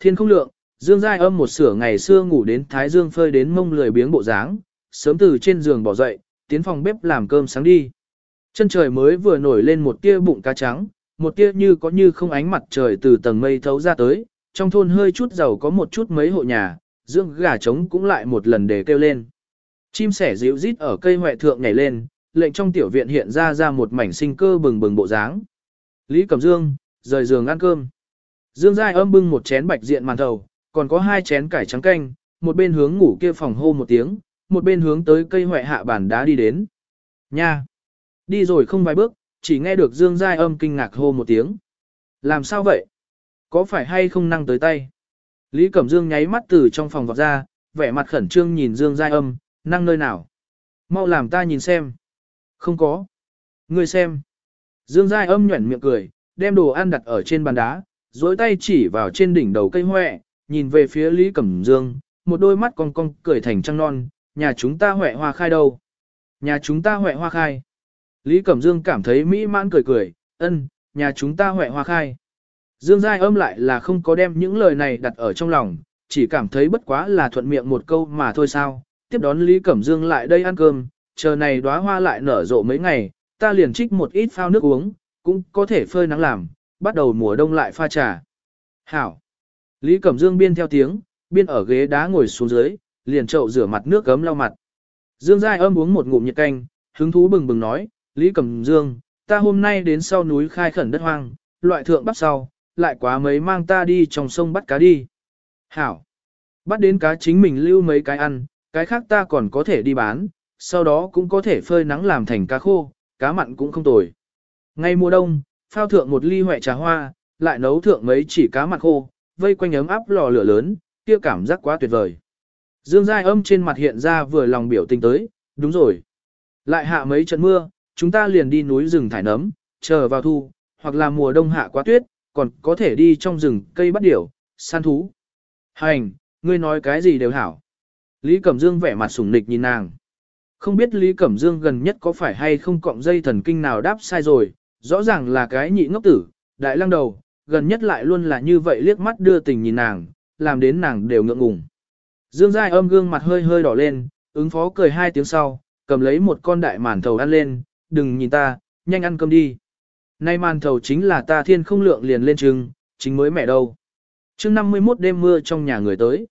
Thiên không lượng, Dương Giai âm một sửa ngày xưa ngủ đến thái dương phơi đến mông lười biếng bộ dáng, sớm từ trên giường bỏ dậy, tiến phòng bếp làm cơm sáng đi. Chân trời mới vừa nổi lên một tia bụng cá trắng, một tia như có như không ánh mặt trời từ tầng mây thấu ra tới, trong thôn hơi chút giàu có một chút mấy hộ nhà, Dương gà trống cũng lại một lần để kêu lên. Chim sẻ dịu rít ở cây hoại thượng nhảy lên, lệnh trong tiểu viện hiện ra ra một mảnh sinh cơ bừng bừng bộ dáng. Lý Cẩm Dương, rời giường ăn cơm. Dương Giai âm bưng một chén bạch diện màn thầu, còn có hai chén cải trắng canh, một bên hướng ngủ kia phòng hô một tiếng, một bên hướng tới cây hoại hạ bản đá đi đến. Nha! Đi rồi không vài bước, chỉ nghe được Dương Giai âm kinh ngạc hô một tiếng. Làm sao vậy? Có phải hay không năng tới tay? Lý Cẩm Dương nháy mắt từ trong phòng vọt ra, vẻ mặt khẩn trương nhìn Dương Giai âm, năng nơi nào? Mau làm ta nhìn xem. Không có. Ngươi xem. Dương Giai âm nhuẩn miệng cười, đem đồ ăn đặt ở trên bàn đá, dối tay chỉ vào trên đỉnh đầu cây huệ, nhìn về phía Lý Cẩm Dương, một đôi mắt cong cong cười thành trăng non, nhà chúng ta huệ hoa khai đâu? Nhà chúng ta huệ hoa khai. Lý Cẩm Dương cảm thấy mỹ mãn cười cười, ân, nhà chúng ta huệ hoa khai. Dương Giai âm lại là không có đem những lời này đặt ở trong lòng, chỉ cảm thấy bất quá là thuận miệng một câu mà thôi sao. Tiếp đón Lý Cẩm Dương lại đây ăn cơm, chờ này đóa hoa lại nở rộ mấy ngày, ta liền trích một ít phao nước uống, cũng có thể phơi nắng làm, bắt đầu mùa đông lại pha trà. Hảo! Lý Cẩm Dương biên theo tiếng, biên ở ghế đá ngồi xuống dưới, liền chậu rửa mặt nước gấm lau mặt. Dương Giai âm uống một ngụm nhiệt canh, hứng thú bừng bừng nói, Lý Cẩm Dương, ta hôm nay đến sau núi khai khẩn đất hoang, loại thượng bắt sau, lại quá mấy mang ta đi trong sông bắt cá đi. Hảo! Bắt đến cá chính mình lưu mấy cái ăn, cái khác ta còn có thể đi bán, sau đó cũng có thể phơi nắng làm thành cá khô, cá mặn cũng không tồi. Ngay mùa đông, phao thượng một ly hoẹ trà hoa, lại nấu thượng mấy chỉ cá mặn khô, vây quanh ấm áp lò lửa lớn, kia cảm giác quá tuyệt vời. Dương Giai âm trên mặt hiện ra vừa lòng biểu tình tới, đúng rồi. Lại hạ mấy trận mưa, chúng ta liền đi núi rừng thải nấm, chờ vào thu, hoặc là mùa đông hạ quá tuyết, còn có thể đi trong rừng cây bắt điểu, săn thú. Hành, ngươi nói cái gì đều hảo. Lý Cẩm Dương vẻ mặt sủng nịch nhìn nàng. Không biết Lý Cẩm Dương gần nhất có phải hay không cọng dây thần kinh nào đáp sai rồi, rõ ràng là cái nhị ngốc tử, đại lăng đầu, gần nhất lại luôn là như vậy liếc mắt đưa tình nhìn nàng, làm đến nàng đều ngượng ngùng. Dương Giai âm gương mặt hơi hơi đỏ lên, ứng phó cười hai tiếng sau, cầm lấy một con đại màn thầu ăn lên, đừng nhìn ta, nhanh ăn cơm đi. Nay màn thầu chính là ta thiên không lượng liền lên trưng, chính mới mẹ đâu. Trước 51 đêm mưa trong nhà người tới.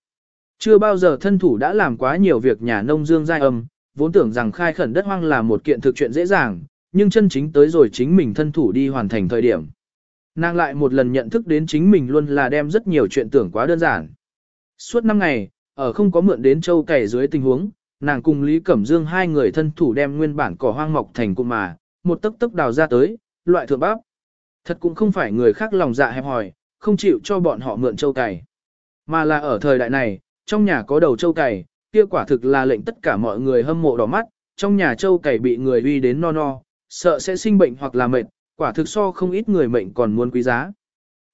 Chưa bao giờ thân thủ đã làm quá nhiều việc nhà nông Dương Giai âm, vốn tưởng rằng khai khẩn đất hoang là một kiện thực chuyện dễ dàng, nhưng chân chính tới rồi chính mình thân thủ đi hoàn thành thời điểm. Nàng lại một lần nhận thức đến chính mình luôn là đem rất nhiều chuyện tưởng quá đơn giản. Suốt năm ngày, ở không có mượn đến châu cày dưới tình huống, nàng cùng Lý Cẩm Dương hai người thân thủ đem nguyên bản cỏ hoang mọc thành cụm mà, một tấc tấc đào ra tới, loại thượng bắp. Thật cũng không phải người khác lòng dạ hẹp hòi, không chịu cho bọn họ mượn châu cày. Mà là ở thời đại này, trong nhà có đầu châu cày, kia quả thực là lệnh tất cả mọi người hâm mộ đỏ mắt, trong nhà châu cày bị người uy đến no no, sợ sẽ sinh bệnh hoặc là mệt, quả thực so không ít người mệnh còn muốn quý giá.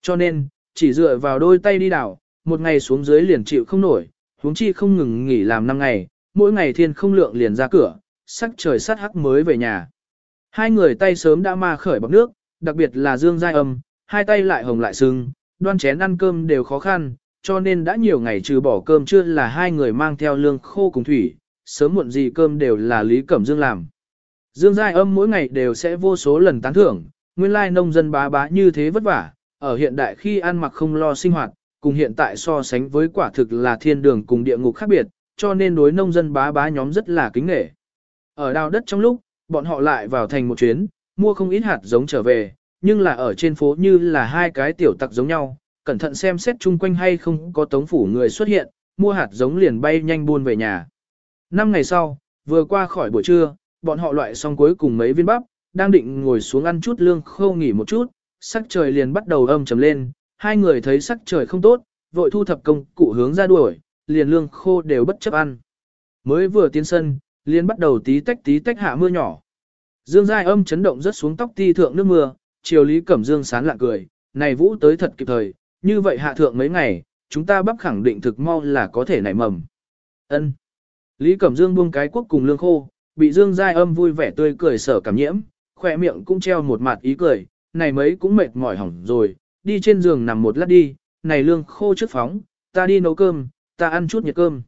Cho nên, chỉ dựa vào đôi tay đi đảo, một ngày xuống dưới liền chịu không nổi, huống chi không ngừng nghỉ làm năm ngày, mỗi ngày thiên không lượng liền ra cửa, sắc trời sắt hắc mới về nhà. Hai người tay sớm đã ma khởi bọc nước, đặc biệt là Dương Giai Âm, hai tay lại hồng lại sưng, đoan chén ăn cơm đều khó khăn, cho nên đã nhiều ngày trừ bỏ cơm trưa là hai người mang theo lương khô cùng thủy, sớm muộn gì cơm đều là Lý Cẩm Dương làm. Dương Giai Âm mỗi ngày đều sẽ vô số lần tán thưởng, nguyên lai nông dân bá bá như thế vất vả, ở hiện đại khi ăn mặc không lo sinh hoạt, cùng hiện tại so sánh với quả thực là thiên đường cùng địa ngục khác biệt, cho nên đối nông dân bá bá nhóm rất là kính nghệ. Ở đào đất trong lúc, bọn họ lại vào thành một chuyến, mua không ít hạt giống trở về, nhưng là ở trên phố như là hai cái tiểu tặc giống nhau, cẩn thận xem xét chung quanh hay không có tống phủ người xuất hiện, mua hạt giống liền bay nhanh buôn về nhà. Năm ngày sau, vừa qua khỏi buổi trưa, bọn họ loại xong cuối cùng mấy viên bắp, đang định ngồi xuống ăn chút lương khô nghỉ một chút, sắc trời liền bắt đầu âm trầm lên, hai người thấy sắc trời không tốt, vội thu thập công cụ hướng ra đuổi, liền lương khô đều bất chấp ăn. Mới vừa tiến sân, liền bắt đầu tí tách tí tách hạ mưa nhỏ. Dương Giai âm chấn động rất xuống tóc ti thượng nước mưa, chiều Lý Cẩm Dương sán lạ cười, này vũ tới thật kịp thời, như vậy hạ thượng mấy ngày, chúng ta bắp khẳng định thực mau là có thể nảy mầm. Ân. Lý Cẩm Dương buông cái quốc cùng lương khô, bị Dương Giai âm vui vẻ tươi cười sở cảm nhiễm, khỏe miệng cũng treo một mặt ý cười, này mấy cũng mệt mỏi hỏng rồi, đi trên giường nằm một lát đi, này lương khô trước phóng, ta đi nấu cơm, ta ăn chút nhiệt cơm.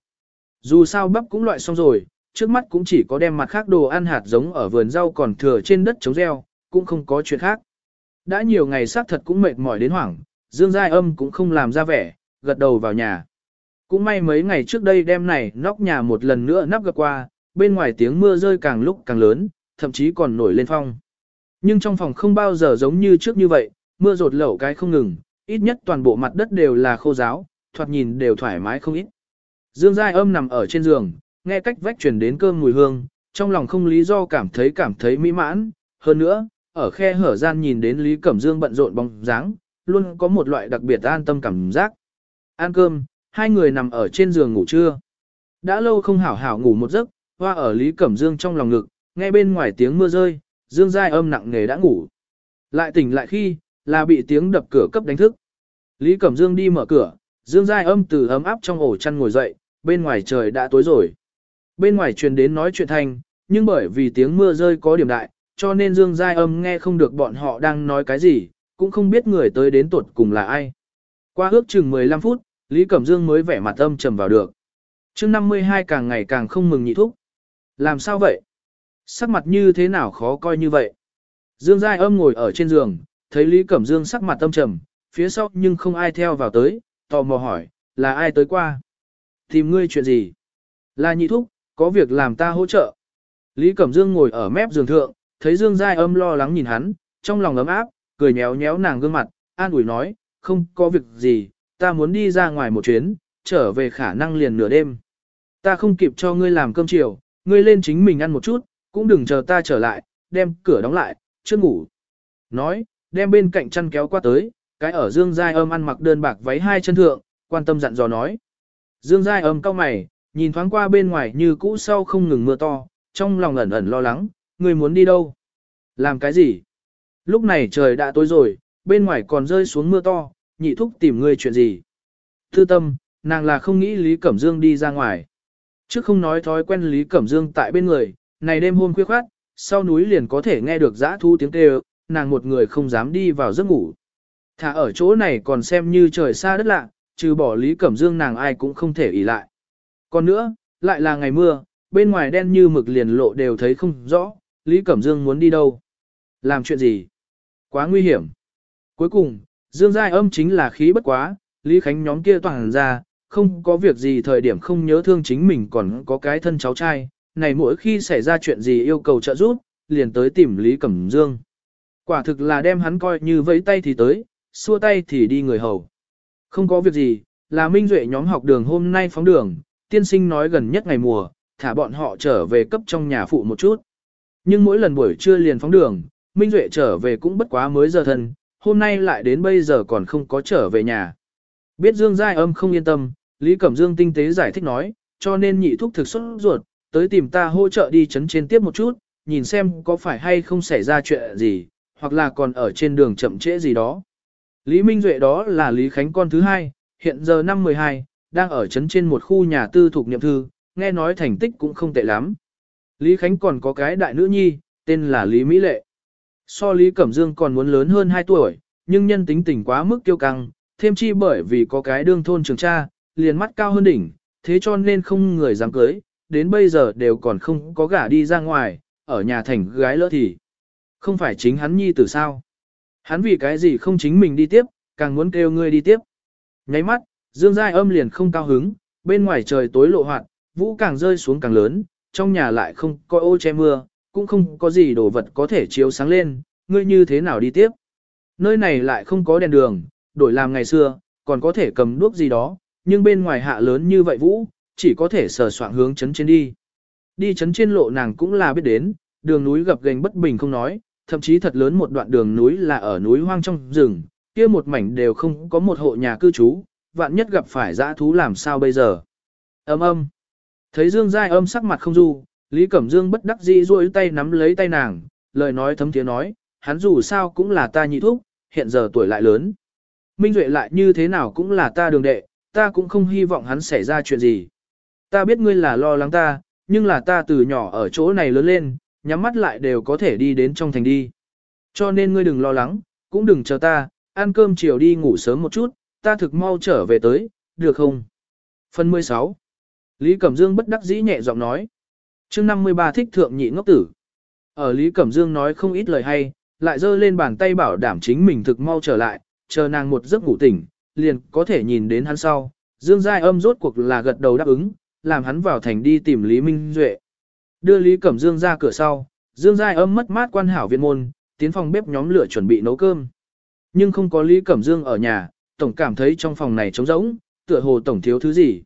Dù sao bắp cũng loại xong rồi, trước mắt cũng chỉ có đem mặt khác đồ ăn hạt giống ở vườn rau còn thừa trên đất chống gieo, cũng không có chuyện khác. Đã nhiều ngày xác thật cũng mệt mỏi đến hoảng, Dương Giai Âm cũng không làm ra vẻ, gật đầu vào nhà. Cũng may mấy ngày trước đây đem này nóc nhà một lần nữa nắp gặp qua, bên ngoài tiếng mưa rơi càng lúc càng lớn, thậm chí còn nổi lên phong. Nhưng trong phòng không bao giờ giống như trước như vậy, mưa rột lẩu cái không ngừng, ít nhất toàn bộ mặt đất đều là khô giáo, thoạt nhìn đều thoải mái không ít. Dương Giai âm nằm ở trên giường, nghe cách vách truyền đến cơm mùi hương, trong lòng không lý do cảm thấy cảm thấy mỹ mãn, hơn nữa, ở khe hở gian nhìn đến Lý Cẩm Dương bận rộn bóng dáng, luôn có một loại đặc biệt an tâm cảm giác. Ăn cơm, hai người nằm ở trên giường ngủ trưa. Đã lâu không hảo hảo ngủ một giấc, hoa ở Lý Cẩm Dương trong lòng ngực, nghe bên ngoài tiếng mưa rơi, Dương Giai âm nặng nề đã ngủ. Lại tỉnh lại khi, là bị tiếng đập cửa cấp đánh thức. Lý Cẩm Dương đi mở cửa, Dương Giai âm từ ấm áp trong ổ chăn ngồi dậy, bên ngoài trời đã tối rồi. Bên ngoài truyền đến nói chuyện thanh, nhưng bởi vì tiếng mưa rơi có điểm đại, cho nên Dương Giai âm nghe không được bọn họ đang nói cái gì, cũng không biết người tới đến tuột cùng là ai. Qua ước chừng 15 phút, Lý Cẩm Dương mới vẻ mặt âm trầm vào được. chương 52 càng ngày càng không mừng nhị thúc. Làm sao vậy? Sắc mặt như thế nào khó coi như vậy? Dương Giai âm ngồi ở trên giường, thấy Lý Cẩm Dương sắc mặt âm trầm, phía sau nhưng không ai theo vào tới, tò mò hỏi, là ai tới qua? Tìm ngươi chuyện gì? Là nhị thúc, có việc làm ta hỗ trợ. Lý Cẩm Dương ngồi ở mép giường thượng, thấy Dương Giai âm lo lắng nhìn hắn, trong lòng ấm áp, cười nhéo nhéo nàng gương mặt, an ủi nói, không có việc gì, ta muốn đi ra ngoài một chuyến, trở về khả năng liền nửa đêm. Ta không kịp cho ngươi làm cơm chiều, ngươi lên chính mình ăn một chút, cũng đừng chờ ta trở lại, đem cửa đóng lại, chưa ngủ. Nói, đem bên cạnh chăn kéo qua tới, cái ở Dương Giai âm ăn mặc đơn bạc váy hai chân thượng, quan tâm dặn dò nói. Dương Giai âm cau mày, nhìn thoáng qua bên ngoài như cũ sau không ngừng mưa to, trong lòng ẩn ẩn lo lắng, ngươi muốn đi đâu? Làm cái gì? Lúc này trời đã tối rồi, bên ngoài còn rơi xuống mưa to, nhị thúc tìm ngươi chuyện gì? Thư tâm, nàng là không nghĩ Lý Cẩm Dương đi ra ngoài. Trước không nói thói quen Lý Cẩm Dương tại bên người, này đêm hôm khuya khoát, sau núi liền có thể nghe được giã thu tiếng kêu, nàng một người không dám đi vào giấc ngủ. Thả ở chỗ này còn xem như trời xa đất lạ, trừ bỏ Lý Cẩm Dương nàng ai cũng không thể ỷ lại. Còn nữa, lại là ngày mưa, bên ngoài đen như mực liền lộ đều thấy không rõ, Lý Cẩm Dương muốn đi đâu. Làm chuyện gì? Quá nguy hiểm. Cuối cùng, Dương Giai âm chính là khí bất quá, Lý Khánh nhóm kia toàn ra, không có việc gì thời điểm không nhớ thương chính mình còn có cái thân cháu trai, này mỗi khi xảy ra chuyện gì yêu cầu trợ giúp, liền tới tìm Lý Cẩm Dương. Quả thực là đem hắn coi như vẫy tay thì tới, xua tay thì đi người hầu. Không có việc gì, là Minh Duệ nhóm học đường hôm nay phóng đường, tiên sinh nói gần nhất ngày mùa, thả bọn họ trở về cấp trong nhà phụ một chút. Nhưng mỗi lần buổi trưa liền phóng đường, Minh Duệ trở về cũng bất quá mới giờ thân, hôm nay lại đến bây giờ còn không có trở về nhà. Biết Dương Giai âm không yên tâm, Lý Cẩm Dương tinh tế giải thích nói, cho nên nhị thúc thực xuất ruột, tới tìm ta hỗ trợ đi chấn trên tiếp một chút, nhìn xem có phải hay không xảy ra chuyện gì, hoặc là còn ở trên đường chậm trễ gì đó. Lý Minh Duệ đó là Lý Khánh con thứ hai, hiện giờ năm 12, đang ở chấn trên một khu nhà tư thuộc niệm thư, nghe nói thành tích cũng không tệ lắm. Lý Khánh còn có cái đại nữ nhi, tên là Lý Mỹ Lệ. So Lý Cẩm Dương còn muốn lớn hơn 2 tuổi, nhưng nhân tính tình quá mức kiêu căng, thêm chi bởi vì có cái đương thôn trường cha, liền mắt cao hơn đỉnh, thế cho nên không người dám cưới, đến bây giờ đều còn không có gả đi ra ngoài, ở nhà thành gái lỡ thì. Không phải chính hắn nhi tử sao? Hắn vì cái gì không chính mình đi tiếp, càng muốn kêu ngươi đi tiếp. Nháy mắt, Dương Giai âm liền không cao hứng, bên ngoài trời tối lộ hoạt, vũ càng rơi xuống càng lớn, trong nhà lại không có ô che mưa, cũng không có gì đồ vật có thể chiếu sáng lên, ngươi như thế nào đi tiếp. Nơi này lại không có đèn đường, đổi làm ngày xưa, còn có thể cầm đuốc gì đó, nhưng bên ngoài hạ lớn như vậy vũ, chỉ có thể sờ soạn hướng chấn trên đi. Đi chấn trên lộ nàng cũng là biết đến, đường núi gập ghềnh bất bình không nói, thậm chí thật lớn một đoạn đường núi là ở núi hoang trong rừng, kia một mảnh đều không có một hộ nhà cư trú, vạn nhất gặp phải dã thú làm sao bây giờ. Âm âm. Thấy Dương Giai âm sắc mặt không du, Lý Cẩm Dương bất đắc dĩ duỗi tay nắm lấy tay nàng, lời nói thấm tiếng nói, hắn dù sao cũng là ta nhị thúc, hiện giờ tuổi lại lớn. Minh Duệ lại như thế nào cũng là ta đường đệ, ta cũng không hy vọng hắn xảy ra chuyện gì. Ta biết ngươi là lo lắng ta, nhưng là ta từ nhỏ ở chỗ này lớn lên, nhắm mắt lại đều có thể đi đến trong thành đi. Cho nên ngươi đừng lo lắng, cũng đừng chờ ta, ăn cơm chiều đi ngủ sớm một chút, ta thực mau trở về tới, được không? Phần 16 Lý Cẩm Dương bất đắc dĩ nhẹ giọng nói. chương 53 thích thượng nhị ngốc tử. Ở Lý Cẩm Dương nói không ít lời hay, lại giơ lên bàn tay bảo đảm chính mình thực mau trở lại, chờ nàng một giấc ngủ tỉnh, liền có thể nhìn đến hắn sau. Dương Giai âm rốt cuộc là gật đầu đáp ứng, làm hắn vào thành đi tìm Lý Minh Duệ. Đưa Lý Cẩm Dương ra cửa sau, Dương Giai âm mất mát quan hảo viện môn, tiến phòng bếp nhóm lửa chuẩn bị nấu cơm. Nhưng không có Lý Cẩm Dương ở nhà, tổng cảm thấy trong phòng này trống rỗng, tựa hồ tổng thiếu thứ gì.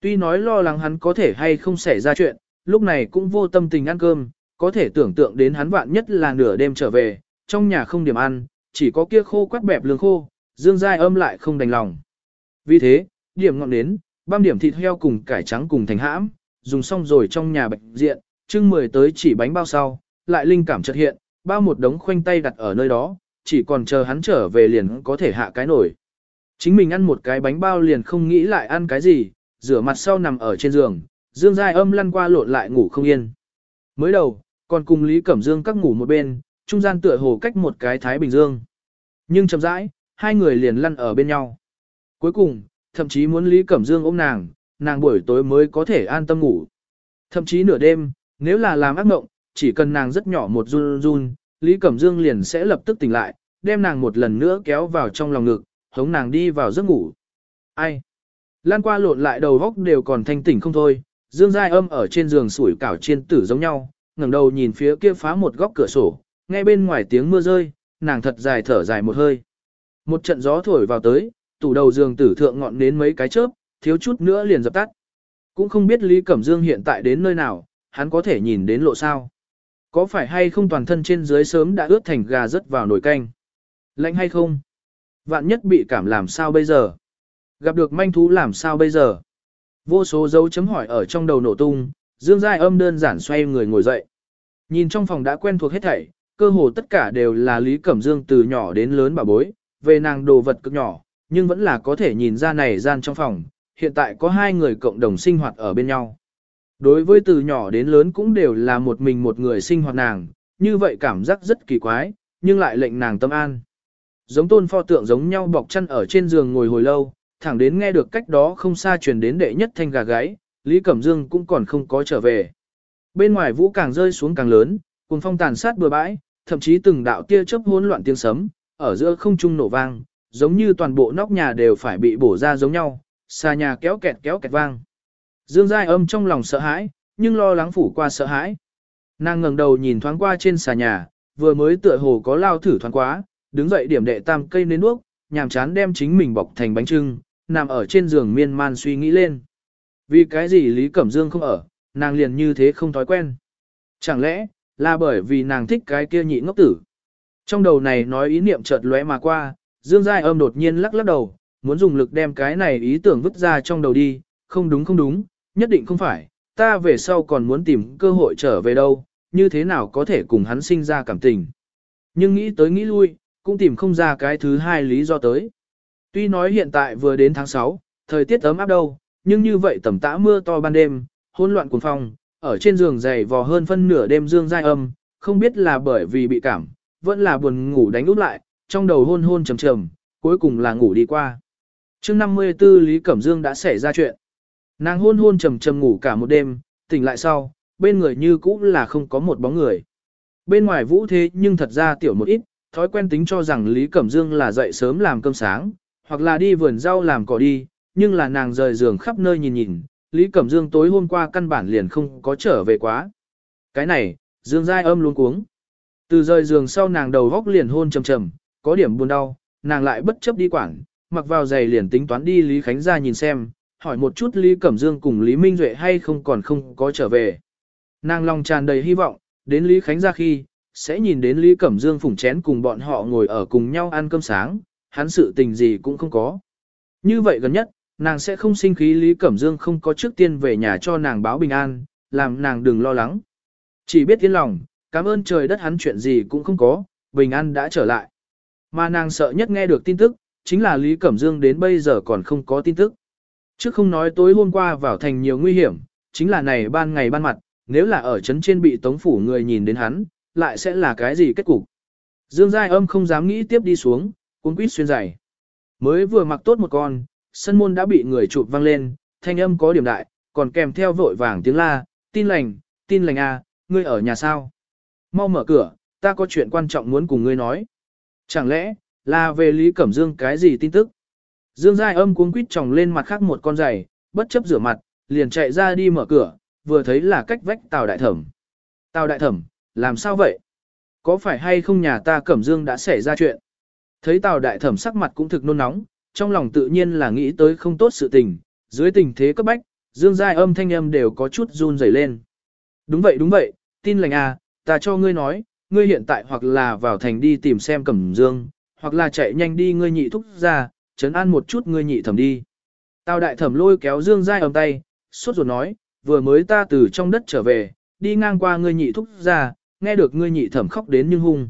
Tuy nói lo lắng hắn có thể hay không xảy ra chuyện, lúc này cũng vô tâm tình ăn cơm, có thể tưởng tượng đến hắn vạn nhất là nửa đêm trở về, trong nhà không điểm ăn, chỉ có kia khô quắt bẹp lương khô, Dương Giai âm lại không đành lòng. Vì thế, điểm ngọn đến, băm điểm thịt heo cùng cải trắng cùng thành hãm, dùng xong rồi trong nhà bệnh diện, trưng mười tới chỉ bánh bao sau, lại linh cảm chợt hiện, bao một đống khoanh tay đặt ở nơi đó, chỉ còn chờ hắn trở về liền có thể hạ cái nổi. Chính mình ăn một cái bánh bao liền không nghĩ lại ăn cái gì, rửa mặt sau nằm ở trên giường, Dương Giai âm lăn qua lộn lại ngủ không yên. Mới đầu, còn cùng Lý Cẩm Dương các ngủ một bên, trung gian tựa hồ cách một cái Thái Bình Dương. Nhưng chậm rãi, hai người liền lăn ở bên nhau. Cuối cùng, thậm chí muốn Lý Cẩm Dương ôm nàng, nàng buổi tối mới có thể an tâm ngủ. Thậm chí nửa đêm, nếu là làm ác mộng, chỉ cần nàng rất nhỏ một run run, Lý Cẩm Dương liền sẽ lập tức tỉnh lại, đem nàng một lần nữa kéo vào trong lòng ngực, hống nàng đi vào giấc ngủ. Ai? Lan qua lộn lại đầu góc đều còn thanh tỉnh không thôi, Dương Giai âm ở trên giường sủi cảo chiên tử giống nhau, ngẩng đầu nhìn phía kia phá một góc cửa sổ, nghe bên ngoài tiếng mưa rơi, nàng thật dài thở dài một hơi. Một trận gió thổi vào tới, tủ đầu giường tử thượng ngọn đến mấy cái chớp, thiếu chút nữa liền dập tắt. Cũng không biết Lý Cẩm Dương hiện tại đến nơi nào, hắn có thể nhìn đến lộ sao. Có phải hay không toàn thân trên dưới sớm đã ướt thành gà rớt vào nồi canh? Lạnh hay không? Vạn nhất bị cảm làm sao bây giờ? Gặp được manh thú làm sao bây giờ? Vô số dấu chấm hỏi ở trong đầu nổ tung, Dương Giai âm đơn giản xoay người ngồi dậy. Nhìn trong phòng đã quen thuộc hết thảy, cơ hồ tất cả đều là Lý Cẩm Dương từ nhỏ đến lớn bà bối, về nàng đồ vật cực nhỏ, nhưng vẫn là có thể nhìn ra này gian trong phòng, hiện tại có hai người cộng đồng sinh hoạt ở bên nhau. Đối với từ nhỏ đến lớn cũng đều là một mình một người sinh hoạt nàng, như vậy cảm giác rất kỳ quái, nhưng lại lệnh nàng tâm an. Giống tôn pho tượng giống nhau bọc chăn ở trên giường ngồi hồi lâu, thẳng đến nghe được cách đó không xa truyền đến đệ nhất thanh gà gáy, Lý Cẩm Dương cũng còn không có trở về. Bên ngoài vũ càng rơi xuống càng lớn, cùng phong tàn sát bừa bãi, thậm chí từng đạo tia chớp hỗn loạn tiếng sấm, ở giữa không trung nổ vang, giống như toàn bộ nóc nhà đều phải bị bổ ra giống nhau, xa nhà kéo kẹt kéo kẹt vang. Dương Giai âm trong lòng sợ hãi, nhưng lo lắng phủ qua sợ hãi. Nàng ngẩng đầu nhìn thoáng qua trên xà nhà, vừa mới tựa hồ có lao thử thoáng quá, đứng dậy điểm đệ tam cây nến nước, nhàm chán đem chính mình bọc thành bánh trưng, nằm ở trên giường miên man suy nghĩ lên. Vì cái gì Lý Cẩm Dương không ở, nàng liền như thế không thói quen. Chẳng lẽ, là bởi vì nàng thích cái kia nhị ngốc tử. Trong đầu này nói ý niệm chợt lóe mà qua, Dương Giai âm đột nhiên lắc lắc đầu, muốn dùng lực đem cái này ý tưởng vứt ra trong đầu đi, không đúng không đúng, nhất định không phải, ta về sau còn muốn tìm cơ hội trở về đâu, như thế nào có thể cùng hắn sinh ra cảm tình. Nhưng nghĩ tới nghĩ lui, cũng tìm không ra cái thứ hai lý do tới. Tuy nói hiện tại vừa đến tháng 6, thời tiết ấm áp đâu, nhưng như vậy tầm tã mưa to ban đêm, hỗn loạn cuồng phong, ở trên giường dày vò hơn phân nửa đêm dương Giai âm, không biết là bởi vì bị cảm, vẫn là buồn ngủ đánh úp lại, trong đầu hôn hôn trầm trầm, cuối cùng là ngủ đi qua. Trước 54 Lý Cẩm Dương đã xảy ra chuyện. Nàng hôn hôn trầm trầm ngủ cả một đêm, tỉnh lại sau, bên người như cũ là không có một bóng người. Bên ngoài vũ thế nhưng thật ra tiểu một ít, thói quen tính cho rằng Lý Cẩm Dương là dậy sớm làm cơm sáng, hoặc là đi vườn rau làm cỏ đi, nhưng là nàng rời giường khắp nơi nhìn nhìn, Lý Cẩm Dương tối hôm qua căn bản liền không có trở về quá. Cái này, Dương Giai âm luôn cuống. Từ rời giường sau nàng đầu góc liền hôn trầm trầm, có điểm buồn đau, nàng lại bất chấp đi quảng, mặc vào giày liền tính toán đi Lý Khánh ra nhìn xem, hỏi một chút Lý Cẩm Dương cùng Lý Minh Duệ hay không còn không có trở về. Nàng lòng tràn đầy hy vọng, đến Lý Khánh ra khi, sẽ nhìn đến Lý Cẩm Dương phủng chén cùng bọn họ ngồi ở cùng nhau ăn cơm sáng, hắn sự tình gì cũng không có. Như vậy gần nhất, nàng sẽ không sinh khí Lý Cẩm Dương không có trước tiên về nhà cho nàng báo bình an, làm nàng đừng lo lắng. Chỉ biết yên lòng, cảm ơn trời đất hắn chuyện gì cũng không có, bình an đã trở lại. Mà nàng sợ nhất nghe được tin tức, chính là Lý Cẩm Dương đến bây giờ còn không có tin tức. Trước không nói tối hôm qua vào thành nhiều nguy hiểm, chính là này ban ngày ban mặt, nếu là ở trấn trên bị tống phủ người nhìn đến hắn, lại sẽ là cái gì kết cục. Dương Giai âm không dám nghĩ tiếp đi xuống, cuốn quýt xuyên giày. Mới vừa mặc tốt một con, sân môn đã bị người chụp văng lên, thanh âm có điểm đại, còn kèm theo vội vàng tiếng la, tin lành, tin lành a, ngươi ở nhà sao? Mau mở cửa, ta có chuyện quan trọng muốn cùng ngươi nói. Chẳng lẽ, là về Lý Cẩm Dương cái gì tin tức? Dương Giai âm cuống quýt tròng lên mặt khác một con giày, bất chấp rửa mặt, liền chạy ra đi mở cửa, vừa thấy là cách vách Tào Đại Thẩm. Tào Đại Thẩm, làm sao vậy? Có phải hay không nhà ta Cẩm Dương đã xảy ra chuyện? Thấy Tào Đại Thẩm sắc mặt cũng thực nôn nóng, trong lòng tự nhiên là nghĩ tới không tốt sự tình, dưới tình thế cấp bách, Dương Giai âm thanh âm đều có chút run rẩy lên. Đúng vậy đúng vậy, tin lành à, ta cho ngươi nói, ngươi hiện tại hoặc là vào thành đi tìm xem Cẩm Dương, hoặc là chạy nhanh đi ngươi nhị thúc ra, chấn an một chút ngươi nhị thẩm đi. Tào đại thẩm lôi kéo Dương dai ầm tay, suốt ruột nói, vừa mới ta từ trong đất trở về, đi ngang qua ngươi nhị thúc ra, nghe được ngươi nhị thẩm khóc đến nhưng hung.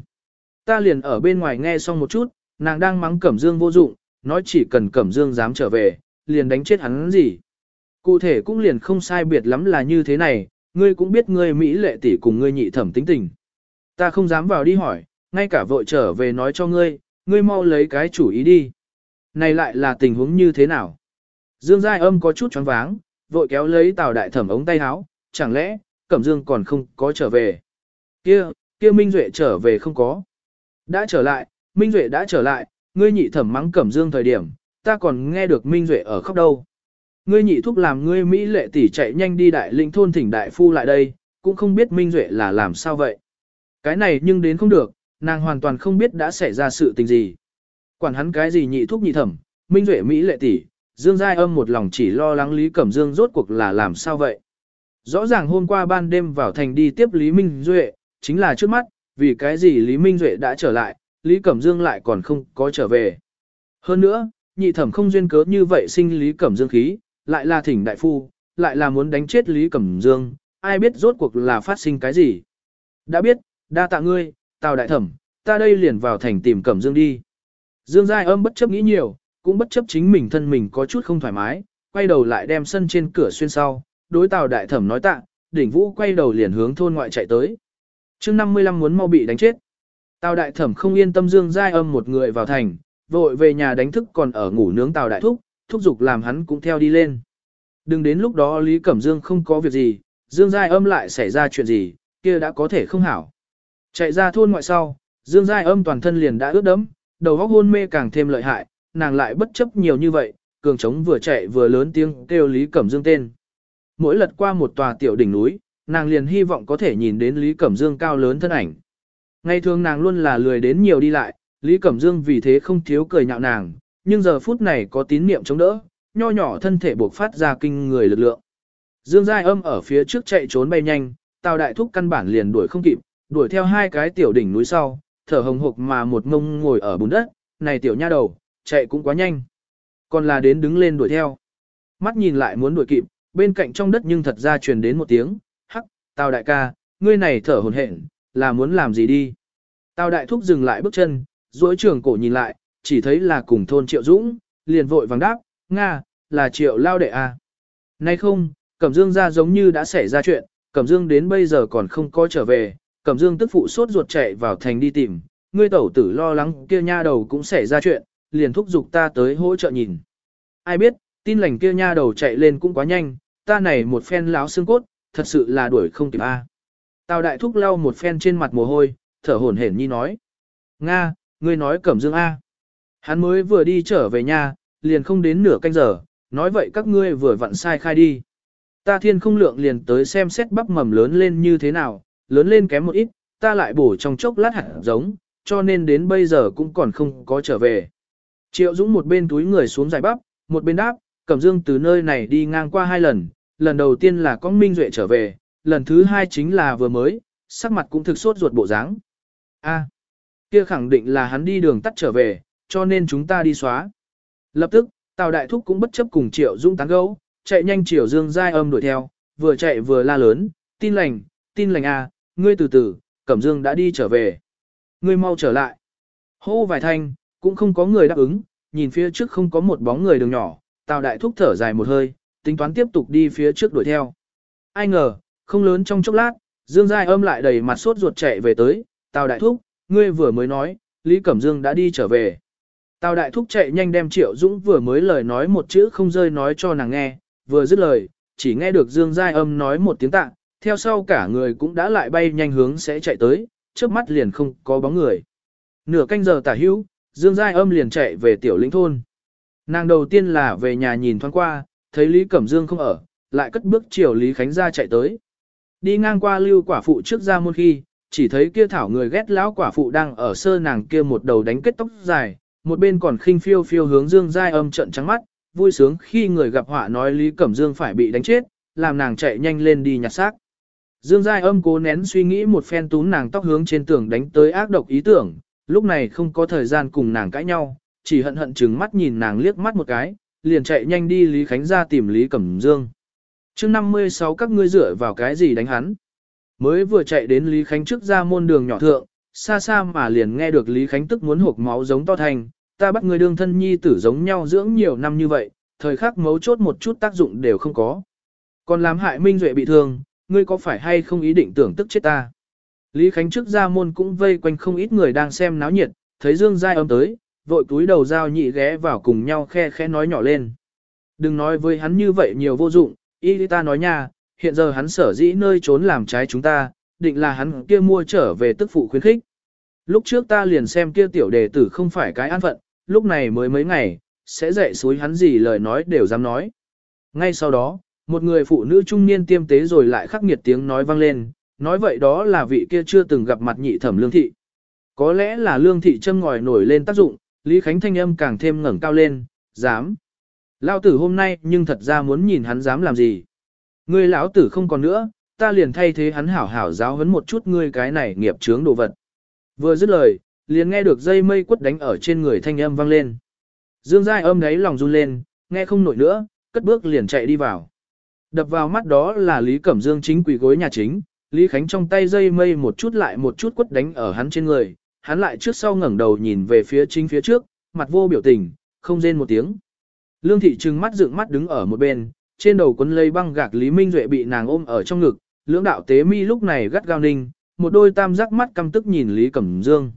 Ta liền ở bên ngoài nghe xong một chút, nàng đang mắng Cẩm Dương vô dụng, nói chỉ cần Cẩm Dương dám trở về, liền đánh chết hắn gì. Cụ thể cũng liền không sai biệt lắm là như thế này, ngươi cũng biết ngươi Mỹ lệ tỷ cùng ngươi nhị thẩm tính tình. Ta không dám vào đi hỏi, ngay cả vội trở về nói cho ngươi, ngươi mau lấy cái chủ ý đi. Này lại là tình huống như thế nào? Dương Giai âm có chút choáng váng, vội kéo lấy Tào Đại Thẩm ống tay áo, chẳng lẽ, Cẩm Dương còn không có trở về? Kia, kia Minh Duệ trở về không có. Đã trở lại, Minh Duệ đã trở lại, ngươi nhị thẩm mắng Cẩm Dương thời điểm, ta còn nghe được Minh Duệ ở khóc đâu. Ngươi nhị thúc làm ngươi Mỹ lệ tỷ chạy nhanh đi đại linh thôn thỉnh đại phu lại đây, cũng không biết Minh Duệ là làm sao vậy. Cái này nhưng đến không được, nàng hoàn toàn không biết đã xảy ra sự tình gì. Quản hắn cái gì nhị thúc nhị thẩm, Minh Duệ Mỹ lệ tỷ, Dương Giai âm một lòng chỉ lo lắng Lý Cẩm Dương rốt cuộc là làm sao vậy. Rõ ràng hôm qua ban đêm vào thành đi tiếp Lý Minh Duệ, chính là trước mắt, vì cái gì Lý Minh Duệ đã trở lại, Lý Cẩm Dương lại còn không có trở về. Hơn nữa, nhị thẩm không duyên cớ như vậy sinh Lý Cẩm Dương khí, lại là thỉnh đại phu, lại là muốn đánh chết Lý Cẩm Dương, ai biết rốt cuộc là phát sinh cái gì. Đã biết, đa tạ ngươi, tào đại thẩm, ta đây liền vào thành tìm Cẩm Dương đi. Dương Giai âm bất chấp nghĩ nhiều, cũng bất chấp chính mình thân mình có chút không thoải mái, quay đầu lại đem sân trên cửa xuyên sau, đối tào đại thẩm nói tạ, đỉnh vũ quay đầu liền hướng thôn ngoại chạy tới. chương 55 muốn mau bị đánh chết. Tào đại thẩm không yên tâm Dương Giai âm một người vào thành, vội về nhà đánh thức còn ở ngủ nướng tào đại thúc, thúc giục làm hắn cũng theo đi lên. Đừng đến lúc đó Lý Cẩm Dương không có việc gì, Dương Giai âm lại xảy ra chuyện gì, kia đã có thể không hảo. Chạy ra thôn ngoại sau, Dương Giai âm toàn thân liền đã ướt đẫm, đầu óc hôn mê càng thêm lợi hại, nàng lại bất chấp nhiều như vậy, cường trống vừa chạy vừa lớn tiếng kêu Lý Cẩm Dương tên. Mỗi lật qua một tòa tiểu đỉnh núi, nàng liền hy vọng có thể nhìn đến Lý Cẩm Dương cao lớn thân ảnh. Ngày thường nàng luôn là lười đến nhiều đi lại, Lý Cẩm Dương vì thế không thiếu cười nhạo nàng, nhưng giờ phút này có tín niệm chống đỡ, nho nhỏ thân thể buộc phát ra kinh người lực lượng. Dương Giai âm ở phía trước chạy trốn bay nhanh, Tào Đại Thúc căn bản liền đuổi không kịp, đuổi theo hai cái tiểu đỉnh núi sau, thở hồng hộc mà một ngông ngồi ở bùn đất, này tiểu nha đầu, chạy cũng quá nhanh. Còn là đến đứng lên đuổi theo. Mắt nhìn lại muốn đuổi kịp, bên cạnh trong đất nhưng thật ra truyền đến một tiếng, hắc, Tào Đại ca, ngươi này thở hồn hển, là muốn làm gì đi. Tào Đại Thúc dừng lại bước chân, duỗi trường cổ nhìn lại, chỉ thấy là cùng thôn Triệu Dũng, liền vội vàng đáp, Nga, là Triệu Lao Đệ à. Nay không, Cẩm Dương ra giống như đã xảy ra chuyện, Cẩm Dương đến bây giờ còn không có trở về, Cẩm Dương tức phụ sốt ruột chạy vào thành đi tìm, ngươi tẩu tử lo lắng kia nha đầu cũng xảy ra chuyện, liền thúc giục ta tới hỗ trợ nhìn. Ai biết, tin lành kia nha đầu chạy lên cũng quá nhanh, ta này một phen láo xương cốt, thật sự là đuổi không kịp a. À. Tào đại thúc lau một phen trên mặt mồ hôi, thở hổn hển nhi nói. Nga, ngươi nói Cẩm Dương A. Hắn mới vừa đi trở về nhà, liền không đến nửa canh giờ, nói vậy các ngươi vừa vặn sai khai đi. Ta thiên không lượng liền tới xem xét bắp mầm lớn lên như thế nào, lớn lên kém một ít, ta lại bổ trong chốc lát hạt giống, cho nên đến bây giờ cũng còn không có trở về. Triệu Dũng một bên túi người xuống giải bắp, một bên đáp, Cẩm Dương từ nơi này đi ngang qua hai lần, lần đầu tiên là con Minh Duệ trở về, lần thứ hai chính là vừa mới, sắc mặt cũng thực sốt ruột bộ dáng. A, kia khẳng định là hắn đi đường tắt trở về, cho nên chúng ta đi xóa. Lập tức, Tào Đại Thúc cũng bất chấp cùng Triệu Dung tán gẫu, chạy nhanh Triệu Dương giai âm đuổi theo, vừa chạy vừa la lớn, tin lành, tin lành à, ngươi từ từ, Cẩm Dương đã đi trở về. Ngươi mau trở lại. Hô vài thanh, cũng không có người đáp ứng, nhìn phía trước không có một bóng người đường nhỏ, Tào Đại Thúc thở dài một hơi, tính toán tiếp tục đi phía trước đuổi theo. Ai ngờ, không lớn trong chốc lát, Dương Giai âm lại đầy mặt sốt ruột chạy về tới, Tào Đại Thúc, ngươi vừa mới nói, Lý Cẩm Dương đã đi trở về. Tào đại thúc chạy nhanh đem Triệu Dũng vừa mới lời nói một chữ không rơi nói cho nàng nghe, vừa dứt lời, chỉ nghe được Dương Giai Âm nói một tiếng tạ, theo sau cả người cũng đã lại bay nhanh hướng sẽ chạy tới, trước mắt liền không có bóng người. Nửa canh giờ tả hữu, Dương Giai Âm liền chạy về tiểu lĩnh thôn. Nàng đầu tiên là về nhà nhìn thoáng qua, thấy Lý Cẩm Dương không ở, lại cất bước chiều Lý Khánh ra chạy tới. Đi ngang qua lưu quả phụ trước ra môn khi, chỉ thấy kia thảo người ghét lão quả phụ đang ở sơ nàng kia một đầu đánh kết tóc dài, một bên còn khinh phiêu phiêu hướng Dương Giai âm trận trắng mắt, vui sướng khi người gặp họa nói Lý Cẩm Dương phải bị đánh chết, làm nàng chạy nhanh lên đi nhặt xác. Dương Giai âm cố nén suy nghĩ một phen tún nàng tóc hướng trên tường đánh tới ác độc ý tưởng, lúc này không có thời gian cùng nàng cãi nhau, chỉ hận hận chừng mắt nhìn nàng liếc mắt một cái, liền chạy nhanh đi Lý Khánh ra tìm Lý Cẩm Dương. chương 56 các ngươi dựa vào cái gì đánh hắn? Mới vừa chạy đến Lý Khánh trước ra môn đường nhỏ thượng, xa xa mà liền nghe được Lý Khánh tức muốn hộp máu giống to thành, ta bắt người đương thân nhi tử giống nhau dưỡng nhiều năm như vậy, thời khắc mấu chốt một chút tác dụng đều không có. Còn làm hại Minh Duệ bị thương, ngươi có phải hay không ý định tưởng tức chết ta? Lý Khánh trước ra môn cũng vây quanh không ít người đang xem náo nhiệt, thấy Dương Giai âm tới, vội túi đầu dao nhị ghé vào cùng nhau khe khẽ nói nhỏ lên. Đừng nói với hắn như vậy nhiều vô dụng, y ta nói nha, hiện giờ hắn sở dĩ nơi trốn làm trái chúng ta, định là hắn kia mua trở về tức phụ khuyến khích. Lúc trước ta liền xem kia tiểu đề tử không phải cái an phận, lúc này mới mấy ngày, sẽ dạy suối hắn gì lời nói đều dám nói. Ngay sau đó, một người phụ nữ trung niên tiêm tế rồi lại khắc nghiệt tiếng nói vang lên, nói vậy đó là vị kia chưa từng gặp mặt nhị thẩm lương thị. Có lẽ là lương thị châm ngòi nổi lên tác dụng, Lý Khánh thanh âm càng thêm ngẩng cao lên, dám. Lão tử hôm nay nhưng thật ra muốn nhìn hắn dám làm gì. Ngươi lão tử không còn nữa, ta liền thay thế hắn hảo hảo giáo huấn một chút ngươi cái này nghiệp chướng đồ vật. Vừa dứt lời, liền nghe được dây mây quất đánh ở trên người thanh âm vang lên. Dương Giai âm đấy lòng run lên, nghe không nổi nữa, cất bước liền chạy đi vào. Đập vào mắt đó là Lý Cẩm Dương chính quỷ gối nhà chính, Lý Khánh trong tay dây mây một chút lại một chút quất đánh ở hắn trên người, hắn lại trước sau ngẩng đầu nhìn về phía chính phía trước, mặt vô biểu tình, không rên một tiếng. Lương thị trừng mắt dựng mắt đứng ở một bên, trên đầu quấn lây băng gạc Lý Minh Duệ bị nàng ôm ở trong ngực, lưỡng đạo tế mi lúc này gắt gao ninh, một đôi tam giác mắt căm tức nhìn Lý Cẩm Dương.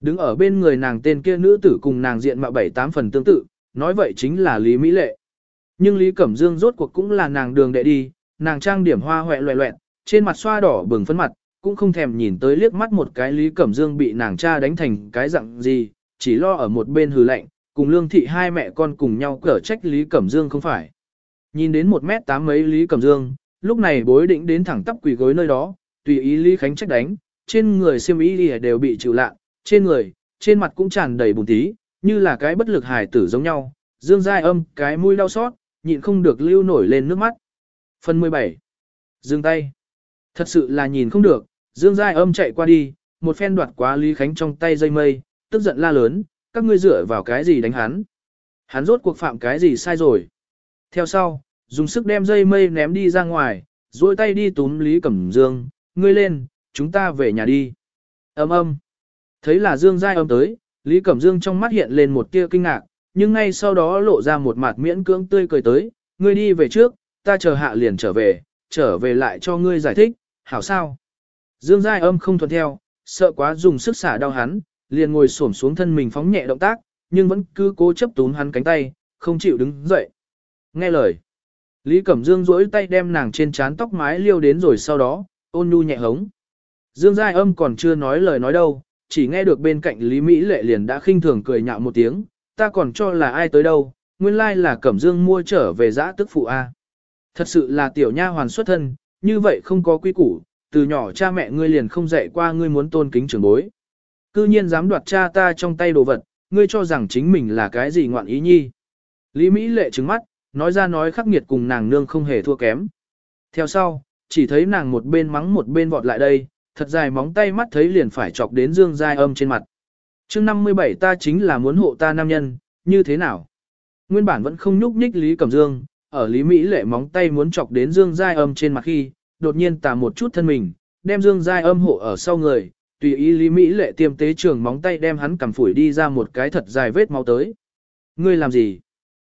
Đứng ở bên người nàng tên kia nữ tử cùng nàng diện mạo bảy tám phần tương tự, nói vậy chính là Lý Mỹ Lệ. Nhưng Lý Cẩm Dương rốt cuộc cũng là nàng đường đệ đi, nàng trang điểm hoa hoẹ loẹ loẹt, trên mặt xoa đỏ bừng phấn mặt, cũng không thèm nhìn tới liếc mắt một cái Lý Cẩm Dương bị nàng cha đánh thành cái dạng gì, chỉ lo ở một bên hừ lạnh, cùng lương thị hai mẹ con cùng nhau cở trách Lý Cẩm Dương không phải. Nhìn đến một mét tám mấy Lý Cẩm Dương, lúc này bối định đến thẳng tắp quỳ gối nơi đó, tùy ý Lý Khánh trách đánh, trên người xiêm y đều bị chịu lạ, trên người, trên mặt cũng tràn đầy bùn tí, như là cái bất lực hài tử giống nhau, dương dai âm, cái mũi đau xót, nhịn không được lưu nổi lên nước mắt. Phần 17. Dương tay. Thật sự là nhìn không được, dương dai âm chạy qua đi, một phen đoạt quá Lý Khánh trong tay dây mây, tức giận la lớn, các ngươi dựa vào cái gì đánh hắn. Hắn rốt cuộc phạm cái gì sai rồi. Theo sau, dùng sức đem dây mây ném đi ra ngoài, duỗi tay đi túm Lý Cẩm Dương, ngươi lên, chúng ta về nhà đi. Âm âm. Thấy là Dương Giai âm tới, Lý Cẩm Dương trong mắt hiện lên một tia kinh ngạc, nhưng ngay sau đó lộ ra một mặt miễn cưỡng tươi cười tới, ngươi đi về trước, ta chờ hạ liền trở về, trở về lại cho ngươi giải thích, hảo sao. Dương Giai âm không thuận theo, sợ quá dùng sức xả đau hắn, liền ngồi xổm xuống thân mình phóng nhẹ động tác, nhưng vẫn cứ cố chấp túm hắn cánh tay, không chịu đứng dậy. Nghe lời. Lý Cẩm Dương duỗi tay đem nàng trên trán tóc mái liêu đến rồi sau đó, ôn nhu nhẹ hống. Dương Giai âm còn chưa nói lời nói đâu, chỉ nghe được bên cạnh Lý Mỹ Lệ liền đã khinh thường cười nhạo một tiếng, ta còn cho là ai tới đâu, nguyên lai là Cẩm Dương mua trở về giã tức phụ A. Thật sự là tiểu nha hoàn xuất thân, như vậy không có quy củ, từ nhỏ cha mẹ ngươi liền không dạy qua ngươi muốn tôn kính trưởng bối. Cư nhiên dám đoạt cha ta trong tay đồ vật, ngươi cho rằng chính mình là cái gì ngoạn ý nhi. Lý Mỹ Lệ trứng mắt, nói ra nói khắc nghiệt cùng nàng nương không hề thua kém. Theo sau, chỉ thấy nàng một bên mắng một bên vọt lại đây, thật dài móng tay mắt thấy liền phải chọc đến Dương Giai âm trên mặt. chương 57 ta chính là muốn hộ ta nam nhân, như thế nào? Nguyên bản vẫn không nhúc nhích Lý Cẩm Dương, ở Lý Mỹ lệ móng tay muốn chọc đến Dương Giai âm trên mặt khi, đột nhiên tà một chút thân mình, đem Dương Giai âm hộ ở sau người, tùy ý Lý Mỹ lệ tiêm tế trường móng tay đem hắn cầm phủi đi ra một cái thật dài vết máu tới. Ngươi làm gì?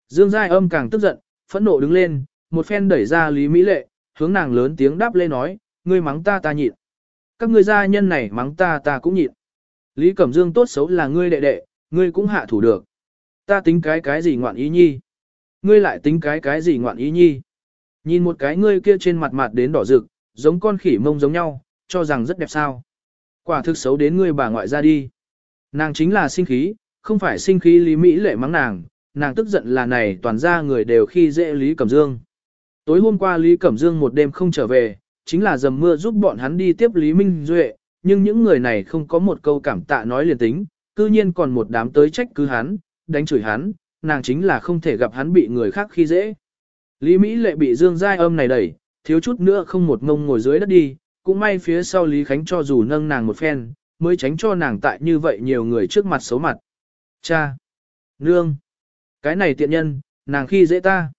Dương Giai âm càng tức giận, phẫn nộ đứng lên, một phen đẩy ra Lý Mỹ lệ, hướng nàng lớn tiếng đáp lên nói, ngươi mắng ta ta nhịn. Các ngươi gia nhân này mắng ta ta cũng nhịn. Lý Cẩm Dương tốt xấu là ngươi đệ đệ, ngươi cũng hạ thủ được. Ta tính cái cái gì ngoạn ý nhi? Ngươi lại tính cái cái gì ngoạn ý nhi? Nhìn một cái ngươi kia trên mặt mặt đến đỏ rực, giống con khỉ mông giống nhau, cho rằng rất đẹp sao. Quả thực xấu đến ngươi bà ngoại ra đi. Nàng chính là sinh khí, không phải sinh khí Lý Mỹ lệ mắng nàng, nàng tức giận là này toàn ra người đều khi dễ Lý Cẩm Dương. Tối hôm qua Lý Cẩm Dương một đêm không trở về, chính là dầm mưa giúp bọn hắn đi tiếp Lý Minh Duệ, nhưng những người này không có một câu cảm tạ nói liền tính, cư nhiên còn một đám tới trách cứ hắn, đánh chửi hắn, nàng chính là không thể gặp hắn bị người khác khi dễ. Lý Mỹ lệ bị Dương Giai âm này đẩy, thiếu chút nữa không một ngông ngồi dưới đất đi, cũng may phía sau Lý Khánh cho dù nâng nàng một phen, mới tránh cho nàng tại như vậy nhiều người trước mặt xấu mặt. Cha! Nương! Cái này tiện nhân, nàng khi dễ ta.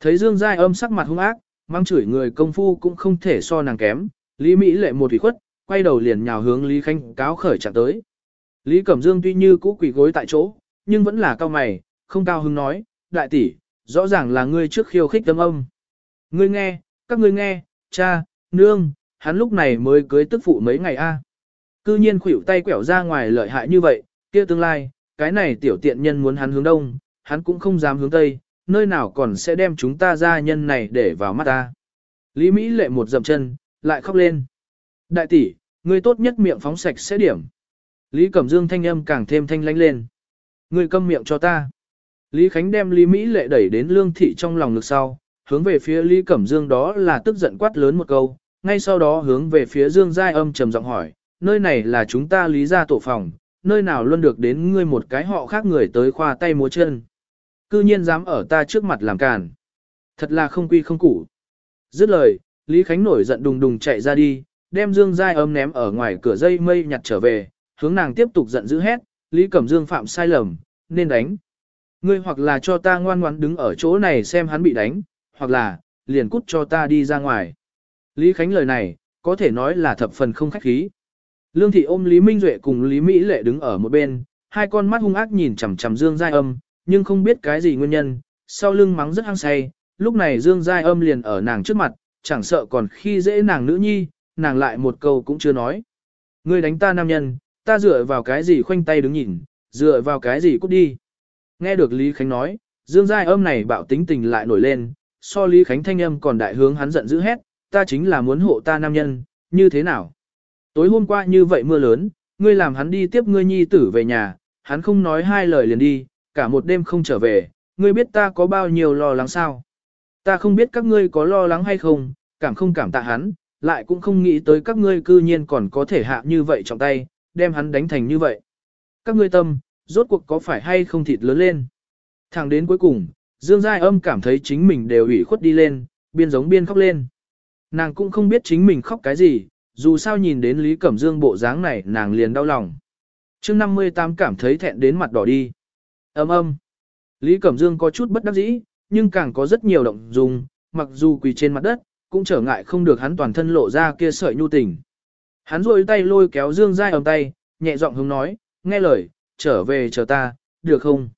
Thấy Dương Giai âm sắc mặt hung ác, mang chửi người công phu cũng không thể so nàng kém, Lý Mỹ lệ một thủy khuất, quay đầu liền nhào hướng Lý Khanh cáo khởi chạm tới. Lý Cẩm Dương tuy như cũ quỷ gối tại chỗ, nhưng vẫn là cao mày, không cao hứng nói, đại tỷ, rõ ràng là ngươi trước khiêu khích tâm âm. Ngươi nghe, các ngươi nghe, cha, nương, hắn lúc này mới cưới tức phụ mấy ngày a. Cư nhiên khuỷu tay quẻo ra ngoài lợi hại như vậy, kia tương lai, cái này tiểu tiện nhân muốn hắn hướng đông, hắn cũng không dám hướng tây, nơi nào còn sẽ đem chúng ta ra nhân này để vào mắt ta. Lý Mỹ lệ một dậm chân, lại khóc lên. Đại tỷ, ngươi tốt nhất miệng phóng sạch sẽ điểm. Lý Cẩm Dương thanh âm càng thêm thanh lánh lên. Ngươi câm miệng cho ta. Lý Khánh đem Lý Mỹ lệ đẩy đến lương thị trong lòng ngực sau, hướng về phía Lý Cẩm Dương đó là tức giận quát lớn một câu, ngay sau đó hướng về phía Dương Giai âm trầm giọng hỏi, nơi này là chúng ta lý ra tổ phòng, nơi nào luôn được đến ngươi một cái họ khác người tới khoa tay múa chân. Cư nhiên dám ở ta trước mặt làm càn. Thật là không quy không củ. Dứt lời, Lý Khánh nổi giận đùng đùng chạy ra đi, đem Dương Giai âm ném ở ngoài cửa dây mây nhặt trở về, hướng nàng tiếp tục giận dữ hét, Lý Cẩm Dương phạm sai lầm, nên đánh. Ngươi hoặc là cho ta ngoan ngoãn đứng ở chỗ này xem hắn bị đánh, hoặc là, liền cút cho ta đi ra ngoài. Lý Khánh lời này, có thể nói là thập phần không khách khí. Lương Thị ôm Lý Minh Duệ cùng Lý Mỹ Lệ đứng ở một bên, hai con mắt hung ác nhìn chằm chằm Dương Giai Âm, nhưng không biết cái gì nguyên nhân, sau lưng mắng rất hăng say, lúc này Dương Giai Âm liền ở nàng trước mặt, chẳng sợ còn khi dễ nàng nữ nhi, nàng lại một câu cũng chưa nói. Ngươi đánh ta nam nhân, ta dựa vào cái gì khoanh tay đứng nhìn, dựa vào cái gì cút đi. Nghe được Lý Khánh nói, Dương Giai âm này bạo tính tình lại nổi lên, so Lý Khánh thanh âm còn đại hướng hắn giận dữ hét, ta chính là muốn hộ ta nam nhân, như thế nào? Tối hôm qua như vậy mưa lớn, ngươi làm hắn đi tiếp ngươi nhi tử về nhà, hắn không nói hai lời liền đi, cả một đêm không trở về, ngươi biết ta có bao nhiêu lo lắng sao? Ta không biết các ngươi có lo lắng hay không, cảm không cảm tạ hắn, lại cũng không nghĩ tới các ngươi cư nhiên còn có thể hạ như vậy trong tay, đem hắn đánh thành như vậy. Các ngươi tâm, rốt cuộc có phải hay không thịt lớn lên. Thẳng đến cuối cùng, Dương Giai âm cảm thấy chính mình đều ủy khuất đi lên, biên giống biên khóc lên. Nàng cũng không biết chính mình khóc cái gì, dù sao nhìn đến Lý Cẩm Dương bộ dáng này nàng liền đau lòng. chương 58 cảm thấy thẹn đến mặt đỏ đi. Âm âm. Lý Cẩm Dương có chút bất đắc dĩ, nhưng càng có rất nhiều động dung, mặc dù quỳ trên mặt đất, cũng trở ngại không được hắn toàn thân lộ ra kia sợi nhu tình. Hắn rôi tay lôi kéo Dương Giai ầm tay, nhẹ giọng hướng nói, nghe lời, trở về chờ ta, được không?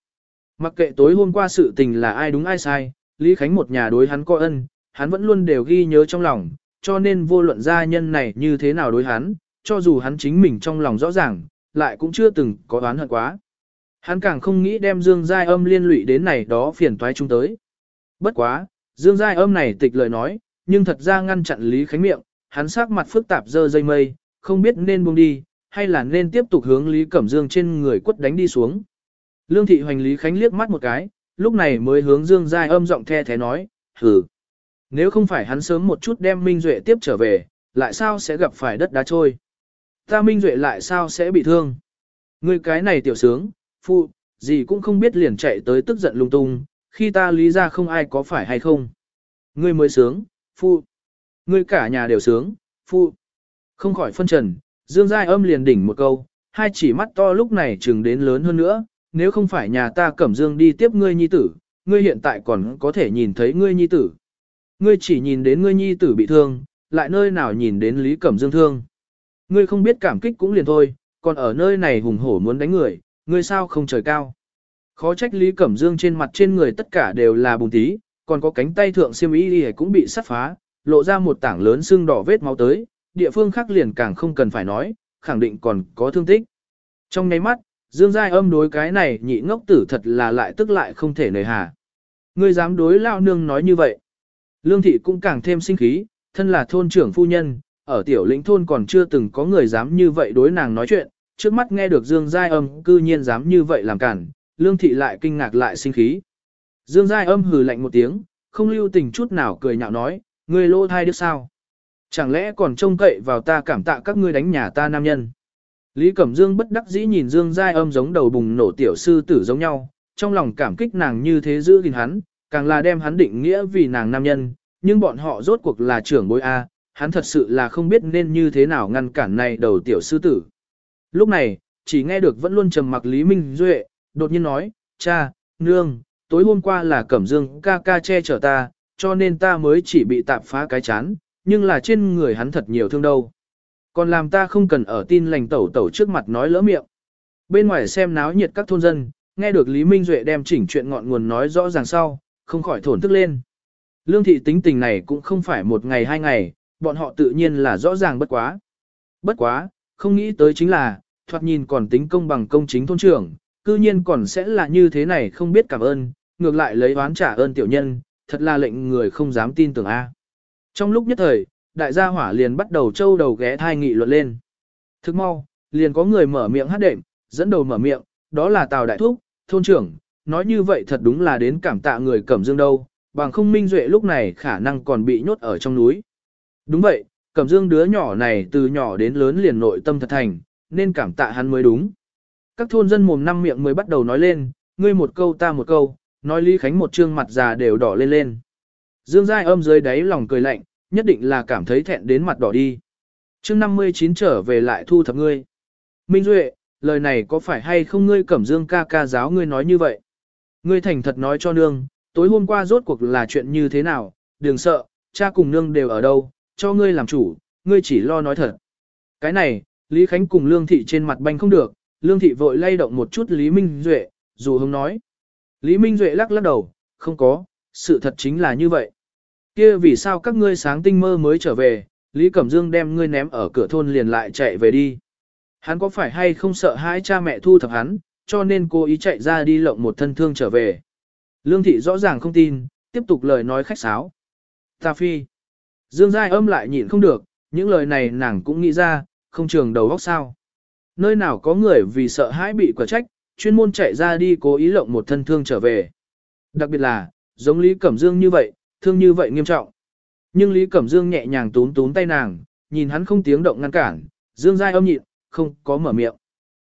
Mặc kệ tối hôm qua sự tình là ai đúng ai sai, Lý Khánh một nhà đối hắn có ân, hắn vẫn luôn đều ghi nhớ trong lòng, cho nên vô luận gia nhân này như thế nào đối hắn, cho dù hắn chính mình trong lòng rõ ràng, lại cũng chưa từng có oán hận quá. Hắn càng không nghĩ đem Dương Giai âm liên lụy đến này đó phiền toái chung tới. Bất quá, Dương Giai âm này tịch lời nói, nhưng thật ra ngăn chặn Lý Khánh miệng, hắn sắc mặt phức tạp dơ dây mây, không biết nên buông đi, hay là nên tiếp tục hướng Lý Cẩm Dương trên người quất đánh đi xuống. Lương thị hoành Lý Khánh liếc mắt một cái, lúc này mới hướng Dương Giai âm giọng the thế nói, hừ. Nếu không phải hắn sớm một chút đem Minh Duệ tiếp trở về, lại sao sẽ gặp phải đất đá trôi? Ta Minh Duệ lại sao sẽ bị thương? Ngươi cái này tiểu sướng, phụ, gì cũng không biết liền chạy tới tức giận lung tung, khi ta lý ra không ai có phải hay không. Ngươi mới sướng, phụ. Ngươi cả nhà đều sướng, phụ. Không khỏi phân trần, Dương Giai âm liền đỉnh một câu, hai chỉ mắt to lúc này chừng đến lớn hơn nữa, nếu không phải nhà ta cẩm dương đi tiếp ngươi nhi tử, ngươi hiện tại còn có thể nhìn thấy ngươi nhi tử. Ngươi chỉ nhìn đến ngươi nhi tử bị thương, lại nơi nào nhìn đến Lý Cẩm Dương thương. Ngươi không biết cảm kích cũng liền thôi, còn ở nơi này hùng hổ muốn đánh người, ngươi sao không trời cao. Khó trách Lý Cẩm Dương trên mặt trên người tất cả đều là bùn tí, còn có cánh tay thượng xiêm y cũng bị sắt phá, lộ ra một tảng lớn xương đỏ vết máu tới, địa phương khác liền càng không cần phải nói, khẳng định còn có thương tích. Trong nháy mắt, Dương Giai âm đối cái này nhị ngốc tử thật là lại tức lại không thể nời hà. Ngươi dám đối lao nương nói như vậy. Lương thị cũng càng thêm sinh khí, thân là thôn trưởng phu nhân, ở tiểu lĩnh thôn còn chưa từng có người dám như vậy đối nàng nói chuyện, trước mắt nghe được Dương Giai âm cư nhiên dám như vậy làm cản, lương thị lại kinh ngạc lại sinh khí. Dương Giai âm hừ lạnh một tiếng, không lưu tình chút nào cười nhạo nói, ngươi lô thai đứa sao? Chẳng lẽ còn trông cậy vào ta cảm tạ các ngươi đánh nhà ta nam nhân? Lý Cẩm Dương bất đắc dĩ nhìn Dương Giai âm giống đầu bùng nổ tiểu sư tử giống nhau, trong lòng cảm kích nàng như thế giữ gìn hắn, càng là đem hắn định nghĩa vì nàng nam nhân, nhưng bọn họ rốt cuộc là trưởng bối A, hắn thật sự là không biết nên như thế nào ngăn cản này đầu tiểu sư tử. Lúc này, chỉ nghe được vẫn luôn trầm mặc Lý Minh Duệ, đột nhiên nói, cha, nương, tối hôm qua là Cẩm Dương ca ca che chở ta, cho nên ta mới chỉ bị tạp phá cái chán, nhưng là trên người hắn thật nhiều thương đâu. Còn làm ta không cần ở tin lành tẩu tẩu trước mặt nói lỡ miệng. Bên ngoài xem náo nhiệt các thôn dân, nghe được Lý Minh Duệ đem chỉnh chuyện ngọn nguồn nói rõ ràng sau, không khỏi thổn thức lên. Lương thị tính tình này cũng không phải một ngày hai ngày, bọn họ tự nhiên là rõ ràng bất quá. Bất quá, không nghĩ tới chính là, thoạt nhìn còn tính công bằng công chính thôn trưởng, cư nhiên còn sẽ là như thế này không biết cảm ơn, ngược lại lấy oán trả ơn tiểu nhân, thật là lệnh người không dám tin tưởng a. Trong lúc nhất thời, đại gia hỏa liền bắt đầu trâu đầu ghé thai nghị luận lên. Thức mau, liền có người mở miệng hát đệm, dẫn đầu mở miệng, đó là Tào Đại Thúc, thôn trưởng, nói như vậy thật đúng là đến cảm tạ người Cẩm Dương đâu, bằng không Minh Duệ lúc này khả năng còn bị nhốt ở trong núi. Đúng vậy, Cẩm Dương đứa nhỏ này từ nhỏ đến lớn liền nội tâm thật thành, nên cảm tạ hắn mới đúng. Các thôn dân mồm năm miệng mới bắt đầu nói lên, ngươi một câu ta một câu, nói Lý Khánh một trương mặt già đều đỏ lên lên. Dương Giai âm dưới đáy lòng cười lạnh, nhất định là cảm thấy thẹn đến mặt đỏ đi. chương 59 trở về lại thu thập ngươi. Minh Duệ, lời này có phải hay không ngươi cẩm dương ca ca giáo ngươi nói như vậy? Ngươi thành thật nói cho nương, tối hôm qua rốt cuộc là chuyện như thế nào, đừng sợ, cha cùng nương đều ở đâu, cho ngươi làm chủ, ngươi chỉ lo nói thật. Cái này, Lý Khánh cùng Lương Thị trên mặt banh không được, Lương Thị vội lay động một chút Lý Minh Duệ, dù hông nói. Lý Minh Duệ lắc lắc đầu, không có, sự thật chính là như vậy. Kia vì sao các ngươi sáng tinh mơ mới trở về, Lý Cẩm Dương đem ngươi ném ở cửa thôn liền lại chạy về đi. Hắn có phải hay không sợ hai cha mẹ thu thập hắn, cho nên cô ý chạy ra đi lộng một thân thương trở về. Lương thị rõ ràng không tin, tiếp tục lời nói khách sáo. Ta phi. Dương Giai âm lại nhịn không được, những lời này nàng cũng nghĩ ra, không trường đầu góc sao. Nơi nào có người vì sợ hãi bị quả trách, chuyên môn chạy ra đi cố ý lộng một thân thương trở về. Đặc biệt là, giống Lý Cẩm Dương như vậy, thương như vậy nghiêm trọng. Nhưng Lý Cẩm Dương nhẹ nhàng tún tún tay nàng, nhìn hắn không tiếng động ngăn cản, Dương dai âm nhịn, không có mở miệng.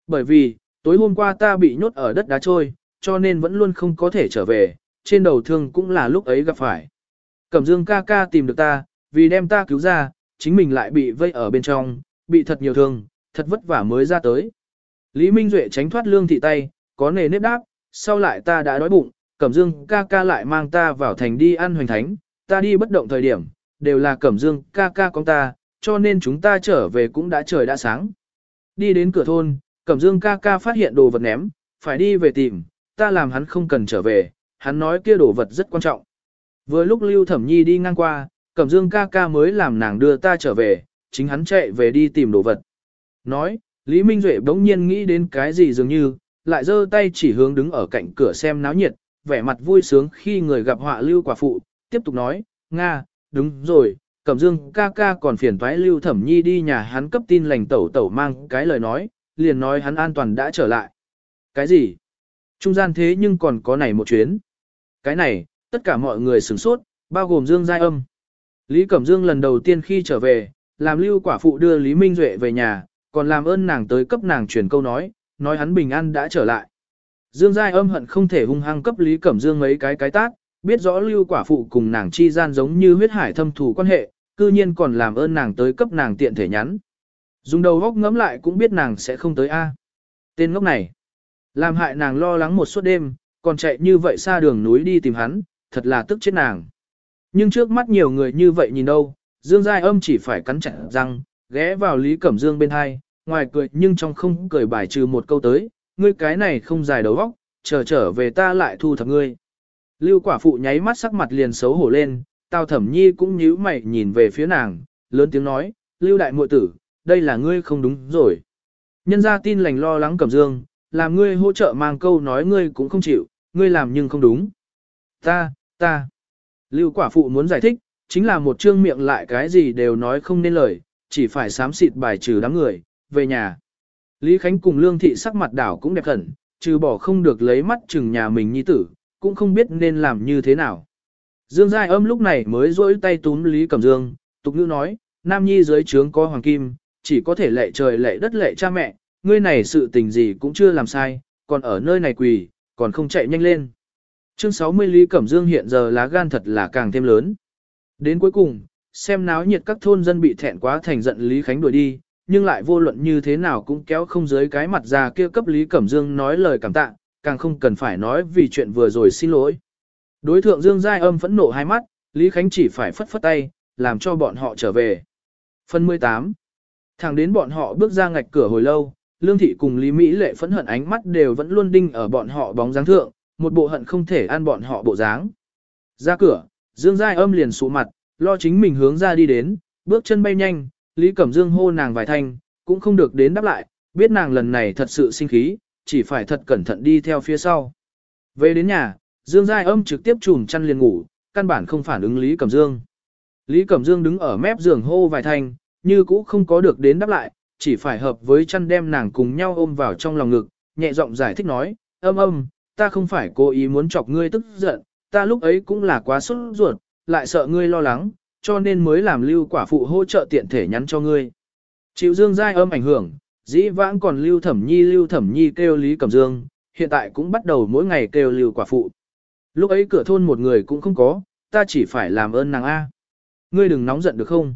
Bởi vì, tối hôm qua ta bị nhốt ở đất đá trôi, cho nên vẫn luôn không có thể trở về, trên đầu thương cũng là lúc ấy gặp phải. Cẩm Dương ca ca tìm được ta, vì đem ta cứu ra, chính mình lại bị vây ở bên trong, bị thật nhiều thương, thật vất vả mới ra tới. Lý Minh Duệ tránh thoát lương thị tay, có nề nếp đáp, sau lại ta đã đói bụng, Cẩm Dương ca ca lại mang ta vào thành đi ăn hoành thánh, ta đi bất động thời điểm, đều là Cẩm Dương ca ca con ta, cho nên chúng ta trở về cũng đã trời đã sáng. Đi đến cửa thôn, Cẩm Dương ca ca phát hiện đồ vật ném, phải đi về tìm, ta làm hắn không cần trở về, hắn nói kia đồ vật rất quan trọng. Vừa lúc Lưu Thẩm Nhi đi ngang qua, Cẩm Dương ca ca mới làm nàng đưa ta trở về, chính hắn chạy về đi tìm đồ vật. Nói, Lý Minh Duệ bỗng nhiên nghĩ đến cái gì dường như, lại giơ tay chỉ hướng đứng ở cạnh cửa xem náo nhiệt, vẻ mặt vui sướng khi người gặp họa lưu quả phụ, tiếp tục nói, Nga, đúng rồi, Cẩm Dương ca ca còn phiền toái lưu thẩm nhi đi nhà hắn cấp tin lành tẩu tẩu mang cái lời nói, liền nói hắn an toàn đã trở lại. Cái gì? Trung gian thế nhưng còn có này một chuyến. Cái này, tất cả mọi người sửng sốt, bao gồm Dương Giai Âm. Lý Cẩm Dương lần đầu tiên khi trở về, làm lưu quả phụ đưa Lý Minh Duệ về nhà, còn làm ơn nàng tới cấp nàng truyền câu nói, nói hắn bình an đã trở lại. Dương Giai âm hận không thể hung hăng cấp Lý Cẩm Dương mấy cái cái tác, biết rõ lưu quả phụ cùng nàng chi gian giống như huyết hải thâm thù quan hệ, cư nhiên còn làm ơn nàng tới cấp nàng tiện thể nhắn. Dùng đầu góc ngẫm lại cũng biết nàng sẽ không tới A. Tên ngốc này, làm hại nàng lo lắng một suốt đêm, còn chạy như vậy xa đường núi đi tìm hắn, thật là tức chết nàng. Nhưng trước mắt nhiều người như vậy nhìn đâu, Dương Giai âm chỉ phải cắn chặt răng, ghé vào Lý Cẩm Dương bên hai, ngoài cười nhưng trong không cười bài trừ một câu tới, ngươi cái này không dài đầu óc, chờ trở về ta lại thu thập ngươi. Lưu quả phụ nháy mắt sắc mặt liền xấu hổ lên, Tào Thẩm Nhi cũng nhíu mày nhìn về phía nàng, lớn tiếng nói, Lưu đại muội tử, đây là ngươi không đúng rồi. Nhân gia tin lành lo lắng Cẩm Dương, làm ngươi hỗ trợ mang câu nói ngươi cũng không chịu, ngươi làm nhưng không đúng. Ta, ta. Lưu quả phụ muốn giải thích, chính là một trương miệng lại cái gì đều nói không nên lời, chỉ phải sám xịt bài trừ đám người, về nhà. Lý Khánh cùng Lương Thị sắc mặt đảo cũng đẹp khẩn, trừ bỏ không được lấy mắt chừng nhà mình nhi tử, cũng không biết nên làm như thế nào. Dương Giai âm lúc này mới rỗi tay túm Lý Cẩm Dương, tục ngữ nói, Nam Nhi dưới trướng có hoàng kim, chỉ có thể lệ trời lệ đất lệ cha mẹ, ngươi này sự tình gì cũng chưa làm sai, còn ở nơi này quỳ, còn không chạy nhanh lên. Chương 60 Lý Cẩm Dương hiện giờ lá gan thật là càng thêm lớn. Đến cuối cùng, xem náo nhiệt các thôn dân bị thẹn quá thành giận Lý Khánh đuổi đi, nhưng lại vô luận như thế nào cũng kéo không dưới cái mặt già kia cấp Lý Cẩm Dương nói lời cảm tạ, càng không cần phải nói vì chuyện vừa rồi xin lỗi. Đối thượng Dương Giai âm phẫn nộ hai mắt, Lý Khánh chỉ phải phất phất tay, làm cho bọn họ trở về. Phần 18 Thẳng đến bọn họ bước ra ngạch cửa hồi lâu, Lương Thị cùng Lý Mỹ lệ phẫn hận ánh mắt đều vẫn luôn đinh ở bọn họ bóng dáng thượng, một bộ hận không thể ăn bọn họ bộ dáng. Ra cửa, Dương Giai âm liền sụ mặt, lo chính mình hướng ra đi đến, bước chân bay nhanh, Lý Cẩm Dương hô nàng vài thanh, cũng không được đến đáp lại, biết nàng lần này thật sự sinh khí, chỉ phải thật cẩn thận đi theo phía sau. Về đến nhà, Dương Giai âm trực tiếp trùm chăn liền ngủ, căn bản không phản ứng Lý Cẩm Dương. Lý Cẩm Dương đứng ở mép giường hô vài thanh, như cũ không có được đến đáp lại, chỉ phải hợp với chăn đem nàng cùng nhau ôm vào trong lòng ngực, nhẹ giọng giải thích nói, âm âm, ta không phải cố ý muốn chọc ngươi tức giận, ta lúc ấy cũng là quá sốt ruột, lại sợ ngươi lo lắng, cho nên mới làm lưu quả phụ hỗ trợ tiện thể nhắn cho ngươi. Chịu Dương Giai âm ảnh hưởng, dĩ vãng còn lưu thẩm nhi lưu thẩm nhi kêu Lý Cẩm Dương, hiện tại cũng bắt đầu mỗi ngày kêu lưu quả phụ. Lúc ấy cửa thôn một người cũng không có, ta chỉ phải làm ơn nàng A. Ngươi đừng nóng giận được không?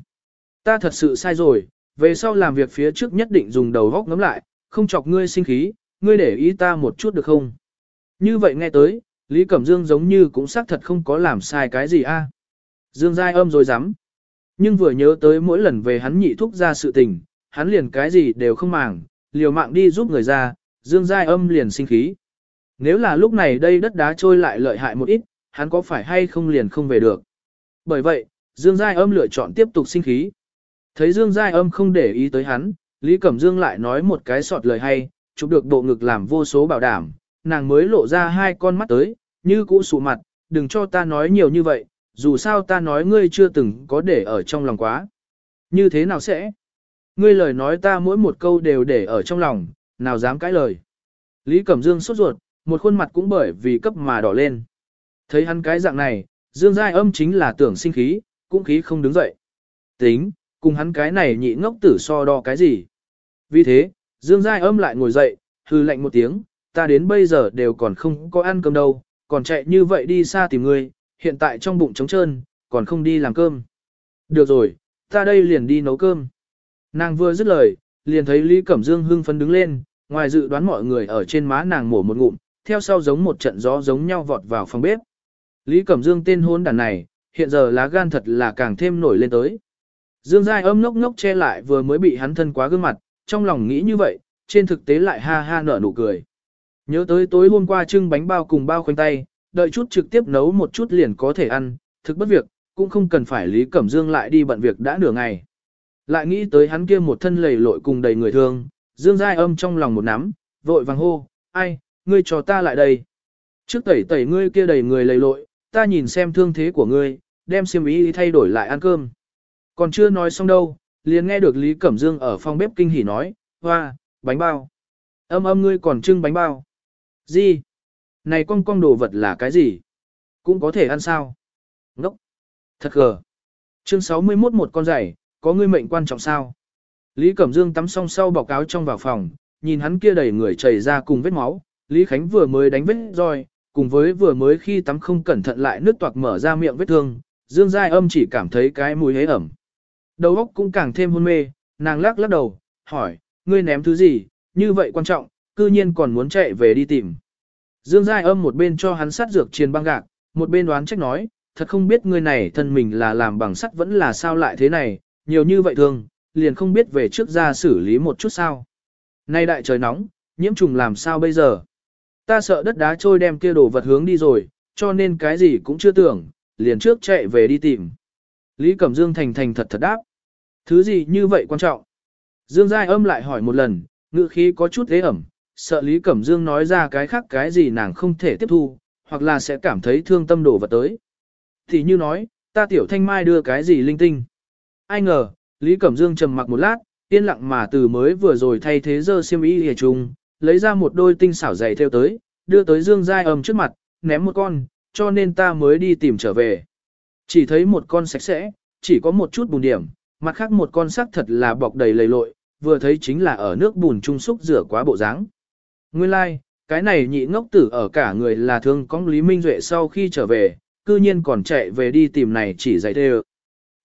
Ta thật sự sai rồi, về sau làm việc phía trước nhất định dùng đầu góc ngắm lại, không chọc ngươi sinh khí, ngươi để ý ta một chút được không? Như vậy nghe tới, Lý Cẩm Dương giống như cũng xác thật không có làm sai cái gì a. Dương Giai âm rồi dám. Nhưng vừa nhớ tới mỗi lần về hắn nhị thúc ra sự tình, hắn liền cái gì đều không màng, liều mạng đi giúp người ra, Dương Giai âm liền sinh khí. Nếu là lúc này đây đất đá trôi lại lợi hại một ít, hắn có phải hay không liền không về được. Bởi vậy, Dương Giai âm lựa chọn tiếp tục sinh khí. Thấy Dương Giai âm không để ý tới hắn, Lý Cẩm Dương lại nói một cái sọt lời hay, chụp được bộ ngực làm vô số bảo đảm, nàng mới lộ ra hai con mắt tới, như cũ sụ mặt, đừng cho ta nói nhiều như vậy, dù sao ta nói ngươi chưa từng có để ở trong lòng quá. Như thế nào sẽ? Ngươi lời nói ta mỗi một câu đều để ở trong lòng, nào dám cãi lời. Lý Cẩm Dương sốt ruột, một khuôn mặt cũng bởi vì cấp mà đỏ lên. Thấy hắn cái dạng này, Dương Giai âm chính là tưởng sinh khí, cũng khí không đứng dậy. Tính, cùng hắn cái này nhị ngốc tử so đo cái gì. Vì thế, Dương Giai âm lại ngồi dậy, hư lạnh một tiếng, ta đến bây giờ đều còn không có ăn cơm đâu, còn chạy như vậy đi xa tìm ngươi, hiện tại trong bụng trống trơn, còn không đi làm cơm. Được rồi, ta đây liền đi nấu cơm. Nàng vừa dứt lời, liền thấy Lý Cẩm Dương hưng phấn đứng lên, ngoài dự đoán mọi người ở trên má nàng mổ một ngụm, theo sau giống một trận gió giống nhau vọt vào phòng bếp. Lý Cẩm Dương tên hôn đàn này, hiện giờ lá gan thật là càng thêm nổi lên tới. Dương Giai ôm ngốc ngốc che lại vừa mới bị hắn thân quá gương mặt, trong lòng nghĩ như vậy, trên thực tế lại ha ha nở nụ cười. Nhớ tới tối hôm qua trưng bánh bao cùng bao khoanh tay, đợi chút trực tiếp nấu một chút liền có thể ăn, thực bất việc, cũng không cần phải Lý Cẩm Dương lại đi bận việc đã nửa ngày. Lại nghĩ tới hắn kia một thân lầy lội cùng đầy người thương, Dương Giai âm trong lòng một nắm, vội vàng hô, ai, ngươi cho ta lại đây. Trước tẩy tẩy ngươi kia đầy người lầy lội, ta nhìn xem thương thế của ngươi, đem xiêm ý thay đổi lại ăn cơm. Còn chưa nói xong đâu, liền nghe được Lý Cẩm Dương ở phòng bếp kinh hỉ nói, hoa, bánh bao. Âm âm ngươi còn trưng bánh bao. Gì? Này con con đồ vật là cái gì? Cũng có thể ăn sao? Ngốc. Thật gờ. Chương 61 một con giày, có ngươi mệnh quan trọng sao? Lý Cẩm Dương tắm xong sau bọc áo trong vào phòng, nhìn hắn kia đầy người chảy ra cùng vết máu, Lý Khánh vừa mới đánh vết roi, cùng với vừa mới khi tắm không cẩn thận lại nước toạc mở ra miệng vết thương, Dương Giai âm chỉ cảm thấy cái mùi hế ẩm. Đầu óc cũng càng thêm hôn mê, nàng lắc lắc đầu, hỏi, ngươi ném thứ gì, như vậy quan trọng, cư nhiên còn muốn chạy về đi tìm. Dương Giai âm một bên cho hắn sát dược chiền băng gạc, một bên đoán trách nói, thật không biết người này thân mình là làm bằng sắt vẫn là sao lại thế này, nhiều như vậy thường, liền không biết về trước ra xử lý một chút sao. Nay đại trời nóng, nhiễm trùng làm sao bây giờ? Ta sợ đất đá trôi đem kia đồ vật hướng đi rồi, cho nên cái gì cũng chưa tưởng, liền trước chạy về đi tìm. Lý Cẩm Dương thành thành thật thật đáp. Thứ gì như vậy quan trọng? Dương Giai âm lại hỏi một lần, ngữ khí có chút thế ẩm, Sợ Lý Cẩm Dương nói ra cái khác cái gì nàng không thể tiếp thu, hoặc là sẽ cảm thấy thương tâm đổ vật tới. Thì như nói, ta tiểu thanh mai đưa cái gì linh tinh. Ai ngờ, Lý Cẩm Dương trầm mặc một lát, yên lặng mà từ mới vừa rồi thay thế dơ xiêm y hề trùng, lấy ra một đôi tinh xảo dày theo tới, đưa tới Dương Giai ầm trước mặt, ném một con, cho nên ta mới đi tìm trở về. Chỉ thấy một con sạch sẽ, chỉ có một chút bùn điểm, mặt khác một con sắc thật là bọc đầy lầy lội, vừa thấy chính là ở nước bùn trung xúc rửa quá bộ dáng. Nguyên lai, like, cái này nhị ngốc tử ở cả người là thương cong Lý Minh Duệ sau khi trở về, cư nhiên còn chạy về đi tìm này chỉ dạy thê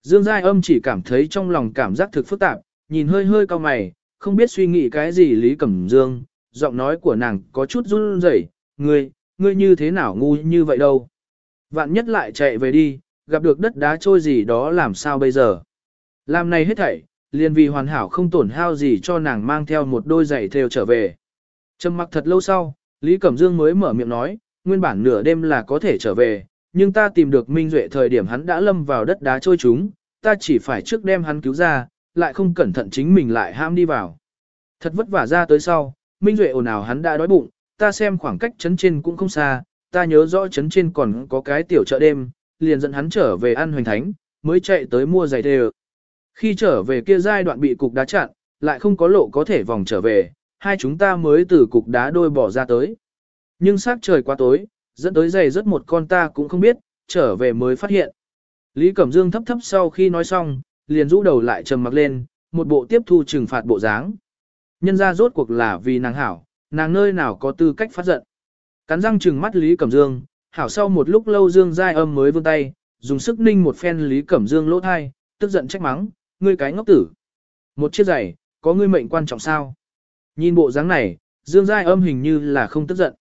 Dương Giai âm chỉ cảm thấy trong lòng cảm giác thực phức tạp, nhìn hơi hơi cao mày, không biết suy nghĩ cái gì Lý Cẩm Dương, giọng nói của nàng có chút run rẩy, ngươi, ngươi như thế nào ngu như vậy đâu. Vạn nhất lại chạy về đi, gặp được đất đá trôi gì đó làm sao bây giờ. Làm này hết thảy, liền vì hoàn hảo không tổn hao gì cho nàng mang theo một đôi giày theo trở về. Trầm mặc thật lâu sau, Lý Cẩm Dương mới mở miệng nói, nguyên bản nửa đêm là có thể trở về, nhưng ta tìm được Minh Duệ thời điểm hắn đã lâm vào đất đá trôi chúng, ta chỉ phải trước đem hắn cứu ra, lại không cẩn thận chính mình lại ham đi vào. Thật vất vả ra tới sau, Minh Duệ ồn ào hắn đã đói bụng, ta xem khoảng cách chấn trên cũng không xa, ta nhớ rõ chấn trên còn có cái tiểu chợ đêm, liền dẫn hắn trở về ăn hoành thánh, mới chạy tới mua giày thề. Khi trở về kia giai đoạn bị cục đá chặn, lại không có lộ có thể vòng trở về, hai chúng ta mới từ cục đá đôi bỏ ra tới. Nhưng sắc trời quá tối, dẫn tới giày rất một con ta cũng không biết, trở về mới phát hiện. Lý Cẩm Dương thấp thấp sau khi nói xong, liền rũ đầu lại trầm mặc lên, một bộ tiếp thu trừng phạt bộ dáng. Nhân ra rốt cuộc là vì nàng hảo, nàng nơi nào có tư cách phát giận. Cắn răng trừng mắt Lý Cẩm Dương, hảo sau một lúc lâu Dương Giai âm mới vươn tay, dùng sức ninh một phen Lý Cẩm Dương lỗ thai, tức giận trách mắng, ngươi cái ngốc tử. Một chiếc giày, có ngươi mệnh quan trọng sao? Nhìn bộ dáng này, Dương Giai âm hình như là không tức giận.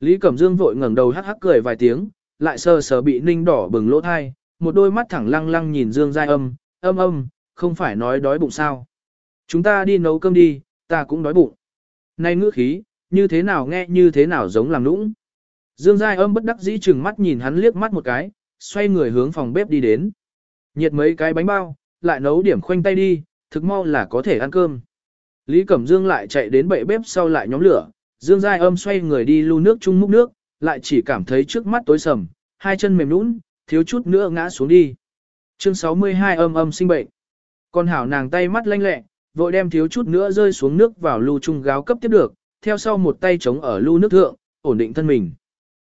Lý Cẩm Dương vội ngẩng đầu hắc hắc cười vài tiếng, lại sờ sờ bị ninh đỏ bừng lỗ thai, một đôi mắt thẳng lăng lăng nhìn Dương Giai âm, âm âm, không phải nói đói bụng sao. Chúng ta đi nấu cơm đi, ta cũng đói bụng. Này ngữ khí, như thế nào nghe như thế nào giống làm nũng. Dương Giai âm bất đắc dĩ chừng mắt nhìn hắn liếc mắt một cái, xoay người hướng phòng bếp đi đến. Nhiệt mấy cái bánh bao, lại nấu điểm khoanh tay đi, thực mau là có thể ăn cơm. Lý Cẩm Dương lại chạy đến bệ bếp sau lại nhóm lửa, Dương Giai âm xoay người đi lưu nước chung múc nước, lại chỉ cảm thấy trước mắt tối sầm, hai chân mềm nũng, thiếu chút nữa ngã xuống đi. Chương 62 âm âm sinh bệnh. Con hảo nàng tay mắt lanh lẹ, vội đem thiếu chút nữa rơi xuống nước vào lưu chung gáo cấp tiếp được, theo sau một tay chống ở lưu nước thượng, ổn định thân mình.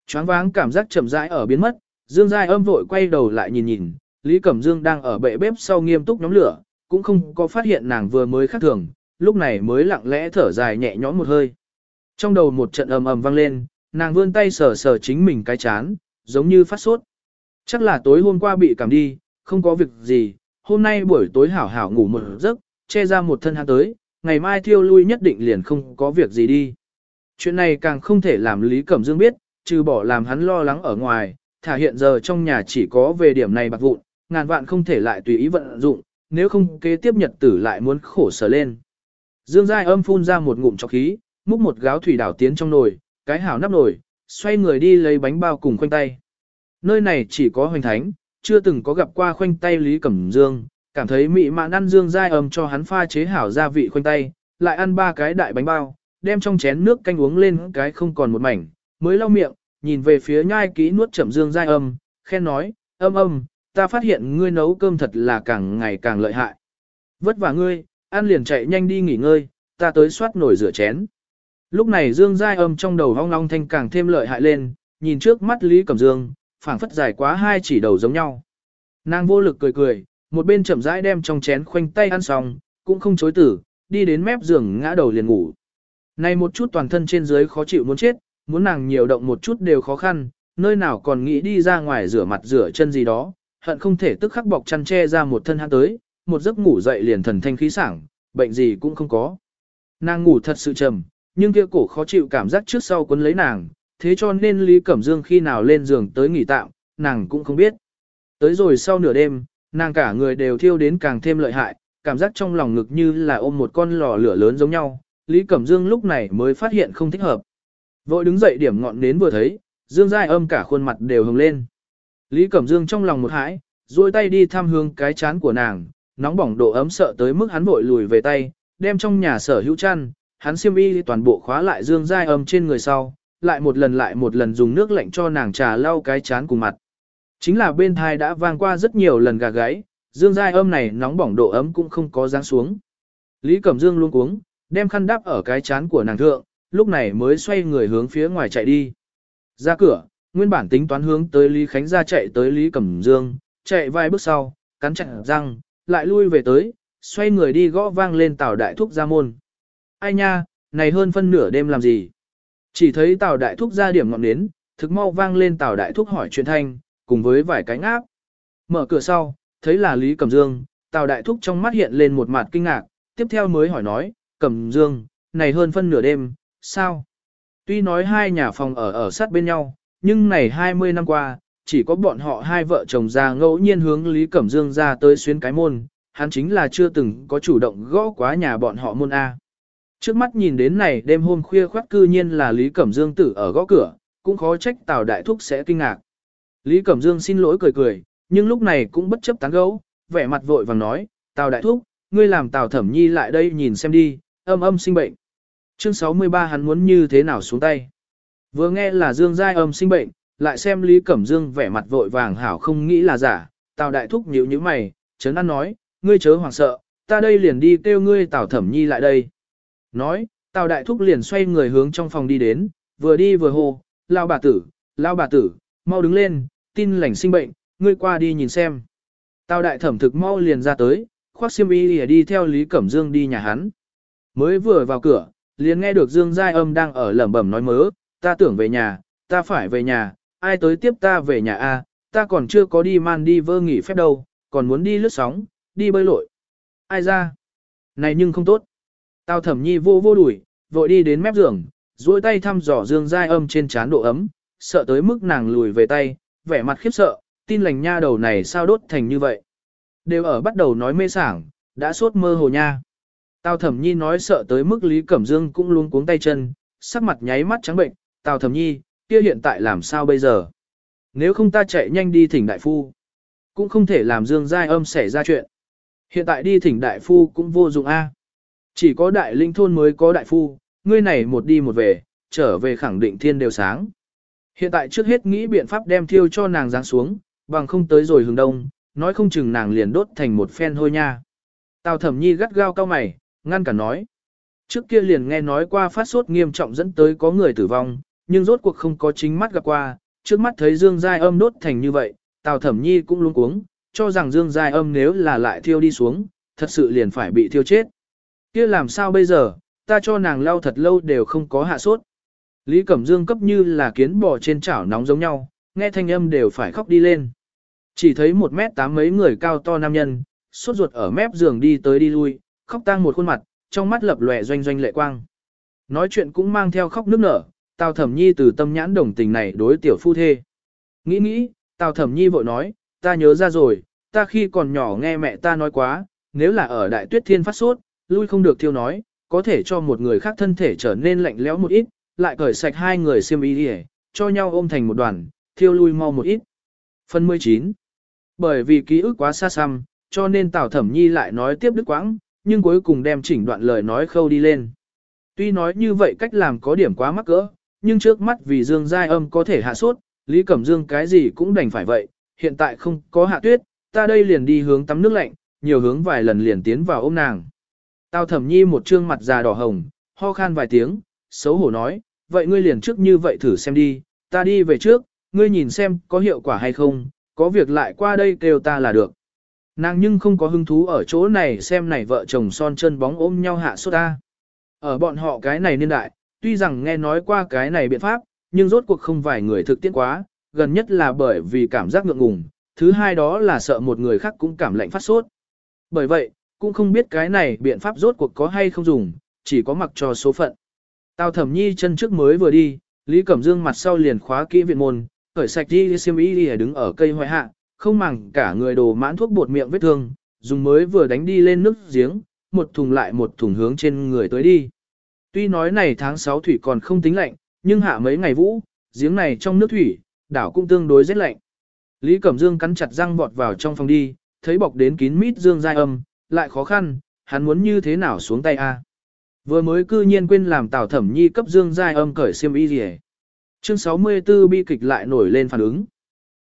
Choáng váng cảm giác chậm rãi ở biến mất, Dương Giai âm vội quay đầu lại nhìn nhìn, Lý Cẩm Dương đang ở bệ bếp sau nghiêm túc nhóm lửa, cũng không có phát hiện nàng vừa mới khác thường, lúc này mới lặng lẽ thở dài nhẹ nhõm một hơi. Trong đầu một trận ầm ầm vang lên, nàng vươn tay sờ sờ chính mình cái chán, giống như phát sốt. Chắc là tối hôm qua bị cảm đi, không có việc gì, hôm nay buổi tối hảo hảo ngủ một giấc, che ra một thân hắn tới, ngày mai thiêu lui nhất định liền không có việc gì đi. Chuyện này càng không thể làm Lý Cẩm Dương biết, trừ bỏ làm hắn lo lắng ở ngoài, thả hiện giờ trong nhà chỉ có về điểm này bạc vụn, ngàn vạn không thể lại tùy ý vận dụng, nếu không kế tiếp nhật tử lại muốn khổ sở lên. Dương Giai âm phun ra một ngụm chọc khí, múc một gáo thủy đảo tiến trong nồi, cái hảo nắp nồi, xoay người đi lấy bánh bao cùng khoanh tay. Nơi này chỉ có hoành thánh, chưa từng có gặp qua khoanh tay Lý Cẩm Dương, cảm thấy mị mạn ăn Dương Giai âm cho hắn pha chế hảo gia vị khoanh tay, lại ăn ba cái đại bánh bao, đem trong chén nước canh uống lên cái không còn một mảnh, mới lau miệng, nhìn về phía nhai kỹ nuốt chậm Dương Giai âm, khen nói, âm âm, ta phát hiện ngươi nấu cơm thật là càng ngày càng lợi hại. Vất vả ngươi, ăn liền chạy nhanh đi nghỉ ngơi, ta tới soát nổi rửa chén. Lúc này Dương Giai âm trong đầu hong long thanh càng thêm lợi hại lên, nhìn trước mắt Lý Cẩm Dương, phảng phất dài quá hai chỉ đầu giống nhau. Nàng vô lực cười cười, một bên chậm rãi đem trong chén khoanh tay ăn xong, cũng không chối tử, đi đến mép giường ngã đầu liền ngủ. Này một chút toàn thân trên dưới khó chịu muốn chết, muốn nàng nhiều động một chút đều khó khăn, nơi nào còn nghĩ đi ra ngoài rửa mặt rửa chân gì đó, hận không thể tức khắc bọc chăn che ra một thân hắn tới, một giấc ngủ dậy liền thần thanh khí sảng, bệnh gì cũng không có. Nàng ngủ thật sự trầm, nhưng kia cổ khó chịu cảm giác trước sau quấn lấy nàng, thế cho nên Lý Cẩm Dương khi nào lên giường tới nghỉ tạm, nàng cũng không biết. Tới rồi sau nửa đêm, nàng cả người đều thiêu đến càng thêm lợi hại, cảm giác trong lòng ngực như là ôm một con lò lửa lớn giống nhau. Lý Cẩm Dương lúc này mới phát hiện không thích hợp. Vội đứng dậy điểm ngọn nến vừa thấy, Dương Giai âm cả khuôn mặt đều hồng lên. Lý Cẩm Dương trong lòng một hãi, duỗi tay đi thăm hương cái chán của nàng, nóng bỏng độ ấm sợ tới mức hắn vội lùi về tay, đem trong nhà sở hữu chăn, hắn xiêm y toàn bộ khóa lại Dương Giai Âm trên người sau, lại một lần lại một lần dùng nước lạnh cho nàng trà lau cái chán cùng mặt. Chính là bên thai đã vang qua rất nhiều lần gà gáy, Dương Giai Âm này nóng bỏng độ ấm cũng không có dáng xuống. Lý Cẩm Dương luôn cuống, đem khăn đắp ở cái chán của nàng thượng, lúc này mới xoay người hướng phía ngoài chạy đi. Ra cửa, nguyên bản tính toán hướng tới Lý Khánh ra chạy tới Lý Cẩm Dương, chạy vài bước sau, cắn chặt răng, lại lui về tới, xoay người đi gõ vang lên Tào Đại Thúc ra môn. Ai nha, này hơn phân nửa đêm làm gì? Chỉ thấy Tào Đại Thúc ra điểm ngọn nến, thực mau vang lên Tào Đại Thúc hỏi chuyện thanh, cùng với vài cánh áp. Mở cửa sau, thấy là Lý Cẩm Dương, Tào Đại Thúc trong mắt hiện lên một mặt kinh ngạc, tiếp theo mới hỏi nói, Cẩm Dương, này hơn phân nửa đêm, sao? Tuy nói hai nhà phòng ở ở sát bên nhau, nhưng này 20 năm qua, chỉ có bọn họ hai vợ chồng ra ngẫu nhiên hướng Lý Cẩm Dương ra tới xuyến cái môn, hắn chính là chưa từng có chủ động gõ quá nhà bọn họ môn A. Trước mắt nhìn đến này đêm hôm khuya khoát cư nhiên là Lý Cẩm Dương tử ở gõ cửa, cũng khó trách Tào Đại Thúc sẽ kinh ngạc. Lý Cẩm Dương xin lỗi cười cười, nhưng lúc này cũng bất chấp tán gấu vẻ mặt vội vàng nói, Tào Đại Thúc, ngươi làm Tào Thẩm Nhi lại đây nhìn xem đi, âm âm sinh bệnh. Chương 63 hắn muốn như thế nào xuống tay. Vừa nghe là Dương Giai âm sinh bệnh, lại xem Lý Cẩm Dương vẻ mặt vội vàng hảo không nghĩ là giả, Tào Đại Thúc nhíu nhíu mày, chấn an nói, ngươi chớ hoảng sợ, ta đây liền đi kêu ngươi Tào Thẩm Nhi lại đây. Nói, Tào Đại Thúc liền xoay người hướng trong phòng đi đến, vừa đi vừa hô, lao bà tử, lao bà tử, mau đứng lên, tin lành sinh bệnh, ngươi qua đi nhìn xem. Tào Đại Thẩm thực mau liền ra tới, khoác xiêm y đi theo Lý Cẩm Dương đi nhà hắn. Mới vừa vào cửa, liền nghe được Dương Giai Âm đang ở lẩm bẩm nói mớ, ta tưởng về nhà, ta phải về nhà, ai tới tiếp ta về nhà a? ta còn chưa có đi man đi vơ nghỉ phép đâu, còn muốn đi lướt sóng, đi bơi lội. Ai ra? Này nhưng không tốt. Tào thẩm nhi vô vô đuổi, vội đi đến mép giường, duỗi tay thăm dò Dương Giai Âm trên trán độ ấm, sợ tới mức nàng lùi về tay, vẻ mặt khiếp sợ, tin lành nha đầu này sao đốt thành như vậy. Đều ở bắt đầu nói mê sảng, đã sốt mơ hồ nha. Tào thẩm nhi nói sợ tới mức Lý Cẩm Dương cũng luôn cuống tay chân, sắc mặt nháy mắt trắng bệnh, Tào thẩm nhi, kia hiện tại làm sao bây giờ? Nếu không ta chạy nhanh đi thỉnh đại phu, cũng không thể làm Dương Giai âm xảy ra chuyện. Hiện tại đi thỉnh đại phu cũng vô dụng a. Chỉ có đại linh thôn mới có đại phu, ngươi này một đi một về, trở về khẳng định thiên đều sáng. Hiện tại trước hết nghĩ biện pháp đem thiêu cho nàng giáng xuống, bằng không tới rồi hướng đông, nói không chừng nàng liền đốt thành một phen hôi nha. Tào thẩm nhi gắt gao cao mày, ngăn cả nói. Trước kia liền nghe nói qua phát sốt nghiêm trọng dẫn tới có người tử vong, nhưng rốt cuộc không có chính mắt gặp qua, trước mắt thấy Dương Giai âm đốt thành như vậy, Tào Thẩm Nhi cũng luống cuống, cho rằng Dương Giai âm nếu là lại thiêu đi xuống, thật sự liền phải bị thiêu chết. kia làm sao bây giờ, ta cho nàng lau thật lâu đều không có hạ sốt. Lý Cẩm Dương cấp như là kiến bò trên chảo nóng giống nhau, nghe thanh âm đều phải khóc đi lên. Chỉ thấy một mét tám mấy người cao to nam nhân, sốt ruột ở mép giường đi tới đi lui, khóc tang một khuôn mặt, trong mắt lập lòe doanh doanh lệ quang. Nói chuyện cũng mang theo khóc nước nở, Tào Thẩm Nhi từ tâm nhãn đồng tình này đối tiểu phu thê. Nghĩ nghĩ, Tào Thẩm Nhi vội nói, ta nhớ ra rồi, ta khi còn nhỏ nghe mẹ ta nói quá, nếu là ở đại tuyết thiên phát sốt, lui không được thiêu nói, có thể cho một người khác thân thể trở nên lạnh lẽo một ít, lại cởi sạch hai người xiêm y đi cho nhau ôm thành một đoàn, thiêu lui mau một ít. Phần 19 Bởi vì ký ức quá xa xăm, cho nên Tào Thẩm Nhi lại nói tiếp đức quãng, nhưng cuối cùng đem chỉnh đoạn lời nói khâu đi lên. Tuy nói như vậy cách làm có điểm quá mắc cỡ, nhưng trước mắt vì Dương Giai âm có thể hạ sốt, Lý Cẩm Dương cái gì cũng đành phải vậy, hiện tại không có hạ tuyết, ta đây liền đi hướng tắm nước lạnh, nhiều hướng vài lần liền tiến vào ôm nàng. tao thẩm nhi một trương mặt già đỏ hồng, ho khan vài tiếng, xấu hổ nói, vậy ngươi liền trước như vậy thử xem đi, ta đi về trước, ngươi nhìn xem có hiệu quả hay không, có việc lại qua đây kêu ta là được. Nàng nhưng không có hứng thú ở chỗ này xem này vợ chồng son chân bóng ôm nhau hạ sốt ta. Ở bọn họ cái này niên đại, tuy rằng nghe nói qua cái này biện pháp, nhưng rốt cuộc không vài người thực tiễn quá, gần nhất là bởi vì cảm giác ngượng ngùng, thứ hai đó là sợ một người khác cũng cảm lạnh phát sốt. Bởi vậy, cũng không biết cái này biện pháp rốt cuộc có hay không dùng, chỉ có mặc cho số phận. Tào thẩm nhi chân trước mới vừa đi, Lý Cẩm Dương mặt sau liền khóa kỹ viện môn, khởi sạch đi xiêm y đi đứng ở cây hoài hạ, không màng cả người đồ mãn thuốc bột miệng vết thương, dùng mới vừa đánh đi lên nước giếng, một thùng lại một thùng hướng trên người tới đi. Tuy nói này tháng 6 thủy còn không tính lạnh, nhưng hạ mấy ngày vũ, giếng này trong nước thủy, đảo cũng tương đối rất lạnh. Lý Cẩm Dương cắn chặt răng vọt vào trong phòng đi, thấy bọc đến kín mít Dương Giai âm, lại khó khăn, hắn muốn như thế nào xuống tay a? Vừa mới cư nhiên quên làm Tào Thẩm Nhi cấp Dương Giai Âm cởi xiêm y liề. Chương 64 bi kịch lại nổi lên phản ứng.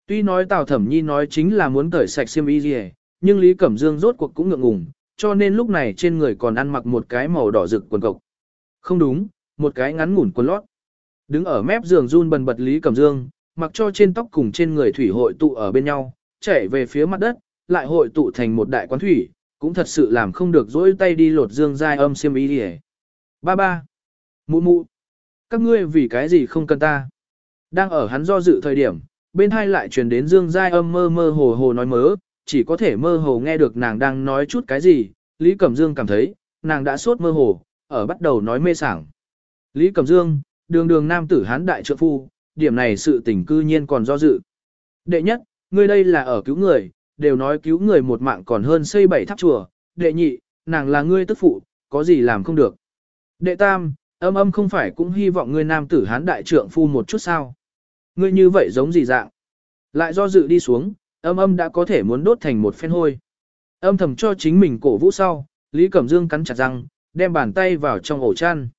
Tuy nói Tào Thẩm Nhi nói chính là muốn cởi sạch xiêm y liề, nhưng Lý Cẩm Dương rốt cuộc cũng ngượng ngùng, cho nên lúc này trên người còn ăn mặc một cái màu đỏ rực quần cộc. Không đúng, một cái ngắn ngủn quần lót. Đứng ở mép giường run bần bật Lý Cẩm Dương, mặc cho trên tóc cùng trên người thủy hội tụ ở bên nhau, chảy về phía mặt đất, lại hội tụ thành một đại quán thủy, cũng thật sự làm không được dỗi tay đi lột dương dai âm xiêm y đi Ba ba. Mụ mụ. Các ngươi vì cái gì không cần ta. Đang ở hắn do dự thời điểm, bên hai lại truyền đến dương dai âm mơ mơ hồ hồ nói mớ, chỉ có thể mơ hồ nghe được nàng đang nói chút cái gì, Lý Cẩm Dương cảm thấy, nàng đã sốt mơ hồ, ở bắt đầu nói mê sảng. Lý Cẩm Dương, đường đường nam tử hán đại trượng phu, điểm này sự tình cư nhiên còn do dự. Đệ nhất, ngươi đây là ở cứu người, đều nói cứu người một mạng còn hơn xây bảy tháp chùa. Đệ nhị, nàng là ngươi tức phụ, có gì làm không được. Đệ tam, âm âm không phải cũng hy vọng ngươi nam tử hán đại trượng phu một chút sao. Ngươi như vậy giống gì dạng. Lại do dự đi xuống, âm âm đã có thể muốn đốt thành một phen hôi. Âm thầm cho chính mình cổ vũ sau, Lý Cẩm Dương cắn chặt răng, đem bàn tay vào trong ổ chăn.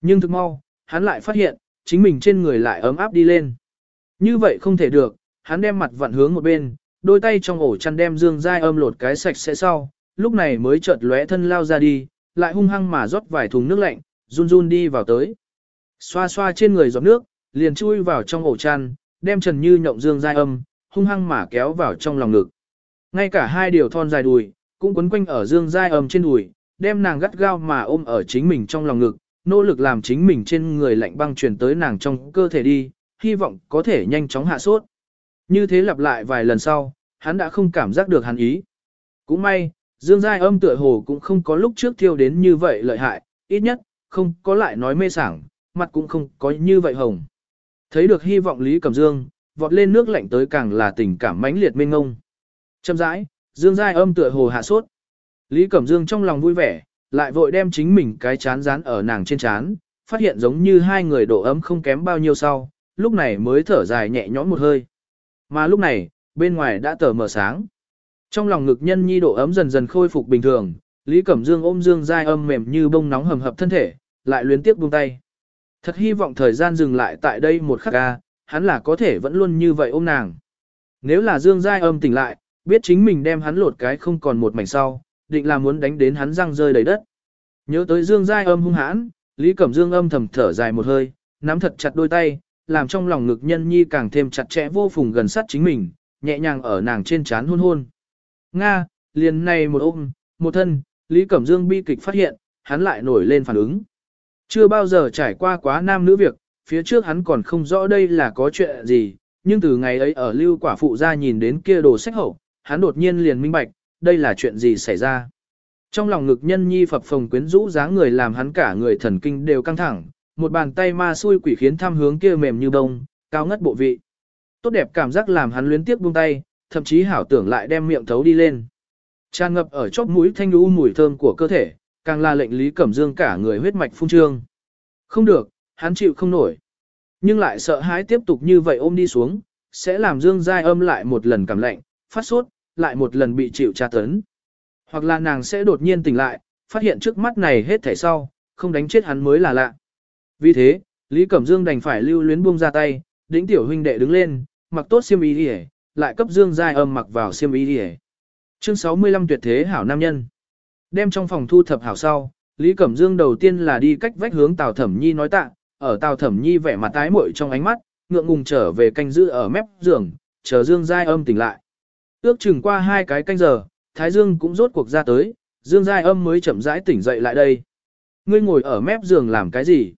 Nhưng thực mau, hắn lại phát hiện, chính mình trên người lại ấm áp đi lên. Như vậy không thể được, hắn đem mặt vặn hướng một bên, đôi tay trong ổ chăn đem Dương Giai âm lột cái sạch sẽ sau, lúc này mới chợt lóe thân lao ra đi, lại hung hăng mà rót vài thùng nước lạnh, run run đi vào tới. Xoa xoa trên người giọt nước, liền chui vào trong ổ chăn, đem Trần Như nhộng Dương Giai âm, hung hăng mà kéo vào trong lòng ngực. Ngay cả hai điều thon dài đùi, cũng quấn quanh ở Dương Giai âm trên đùi, đem nàng gắt gao mà ôm ở chính mình trong lòng ngực, nỗ lực làm chính mình trên người lạnh băng truyền tới nàng trong cơ thể đi, hy vọng có thể nhanh chóng hạ sốt. Như thế lặp lại vài lần sau, hắn đã không cảm giác được hắn ý. Cũng may, Dương Giai âm tựa hồ cũng không có lúc trước thiêu đến như vậy lợi hại, ít nhất, không có lại nói mê sảng, mặt cũng không có như vậy hồng. Thấy được hy vọng Lý Cẩm Dương, vọt lên nước lạnh tới càng là tình cảm mãnh liệt mênh ngông. Châm rãi, Dương Giai âm tựa hồ hạ sốt. Lý Cẩm Dương trong lòng vui vẻ, lại vội đem chính mình cái chán dán ở nàng trên chán, phát hiện giống như hai người độ ấm không kém bao nhiêu sau, lúc này mới thở dài nhẹ nhõm một hơi. Mà lúc này, bên ngoài đã tờ mờ sáng. Trong lòng ngực nhân nhi độ ấm dần dần khôi phục bình thường, Lý Cẩm Dương ôm Dương dai âm mềm như bông nóng hầm hập thân thể, lại luyến tiếp buông tay. Thật hy vọng thời gian dừng lại tại đây một khắc ca, hắn là có thể vẫn luôn như vậy ôm nàng. Nếu là Dương Giai âm tỉnh lại, biết chính mình đem hắn lột cái không còn một mảnh sau, định là muốn đánh đến hắn răng rơi đầy đất. Nhớ tới Dương Giai âm hung hãn, Lý Cẩm Dương âm thầm thở dài một hơi, nắm thật chặt đôi tay, làm trong lòng ngực nhân nhi càng thêm chặt chẽ vô phùng gần sát chính mình, nhẹ nhàng ở nàng trên trán hôn hôn. Nga, liền này một ôm, một thân, Lý Cẩm Dương bi kịch phát hiện, hắn lại nổi lên phản ứng. Chưa bao giờ trải qua quá nam nữ việc, phía trước hắn còn không rõ đây là có chuyện gì, nhưng từ ngày ấy ở lưu quả phụ ra nhìn đến kia đồ sách hậu, hắn đột nhiên liền minh bạch, đây là chuyện gì xảy ra. Trong lòng ngực nhân nhi phập phồng quyến rũ dáng người làm hắn cả người thần kinh đều căng thẳng, một bàn tay ma xui quỷ khiến tham hướng kia mềm như bông, cao ngất bộ vị. Tốt đẹp cảm giác làm hắn luyến tiếp buông tay, thậm chí hảo tưởng lại đem miệng thấu đi lên. Tràn ngập ở chóp mũi thanh u mùi thơm của cơ thể, càng là lệnh Lý Cẩm Dương cả người huyết mạch phun trương. Không được, hắn chịu không nổi. Nhưng lại sợ hãi tiếp tục như vậy ôm đi xuống, sẽ làm Dương Giai âm lại một lần cảm lạnh, phát sốt, lại một lần bị chịu tra tấn. Hoặc là nàng sẽ đột nhiên tỉnh lại, phát hiện trước mắt này hết thảy sau, không đánh chết hắn mới là lạ. Vì thế, Lý Cẩm Dương đành phải lưu luyến buông ra tay, đĩnh tiểu huynh đệ đứng lên, mặc tốt xiêm y đi lại cấp Dương Giai âm mặc vào xiêm y đi Chương 65 tuyệt thế hảo nam nhân. Đem trong phòng thu thập hảo sau, Lý Cẩm Dương đầu tiên là đi cách vách hướng Tào Thẩm Nhi nói tạ, ở Tào Thẩm Nhi vẻ mặt tái muội trong ánh mắt, ngượng ngùng trở về canh giữ ở mép giường, chờ Dương Giai âm tỉnh lại. Ước chừng qua hai cái canh giờ, Thái Dương cũng rốt cuộc ra tới, Dương Giai âm mới chậm rãi tỉnh dậy lại đây. Ngươi ngồi ở mép giường làm cái gì?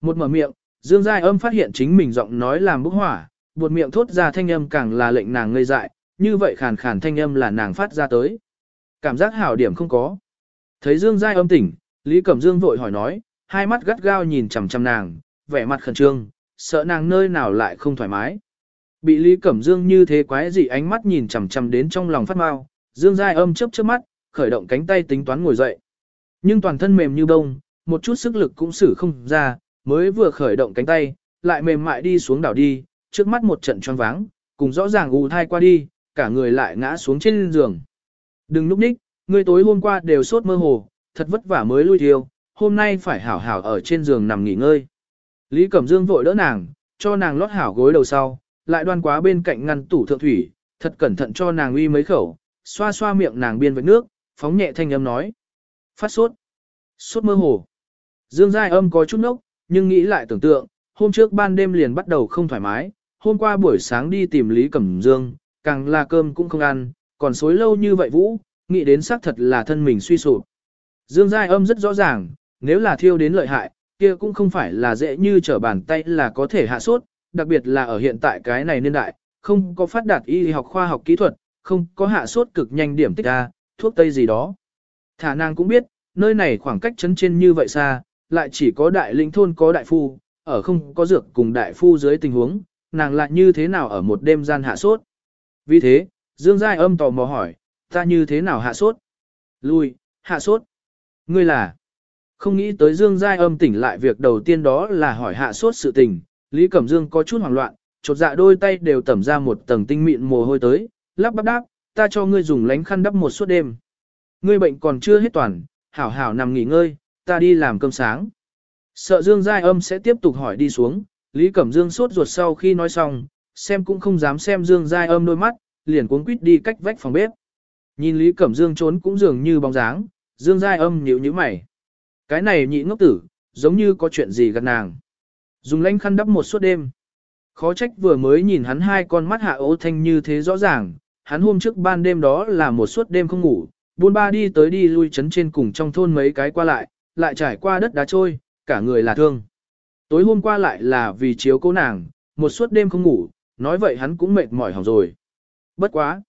Một mở miệng, Dương Giai âm phát hiện chính mình giọng nói làm bốc hỏa, buột miệng thốt ra thanh âm càng là lệnh nàng ngây dại, như vậy khàn khàn thanh âm là nàng phát ra tới. Cảm giác hảo điểm không có. Thấy Dương Giai âm tỉnh, Lý Cẩm Dương vội hỏi nói, hai mắt gắt gao nhìn chằm chằm nàng, vẻ mặt khẩn trương, sợ nàng nơi nào lại không thoải mái. Bị Lý Cẩm Dương như thế quái dị ánh mắt nhìn chằm chằm đến trong lòng phát mau, Dương Giai âm chớp chớp mắt, khởi động cánh tay tính toán ngồi dậy. Nhưng toàn thân mềm như bông, một chút sức lực cũng xử không ra, mới vừa khởi động cánh tay, lại mềm mại đi xuống đảo đi, trước mắt một trận choáng váng, cùng rõ ràng ù thai qua đi, cả người lại ngã xuống trên giường. Đừng lúc ních, người tối hôm qua đều sốt mơ hồ, thật vất vả mới lui thiêu, hôm nay phải hảo hảo ở trên giường nằm nghỉ ngơi. Lý Cẩm Dương vội đỡ nàng, cho nàng lót hảo gối đầu sau, lại đoan quá bên cạnh ngăn tủ thượng thủy, thật cẩn thận cho nàng uy mấy khẩu, xoa xoa miệng nàng biên với nước, phóng nhẹ thanh âm nói. Phát sốt. Sốt mơ hồ. Dương Giai âm có chút nốc, nhưng nghĩ lại tưởng tượng, hôm trước ban đêm liền bắt đầu không thoải mái, hôm qua buổi sáng đi tìm Lý Cẩm Dương, càng là cơm cũng không ăn, còn xối lâu như vậy Vũ, nghĩ đến xác thật là thân mình suy sụp. Dương Giai âm rất rõ ràng, nếu là thiêu đến lợi hại, kia cũng không phải là dễ như trở bàn tay là có thể hạ sốt, đặc biệt là ở hiện tại cái này niên đại, không có phát đạt y học khoa học kỹ thuật, không có hạ sốt cực nhanh điểm tích A, thuốc tây gì đó. Thả nàng cũng biết, nơi này khoảng cách chấn trên như vậy xa, lại chỉ có đại linh thôn có đại phu, ở không có dược cùng đại phu dưới tình huống, nàng lại như thế nào ở một đêm gian hạ sốt. Vì thế, Dương Giai âm tò mò hỏi, ta như thế nào hạ sốt? Lui, hạ sốt. Ngươi là? Không nghĩ tới Dương Giai âm tỉnh lại việc đầu tiên đó là hỏi hạ sốt sự tình, Lý Cẩm Dương có chút hoảng loạn, chột dạ đôi tay đều tẩm ra một tầng tinh mịn mồ hôi tới, lắp bắp đáp, ta cho ngươi dùng lánh khăn đắp một suốt đêm. Ngươi bệnh còn chưa hết toàn, hảo hảo nằm nghỉ ngơi, ta đi làm cơm sáng. Sợ Dương Giai âm sẽ tiếp tục hỏi đi xuống, Lý Cẩm Dương sốt ruột sau khi nói xong, xem cũng không dám xem Dương Giai âm đôi mắt, liền cuống quýt đi cách vách phòng bếp. Nhìn Lý Cẩm Dương trốn cũng dường như bóng dáng, Dương Giai âm nhíu nhíu mày. Cái này nhị ngốc tử, giống như có chuyện gì gần nàng. Dùng lanh khăn đắp một suốt đêm. Khó trách vừa mới nhìn hắn hai con mắt hạ ố thanh như thế rõ ràng, hắn hôm trước ban đêm đó là một suốt đêm không ngủ, buôn ba đi tới đi lui chấn trên cùng trong thôn mấy cái qua lại, lại trải qua đất đá trôi, cả người là thương. Tối hôm qua lại là vì chiếu cố nàng, một suốt đêm không ngủ, nói vậy hắn cũng mệt mỏi hỏng rồi. Bất quá.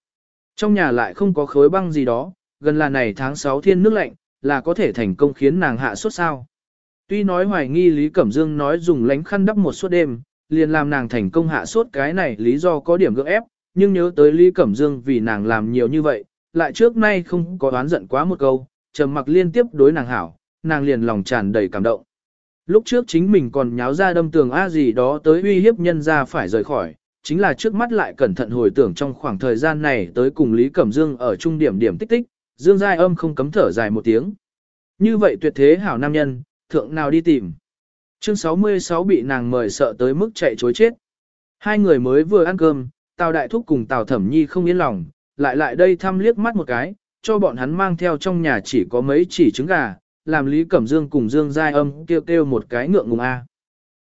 Trong nhà lại không có khối băng gì đó, gần là này tháng 6 thiên nước lạnh, là có thể thành công khiến nàng hạ suốt sao. Tuy nói hoài nghi Lý Cẩm Dương nói dùng lánh khăn đắp một suốt đêm, liền làm nàng thành công hạ suốt cái này lý do có điểm gượng ép, nhưng nhớ tới Lý Cẩm Dương vì nàng làm nhiều như vậy, lại trước nay không có đoán giận quá một câu, trầm mặc liên tiếp đối nàng hảo, nàng liền lòng tràn đầy cảm động. Lúc trước chính mình còn nháo ra đâm tường A gì đó tới uy hiếp nhân ra phải rời khỏi, chính là trước mắt lại cẩn thận hồi tưởng trong khoảng thời gian này tới cùng Lý Cẩm Dương ở trung điểm điểm tích tích, Dương Giai âm không cấm thở dài một tiếng. Như vậy tuyệt thế hảo nam nhân, thượng nào đi tìm. Chương 66 bị nàng mời sợ tới mức chạy chối chết. Hai người mới vừa ăn cơm, Tào Đại Thúc cùng Tào Thẩm Nhi không yên lòng, lại lại đây thăm liếc mắt một cái, cho bọn hắn mang theo trong nhà chỉ có mấy chỉ trứng gà, làm Lý Cẩm Dương cùng Dương Giai âm kêu kêu một cái ngượng ngùng A.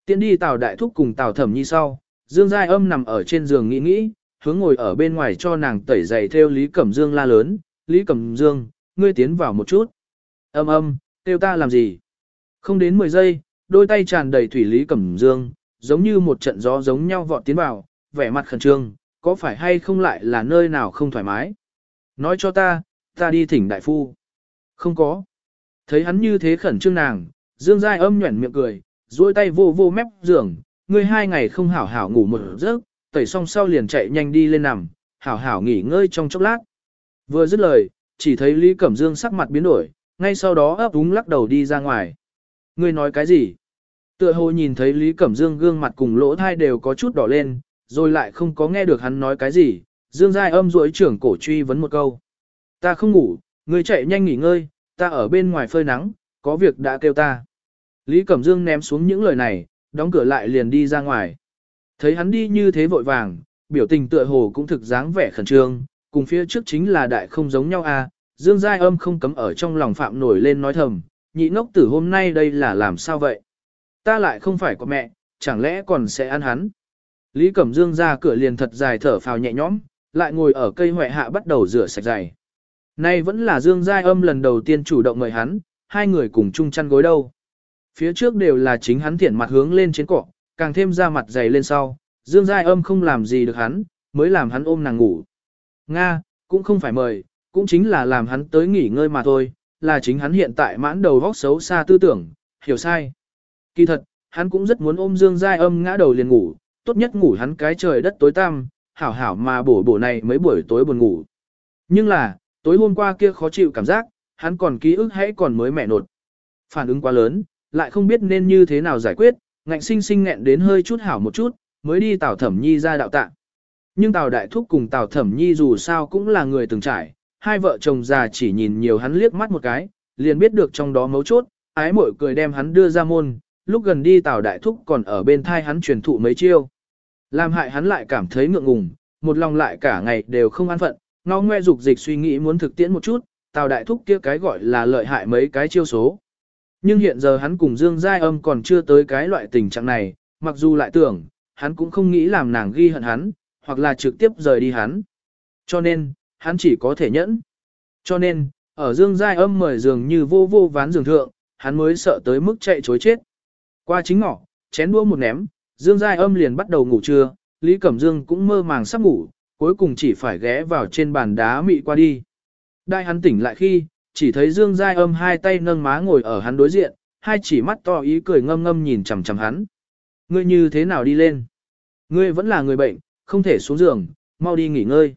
Tiến đi Tào Đại Thúc cùng Tào Thẩm Nhi sau, Dương Giai âm nằm ở trên giường nghĩ nghĩ, hướng ngồi ở bên ngoài cho nàng tẩy giày theo Lý Cẩm Dương la lớn, Lý Cẩm Dương, ngươi tiến vào một chút. Âm âm, kêu ta làm gì? Không đến 10 giây, đôi tay tràn đầy thủy Lý Cẩm Dương, giống như một trận gió giống nhau vọt tiến vào, vẻ mặt khẩn trương, có phải hay không lại là nơi nào không thoải mái? Nói cho ta, ta đi thỉnh đại phu. Không có. Thấy hắn như thế khẩn trương nàng, Dương Giai âm nhuẩn miệng cười, duỗi tay vô vô mép giường, ngươi hai ngày không hảo hảo ngủ một giấc, tẩy xong sau liền chạy nhanh đi lên nằm, hảo hảo nghỉ ngơi trong chốc lát. Vừa dứt lời, chỉ thấy Lý Cẩm Dương sắc mặt biến đổi, ngay sau đó ấp úng lắc đầu đi ra ngoài. Ngươi nói cái gì? Tựa hồ nhìn thấy Lý Cẩm Dương gương mặt cùng lỗ thai đều có chút đỏ lên, rồi lại không có nghe được hắn nói cái gì. Dương Giai âm rối trưởng cổ truy vấn một câu. Ta không ngủ, ngươi chạy nhanh nghỉ ngơi, ta ở bên ngoài phơi nắng, có việc đã kêu ta. Lý Cẩm Dương ném xuống những lời này, đóng cửa lại liền đi ra ngoài. Thấy hắn đi như thế vội vàng, biểu tình tựa hồ cũng thực dáng vẻ khẩn trương, cùng phía trước chính là đại không giống nhau a. À, Dương Giai âm không cấm ở trong lòng phạm nổi lên nói thầm, nhị ngốc tử hôm nay đây là làm sao vậy? Ta lại không phải của mẹ, chẳng lẽ còn sẽ ăn hắn? Lý Cẩm Dương ra cửa liền thật dài thở phào nhẹ nhõm, lại ngồi ở cây hoại hạ bắt đầu rửa sạch giày. Nay vẫn là Dương Giai âm lần đầu tiên chủ động mời hắn, hai người cùng chung chăn gối đâu. Phía trước đều là chính hắn thiện mặt hướng lên trên cỏ, càng thêm ra mặt dày lên sau, Dương Giai âm không làm gì được hắn, mới làm hắn ôm nàng ngủ. Nga, cũng không phải mời, cũng chính là làm hắn tới nghỉ ngơi mà thôi, là chính hắn hiện tại mãn đầu vóc xấu xa tư tưởng, hiểu sai. Kỳ thật, hắn cũng rất muốn ôm Dương Giai âm ngã đầu liền ngủ, tốt nhất ngủ hắn cái trời đất tối tăm, hảo hảo mà bổ bổ này mấy buổi tối buồn ngủ. Nhưng là, tối hôm qua kia khó chịu cảm giác, hắn còn ký ức hãy còn mới mẹ nột. Phản ứng quá lớn, lại không biết nên như thế nào giải quyết, ngạnh sinh sinh nghẹn đến hơi chút hảo một chút, mới đi Tào Thẩm Nhi ra đạo tạ. Nhưng Tào Đại Thúc cùng Tào Thẩm Nhi dù sao cũng là người từng trải, hai vợ chồng già chỉ nhìn nhiều hắn liếc mắt một cái, liền biết được trong đó mấu chốt, ái mội cười đem hắn đưa ra môn, lúc gần đi Tào Đại Thúc còn ở bên thai hắn truyền thụ mấy chiêu. Làm hại hắn lại cảm thấy ngượng ngùng, một lòng lại cả ngày đều không an phận, ngó ngoe dục dịch suy nghĩ muốn thực tiễn một chút, Tào Đại Thúc kia cái gọi là lợi hại mấy cái chiêu số. Nhưng hiện giờ hắn cùng Dương Giai Âm còn chưa tới cái loại tình trạng này, mặc dù lại tưởng, hắn cũng không nghĩ làm nàng ghi hận hắn, hoặc là trực tiếp rời đi hắn. Cho nên, hắn chỉ có thể nhẫn. Cho nên, ở Dương Giai Âm mời dường như vô vô ván giường thượng, hắn mới sợ tới mức chạy chối chết. Qua chính ngọ, chén đua một ném, Dương Giai Âm liền bắt đầu ngủ trưa, Lý Cẩm Dương cũng mơ màng sắp ngủ, cuối cùng chỉ phải ghé vào trên bàn đá mị qua đi. Đại hắn tỉnh lại khi, chỉ thấy Dương Giai Âm hai tay nâng má ngồi ở hắn đối diện, hai chỉ mắt to ý cười ngâm ngâm nhìn chằm chằm hắn. Ngươi như thế nào đi lên? Ngươi vẫn là người bệnh, không thể xuống giường, mau đi nghỉ ngơi.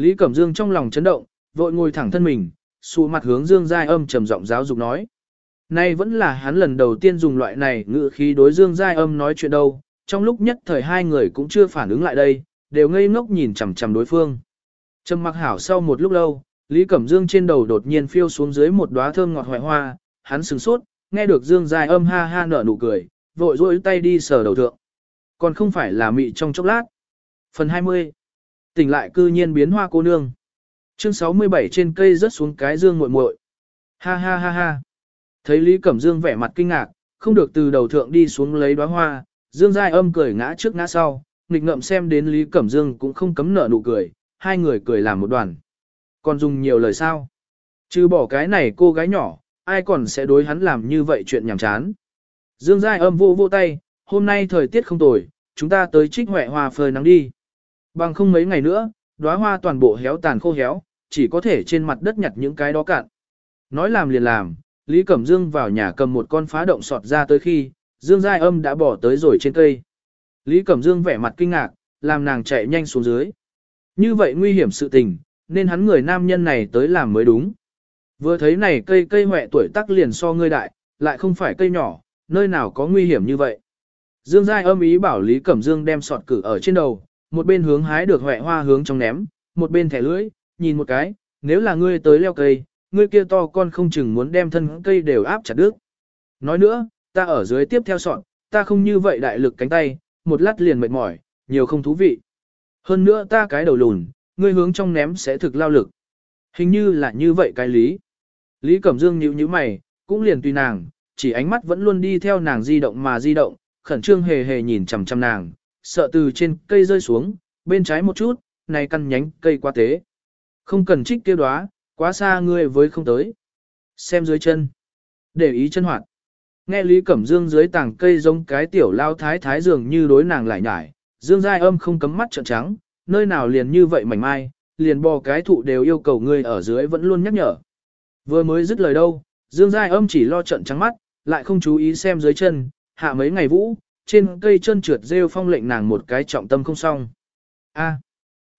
Lý Cẩm Dương trong lòng chấn động, vội ngồi thẳng thân mình, xù mặt hướng Dương Giai Âm trầm giọng giáo dục nói. Nay vẫn là hắn lần đầu tiên dùng loại này ngữ khí đối Dương Giai Âm nói chuyện đâu, trong lúc nhất thời hai người cũng chưa phản ứng lại đây, đều ngây ngốc nhìn chằm chằm đối phương. Trầm mặc hảo sau một lúc lâu, Lý Cẩm Dương trên đầu đột nhiên phiêu xuống dưới một đóa thơm ngọt hoài hoa, hắn sửng sốt, nghe được Dương Giai Âm ha ha nở nụ cười, vội rôi tay đi sờ đầu thượng. Còn không phải là mị trong chốc lát. Phần 20. Tỉnh lại cư nhiên biến hoa cô nương. Chương 67 trên cây rớt xuống cái dương muội muội. Ha ha ha ha. Thấy Lý Cẩm Dương vẻ mặt kinh ngạc, không được từ đầu thượng đi xuống lấy đóa hoa, Dương Giai âm cười ngã trước ngã sau, nghịch ngậm xem đến Lý Cẩm Dương cũng không cấm nở nụ cười, hai người cười làm một đoàn. Còn dùng nhiều lời sao? Chứ bỏ cái này cô gái nhỏ, ai còn sẽ đối hắn làm như vậy chuyện nhảm chán. Dương Giai âm vô vô tay, hôm nay thời tiết không tồi, chúng ta tới trích huệ hoa phơi nắng đi. Bằng không mấy ngày nữa, đóa hoa toàn bộ héo tàn khô héo, chỉ có thể trên mặt đất nhặt những cái đó cạn. Nói làm liền làm, Lý Cẩm Dương vào nhà cầm một con phá động sọt ra tới khi, Dương Giai Âm đã bỏ tới rồi trên cây. Lý Cẩm Dương vẻ mặt kinh ngạc, làm nàng chạy nhanh xuống dưới. Như vậy nguy hiểm sự tình, nên hắn người nam nhân này tới làm mới đúng. Vừa thấy này cây cây hoẹ tuổi tác liền so ngươi đại, lại không phải cây nhỏ, nơi nào có nguy hiểm như vậy. Dương Giai âm ý bảo Lý Cẩm Dương đem sọt cử ở trên đầu, một bên hướng hái được hoẹ hoa hướng trong ném, một bên thẻ lưỡi, nhìn một cái, nếu là ngươi tới leo cây, ngươi kia to con không chừng muốn đem thân cây đều áp chặt đứt. Nói nữa, ta ở dưới tiếp theo sọn, ta không như vậy đại lực cánh tay, một lát liền mệt mỏi, nhiều không thú vị. Hơn nữa ta cái đầu lùn, ngươi hướng trong ném sẽ thực lao lực. Hình như là như vậy cái lý. Lý Cẩm Dương nhíu nhíu mày, cũng liền tùy nàng, chỉ ánh mắt vẫn luôn đi theo nàng di động mà di động, khẩn trương hề hề nhìn chằm chằm nàng, sợ từ trên cây rơi xuống, bên trái một chút, này căn nhánh cây quá tế. Không cần trích kêu đóa, quá xa ngươi với không tới. Xem dưới chân. Để ý chân hoạt. Nghe Lý Cẩm Dương dưới tảng cây giống cái tiểu lao thái thái dường như đối nàng lại nhải, Dương Giai âm không cấm mắt trợn trắng, nơi nào liền như vậy mảnh mai, liền bò cái thụ đều yêu cầu ngươi ở dưới vẫn luôn nhắc nhở. Vừa mới dứt lời đâu, Dương Giai âm chỉ lo trận trắng mắt, lại không chú ý xem dưới chân, hạ mấy ngày vũ, trên cây chân trượt rêu phong lệnh nàng một cái trọng tâm không xong. A.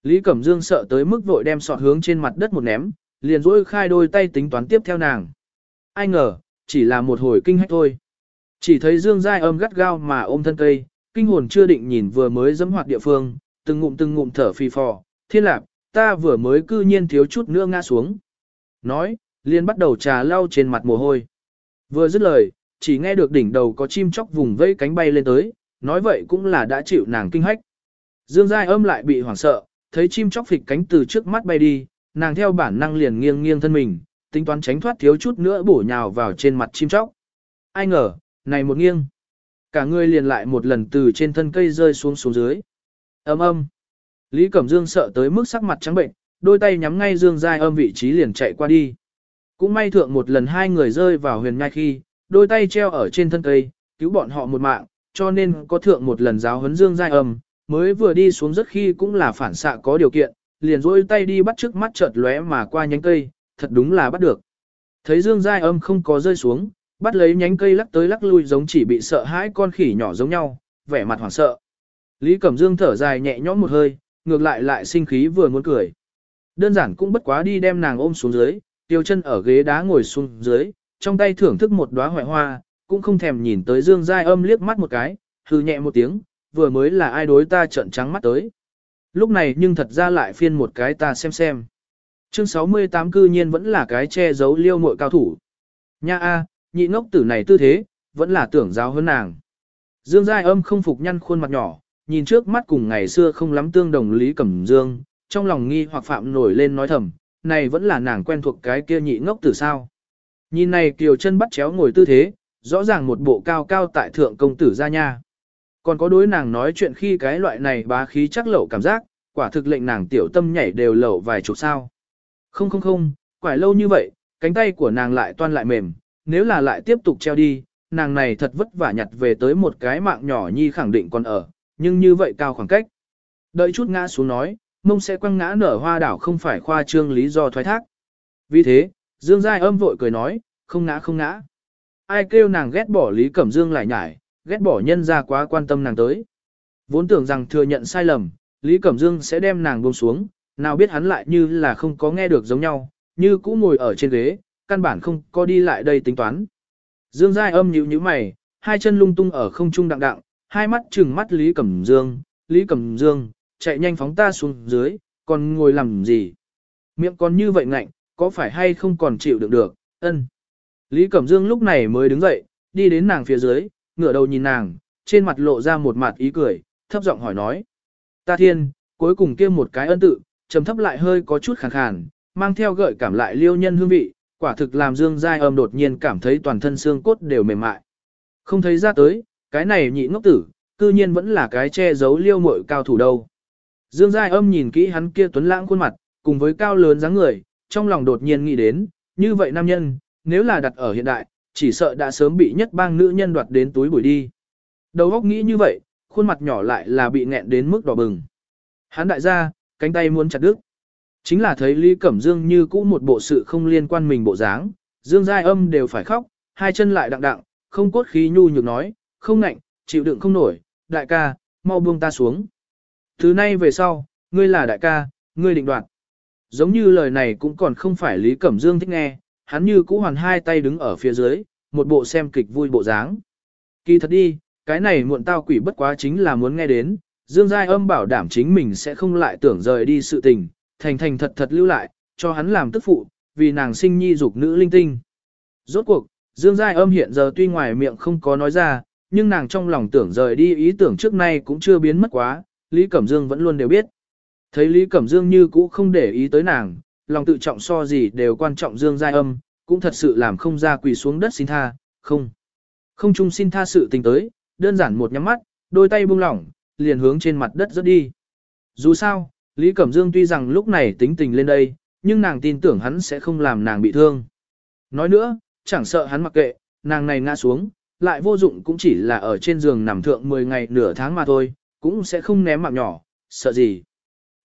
Lý Cẩm Dương sợ tới mức vội đem sọt hướng trên mặt đất một ném, liền dỗi khai đôi tay tính toán tiếp theo nàng. Ai ngờ, chỉ là một hồi kinh hách thôi. Chỉ thấy Dương Giai âm gắt gao mà ôm thân cây, kinh hồn chưa định nhìn vừa mới dẫm hoạt địa phương, từng ngụm từng ngụm thở phì phò, thiên lạc, ta vừa mới cư nhiên thiếu chút nữa ngã xuống. Nói, liền bắt đầu trà lau trên mặt mồ hôi. Vừa dứt lời, chỉ nghe được đỉnh đầu có chim chóc vùng vẫy cánh bay lên tới, nói vậy cũng là đã chịu nàng kinh hách. Dương Giai âm lại bị hoảng sợ, thấy chim chóc phịch cánh từ trước mắt bay đi, nàng theo bản năng liền nghiêng nghiêng thân mình, tính toán tránh thoát thiếu chút nữa bổ nhào vào trên mặt chim chóc. Ai ngờ, này một nghiêng, cả người liền lại một lần từ trên thân cây rơi xuống xuống dưới. Âm âm. Lý Cẩm Dương sợ tới mức sắc mặt trắng bệnh, đôi tay nhắm ngay Dương Giai âm vị trí liền chạy qua đi. Cũng may thượng một lần hai người rơi vào huyền nhai khi, đôi tay treo ở trên thân cây, cứu bọn họ một mạng, cho nên có thượng một lần giáo huấn Dương Giai âm, mới vừa đi xuống rất khi cũng là phản xạ có điều kiện, liền rôi tay đi bắt trước mắt chợt lóe mà qua nhánh cây, thật đúng là bắt được. Thấy Dương Giai âm không có rơi xuống, bắt lấy nhánh cây lắc tới lắc lui giống chỉ bị sợ hãi con khỉ nhỏ giống nhau, vẻ mặt hoảng sợ. Lý Cẩm Dương thở dài nhẹ nhõm một hơi, ngược lại lại sinh khí vừa muốn cười. Đơn giản cũng bất quá đi đem nàng ôm xuống dưới, tiêu chân ở ghế đá ngồi xuống dưới, trong tay thưởng thức một đóa hoại hoa, cũng không thèm nhìn tới Dương Giai âm liếc mắt một cái, hừ nhẹ một tiếng, vừa mới là ai đối ta trợn trắng mắt tới. Lúc này nhưng thật ra lại phiên một cái ta xem xem. Chương 68 cư nhiên vẫn là cái che giấu liêu muội cao thủ. Nha a, nhị ngốc tử này tư thế, vẫn là tưởng giáo hơn nàng. Dương Giai âm không phục nhăn khuôn mặt nhỏ, nhìn trước mắt cùng ngày xưa không lắm tương đồng Lý Cẩm Dương, trong lòng nghi hoặc phạm nổi lên nói thầm, này vẫn là nàng quen thuộc cái kia nhị ngốc tử sao. Nhìn này kiều chân bắt chéo ngồi tư thế, rõ ràng một bộ cao cao tại thượng công tử ra nha. Còn có đối nàng nói chuyện khi cái loại này bá khí chắc lẩu cảm giác, quả thực lệnh nàng tiểu tâm nhảy đều lẩu vài chục sao. Không không không, quải lâu như vậy, cánh tay của nàng lại toan lại mềm, nếu là lại tiếp tục treo đi, nàng này thật vất vả nhặt về tới một cái mạng nhỏ nhi khẳng định còn ở, nhưng như vậy cao khoảng cách. Đợi chút ngã xuống nói, mông sẽ quăng ngã nở hoa đảo không phải khoa trương lý do thoái thác. Vì thế, Dương Giai âm vội cười nói, không ngã không ngã. Ai kêu nàng ghét bỏ Lý Cẩm Dương lại nhải, ghét bỏ nhân ra quá quan tâm nàng tới. Vốn tưởng rằng thừa nhận sai lầm, Lý Cẩm Dương sẽ đem nàng buông xuống, nào biết hắn lại như là không có nghe được giống nhau, như cũ ngồi ở trên ghế, căn bản không có đi lại đây tính toán. Dương Giai âm nhíu nhíu mày, hai chân lung tung ở không trung đặng đặng, hai mắt trừng mắt Lý Cẩm Dương, Lý Cẩm Dương, chạy nhanh phóng ta xuống dưới, còn ngồi làm gì? Miệng còn như vậy ngạnh, có phải hay không còn chịu đựng được, ân. Lý Cẩm Dương lúc này mới đứng dậy, đi đến nàng phía dưới, ngửa đầu nhìn nàng, trên mặt lộ ra một mặt ý cười, thấp giọng hỏi nói. Ta thiên, cuối cùng kia một cái ân tự, trầm thấp lại hơi có chút khàn khàn, mang theo gợi cảm lại liêu nhân hương vị, quả thực làm Dương Giai âm đột nhiên cảm thấy toàn thân xương cốt đều mềm mại. Không thấy ra tới, cái này nhị ngốc tử, cư nhiên vẫn là cái che giấu liêu muội cao thủ đâu. Dương Giai âm nhìn kỹ hắn kia tuấn lãng khuôn mặt, cùng với cao lớn dáng người, trong lòng đột nhiên nghĩ đến, như vậy nam nhân, nếu là đặt ở hiện đại, chỉ sợ đã sớm bị nhất bang nữ nhân đoạt đến túi bụi đi. Đầu óc nghĩ như vậy, khuôn mặt nhỏ lại là bị nghẹn đến mức đỏ bừng. Hắn đại gia, cánh tay muốn chặt đứt. Chính là thấy Lý Cẩm Dương như cũ một bộ sự không liên quan mình bộ dáng, Dương Giai âm đều phải khóc, hai chân lại đặng đặng, không cốt khí nhu nhược nói, không ngạnh, chịu đựng không nổi, đại ca, mau buông ta xuống. Thứ nay về sau, ngươi là đại ca, ngươi định đoạt. Giống như lời này cũng còn không phải Lý Cẩm Dương thích nghe, hắn như cũ hoàn hai tay đứng ở phía dưới, một bộ xem kịch vui bộ dáng. Kỳ thật đi, cái này muộn tao quỷ bất quá chính là muốn nghe đến, Dương Giai âm bảo đảm chính mình sẽ không lại tưởng rời đi sự tình, thành thành thật thật lưu lại, cho hắn làm tức phụ, vì nàng sinh nhi dục nữ linh tinh. Rốt cuộc, Dương Giai âm hiện giờ tuy ngoài miệng không có nói ra, nhưng nàng trong lòng tưởng rời đi ý tưởng trước nay cũng chưa biến mất quá, Lý Cẩm Dương vẫn luôn đều biết. Thấy Lý Cẩm Dương như cũ không để ý tới nàng, lòng tự trọng so gì đều quan trọng Dương Giai âm, cũng thật sự làm không ra quỳ xuống đất xin tha, không. Không chung xin tha sự tình tới, đơn giản một nhắm mắt, đôi tay buông lỏng, liền hướng trên mặt đất rớt đi. Dù sao, Lý Cẩm Dương tuy rằng lúc này tính tình lên đây, nhưng nàng tin tưởng hắn sẽ không làm nàng bị thương. Nói nữa, chẳng sợ hắn mặc kệ, nàng này ngã xuống, lại vô dụng cũng chỉ là ở trên giường nằm thượng 10 ngày nửa tháng mà thôi, cũng sẽ không ném mạng nhỏ, sợ gì.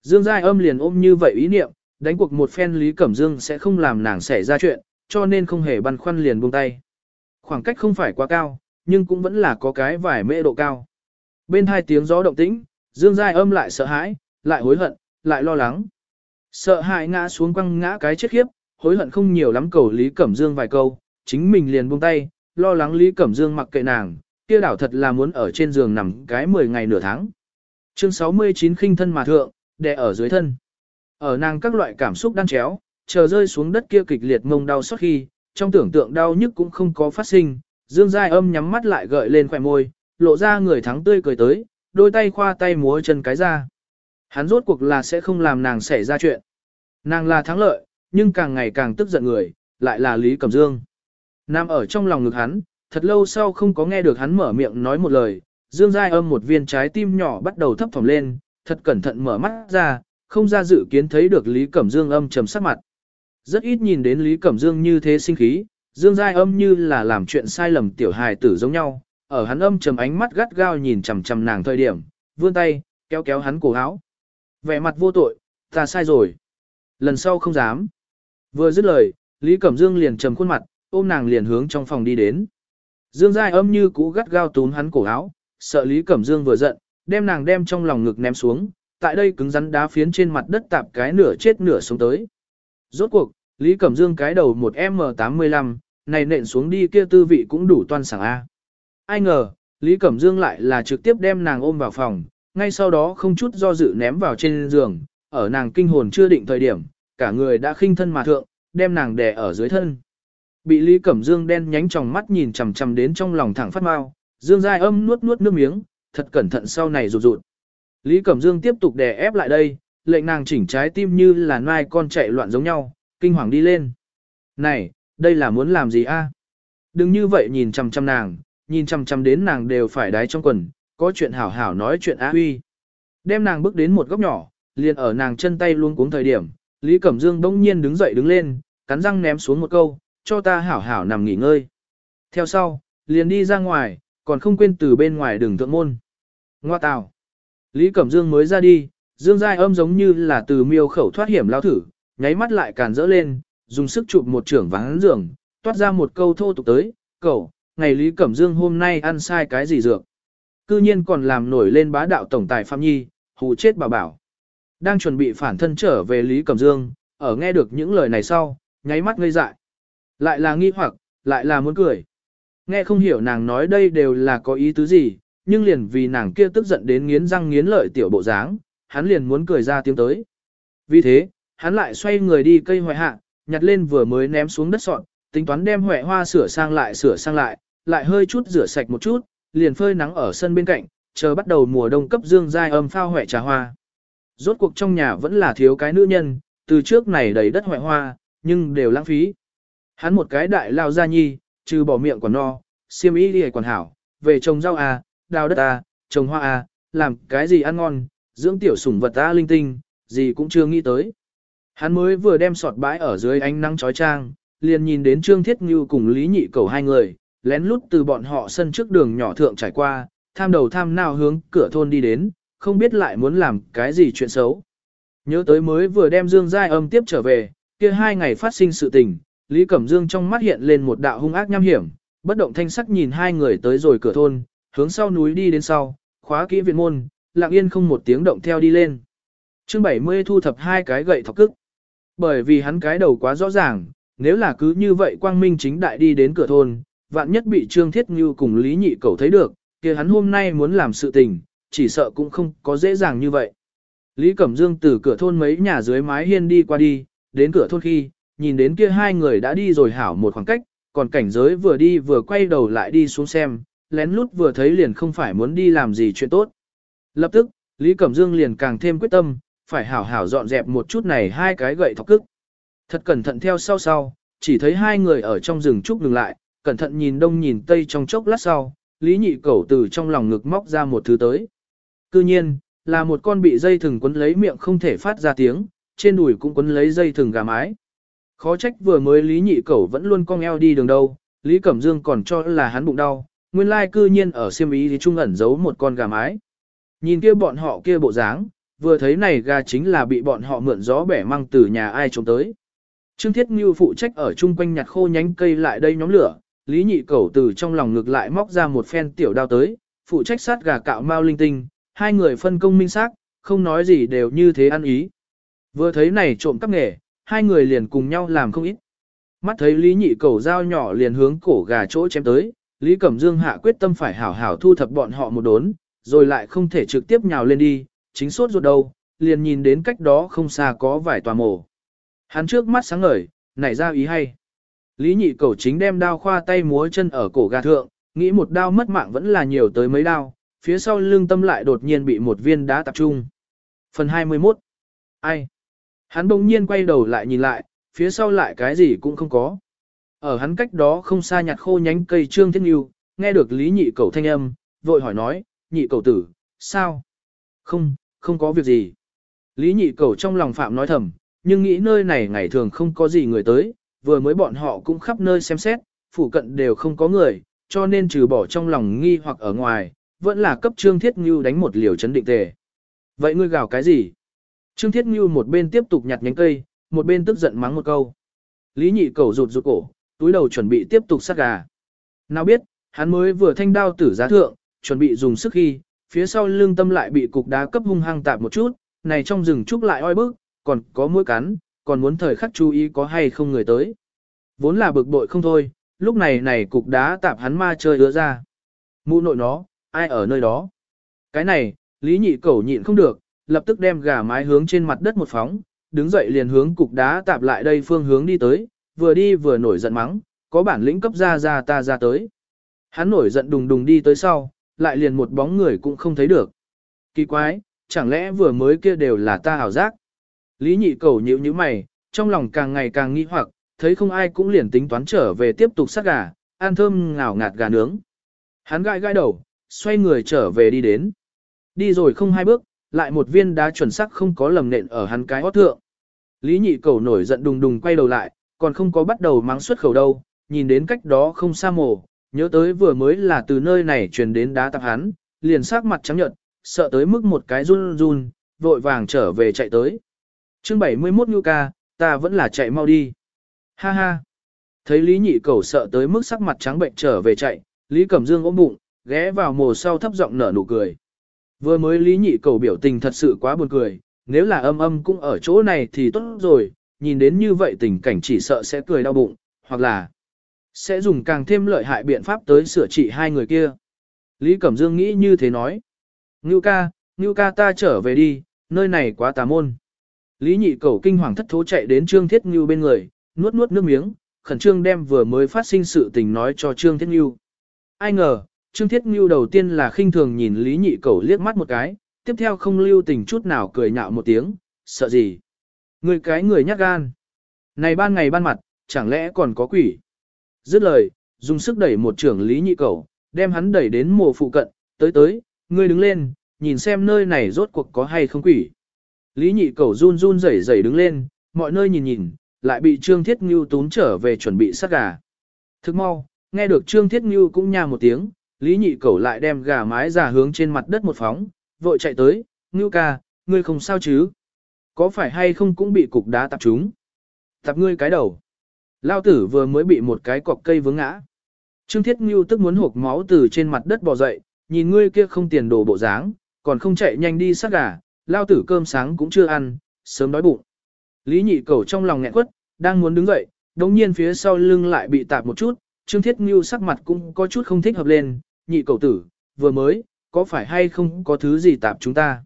Dương Giai âm liền ôm như vậy ý niệm, đánh cuộc một phen Lý Cẩm Dương sẽ không làm nàng xảy ra chuyện, cho nên không hề băn khoăn liền buông tay. Khoảng cách không phải quá cao, nhưng cũng vẫn là có cái vài mễ độ cao. Bên hai tiếng gió động tĩnh, Dương Giai âm lại sợ hãi, lại hối hận, lại lo lắng. Sợ hãi ngã xuống quăng ngã cái chết khiếp, hối hận không nhiều lắm cầu Lý Cẩm Dương vài câu, chính mình liền buông tay, lo lắng Lý Cẩm Dương mặc kệ nàng, kia đảo thật là muốn ở trên giường nằm cái 10 ngày nửa tháng. Chương 69 khinh thân mà thượng, đè ở dưới thân. Ở nàng các loại cảm xúc đang chéo, chờ rơi xuống đất kia kịch liệt mông đau xót khi, trong tưởng tượng đau nhức cũng không có phát sinh, Dương Giai âm nhắm mắt lại gợi lên khỏe môi, lộ ra người thắng tươi cười tới, đôi tay khoa tay múa chân cái ra. Hắn rốt cuộc là sẽ không làm nàng xảy ra chuyện. Nàng là thắng lợi, nhưng càng ngày càng tức giận người, lại là Lý Cẩm Dương. Nam ở trong lòng ngực hắn, thật lâu sau không có nghe được hắn mở miệng nói một lời, Dương Giai âm một viên trái tim nhỏ bắt đầu thấp thỏm lên, thật cẩn thận mở mắt ra, không ra dự kiến thấy được Lý Cẩm Dương âm trầm sắc mặt. Rất ít nhìn đến Lý Cẩm Dương như thế sinh khí, Dương Giai âm như là làm chuyện sai lầm tiểu hài tử giống nhau, ở hắn âm trầm ánh mắt gắt gao nhìn chằm chằm nàng thời điểm, vươn tay, kéo kéo hắn cổ áo. Vẻ mặt vô tội, ta sai rồi. Lần sau không dám. Vừa dứt lời, Lý Cẩm Dương liền trầm khuôn mặt, ôm nàng liền hướng trong phòng đi đến. Dương Giai âm như cũ gắt gao túm hắn cổ áo, sợ Lý Cẩm Dương vừa giận, đem nàng đem trong lòng ngực ném xuống, tại đây cứng rắn đá phiến trên mặt đất tạp cái nửa chết nửa sống tới. Rốt cuộc, Lý Cẩm Dương cái đầu một M85, này nện xuống đi kia tư vị cũng đủ toan sảng A. Ai ngờ, Lý Cẩm Dương lại là trực tiếp đem nàng ôm vào phòng, ngay sau đó không chút do dự ném vào trên giường, ở nàng kinh hồn chưa định thời điểm, cả người đã khinh thân mà thượng, đem nàng đè ở dưới thân. Bị Lý Cẩm Dương đen nhánh tròng mắt nhìn chằm chằm đến trong lòng thẳng phát mau, Dương Giai âm nuốt nuốt nước miếng, thật cẩn thận sau này rụt rụt. Lý Cẩm Dương tiếp tục đè ép lại đây, lệnh nàng chỉnh trái tim như là nai con chạy loạn giống nhau, kinh hoàng đi lên. Này, đây là muốn làm gì a? Đừng như vậy nhìn chằm chằm nàng, nhìn chằm chằm đến nàng đều phải đái trong quần, có chuyện hảo hảo nói chuyện á huy. Đem nàng bước đến một góc nhỏ, liền ở nàng chân tay luôn cuống thời điểm, Lý Cẩm Dương bỗng nhiên đứng dậy đứng lên, cắn răng ném xuống một câu, cho ta hảo hảo nằm nghỉ ngơi. Theo sau, liền đi ra ngoài, còn không quên từ bên ngoài đường thượng môn. Ngoa tào. Lý Cẩm Dương mới ra đi, Dương Giai âm giống như là từ miêu khẩu thoát hiểm lao thử, nháy mắt lại càn rỡ lên, dùng sức chụp một trưởng vắng giường, toát ra một câu thô tục tới, cậu, ngày Lý Cẩm Dương hôm nay ăn sai cái gì dược. Cư nhiên còn làm nổi lên bá đạo tổng tài Phạm Nhi, hù chết bà bảo. Đang chuẩn bị phản thân trở về Lý Cẩm Dương, ở nghe được những lời này sau, nháy mắt ngây dại. Lại là nghi hoặc, lại là muốn cười. Nghe không hiểu nàng nói đây đều là có ý tứ gì, nhưng liền vì nàng kia tức giận đến nghiến răng nghiến lợi tiểu bộ dáng, hắn liền muốn cười ra tiếng tới. Vì thế, hắn lại xoay người đi cây hoại hạ, nhặt lên vừa mới ném xuống đất sọn, tính toán đem hoại hoa sửa sang lại sửa sang lại, lại hơi chút rửa sạch một chút, liền phơi nắng ở sân bên cạnh, chờ bắt đầu mùa đông cấp dương giai âm phao hoại trà hoa. Rốt cuộc trong nhà vẫn là thiếu cái nữ nhân, từ trước này đầy đất hoại hoa, nhưng đều lãng phí. Hắn một cái đại lao ra nhi, trừ bỏ miệng còn no, xiêm ý đi còn hảo, về trồng rau à, đào đất à, trồng hoa à, làm cái gì ăn ngon, dưỡng tiểu sủng vật ta linh tinh, gì cũng chưa nghĩ tới. Hắn mới vừa đem sọt bãi ở dưới ánh nắng chói trang, liền nhìn đến Trương Thiết Ngưu cùng Lý Nhị Cầu hai người, lén lút từ bọn họ sân trước đường nhỏ thượng trải qua, tham đầu tham nào hướng cửa thôn đi đến, không biết lại muốn làm cái gì chuyện xấu. Nhớ tới mới vừa đem Dương Giai âm tiếp trở về, kia hai ngày phát sinh sự tình, Lý Cẩm Dương trong mắt hiện lên một đạo hung ác nham hiểm, bất động thanh sắc nhìn hai người tới rồi cửa thôn, hướng sau núi đi đến sau, khóa kỹ viện môn, lặng yên không một tiếng động theo đi lên. chương 70 thu thập hai cái gậy thọc cức. Bởi vì hắn cái đầu quá rõ ràng, nếu là cứ như vậy quang minh chính đại đi đến cửa thôn, vạn nhất bị Trương Thiết Ngưu cùng Lý Nhị Cầu thấy được, kia hắn hôm nay muốn làm sự tình, chỉ sợ cũng không có dễ dàng như vậy. Lý Cẩm Dương từ cửa thôn mấy nhà dưới mái hiên đi qua đi, đến cửa thôn khi, nhìn đến kia hai người đã đi rồi hảo một khoảng cách, còn cảnh giới vừa đi vừa quay đầu lại đi xuống xem, lén lút vừa thấy liền không phải muốn đi làm gì chuyện tốt. Lập tức, Lý Cẩm Dương liền càng thêm quyết tâm, phải hảo hảo dọn dẹp một chút này hai cái gậy thọc cức. Thật cẩn thận theo sau sau, chỉ thấy hai người ở trong rừng trúc ngừng lại, cẩn thận nhìn đông nhìn tây trong chốc lát sau, Lý Nhị Cẩu từ trong lòng ngực móc ra một thứ tới. Cư nhiên, là một con bị dây thừng quấn lấy miệng không thể phát ra tiếng, trên đùi cũng quấn lấy dây thừng gà mái. Khó trách vừa mới Lý Nhị Cẩu vẫn luôn cong eo đi đường đâu, Lý Cẩm Dương còn cho là hắn bụng đau, nguyên lai cư nhiên ở xiêm ý thì trung ẩn giấu một con gà mái. Nhìn kia bọn họ kia bộ dáng, vừa thấy này gà chính là bị bọn họ mượn gió bẻ mang từ nhà ai trông tới. Trương Thiết Ngưu phụ trách ở chung quanh nhặt khô nhánh cây lại đây nhóm lửa, Lý Nhị Cẩu từ trong lòng ngược lại móc ra một phen tiểu đao tới, phụ trách sát gà cạo mau linh tinh, hai người phân công minh xác, không nói gì đều như thế ăn ý. Vừa thấy này trộm cắp nghề, hai người liền cùng nhau làm không ít. Mắt thấy Lý Nhị Cẩu dao nhỏ liền hướng cổ gà chỗ chém tới, Lý Cẩm Dương hạ quyết tâm phải hảo hảo thu thập bọn họ một đốn, rồi lại không thể trực tiếp nhào lên đi, chính sốt ruột đâu, liền nhìn đến cách đó không xa có vài tòa mổ. Hắn trước mắt sáng ngời, nảy ra ý hay. Lý nhị cầu chính đem đao khoa tay múa chân ở cổ gà thượng, nghĩ một đao mất mạng vẫn là nhiều tới mấy đao, phía sau lưng tâm lại đột nhiên bị một viên đá tập trung. Phần 21 Ai? Hắn bỗng nhiên quay đầu lại nhìn lại, phía sau lại cái gì cũng không có. Ở hắn cách đó không xa nhặt khô nhánh cây trương thiết yêu, nghe được lý nhị cầu thanh âm, vội hỏi nói, nhị cầu tử, sao? Không, không có việc gì. Lý nhị cầu trong lòng phạm nói thầm, nhưng nghĩ nơi này ngày thường không có gì người tới, vừa mới bọn họ cũng khắp nơi xem xét, phủ cận đều không có người, cho nên trừ bỏ trong lòng nghi hoặc ở ngoài, vẫn là cấp Trương Thiết nghiêu đánh một liều chấn định tề. Vậy ngươi gào cái gì? Trương Thiết Ngưu một bên tiếp tục nhặt nhánh cây, một bên tức giận mắng một câu. Lý nhị cầu rụt rụt cổ, túi đầu chuẩn bị tiếp tục sát gà. Nào biết, hắn mới vừa thanh đao tử giá thượng, chuẩn bị dùng sức khi, phía sau lưng tâm lại bị cục đá cấp hung hăng tạp một chút, này trong rừng trúc lại oi bức, còn có mũi cắn, còn muốn thời khắc chú ý có hay không người tới. Vốn là bực bội không thôi, lúc này này cục đá tạp hắn ma chơi ứa ra. Mụ nội nó, ai ở nơi đó? Cái này, Lý Nhị Cẩu nhịn không được, lập tức đem gà mái hướng trên mặt đất một phóng, đứng dậy liền hướng cục đá tạp lại đây phương hướng đi tới, vừa đi vừa nổi giận mắng, có bản lĩnh cấp ra ra ta ra tới. Hắn nổi giận đùng đùng đi tới sau, lại liền một bóng người cũng không thấy được. Kỳ quái, chẳng lẽ vừa mới kia đều là ta ảo giác? Lý nhị cầu nhíu như mày, trong lòng càng ngày càng nghi hoặc, thấy không ai cũng liền tính toán trở về tiếp tục sát gà, ăn thơm ngào ngạt gà nướng. Hắn gãi gãi đầu, xoay người trở về đi đến. Đi rồi không hai bước, lại một viên đá chuẩn sắc không có lầm nện ở hắn cái hót thượng. Lý nhị cầu nổi giận đùng đùng quay đầu lại, còn không có bắt đầu mắng xuất khẩu đâu, nhìn đến cách đó không xa mồ, nhớ tới vừa mới là từ nơi này truyền đến đá tạp hắn, liền sắc mặt trắng nhợt, sợ tới mức một cái run run, vội vàng trở về chạy tới. chương 71 Nhu ca, ta vẫn là chạy mau đi. Ha ha. Thấy Lý nhị cầu sợ tới mức sắc mặt trắng bệnh trở về chạy, Lý Cẩm Dương ôm bụng, ghé vào mồ sau thấp giọng nở nụ cười. Vừa mới Lý nhị cầu biểu tình thật sự quá buồn cười, nếu là âm âm cũng ở chỗ này thì tốt rồi, nhìn đến như vậy tình cảnh chỉ sợ sẽ cười đau bụng, hoặc là sẽ dùng càng thêm lợi hại biện pháp tới sửa trị hai người kia. Lý Cẩm Dương nghĩ như thế nói. Ngưu ca, Ngưu ca ta trở về đi, nơi này quá tà môn. Lý nhị cầu kinh hoàng thất thố chạy đến Trương Thiết Ngưu bên người, nuốt nuốt nước miếng, khẩn trương đem vừa mới phát sinh sự tình nói cho Trương Thiết Ngưu. Ai ngờ, Trương Thiết Ngưu đầu tiên là khinh thường nhìn Lý nhị Cẩu liếc mắt một cái, tiếp theo không lưu tình chút nào cười nhạo một tiếng, sợ gì. Người cái người nhát gan. Này ban ngày ban mặt, chẳng lẽ còn có quỷ. Dứt lời, dùng sức đẩy một trưởng Lý nhị Cẩu, đem hắn đẩy đến mồ phụ cận, tới tới, ngươi đứng lên, nhìn xem nơi này rốt cuộc có hay không quỷ. Lý nhị Cẩu run run rẩy rẩy đứng lên, mọi nơi nhìn nhìn, lại bị Trương Thiết Ngưu tún trở về chuẩn bị sát gà. Thức mau, nghe được Trương Thiết Ngưu cũng nha một tiếng, Lý nhị cẩu lại đem gà mái giả hướng trên mặt đất một phóng, vội chạy tới, Ngưu ca, ngươi không sao chứ? Có phải hay không cũng bị cục đá tập chúng? Tập ngươi cái đầu. Lao tử vừa mới bị một cái cọc cây vướng ngã. Trương Thiết Ngưu tức muốn hộp máu từ trên mặt đất bò dậy, nhìn ngươi kia không tiền đồ bộ dáng, còn không chạy nhanh đi sát gà, lao tử cơm sáng cũng chưa ăn, sớm đói bụng. Lý nhị cầu trong lòng nghẹn quất, đang muốn đứng dậy, đồng nhiên phía sau lưng lại bị tạp một chút, Trương Thiết Ngưu sắc mặt cũng có chút không thích hợp lên, nhị cầu tử, vừa mới, có phải hay không có thứ gì tạp chúng ta.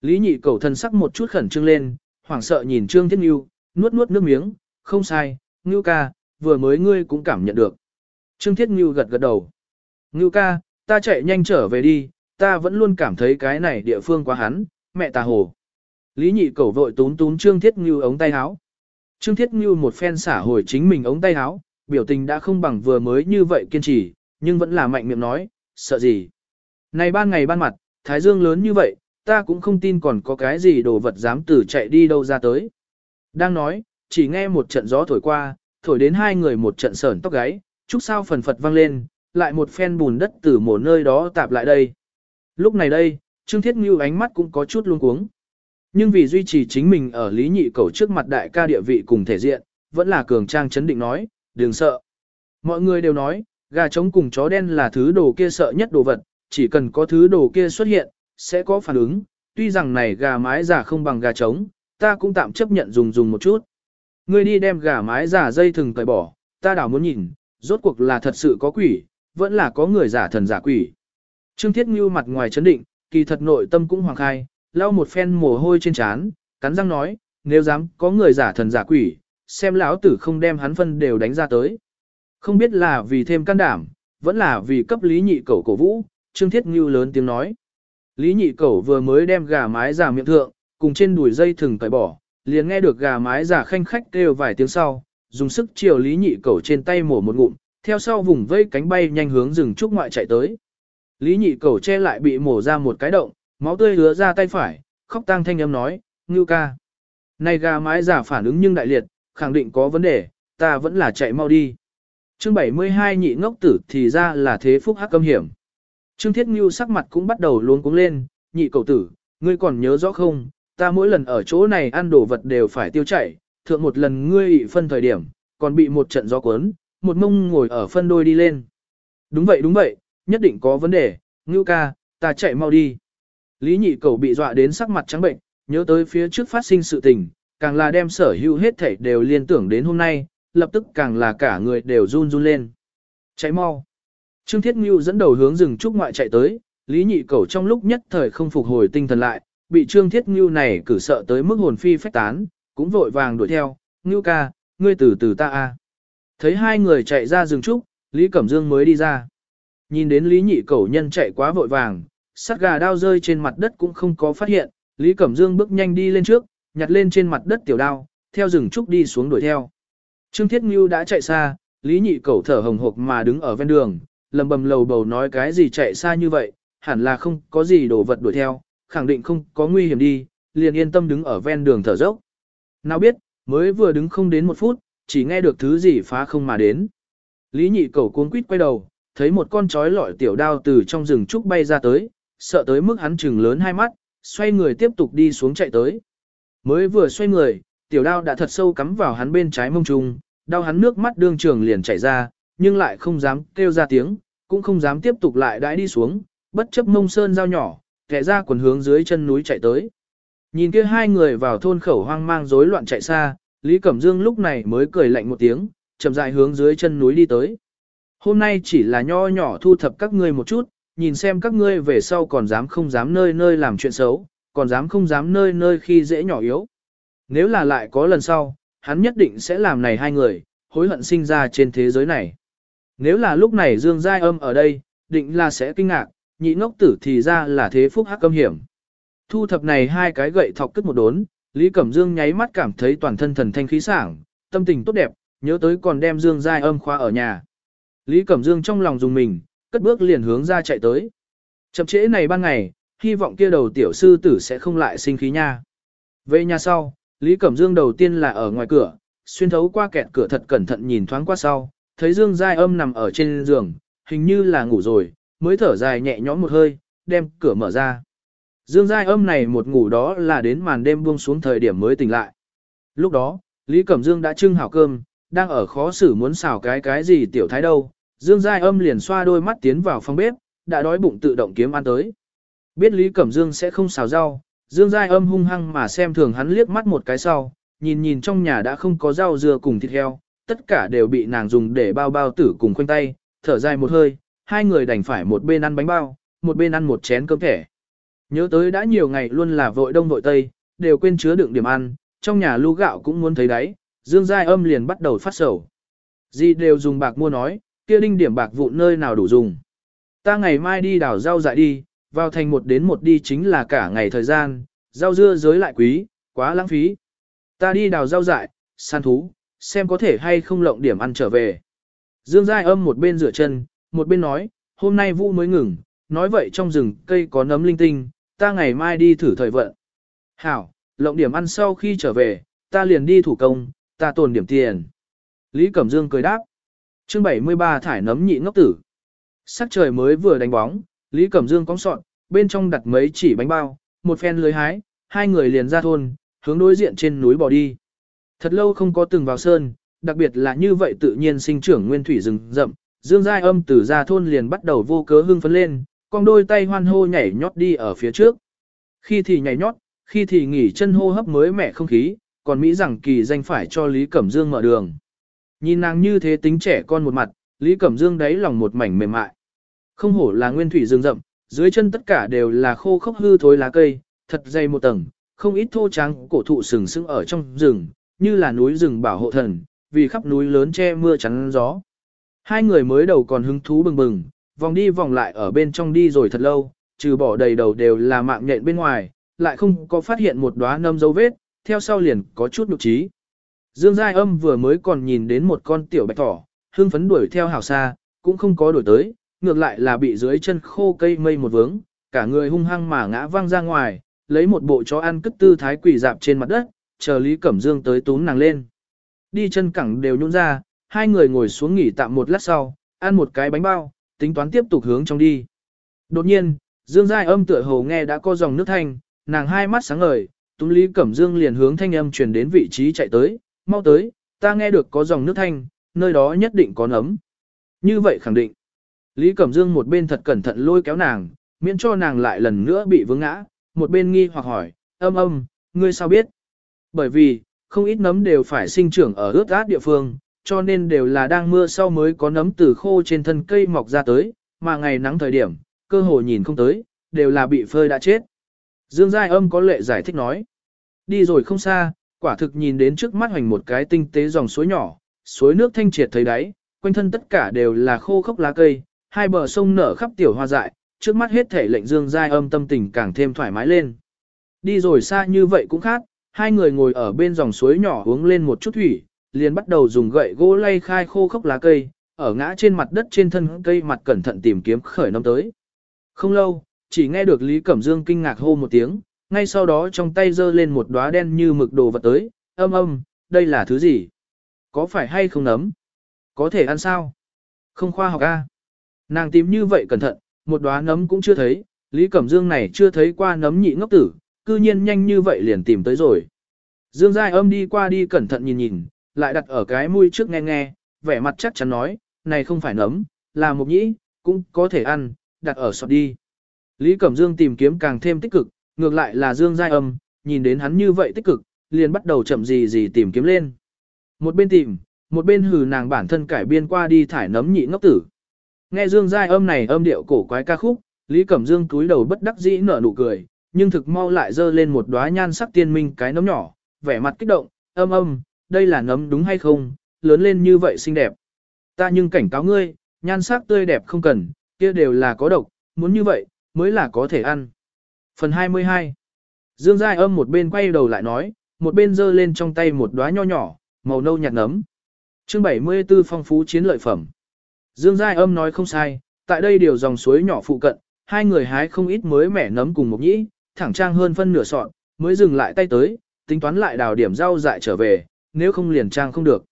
Lý nhị cầu thân sắc một chút khẩn trương lên, hoảng sợ nhìn Trương Thiết Ngưu, nuốt nuốt nước miếng, không sai, Ngưu ca, vừa mới ngươi cũng cảm nhận được. Trương Thiết Ngưu gật gật đầu. Ngưu ca, ta chạy nhanh trở về đi, ta vẫn luôn cảm thấy cái này địa phương quá hắn, mẹ ta hồ. Lý nhị cầu vội tún tún Trương Thiết Ngưu ống tay áo. Trương Thiết Ngưu một phen xả hồi chính mình ống tay áo, biểu tình đã không bằng vừa mới như vậy kiên trì, nhưng vẫn là mạnh miệng nói, sợ gì. Này ban ngày ban mặt, thái dương lớn như vậy, ta cũng không tin còn có cái gì đồ vật dám từ chạy đi đâu ra tới. Đang nói, chỉ nghe một trận gió thổi qua, thổi đến hai người một trận sởn tóc gáy, chúc sao phần phật vang lên, lại một phen bùn đất từ một nơi đó tạp lại đây. Lúc này đây, Trương Thiết Ngưu ánh mắt cũng có chút luống cuống. Nhưng vì duy trì chính mình ở lý nhị cầu trước mặt đại ca địa vị cùng thể diện, vẫn là cường trang chấn định nói, đừng sợ. Mọi người đều nói, gà trống cùng chó đen là thứ đồ kia sợ nhất đồ vật, chỉ cần có thứ đồ kia xuất hiện, sẽ có phản ứng, tuy rằng này gà mái giả không bằng gà trống, ta cũng tạm chấp nhận dùng dùng một chút. Ngươi đi đem gà mái giả dây thừng cởi bỏ, ta đảo muốn nhìn, rốt cuộc là thật sự có quỷ, vẫn là có người giả thần giả quỷ. Trương Thiết Ngưu mặt ngoài chấn định, kỳ thật nội tâm cũng hoàng khai, lau một phen mồ hôi trên trán, cắn răng nói, nếu dám có người giả thần giả quỷ, xem lão tử không đem hắn phân đều đánh ra tới. Không biết là vì thêm can đảm, vẫn là vì cấp lý nhị cẩu cổ vũ, Trương Thiết Ngưu lớn tiếng nói. Lý nhị cẩu vừa mới đem gà mái giả miệng thượng, cùng trên đùi dây thừng cởi bỏ, liền nghe được gà mái giả khanh khách kêu vài tiếng sau, dùng sức chiều lý nhị cẩu trên tay mổ một ngụm, theo sau vùng vây cánh bay nhanh hướng rừng trúc ngoại chạy tới. Lý nhị cẩu che lại bị mổ ra một cái động, máu tươi hứa ra tay phải, khóc tang thanh âm nói, ngưu ca. Này gà mái giả phản ứng nhưng đại liệt, khẳng định có vấn đề, ta vẫn là chạy mau đi. Chương 72 nhị ngốc tử thì ra là thế phúc hắc câm hiểm. Trương Thiết Ngưu sắc mặt cũng bắt đầu luống cuống lên, nhị cậu tử, ngươi còn nhớ rõ không, ta mỗi lần ở chỗ này ăn đồ vật đều phải tiêu chảy, thượng một lần ngươi ị phân thời điểm, còn bị một trận gió cuốn, một mông ngồi ở phân đôi đi lên. Đúng vậy đúng vậy, nhất định có vấn đề, ngưu ca, ta chạy mau đi. Lý nhị cầu bị dọa đến sắc mặt trắng bệnh, nhớ tới phía trước phát sinh sự tình, càng là đem sở hữu hết thảy đều liên tưởng đến hôm nay, lập tức càng là cả người đều run run lên. Chạy mau. Trương Thiết Ngưu dẫn đầu hướng rừng trúc ngoại chạy tới, Lý Nhị Cẩu trong lúc nhất thời không phục hồi tinh thần lại, bị Trương Thiết Ngưu này cử sợ tới mức hồn phi phách tán, cũng vội vàng đuổi theo, Ngưu ca, ngươi từ từ ta a. Thấy hai người chạy ra rừng trúc, Lý Cẩm Dương mới đi ra. Nhìn đến Lý Nhị Cẩu nhân chạy quá vội vàng, sắt gà đao rơi trên mặt đất cũng không có phát hiện, Lý Cẩm Dương bước nhanh đi lên trước, nhặt lên trên mặt đất tiểu đao, theo rừng trúc đi xuống đuổi theo. Trương Thiết Ngưu đã chạy xa, Lý Nhị Cẩu thở hồng hộc mà đứng ở ven đường, lầm bầm lầu bầu nói cái gì chạy xa như vậy, hẳn là không có gì đồ vật đuổi theo, khẳng định không có nguy hiểm đi, liền yên tâm đứng ở ven đường thở dốc. Nào biết, mới vừa đứng không đến một phút, chỉ nghe được thứ gì phá không mà đến. Lý Nhị Cẩu cuống quýt quay đầu, thấy một con chói lọi tiểu đao từ trong rừng trúc bay ra tới, sợ tới mức hắn trừng lớn hai mắt, xoay người tiếp tục đi xuống chạy tới. Mới vừa xoay người, tiểu đao đã thật sâu cắm vào hắn bên trái mông trung, đau hắn nước mắt đương trường liền chảy ra, nhưng lại không dám kêu ra tiếng, cũng không dám tiếp tục lại đãi đi xuống, bất chấp mông sơn dao nhỏ, kẻ ra quần hướng dưới chân núi chạy tới. Nhìn kia hai người vào thôn khẩu hoang mang rối loạn chạy xa, Lý Cẩm Dương lúc này mới cười lạnh một tiếng, chậm rãi hướng dưới chân núi đi tới. Hôm nay chỉ là nho nhỏ thu thập các ngươi một chút, nhìn xem các ngươi về sau còn dám không dám nơi nơi làm chuyện xấu, còn dám không dám nơi nơi khi dễ nhỏ yếu. Nếu là lại có lần sau, hắn nhất định sẽ làm này hai người, hối hận sinh ra trên thế giới này. Nếu là lúc này Dương Giai Âm ở đây, định là sẽ kinh ngạc, nhị ngốc tử thì ra là thế phúc hắc âm hiểm. Thu thập này hai cái gậy thọc cất một đốn, Lý Cẩm Dương nháy mắt cảm thấy toàn thân thần thanh khí sảng, tâm tình tốt đẹp, nhớ tới còn đem Dương Giai Âm khoa ở nhà. Lý Cẩm Dương trong lòng dùng mình, cất bước liền hướng ra chạy tới. Chậm trễ này ban ngày, hy vọng kia đầu tiểu sư tử sẽ không lại sinh khí nha. Về nhà sau, Lý Cẩm Dương đầu tiên là ở ngoài cửa, xuyên thấu qua kẹt cửa thật cẩn thận nhìn thoáng qua sau, thấy Dương Giai Âm nằm ở trên giường, hình như là ngủ rồi, mới thở dài nhẹ nhõm một hơi, đem cửa mở ra. Dương Giai Âm này một ngủ đó là đến màn đêm buông xuống thời điểm mới tỉnh lại. Lúc đó, Lý Cẩm Dương đã trưng hảo cơm, đang ở khó xử muốn xào cái cái gì tiểu thái đâu, Dương Giai Âm liền xoa đôi mắt tiến vào phòng bếp, đã đói bụng tự động kiếm ăn tới. Biết Lý Cẩm Dương sẽ không xào rau, Dương Giai Âm hung hăng mà xem thường hắn liếc mắt một cái sau, nhìn nhìn trong nhà đã không có rau dưa cùng thịt heo, tất cả đều bị nàng dùng để bao bao tử cùng khoanh tay, thở dài một hơi, hai người đành phải một bên ăn bánh bao, một bên ăn một chén cơm thẻ. Nhớ tới đã nhiều ngày luôn là vội đông vội tây, đều quên chứa đựng điểm ăn, trong nhà lưu gạo cũng muốn thấy đấy, Dương Giai Âm liền bắt đầu phát sầu. Gì đều dùng bạc mua nói, kia đinh điểm bạc vụ nơi nào đủ dùng. Ta ngày mai đi đào rau dại đi, vào thành một đến một đi chính là cả ngày thời gian, rau dưa giới lại quý, quá lãng phí. Ta đi đào rau dại, săn thú, xem có thể hay không lộng điểm ăn trở về. Dương Giai âm một bên rửa chân, một bên nói, hôm nay vũ mới ngừng, nói vậy trong rừng cây có nấm linh tinh, ta ngày mai đi thử thời vận. Hảo, lộng điểm ăn sau khi trở về, ta liền đi thủ công, ta tồn điểm tiền. Lý Cẩm Dương cười đáp. chương 73 thải nấm nhị ngốc tử. Sắc trời mới vừa đánh bóng, Lý Cẩm Dương cong sọn, bên trong đặt mấy chỉ bánh bao, một phen lưới hái, hai người liền ra thôn, hướng đối diện trên núi bỏ đi. Thật lâu không có từng vào sơn, đặc biệt là như vậy tự nhiên sinh trưởng nguyên thủy rừng rậm, Dương Giai âm từ ra thôn liền bắt đầu vô cớ hưng phấn lên, con đôi tay hoan hô nhảy nhót đi ở phía trước. Khi thì nhảy nhót, khi thì nghỉ chân hô hấp mới mẻ không khí, còn Mỹ rằng kỳ danh phải cho Lý Cẩm Dương mở đường. Nhìn nàng như thế tính trẻ con một mặt, Lý Cẩm Dương đáy lòng một mảnh mềm mại. Không hổ là nguyên thủy rừng rậm, dưới chân tất cả đều là khô khốc hư thối lá cây, thật dày một tầng, không ít thô trắng cổ thụ sừng sững ở trong rừng, như là núi rừng bảo hộ thần, vì khắp núi lớn che mưa chắn gió. Hai người mới đầu còn hứng thú bừng bừng, vòng đi vòng lại ở bên trong đi rồi thật lâu, trừ bỏ đầy đầu đều là mạng nhện bên ngoài, lại không có phát hiện một đóa nâm dấu vết, theo sau liền có chút nhục trí. Dương Giai Âm vừa mới còn nhìn đến một con tiểu bạch thỏ, hương phấn đuổi theo hào xa, cũng không có đuổi tới, ngược lại là bị dưới chân khô cây mây một vướng, cả người hung hăng mà ngã văng ra ngoài, lấy một bộ chó ăn cất tư thái quỷ dạp trên mặt đất, chờ Lý Cẩm Dương tới túm nàng lên. Đi chân cẳng đều nhún ra, hai người ngồi xuống nghỉ tạm một lát sau, ăn một cái bánh bao, tính toán tiếp tục hướng trong đi. Đột nhiên, Dương Giai âm tựa hồ nghe đã có dòng nước thanh, nàng hai mắt sáng ngời, túm Lý Cẩm Dương liền hướng thanh âm truyền đến vị trí chạy tới, mau tới, ta nghe được có dòng nước thanh, nơi đó nhất định có nấm. Như vậy khẳng định. Lý Cẩm Dương một bên thật cẩn thận lôi kéo nàng, miễn cho nàng lại lần nữa bị vướng ngã, một bên nghi hoặc hỏi, âm âm, ngươi sao biết? Bởi vì, không ít nấm đều phải sinh trưởng ở ướt át địa phương, cho nên đều là đang mưa sau mới có nấm từ khô trên thân cây mọc ra tới, mà ngày nắng thời điểm, cơ hồ nhìn không tới, đều là bị phơi đã chết. Dương Giai âm có lệ giải thích nói. Đi rồi không xa, quả thực nhìn đến trước mắt hoành một cái tinh tế dòng suối nhỏ, suối nước thanh triệt thấy đáy, quanh thân tất cả đều là khô khốc lá cây, hai bờ sông nở khắp tiểu hoa dại, trước mắt hết thể lệnh dương giai âm tâm tình càng thêm thoải mái lên. Đi rồi xa như vậy cũng khác, hai người ngồi ở bên dòng suối nhỏ uống lên một chút thủy, liền bắt đầu dùng gậy gỗ lay khai khô khốc lá cây, ở ngã trên mặt đất trên thân cây mặt cẩn thận tìm kiếm khởi năm tới. Không lâu, chỉ nghe được Lý Cẩm Dương kinh ngạc hô một tiếng, ngay sau đó trong tay giơ lên một đóa đen như mực đồ vật tới, âm âm, đây là thứ gì? Có phải hay không nấm? Có thể ăn sao? Không khoa học a. Nàng tìm như vậy cẩn thận, một đóa nấm cũng chưa thấy, Lý Cẩm Dương này chưa thấy qua nấm nhị ngốc tử, cư nhiên nhanh như vậy liền tìm tới rồi. Dương Giai âm đi qua đi cẩn thận nhìn nhìn, lại đặt ở cái mũi trước nghe nghe, vẻ mặt chắc chắn nói, này không phải nấm, là một nhĩ, cũng có thể ăn, đặt ở sọt đi. Lý Cẩm Dương tìm kiếm càng thêm tích cực, ngược lại là Dương Giai âm, nhìn đến hắn như vậy tích cực, liền bắt đầu chậm gì gì tìm kiếm lên. Một bên tìm, một bên hừ nàng bản thân cải biên qua đi thải nấm nhị ngốc tử. Nghe Dương Giai âm này âm điệu cổ quái ca khúc, Lý Cẩm Dương túi đầu bất đắc dĩ nở nụ cười, nhưng thực mau lại dơ lên một đóa nhan sắc tiên minh cái nấm nhỏ, vẻ mặt kích động, âm âm, đây là nấm đúng hay không, lớn lên như vậy xinh đẹp. Ta nhưng cảnh cáo ngươi, nhan sắc tươi đẹp không cần, kia đều là có độc, muốn như vậy, mới là có thể ăn. Phần 22 Dương Giai âm một bên quay đầu lại nói, một bên dơ lên trong tay một đóa nho nhỏ, màu nâu nhạt nấm. chương 74 phong phú chiến lợi phẩm. Dương Giai âm nói không sai, tại đây điều dòng suối nhỏ phụ cận, hai người hái không ít mới mẻ nấm cùng một nhĩ, thẳng trang hơn phân nửa sọn, mới dừng lại tay tới, tính toán lại đào điểm rau dại trở về, nếu không liền trang không được.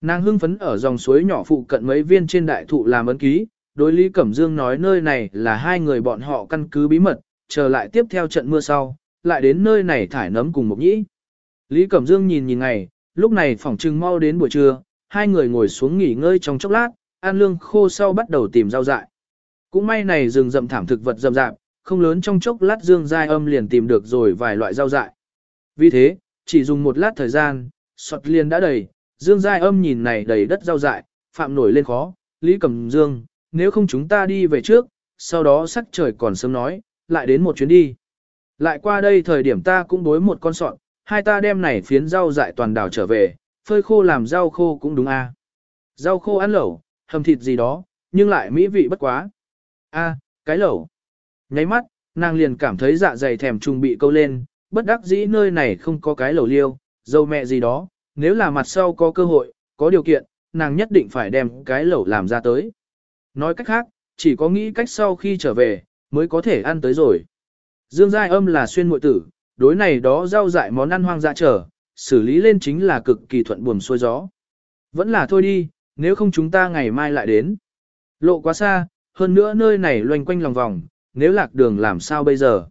Nàng hưng phấn ở dòng suối nhỏ phụ cận mấy viên trên đại thụ làm ấn ký, đối Lý Cẩm Dương nói nơi này là hai người bọn họ căn cứ bí mật, chờ lại tiếp theo trận mưa sau, lại đến nơi này thải nấm cùng một nhĩ. Lý Cẩm Dương nhìn nhìn ngày, lúc này phỏng trưng mau đến buổi trưa, hai người ngồi xuống nghỉ ngơi trong chốc lát, ăn lương khô sau bắt đầu tìm rau dại. Cũng may này rừng rậm thảm thực vật rậm rạp, không lớn trong chốc lát Dương Giai âm liền tìm được rồi vài loại rau dại. Vì thế, chỉ dùng một lát thời gian, sọt liền đã đầy, Dương Giai âm nhìn này đầy đất rau dại, phạm nổi lên khó, Lý Cẩm Dương, nếu không chúng ta đi về trước, sau đó sắc trời còn sớm nói, lại đến một chuyến đi. Lại qua đây thời điểm ta cũng đối một con sọt, hai ta đem này phiến rau dại toàn đảo trở về, phơi khô làm rau khô cũng đúng a. Rau khô ăn lẩu, hầm thịt gì đó, nhưng lại mỹ vị bất quá. A, cái lẩu. Nháy mắt, nàng liền cảm thấy dạ dày thèm trùng bị câu lên, bất đắc dĩ nơi này không có cái lẩu liêu, dâu mẹ gì đó, nếu là mặt sau có cơ hội, có điều kiện, nàng nhất định phải đem cái lẩu làm ra tới. Nói cách khác, chỉ có nghĩ cách sau khi trở về, mới có thể ăn tới rồi. Dương Giai âm là xuyên muội tử, đối này đó rau dại món ăn hoang dã trở, xử lý lên chính là cực kỳ thuận buồm xuôi gió. Vẫn là thôi đi, nếu không chúng ta ngày mai lại đến. Lộ quá xa, hơn nữa nơi này loanh quanh lòng vòng, nếu lạc đường làm sao bây giờ?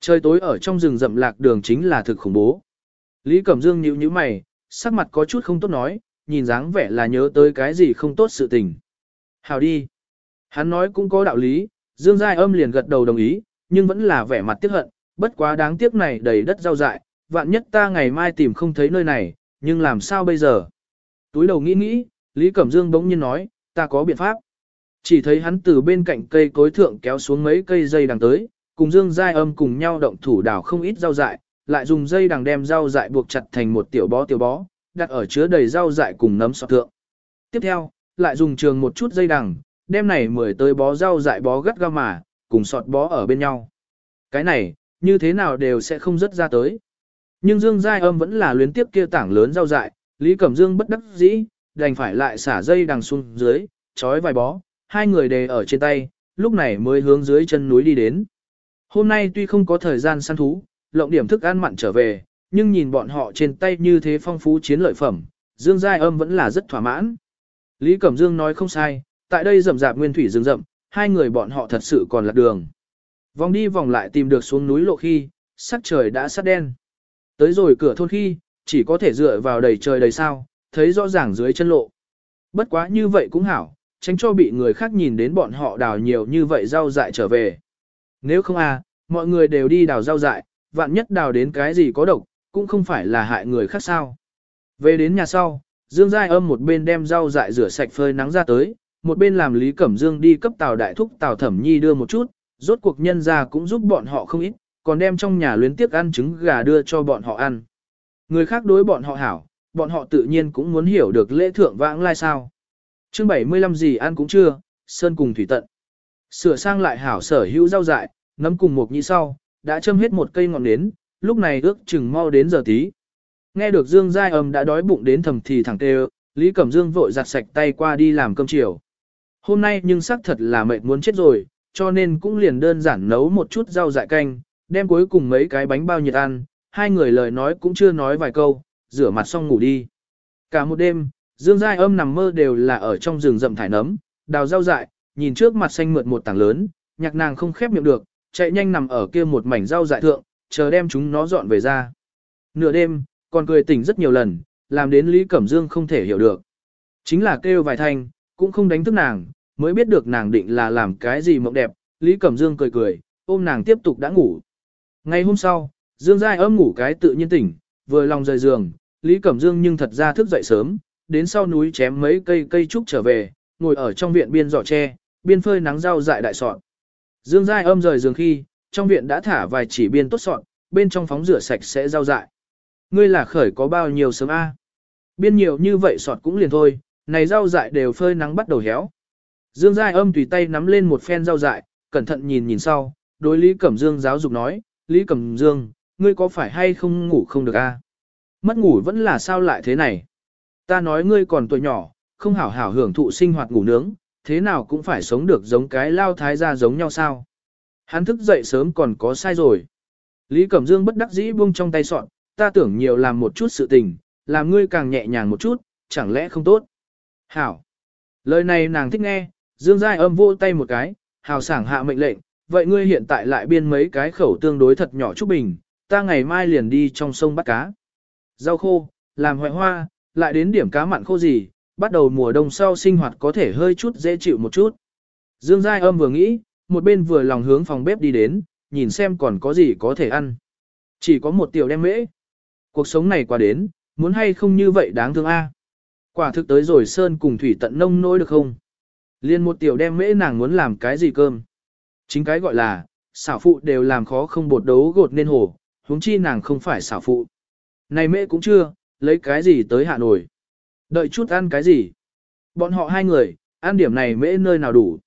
Trời tối ở trong rừng rậm lạc đường chính là thực khủng bố. Lý Cẩm Dương nhíu nhíu mày, sắc mặt có chút không tốt nói, nhìn dáng vẻ là nhớ tới cái gì không tốt sự tình. Hào đi. Hắn nói cũng có đạo lý, Dương Giai âm liền gật đầu đồng ý, nhưng vẫn là vẻ mặt tiếc hận, bất quá đáng tiếc này đầy đất rau dại, vạn nhất ta ngày mai tìm không thấy nơi này, nhưng làm sao bây giờ? Túi đầu nghĩ nghĩ, Lý Cẩm Dương bỗng nhiên nói, ta có biện pháp. Chỉ thấy hắn từ bên cạnh cây cối thượng kéo xuống mấy cây dây đằng tới, cùng Dương Giai âm cùng nhau động thủ đảo không ít rau dại, lại dùng dây đằng đem rau dại buộc chặt thành một tiểu bó tiểu bó, đặt ở chứa đầy rau dại cùng nấm sọt thượng. Tiếp theo, lại dùng trường một chút dây đằng, đem này mười tới bó rau dại bó gắt gao mà, cùng sọt bó ở bên nhau. Cái này, như thế nào đều sẽ không rất ra tới. Nhưng Dương Giai âm vẫn là luyến tiếp kia tảng lớn rau dại, Lý Cẩm Dương bất đắc dĩ, đành phải lại xả dây đằng xuống dưới, trói vài bó, hai người đề ở trên tay, lúc này mới hướng dưới chân núi đi đến. Hôm nay tuy không có thời gian săn thú, lộng điểm thức ăn mặn trở về, nhưng nhìn bọn họ trên tay như thế phong phú chiến lợi phẩm, Dương Giai âm vẫn là rất thỏa mãn. Lý Cẩm Dương nói không sai, tại đây rậm rạp nguyên thủy rừng rậm, hai người bọn họ thật sự còn lạc đường. Vòng đi vòng lại tìm được xuống núi lộ khi, sắc trời đã sắt đen. Tới rồi cửa thôn khi, chỉ có thể dựa vào đầy trời đầy sao, thấy rõ ràng dưới chân lộ. Bất quá như vậy cũng hảo, tránh cho bị người khác nhìn đến bọn họ đào nhiều như vậy rau dại trở về. Nếu không à, mọi người đều đi đào rau dại, vạn nhất đào đến cái gì có độc, cũng không phải là hại người khác sao. Về đến nhà sau, Dương Giai âm một bên đem rau dại rửa sạch phơi nắng ra tới, một bên làm Lý Cẩm Dương đi cấp Tào Đại Thúc Tào Thẩm Nhi đưa một chút, rốt cuộc nhân ra cũng giúp bọn họ không ít, còn đem trong nhà luyến tiếc ăn trứng gà đưa cho bọn họ ăn. Người khác đối bọn họ hảo, bọn họ tự nhiên cũng muốn hiểu được lễ thượng vãng lai sao. chương 75 gì ăn cũng chưa, sơn cùng thủy tận. Sửa sang lại hảo sở hữu rau dại, nấm cùng một nhị sau, đã châm hết một cây ngọn nến, lúc này ước chừng mau đến giờ tí. Nghe được Dương Giai âm đã đói bụng đến thầm thì thẳng tê Lý Cẩm Dương vội giặt sạch tay qua đi làm cơm chiều. Hôm nay nhưng xác thật là mệt muốn chết rồi, cho nên cũng liền đơn giản nấu một chút rau dại canh, đem cuối cùng mấy cái bánh bao nhiệt ăn, hai người lời nói cũng chưa nói vài câu, rửa mặt xong ngủ đi. Cả một đêm, Dương Giai âm nằm mơ đều là ở trong rừng rậm thải nấm, đào rau dại, nhìn trước mặt xanh mượt một tảng lớn, nhạc nàng không khép miệng được, chạy nhanh nằm ở kia một mảnh rau dại thượng, chờ đem chúng nó dọn về ra. Nửa đêm, còn cười tỉnh rất nhiều lần, làm đến Lý Cẩm Dương không thể hiểu được. Chính là kêu vài thanh, cũng không đánh thức nàng, mới biết được nàng định là làm cái gì mộng đẹp, Lý Cẩm Dương cười cười, ôm nàng tiếp tục đã ngủ. Ngày hôm sau, Dương Giai Âm ngủ cái tự nhiên tỉnh, vừa lòng rời giường, Lý Cẩm Dương nhưng thật ra thức dậy sớm, đến sau núi chém mấy cây cây trúc trở về, ngồi ở trong viện biên giỏ tre, biên phơi nắng rau dại đại sọt. Dương Giai âm rời giường khi, trong viện đã thả vài chỉ biên tốt sọt, bên trong phóng rửa sạch sẽ rau dại. Ngươi là khởi có bao nhiêu sớm a? Biên nhiều như vậy sọt cũng liền thôi, này rau dại đều phơi nắng bắt đầu héo. Dương Giai âm tùy tay nắm lên một phen rau dại, cẩn thận nhìn nhìn sau, đối Lý Cẩm Dương giáo dục nói, Lý Cẩm Dương, ngươi có phải hay không ngủ không được a? Mất ngủ vẫn là sao lại thế này? Ta nói ngươi còn tuổi nhỏ, không hảo hảo hưởng thụ sinh hoạt ngủ nướng, thế nào cũng phải sống được giống cái lao thái gia giống nhau sao? Hắn thức dậy sớm còn có sai rồi. Lý Cẩm Dương bất đắc dĩ buông trong tay sọn, ta tưởng nhiều làm một chút sự tình, làm ngươi càng nhẹ nhàng một chút, chẳng lẽ không tốt? Hảo. Lời này nàng thích nghe, Dương Giai âm vô tay một cái, hào sảng hạ mệnh lệnh, vậy ngươi hiện tại lại biên mấy cái khẩu tương đối thật nhỏ chút bình, ta ngày mai liền đi trong sông bắt cá. Rau khô, làm hoại hoa, lại đến điểm cá mặn khô gì, bắt đầu mùa đông sau sinh hoạt có thể hơi chút dễ chịu một chút. Dương Giai âm vừa nghĩ, một bên vừa lòng hướng phòng bếp đi đến, nhìn xem còn có gì có thể ăn. Chỉ có một tiểu đem mễ. Cuộc sống này qua đến, muốn hay không như vậy đáng thương a. Quả thực tới rồi sơn cùng thủy tận nông nỗi được không? Liên một tiểu đem mễ nàng muốn làm cái gì cơm? Chính cái gọi là, xảo phụ đều làm khó không bột đấu gột nên hổ, huống chi nàng không phải xảo phụ. Này mẹ cũng chưa, lấy cái gì tới hà nội Đợi chút ăn cái gì? Bọn họ hai người, ăn điểm này mễ nơi nào đủ.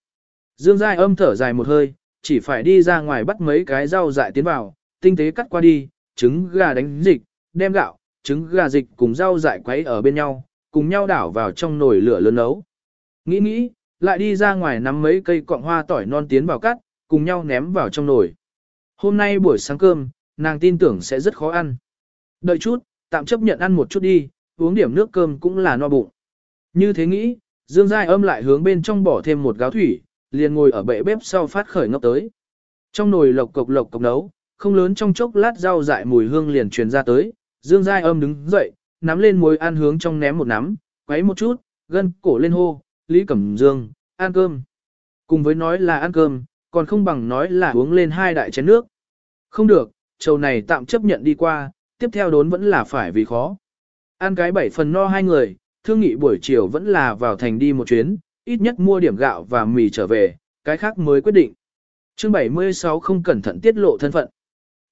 Dương Giai âm thở dài một hơi, chỉ phải đi ra ngoài bắt mấy cái rau dại tiến vào, tinh tế cắt qua đi, trứng gà đánh dịch, đem gạo, trứng gà dịch cùng rau dại quấy ở bên nhau, cùng nhau đảo vào trong nồi lửa lớn nấu. Nghĩ nghĩ, lại đi ra ngoài nắm mấy cây cọng hoa tỏi non tiến vào cắt, cùng nhau ném vào trong nồi. Hôm nay buổi sáng cơm, nàng tin tưởng sẽ rất khó ăn. Đợi chút, tạm chấp nhận ăn một chút đi, uống điểm nước cơm cũng là no bụng. Như thế nghĩ, Dương Giai âm lại hướng bên trong bỏ thêm một gáo thủy, liền ngồi ở bệ bếp sau phát khởi ngốc tới. Trong nồi lộc cộc lộc cộc nấu, không lớn trong chốc lát rau dại mùi hương liền truyền ra tới, Dương Giai âm đứng dậy, nắm lên muối ăn hướng trong ném một nắm, quấy một chút, gân cổ lên hô, Lý Cẩm Dương, ăn cơm. Cùng với nói là ăn cơm, còn không bằng nói là uống lên hai đại chén nước. Không được, trầu này tạm chấp nhận đi qua, tiếp theo đốn vẫn là phải vì khó. Ăn cái bảy phần no hai người, thương nghị buổi chiều vẫn là vào thành đi một chuyến, ít nhất mua điểm gạo và mì trở về, cái khác mới quyết định. Chương 76 không cẩn thận tiết lộ thân phận.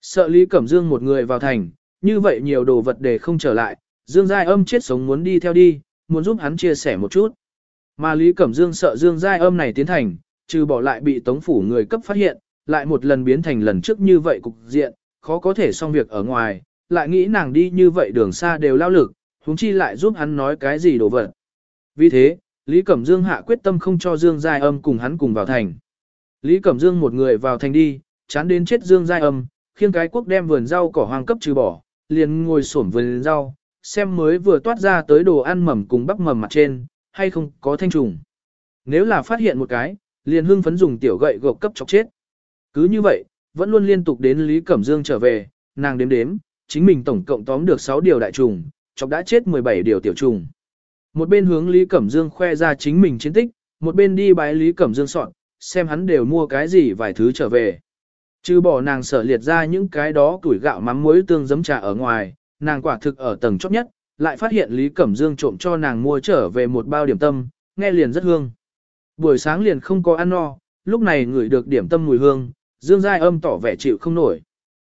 Sợ Lý Cẩm Dương một người vào thành, như vậy nhiều đồ vật để không trở lại, Dương Giai âm chết sống muốn đi theo đi, muốn giúp hắn chia sẻ một chút. Mà Lý Cẩm Dương sợ Dương Giai âm này tiến thành, trừ bỏ lại bị tống phủ người cấp phát hiện, lại một lần biến thành lần trước như vậy cục diện, khó có thể xong việc ở ngoài, lại nghĩ nàng đi như vậy đường xa đều lao lực, huống chi lại giúp hắn nói cái gì đồ vật. Vì thế, Lý Cẩm Dương hạ quyết tâm không cho Dương Giai âm cùng hắn cùng vào thành. Lý Cẩm Dương một người vào thành đi, chán đến chết Dương Giai âm, khiêng cái quốc đem vườn rau cỏ hoang cấp trừ bỏ, liền ngồi xổm vườn rau, xem mới vừa toát ra tới đồ ăn mầm cùng bắp mầm mặt trên, hay không có thanh trùng. Nếu là phát hiện một cái, liền hưng phấn dùng tiểu gậy gộc cấp chọc chết. Cứ như vậy, vẫn luôn liên tục đến Lý Cẩm Dương trở về, nàng đếm đếm, chính mình tổng cộng tóm được 6 điều đại trùng, chọc đã chết 17 điều tiểu trùng. Một bên hướng Lý Cẩm Dương khoe ra chính mình chiến tích, một bên đi bái Lý Cẩm Dương soạn, xem hắn đều mua cái gì vài thứ trở về. Chứ bỏ nàng sở liệt ra những cái đó tuổi gạo mắm muối tương giấm trà ở ngoài, nàng quả thực ở tầng chóp nhất, lại phát hiện Lý Cẩm Dương trộm cho nàng mua trở về một bao điểm tâm, nghe liền rất hương. Buổi sáng liền không có ăn no, lúc này ngửi được điểm tâm mùi hương, Dương Giai âm tỏ vẻ chịu không nổi.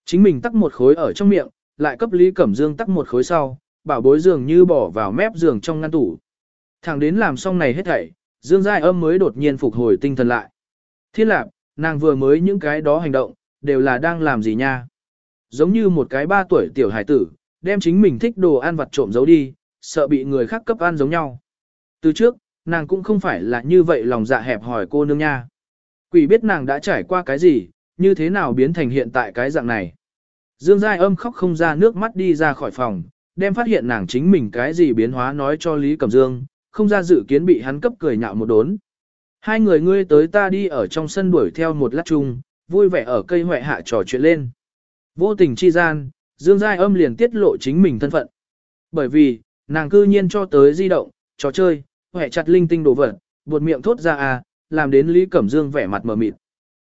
Chính mình tắc một khối ở trong miệng, lại cấp Lý Cẩm Dương tắc một khối sau, bảo bối dường như bỏ vào mép giường trong ngăn tủ. Thẳng đến làm xong này hết thảy, Dương Giai Âm mới đột nhiên phục hồi tinh thần lại. Thiên lạc, nàng vừa mới những cái đó hành động, đều là đang làm gì nha? Giống như một cái ba tuổi tiểu hải tử, đem chính mình thích đồ ăn vặt trộm giấu đi, sợ bị người khác cấp ăn giống nhau. Từ trước, nàng cũng không phải là như vậy lòng dạ hẹp hỏi cô nương nha. Quỷ biết nàng đã trải qua cái gì, như thế nào biến thành hiện tại cái dạng này. Dương Giai âm khóc không ra nước mắt đi ra khỏi phòng, đem phát hiện nàng chính mình cái gì biến hóa nói cho Lý Cẩm Dương, không ra dự kiến bị hắn cấp cười nhạo một đốn. Hai người ngươi tới ta đi ở trong sân đuổi theo một lát chung, vui vẻ ở cây hoại hạ trò chuyện lên. Vô tình chi gian, Dương Giai âm liền tiết lộ chính mình thân phận. Bởi vì, nàng cư nhiên cho tới di động, trò chơi, hoại chặt linh tinh đồ vật, buột miệng thốt ra à, làm đến Lý Cẩm Dương vẻ mặt mờ mịt.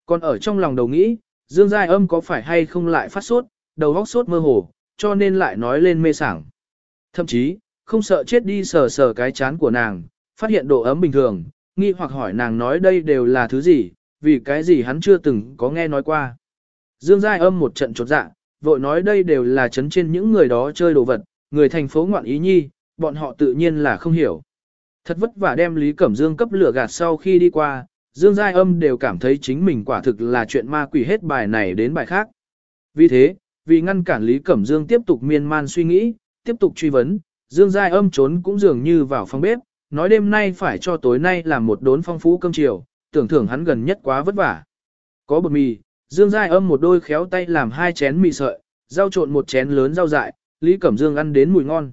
Còn ở trong lòng đầu nghĩ, Dương Giai âm có phải hay không lại phát sốt, đầu óc sốt mơ hồ, cho nên lại nói lên mê sảng. Thậm chí, không sợ chết đi sờ sờ cái chán của nàng, phát hiện độ ấm bình thường, nghi hoặc hỏi nàng nói đây đều là thứ gì, vì cái gì hắn chưa từng có nghe nói qua. Dương Giai âm một trận chột dạ, vội nói đây đều là chấn trên những người đó chơi đồ vật, người thành phố ngoạn ý nhi, bọn họ tự nhiên là không hiểu. Thật vất vả đem Lý Cẩm Dương cấp lửa gạt sau khi đi qua, Dương Giai âm đều cảm thấy chính mình quả thực là chuyện ma quỷ hết bài này đến bài khác. Vì thế, vì ngăn cản Lý Cẩm Dương tiếp tục miên man suy nghĩ, tiếp tục truy vấn, Dương Giai âm trốn cũng dường như vào phòng bếp, nói đêm nay phải cho tối nay làm một đốn phong phú cơm chiều, tưởng thưởng hắn gần nhất quá vất vả. Có bột mì, Dương Giai âm một đôi khéo tay làm hai chén mì sợi, rau trộn một chén lớn rau dại, Lý Cẩm Dương ăn đến mùi ngon.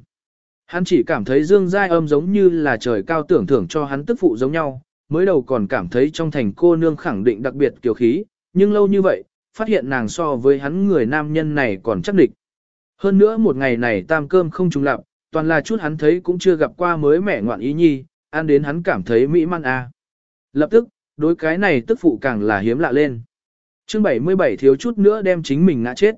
Hắn chỉ cảm thấy Dương Giai âm giống như là trời cao tưởng thưởng cho hắn tức phụ giống nhau, mới đầu còn cảm thấy trong thành cô nương khẳng định đặc biệt kiều khí, nhưng lâu như vậy, phát hiện nàng so với hắn người nam nhân này còn chắc địch. Hơn nữa một ngày này tam cơm không trùng lặp, toàn là chút hắn thấy cũng chưa gặp qua mới mẻ ngoạn ý nhi, ăn đến hắn cảm thấy mỹ man a. À. Lập tức, đối cái này tức phụ càng là hiếm lạ lên. Chương 77 thiếu chút nữa đem chính mình ngã chết.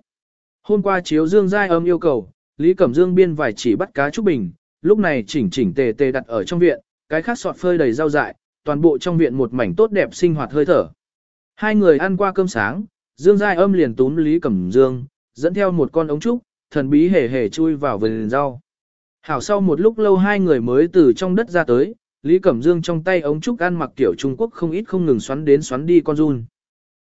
Hôm qua chiếu Dương Giai âm yêu cầu, Lý Cẩm Dương biên vài chỉ bắt cá trúc bình, lúc này chỉnh chỉnh tề tề đặt ở trong viện, cái khác sọt phơi đầy rau dại, toàn bộ trong viện một mảnh tốt đẹp sinh hoạt hơi thở. Hai người ăn qua cơm sáng, Dương Giai âm liền túm Lý Cẩm Dương, dẫn theo một con ống trúc, thần bí hề hề chui vào vườn rau. Hảo sau một lúc lâu hai người mới từ trong đất ra tới, Lý Cẩm Dương trong tay ống trúc ăn mặc kiểu Trung Quốc không ít không ngừng xoắn đến xoắn đi con run.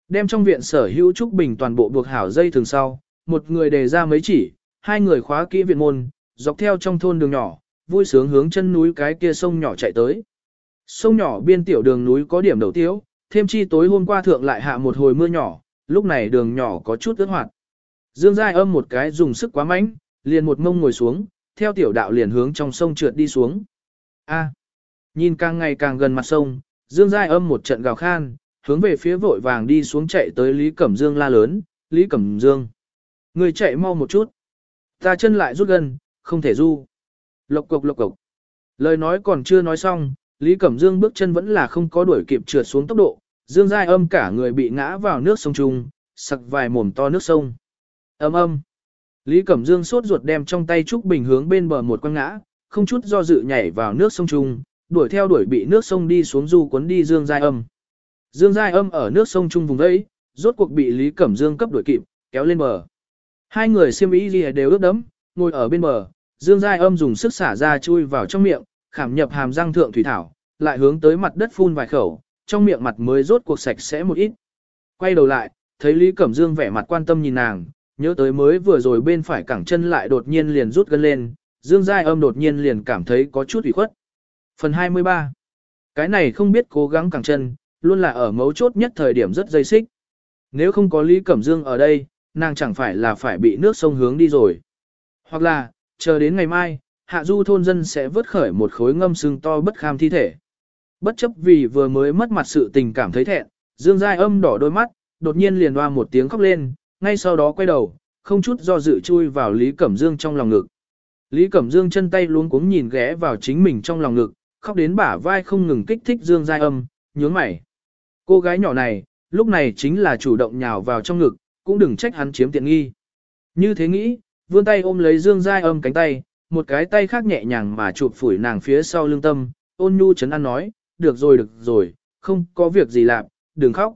Đem trong viện sở hữu trúc bình toàn bộ buộc hảo dây thường sau, một người đề ra mấy chỉ, hai người khóa kỹ viện môn, dọc theo trong thôn đường nhỏ, vui sướng hướng chân núi cái kia sông nhỏ chạy tới. Sông nhỏ biên tiểu đường núi có điểm đầu tiếu, thêm chi tối hôm qua thượng lại hạ một hồi mưa nhỏ, lúc này đường nhỏ có chút ướt hoạt. Dương Giai âm một cái dùng sức quá mạnh, liền một mông ngồi xuống, theo tiểu đạo liền hướng trong sông trượt đi xuống. A. nhìn càng ngày càng gần mặt sông, Dương Giai âm một trận gào khan, hướng về phía vội vàng đi xuống chạy tới Lý Cẩm Dương la lớn, Lý Cẩm Dương. Người chạy mau một chút. Ta chân lại rút gần, không thể du. Lộc cộc lộc cộc. Lời nói còn chưa nói xong, Lý Cẩm Dương bước chân vẫn là không có đuổi kịp trượt xuống tốc độ, Dương Giai âm cả người bị ngã vào nước sông Trung, sặc vài mồm to nước sông. Âm âm. Lý Cẩm Dương sốt ruột đem trong tay Trúc Bình hướng bên bờ một quăng ngã, không chút do dự nhảy vào nước sông Trung, đuổi theo đuổi bị nước sông đi xuống du cuốn đi Dương Giai âm. Dương Giai âm ở nước sông Trung vùng đấy, rốt cuộc bị Lý Cẩm Dương cấp đuổi kịp, kéo lên bờ. Hai người siêm ý gì đều ướt đấm, ngồi ở bên bờ, Dương Giai âm dùng sức xả ra chui vào trong miệng, khảm nhập hàm răng thượng thủy thảo, lại hướng tới mặt đất phun vài khẩu, trong miệng mặt mới rốt cuộc sạch sẽ một ít. Quay đầu lại, thấy Lý Cẩm Dương vẻ mặt quan tâm nhìn nàng, nhớ tới mới vừa rồi bên phải cẳng chân lại đột nhiên liền rút gân lên, Dương Giai âm đột nhiên liền cảm thấy có chút ủy khuất. Phần 23 Cái này không biết cố gắng cẳng chân, luôn là ở mấu chốt nhất thời điểm rất dây xích. Nếu không có Lý Cẩm Dương ở đây, nàng chẳng phải là phải bị nước sông hướng đi rồi. Hoặc là, chờ đến ngày mai, hạ du thôn dân sẽ vớt khởi một khối ngâm sưng to bất kham thi thể. Bất chấp vì vừa mới mất mặt sự tình cảm thấy thẹn, Dương Giai âm đỏ đôi mắt, đột nhiên liền hoa một tiếng khóc lên, ngay sau đó quay đầu, không chút do dự chui vào Lý Cẩm Dương trong lòng ngực. Lý Cẩm Dương chân tay luống cuống nhìn ghé vào chính mình trong lòng ngực, khóc đến bả vai không ngừng kích thích Dương Giai âm, nhướng mày. Cô gái nhỏ này, lúc này chính là chủ động nhào vào trong ngực, cũng đừng trách hắn chiếm tiện nghi. Như thế nghĩ, vươn tay ôm lấy Dương Giai âm cánh tay, một cái tay khác nhẹ nhàng mà chụp phủi nàng phía sau lưng tâm, ôn nhu chấn an nói, được rồi được rồi, không có việc gì làm, đừng khóc.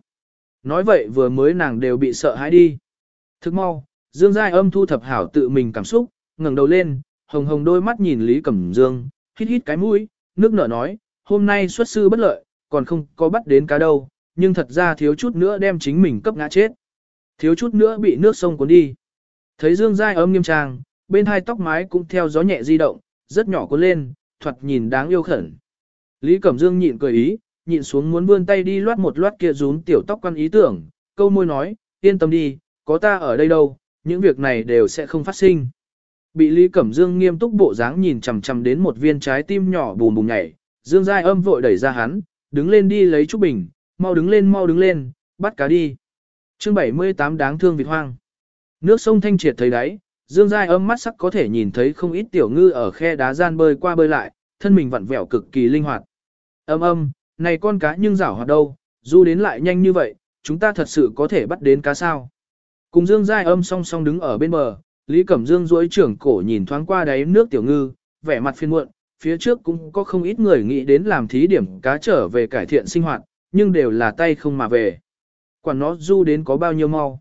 Nói vậy vừa mới nàng đều bị sợ hãi đi. Thức mau, Dương Giai âm thu thập hảo tự mình cảm xúc, ngẩng đầu lên, hồng hồng đôi mắt nhìn Lý Cẩm Dương, hít hít cái mũi, nước nở nói, hôm nay xuất sư bất lợi, còn không có bắt đến cá đâu, nhưng thật ra thiếu chút nữa đem chính mình cấp ngã chết. Thiếu chút nữa bị nước sông cuốn đi. Thấy Dương Giai ấm nghiêm trang, bên hai tóc mái cũng theo gió nhẹ di động, rất nhỏ cuốn lên, thoạt nhìn đáng yêu khẩn. Lý Cẩm Dương nhịn cười ý, nhịn xuống muốn vươn tay đi loát một loát kia rún tiểu tóc quan ý tưởng, câu môi nói, yên tâm đi, có ta ở đây đâu, những việc này đều sẽ không phát sinh. Bị Lý Cẩm Dương nghiêm túc bộ dáng nhìn chằm chằm đến một viên trái tim nhỏ bùm bùm nhảy, Dương Giai âm vội đẩy ra hắn, đứng lên đi lấy chút bình, mau đứng lên mau đứng lên, bắt cá đi. chương 78 đáng thương vịt hoang. Nước sông thanh triệt thấy đáy, Dương Giai âm mắt sắc có thể nhìn thấy không ít tiểu ngư ở khe đá gian bơi qua bơi lại, thân mình vặn vẹo cực kỳ linh hoạt. Âm âm, này con cá nhưng rảo hoạt đâu, du đến lại nhanh như vậy, chúng ta thật sự có thể bắt đến cá sao. Cùng Dương Giai âm song song đứng ở bên bờ, Lý Cẩm Dương duỗi trưởng cổ nhìn thoáng qua đáy nước tiểu ngư, vẻ mặt phiền muộn, phía trước cũng có không ít người nghĩ đến làm thí điểm cá trở về cải thiện sinh hoạt, nhưng đều là tay không mà về. Quản nó du đến có bao nhiêu mau.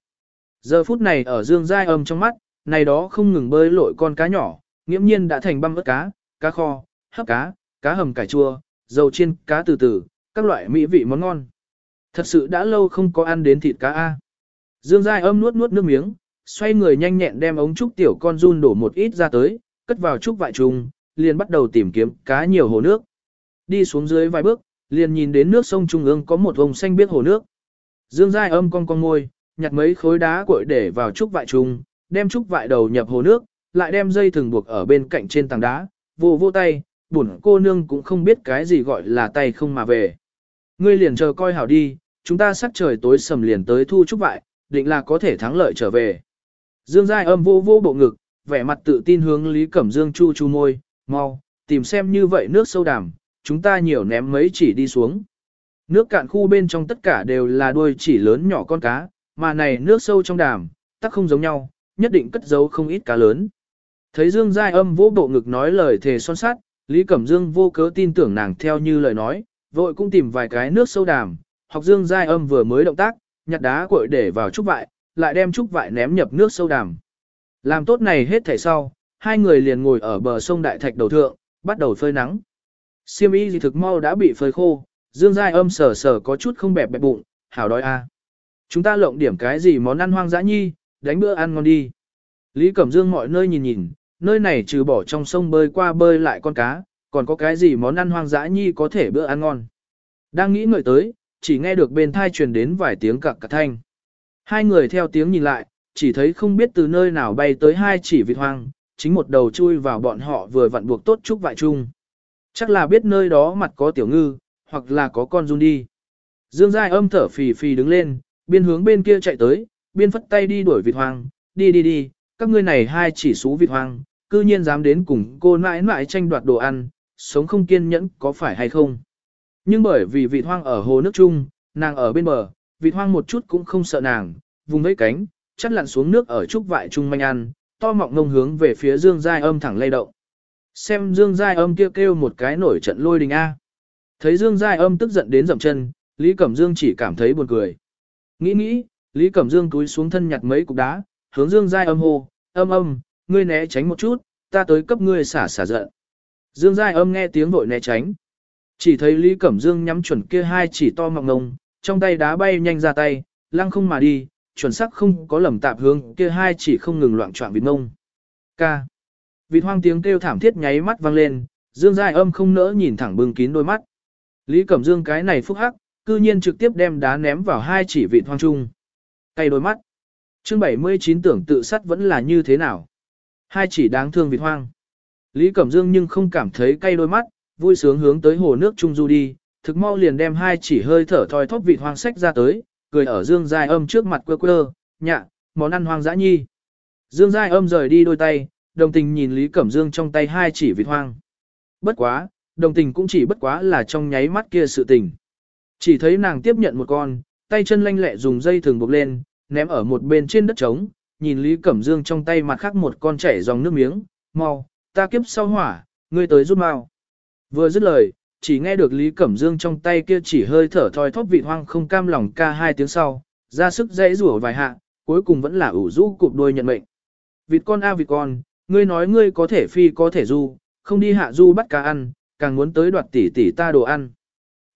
Giờ phút này ở Dương Giai âm trong mắt, này đó không ngừng bơi lội con cá nhỏ, nghiễm nhiên đã thành băm ớt cá, cá kho, hấp cá, cá hầm cải chua, dầu chiên, cá từ từ, các loại mỹ vị món ngon. Thật sự đã lâu không có ăn đến thịt cá A. Dương Giai âm nuốt nuốt nước miếng, xoay người nhanh nhẹn đem ống trúc tiểu con run đổ một ít ra tới, cất vào trúc vại trùng, liền bắt đầu tìm kiếm cá nhiều hồ nước. Đi xuống dưới vài bước, liền nhìn đến nước sông trung ương có một vùng xanh biếc hồ nước. Dương Giai âm con con môi, nhặt mấy khối đá cuội để vào trúc vại trùng, đem trúc vại đầu nhập hồ nước, lại đem dây thừng buộc ở bên cạnh trên tảng đá, vô vô tay, bổn cô nương cũng không biết cái gì gọi là tay không mà về. Ngươi liền chờ coi hảo đi, chúng ta sắp trời tối sầm liền tới thu trúc vại, định là có thể thắng lợi trở về. Dương Giai âm vô vô bộ ngực, vẻ mặt tự tin hướng Lý Cẩm Dương chu chu môi, mau, tìm xem như vậy nước sâu đàm, chúng ta nhiều ném mấy chỉ đi xuống. Nước cạn khu bên trong tất cả đều là đuôi chỉ lớn nhỏ con cá, mà này nước sâu trong đàm, tắc không giống nhau, nhất định cất giấu không ít cá lớn. Thấy Dương Giai âm vô bộ ngực nói lời thề son sát, Lý Cẩm Dương vô cớ tin tưởng nàng theo như lời nói, vội cũng tìm vài cái nước sâu đàm, học Dương Giai âm vừa mới động tác, nhặt đá cội để vào trúc vại, lại đem trúc vại ném nhập nước sâu đàm. Làm tốt này hết thảy sau, hai người liền ngồi ở bờ sông Đại Thạch đầu thượng, bắt đầu phơi nắng. Siêm y gì thực mau đã bị phơi khô, Dương Giai âm sờ sờ có chút không bẹp bẹp bụng, hảo đói a. Chúng ta lộng điểm cái gì món ăn hoang dã nhi, đánh bữa ăn ngon đi. Lý Cẩm Dương mọi nơi nhìn nhìn, nơi này trừ bỏ trong sông bơi qua bơi lại con cá, còn có cái gì món ăn hoang dã nhi có thể bữa ăn ngon. Đang nghĩ ngợi tới, chỉ nghe được bên thai truyền đến vài tiếng cặc cặc thanh. Hai người theo tiếng nhìn lại, chỉ thấy không biết từ nơi nào bay tới hai chỉ vịt hoang, chính một đầu chui vào bọn họ vừa vặn buộc tốt chúc vại chung. Chắc là biết nơi đó mặt có tiểu ngư, hoặc là có con run đi. Dương Giai âm thở phì phì đứng lên, biên hướng bên kia chạy tới, biên phất tay đi đuổi vịt hoang, đi đi đi, các ngươi này hai chỉ xú vịt hoang, cư nhiên dám đến cùng cô mãi mãi tranh đoạt đồ ăn, sống không kiên nhẫn có phải hay không. Nhưng bởi vì vịt hoang ở hồ nước chung, nàng ở bên bờ, vịt hoang một chút cũng không sợ nàng, vùng vẫy cánh, chắt lặn xuống nước ở trúc vại chung manh ăn, to mọng ngông hướng về phía Dương Giai âm thẳng lay động. Xem Dương Giai âm kêu kêu một cái nổi trận lôi đình A. Thấy Dương Giai âm tức giận đến dậm chân, Lý Cẩm Dương chỉ cảm thấy buồn cười. Nghĩ nghĩ, Lý Cẩm Dương túi xuống thân nhặt mấy cục đá, hướng Dương Giai âm hô, âm âm, ngươi né tránh một chút, ta tới cấp ngươi xả xả giận. Dương Giai âm nghe tiếng vội né tránh. Chỉ thấy Lý Cẩm Dương nhắm chuẩn kia hai chỉ to mọng ngông, trong tay đá bay nhanh ra tay, lăng không mà đi, chuẩn xác không có lầm tạp hướng kia hai chỉ không ngừng loạn trọng vịt ngông. Ca. Vịt hoang tiếng kêu thảm thiết nháy mắt vang lên, Dương Giai âm không nỡ nhìn thẳng bưng kín đôi mắt. Lý Cẩm Dương cái này phúc hắc, cư nhiên trực tiếp đem đá ném vào hai chỉ vịt hoang trung. Tay đôi mắt. chương 79 tưởng tự sát vẫn là như thế nào. Hai chỉ đáng thương vịt hoang. Lý Cẩm Dương nhưng không cảm thấy cay đôi mắt, vui sướng hướng tới hồ nước trung du đi, thực mau liền đem hai chỉ hơi thở thoi thóp vịt hoang sách ra tới, cười ở Dương Giai âm trước mặt quơ quơ, nhạ, món ăn hoang dã nhi. Dương Giai âm rời đi đôi tay, đồng tình nhìn Lý Cẩm Dương trong tay hai chỉ vịt hoang. Bất quá, đồng tình cũng chỉ bất quá là trong nháy mắt kia sự tình. Chỉ thấy nàng tiếp nhận một con, tay chân lanh lẹ dùng dây thường buộc lên, ném ở một bên trên đất trống, nhìn Lý Cẩm Dương trong tay mặt khác một con chảy dòng nước miếng, mau, ta kiếp sau hỏa, ngươi tới rút mau. Vừa dứt lời, chỉ nghe được Lý Cẩm Dương trong tay kia chỉ hơi thở thoi thóp vị hoang không cam lòng ca hai tiếng sau, ra sức dãy rủa vài hạ, cuối cùng vẫn là ủ rũ cụp đôi nhận mệnh. Vịt con a vịt con, ngươi nói ngươi có thể phi có thể du, không đi hạ du bắt cá ăn, càng muốn tới đoạt tỷ tỷ ta đồ ăn.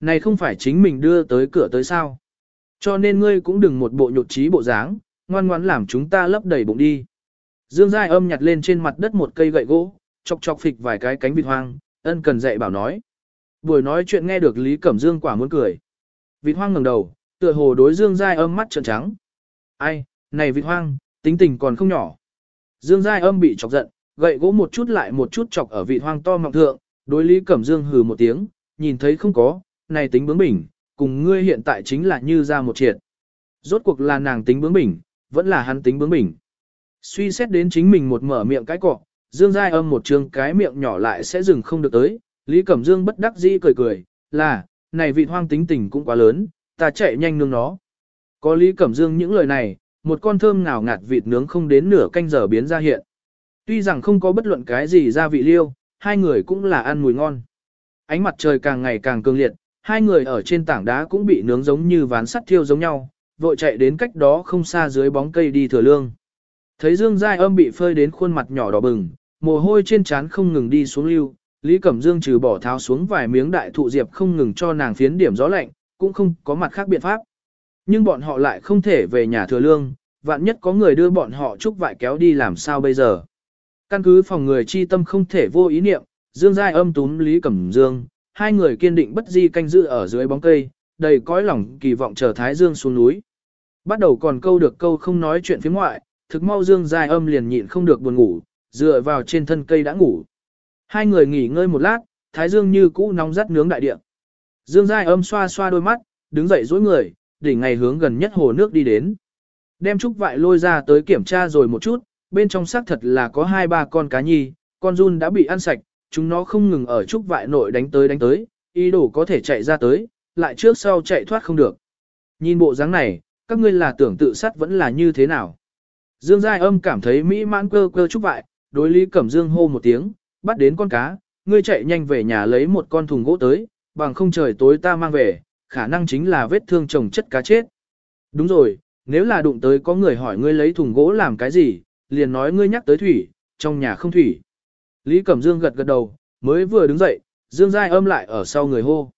Này không phải chính mình đưa tới cửa tới sao. Cho nên ngươi cũng đừng một bộ nhột trí bộ dáng, ngoan ngoãn làm chúng ta lấp đầy bụng đi. Dương Giai âm nhặt lên trên mặt đất một cây gậy gỗ, chọc chọc phịch vài cái cánh vịt hoang, ân cần dạy bảo nói. Buổi nói chuyện nghe được Lý Cẩm Dương quả muốn cười. Vịt hoang ngẩng đầu, tựa hồ đối Dương Giai âm mắt trợn trắng. Ai, này vịt hoang, tính tình còn không nhỏ. Dương Giai âm bị chọc giận, gậy gỗ một chút lại một chút chọc ở vịt hoang to mọng thượng, đối Lý Cẩm Dương hừ một tiếng, nhìn thấy không có, này tính bướng bỉnh, cùng ngươi hiện tại chính là như ra một triệt. Rốt cuộc là nàng tính bướng bỉnh, vẫn là hắn tính bướng bỉnh. Suy xét đến chính mình một mở miệng cái cọ, Dương Giai âm một trường cái miệng nhỏ lại sẽ dừng không được tới, Lý Cẩm Dương bất đắc dĩ cười cười, là, này vị hoang tính tình cũng quá lớn, ta chạy nhanh nương nó. Có Lý Cẩm Dương những lời này, một con thơm ngào ngạt vịt nướng không đến nửa canh giờ biến ra hiện. Tuy rằng không có bất luận cái gì ra vị liêu, hai người cũng là ăn mùi ngon. Ánh mặt trời càng ngày càng cường liệt, hai người ở trên tảng đá cũng bị nướng giống như ván sắt thiêu giống nhau, vội chạy đến cách đó không xa dưới bóng cây đi thừa lương. Thấy Dương Giai âm bị phơi đến khuôn mặt nhỏ đỏ bừng, mồ hôi trên trán không ngừng đi xuống lưu, Lý Cẩm Dương trừ bỏ tháo xuống vài miếng đại thụ diệp không ngừng cho nàng phiến điểm gió lạnh, cũng không có mặt khác biện pháp. Nhưng bọn họ lại không thể về nhà thừa lương, vạn nhất có người đưa bọn họ chúc vải kéo đi làm sao bây giờ. Căn cứ phòng người chi tâm không thể vô ý niệm, Dương Giai âm túm Lý Cẩm Dương, hai người kiên định bất di canh giữ ở dưới bóng cây, đầy cõi lòng kỳ vọng chờ Thái Dương xuống núi. Bắt đầu còn câu được câu không nói chuyện phía ngoại, thực mau Dương dài âm liền nhịn không được buồn ngủ, dựa vào trên thân cây đã ngủ. Hai người nghỉ ngơi một lát, Thái Dương như cũ nóng rắt nướng đại địa. Dương dài âm xoa xoa đôi mắt, đứng dậy dối người, đỉnh ngày hướng gần nhất hồ nước đi đến. Đem trúc vại lôi ra tới kiểm tra rồi một chút, bên trong xác thật là có hai ba con cá nhi, con run đã bị ăn sạch, chúng nó không ngừng ở trúc vại nội đánh tới đánh tới, ý đồ có thể chạy ra tới, lại trước sau chạy thoát không được. Nhìn bộ dáng này, các ngươi là tưởng tự sát vẫn là như thế nào. Dương Giai âm cảm thấy mỹ mãn cơ cơ chúc vại, đối Lý Cẩm Dương hô một tiếng, bắt đến con cá, ngươi chạy nhanh về nhà lấy một con thùng gỗ tới, bằng không trời tối ta mang về, khả năng chính là vết thương chồng chất cá chết. Đúng rồi, nếu là đụng tới có người hỏi ngươi lấy thùng gỗ làm cái gì, liền nói ngươi nhắc tới thủy, trong nhà không thủy. Lý Cẩm Dương gật gật đầu, mới vừa đứng dậy, Dương Giai âm lại ở sau người hô.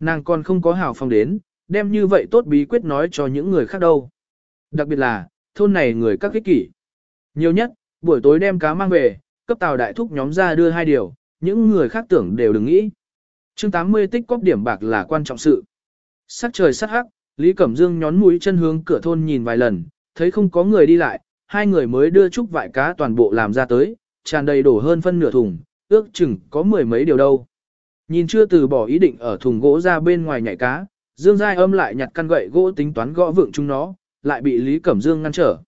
Nàng còn không có hào phong đến, đem như vậy tốt bí quyết nói cho những người khác đâu. Đặc biệt là, thôn này người các kích kỷ. Nhiều nhất, buổi tối đem cá mang về, cấp tàu đại thúc nhóm ra đưa hai điều, những người khác tưởng đều đừng nghĩ. chương 80 tích cóp điểm bạc là quan trọng sự. Sắc trời sắc hắc, Lý Cẩm Dương nhón mũi chân hướng cửa thôn nhìn vài lần, thấy không có người đi lại, hai người mới đưa chút vại cá toàn bộ làm ra tới, tràn đầy đổ hơn phân nửa thùng, ước chừng có mười mấy điều đâu. Nhìn chưa từ bỏ ý định ở thùng gỗ ra bên ngoài nhảy cá, Dương Giai âm lại nhặt căn gậy gỗ tính toán gõ vượng chúng nó, lại bị Lý Cẩm Dương ngăn trở.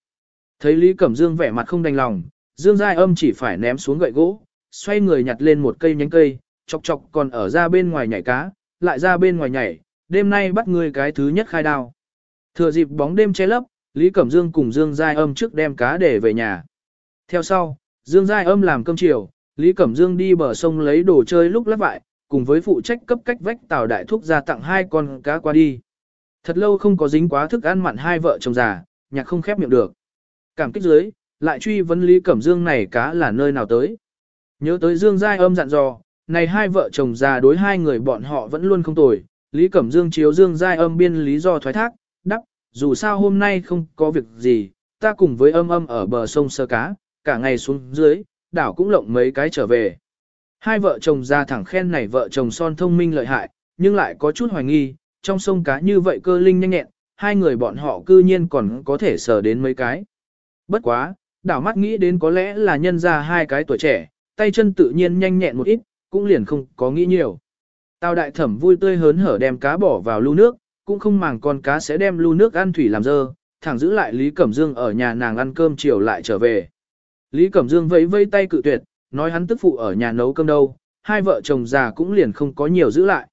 Thấy Lý Cẩm Dương vẻ mặt không đành lòng, Dương Giai âm chỉ phải ném xuống gậy gỗ, xoay người nhặt lên một cây nhánh cây, chọc chọc còn ở ra bên ngoài nhảy cá, lại ra bên ngoài nhảy, đêm nay bắt người cái thứ nhất khai đao. Thừa dịp bóng đêm che lấp, Lý Cẩm Dương cùng Dương Giai âm trước đem cá để về nhà. Theo sau, Dương Giai âm làm cơm chiều, Lý Cẩm Dương đi bờ sông lấy đồ chơi lúc lát vại, cùng với phụ trách cấp cách vách tàu đại thúc ra tặng hai con cá qua đi. Thật lâu không có dính quá thức ăn mặn hai vợ chồng già, nhạc không khép miệng được. Cảm kích dưới, lại truy vấn Lý Cẩm Dương này cá là nơi nào tới. Nhớ tới Dương Giai âm dặn dò, này hai vợ chồng già đối hai người bọn họ vẫn luôn không tồi. Lý Cẩm Dương chiếu Dương Giai âm biên lý do thoái thác, đắp, dù sao hôm nay không có việc gì, ta cùng với âm âm ở bờ sông sơ cá, cả ngày xuống dưới, đảo cũng lộng mấy cái trở về. Hai vợ chồng ra thẳng khen này vợ chồng son thông minh lợi hại, nhưng lại có chút hoài nghi, trong sông cá như vậy cơ linh nhanh nhẹn, hai người bọn họ cư nhiên còn có thể sờ đến mấy cái. Bất quá, đảo mắt nghĩ đến có lẽ là nhân ra hai cái tuổi trẻ, tay chân tự nhiên nhanh nhẹn một ít, cũng liền không có nghĩ nhiều. Tào đại thẩm vui tươi hớn hở đem cá bỏ vào lưu nước, cũng không màng con cá sẽ đem lưu nước ăn thủy làm dơ, thẳng giữ lại Lý Cẩm Dương ở nhà nàng ăn cơm chiều lại trở về. Lý Cẩm Dương vẫy vây tay cự tuyệt, nói hắn tức phụ ở nhà nấu cơm đâu, hai vợ chồng già cũng liền không có nhiều giữ lại.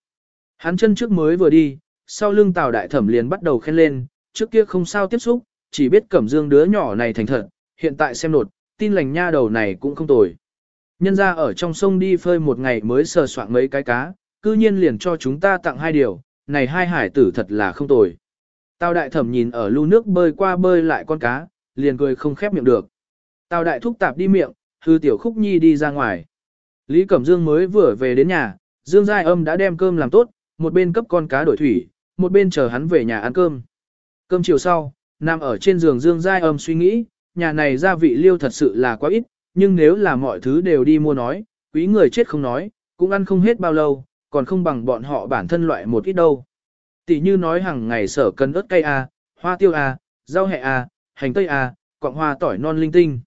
Hắn chân trước mới vừa đi, sau lưng Tào đại thẩm liền bắt đầu khen lên, trước kia không sao tiếp xúc, chỉ biết Cẩm Dương đứa nhỏ này thành thật, hiện tại xem nột, tin lành nha đầu này cũng không tồi. Nhân ra ở trong sông đi phơi một ngày mới sờ soạn mấy cái cá, cư nhiên liền cho chúng ta tặng hai điều, này hai hải tử thật là không tồi. Tào đại thẩm nhìn ở lưu nước bơi qua bơi lại con cá, liền cười không khép miệng được. Tào đại thúc tạp đi miệng, hư tiểu khúc nhi đi ra ngoài. Lý Cẩm Dương mới vừa về đến nhà, Dương Giai Âm đã đem cơm làm tốt, một bên cấp con cá đổi thủy, một bên chờ hắn về nhà ăn cơm. Cơm chiều sau, nằm ở trên giường Dương Giai Âm suy nghĩ, nhà này gia vị liêu thật sự là quá ít, nhưng nếu là mọi thứ đều đi mua nói, quý người chết không nói, cũng ăn không hết bao lâu, còn không bằng bọn họ bản thân loại một ít đâu. Tỷ như nói hàng ngày sở cần ớt cây A, à, hoa tiêu A, rau hẹ A, hành tây A, quạng hoa tỏi non linh tinh.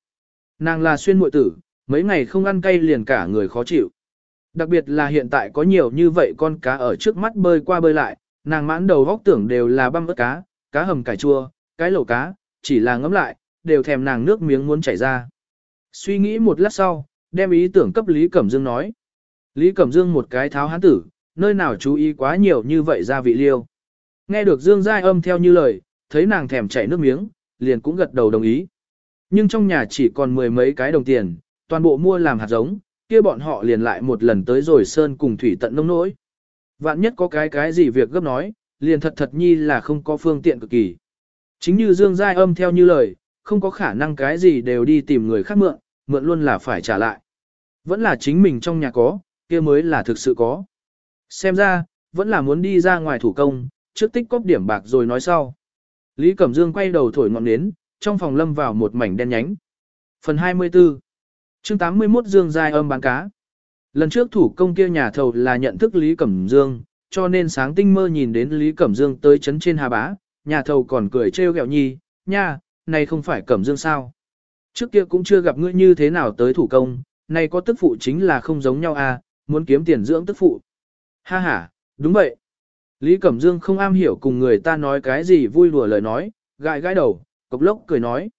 Nàng là xuyên muội tử, mấy ngày không ăn cay liền cả người khó chịu. Đặc biệt là hiện tại có nhiều như vậy con cá ở trước mắt bơi qua bơi lại, nàng mãn đầu góc tưởng đều là băm ớt cá, cá hầm cải chua, cái lẩu cá, chỉ là ngấm lại, đều thèm nàng nước miếng muốn chảy ra. Suy nghĩ một lát sau, đem ý tưởng cấp Lý Cẩm Dương nói. Lý Cẩm Dương một cái tháo hán tử, nơi nào chú ý quá nhiều như vậy ra vị liêu. Nghe được Dương Giai âm theo như lời, thấy nàng thèm chảy nước miếng, liền cũng gật đầu đồng ý. Nhưng trong nhà chỉ còn mười mấy cái đồng tiền, toàn bộ mua làm hạt giống, kia bọn họ liền lại một lần tới rồi sơn cùng thủy tận nông nỗi. Vạn nhất có cái cái gì việc gấp nói, liền thật thật nhi là không có phương tiện cực kỳ. Chính như Dương Giai âm theo như lời, không có khả năng cái gì đều đi tìm người khác mượn, mượn luôn là phải trả lại. Vẫn là chính mình trong nhà có, kia mới là thực sự có. Xem ra, vẫn là muốn đi ra ngoài thủ công, trước tích cóp điểm bạc rồi nói sau. Lý Cẩm Dương quay đầu thổi ngọn nến, trong phòng lâm vào một mảnh đen nhánh. Phần 24 chương 81 Dương Giai âm bán cá. Lần trước thủ công kia nhà thầu là nhận thức Lý Cẩm Dương, cho nên sáng tinh mơ nhìn đến Lý Cẩm Dương tới chấn trên Hà Bá, nhà thầu còn cười trêu ghẹo nhi, nha, này không phải Cẩm Dương sao. Trước kia cũng chưa gặp ngươi như thế nào tới thủ công, này có tức phụ chính là không giống nhau à, muốn kiếm tiền dưỡng tức phụ. Ha ha, đúng vậy. Lý Cẩm Dương không am hiểu cùng người ta nói cái gì vui đùa lời nói, gãi gãi đầu, cục lốc cười nói.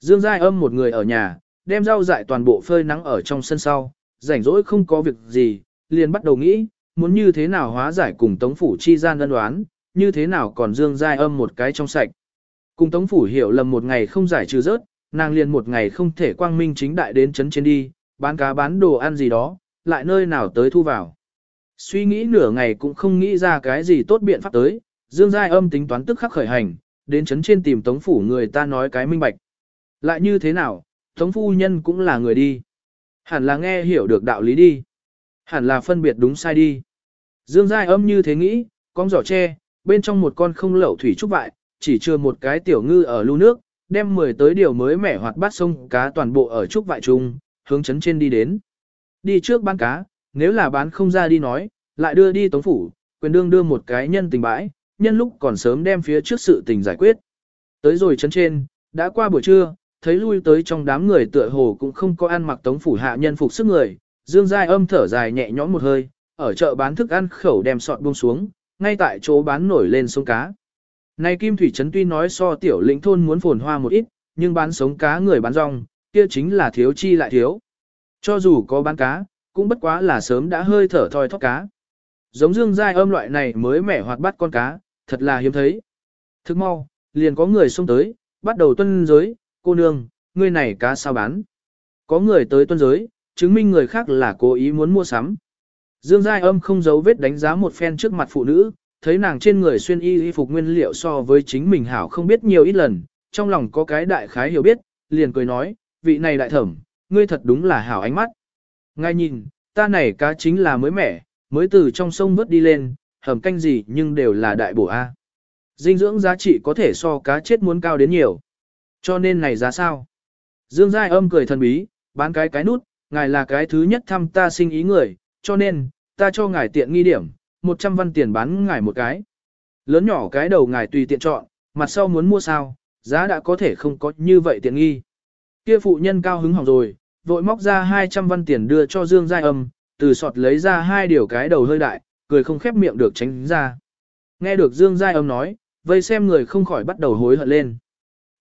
Dương Giai âm một người ở nhà, đem rau dại toàn bộ phơi nắng ở trong sân sau, rảnh rỗi không có việc gì, liền bắt đầu nghĩ, muốn như thế nào hóa giải cùng Tống Phủ chi gian đơn đoán, như thế nào còn Dương Giai âm một cái trong sạch. Cùng Tống Phủ hiểu lầm một ngày không giải trừ rớt, nàng liền một ngày không thể quang minh chính đại đến chấn trên đi, bán cá bán đồ ăn gì đó, lại nơi nào tới thu vào. Suy nghĩ nửa ngày cũng không nghĩ ra cái gì tốt biện pháp tới, Dương Giai âm tính toán tức khắc khởi hành, đến chấn trên tìm Tống Phủ người ta nói cái minh bạch. Lại như thế nào, Tống Phu Nhân cũng là người đi. Hẳn là nghe hiểu được đạo lý đi. Hẳn là phân biệt đúng sai đi. Dương Giai âm như thế nghĩ, con giỏ tre, bên trong một con không lẩu thủy trúc vại, chỉ chưa một cái tiểu ngư ở lưu nước, đem mười tới điều mới mẻ hoặc bát sông cá toàn bộ ở trúc vại trung, hướng chấn trên đi đến. Đi trước bán cá, nếu là bán không ra đi nói, lại đưa đi tống phủ, quyền đương đưa một cái nhân tình bãi, nhân lúc còn sớm đem phía trước sự tình giải quyết. Tới rồi chấn trên, đã qua buổi trưa, thấy lui tới trong đám người tựa hồ cũng không có ăn mặc tống phủ hạ nhân phục sức người, dương giai âm thở dài nhẹ nhõm một hơi, ở chợ bán thức ăn khẩu đem sọt buông xuống, ngay tại chỗ bán nổi lên sông cá. Này Kim Thủy Trấn tuy nói so tiểu lĩnh thôn muốn phồn hoa một ít, nhưng bán sống cá người bán rong, kia chính là thiếu chi lại thiếu. Cho dù có bán cá, cũng bất quá là sớm đã hơi thở thoi thóp cá. Giống dương giai âm loại này mới mẻ hoạt bắt con cá, thật là hiếm thấy. Thức mau, liền có người xông tới, bắt đầu tuân giới, cô nương, ngươi này cá sao bán. Có người tới tuân giới, chứng minh người khác là cố ý muốn mua sắm. Dương Giai âm không giấu vết đánh giá một phen trước mặt phụ nữ, thấy nàng trên người xuyên y y phục nguyên liệu so với chính mình hảo không biết nhiều ít lần, trong lòng có cái đại khái hiểu biết, liền cười nói, vị này đại thẩm, ngươi thật đúng là hảo ánh mắt. Ngay nhìn, ta này cá chính là mới mẻ, mới từ trong sông vớt đi lên, hầm canh gì nhưng đều là đại bổ A. Dinh dưỡng giá trị có thể so cá chết muốn cao đến nhiều. Cho nên này giá sao? Dương Giai âm cười thần bí, bán cái cái nút, ngài là cái thứ nhất thăm ta sinh ý người, cho nên, ta cho ngài tiện nghi điểm, 100 văn tiền bán ngài một cái. Lớn nhỏ cái đầu ngài tùy tiện chọn, mặt sau muốn mua sao, giá đã có thể không có như vậy tiện nghi. Kia phụ nhân cao hứng hỏng rồi, vội móc ra 200 văn tiền đưa cho Dương Giai Âm, từ sọt lấy ra hai điều cái đầu hơi đại, cười không khép miệng được tránh ra. Nghe được Dương Giai Âm nói, vây xem người không khỏi bắt đầu hối hận lên.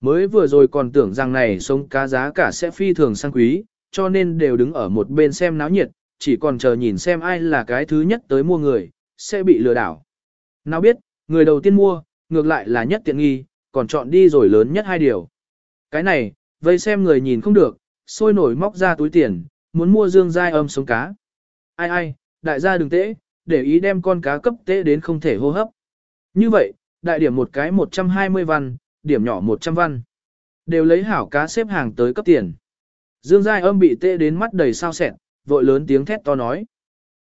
Mới vừa rồi còn tưởng rằng này sống cá giá cả sẽ phi thường sang quý, cho nên đều đứng ở một bên xem náo nhiệt, chỉ còn chờ nhìn xem ai là cái thứ nhất tới mua người, sẽ bị lừa đảo. Nào biết, người đầu tiên mua, ngược lại là nhất tiện nghi, còn chọn đi rồi lớn nhất hai điều. Cái này, vây xem người nhìn không được, sôi nổi móc ra túi tiền, muốn mua dương dai âm sống cá. Ai ai, đại gia đừng tễ, để ý đem con cá cấp tế đến không thể hô hấp. Như vậy, đại điểm một cái 120 văn, điểm nhỏ 100 văn. Đều lấy hảo cá xếp hàng tới cấp tiền. Dương Giai âm bị tê đến mắt đầy sao sẹn, vội lớn tiếng thét to nói.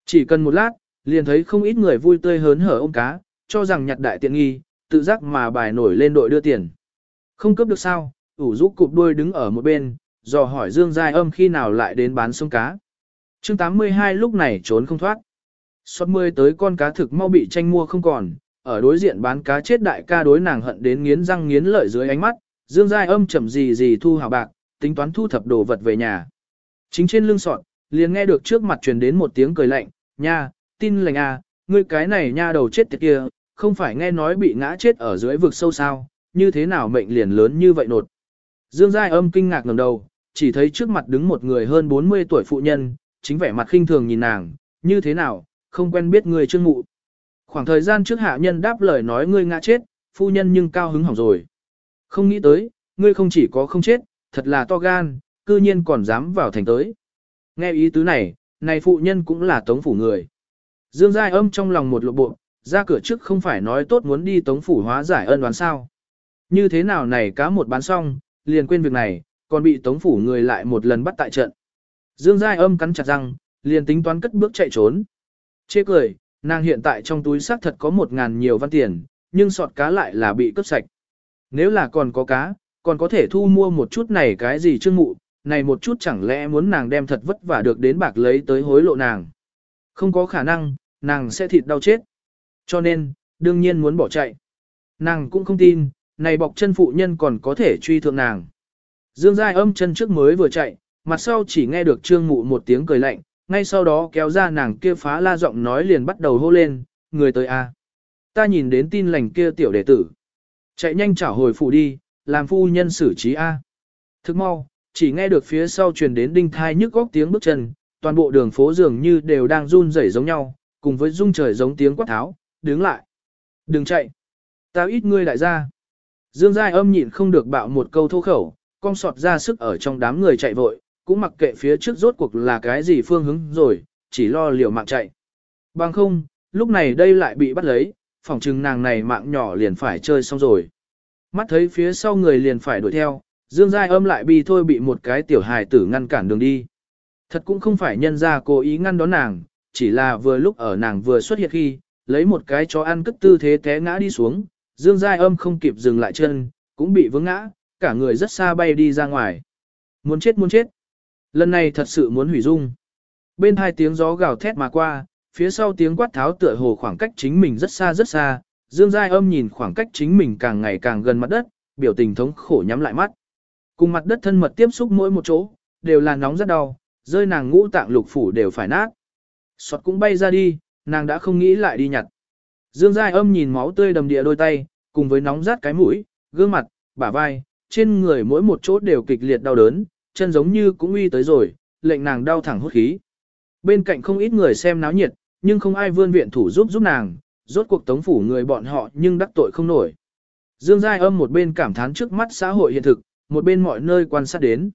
Chỉ cần một lát, liền thấy không ít người vui tươi hớn hở ôm cá, cho rằng nhặt đại tiện nghi, tự giác mà bài nổi lên đội đưa tiền. Không cướp được sao, ủ rũ cụp đuôi đứng ở một bên, dò hỏi Dương Giai âm khi nào lại đến bán sông cá. chương 82 lúc này trốn không thoát. Xót mươi tới con cá thực mau bị tranh mua không còn, ở đối diện bán cá chết đại ca đối nàng hận đến nghiến răng nghiến lợi dưới ánh mắt, Dương Giai âm chậm gì gì thu hào bạc, tính toán thu thập đồ vật về nhà. Chính trên lưng sọt, liền nghe được trước mặt truyền đến một tiếng cười lạnh, nha, tin lành à, ngươi cái này nha đầu chết tiệt kia, không phải nghe nói bị ngã chết ở dưới vực sâu sao, như thế nào mệnh liền lớn như vậy nột. Dương Giai âm kinh ngạc ngẩng đầu, chỉ thấy trước mặt đứng một người hơn 40 tuổi phụ nhân, chính vẻ mặt khinh thường nhìn nàng, như thế nào, không quen biết người trương mụ. Khoảng thời gian trước hạ nhân đáp lời nói ngươi ngã chết, phu nhân nhưng cao hứng hỏng rồi. Không nghĩ tới, ngươi không chỉ có không chết, thật là to gan, cư nhiên còn dám vào thành tới. Nghe ý tứ này, này phụ nhân cũng là tống phủ người. Dương Giai âm trong lòng một lộ bộ, ra cửa trước không phải nói tốt muốn đi tống phủ hóa giải ân đoán sao. Như thế nào này cá một bán xong, liền quên việc này, còn bị tống phủ người lại một lần bắt tại trận. Dương Giai âm cắn chặt răng, liền tính toán cất bước chạy trốn. Chê cười, nàng hiện tại trong túi xác thật có một ngàn nhiều văn tiền, nhưng sọt cá lại là bị cướp sạch. Nếu là còn có cá, còn có thể thu mua một chút này cái gì trương mụ, này một chút chẳng lẽ muốn nàng đem thật vất vả được đến bạc lấy tới hối lộ nàng. Không có khả năng, nàng sẽ thịt đau chết. Cho nên, đương nhiên muốn bỏ chạy. Nàng cũng không tin, này bọc chân phụ nhân còn có thể truy thượng nàng. Dương Giai âm chân trước mới vừa chạy, mặt sau chỉ nghe được trương mụ một tiếng cười lạnh, ngay sau đó kéo ra nàng kia phá la giọng nói liền bắt đầu hô lên, người tới a Ta nhìn đến tin lành kia tiểu đệ tử. Chạy nhanh trả hồi phủ đi, làm phu nhân xử trí a Thức mau, chỉ nghe được phía sau truyền đến đinh thai nhức góc tiếng bước chân, toàn bộ đường phố dường như đều đang run rẩy giống nhau, cùng với rung trời giống tiếng quát tháo, đứng lại. Đừng chạy. Tao ít ngươi đại gia. Dương Giai âm nhịn không được bạo một câu thô khẩu, con sọt ra sức ở trong đám người chạy vội, cũng mặc kệ phía trước rốt cuộc là cái gì phương hướng rồi, chỉ lo liều mạng chạy. Bằng không, lúc này đây lại bị bắt lấy, phỏng chừng nàng này mạng nhỏ liền phải chơi xong rồi. Mắt thấy phía sau người liền phải đuổi theo, Dương Giai âm lại bi thôi bị một cái tiểu hài tử ngăn cản đường đi. Thật cũng không phải nhân ra cố ý ngăn đón nàng, chỉ là vừa lúc ở nàng vừa xuất hiện khi, lấy một cái chó ăn cất tư thế té ngã đi xuống, Dương Giai âm không kịp dừng lại chân, cũng bị vướng ngã, cả người rất xa bay đi ra ngoài. Muốn chết muốn chết. Lần này thật sự muốn hủy dung. Bên hai tiếng gió gào thét mà qua, phía sau tiếng quát tháo tựa hồ khoảng cách chính mình rất xa rất xa, Dương Giai âm nhìn khoảng cách chính mình càng ngày càng gần mặt đất, biểu tình thống khổ nhắm lại mắt. Cùng mặt đất thân mật tiếp xúc mỗi một chỗ, đều là nóng rất đau, rơi nàng ngũ tạng lục phủ đều phải nát. Sọt cũng bay ra đi, nàng đã không nghĩ lại đi nhặt. Dương Giai âm nhìn máu tươi đầm địa đôi tay, cùng với nóng rát cái mũi, gương mặt, bả vai, trên người mỗi một chỗ đều kịch liệt đau đớn, chân giống như cũng uy tới rồi, lệnh nàng đau thẳng hốt khí. Bên cạnh không ít người xem náo nhiệt, nhưng không ai vươn viện thủ giúp giúp nàng, rốt cuộc tống phủ người bọn họ nhưng đắc tội không nổi. Dương Giai âm một bên cảm thán trước mắt xã hội hiện thực, một bên mọi nơi quan sát đến.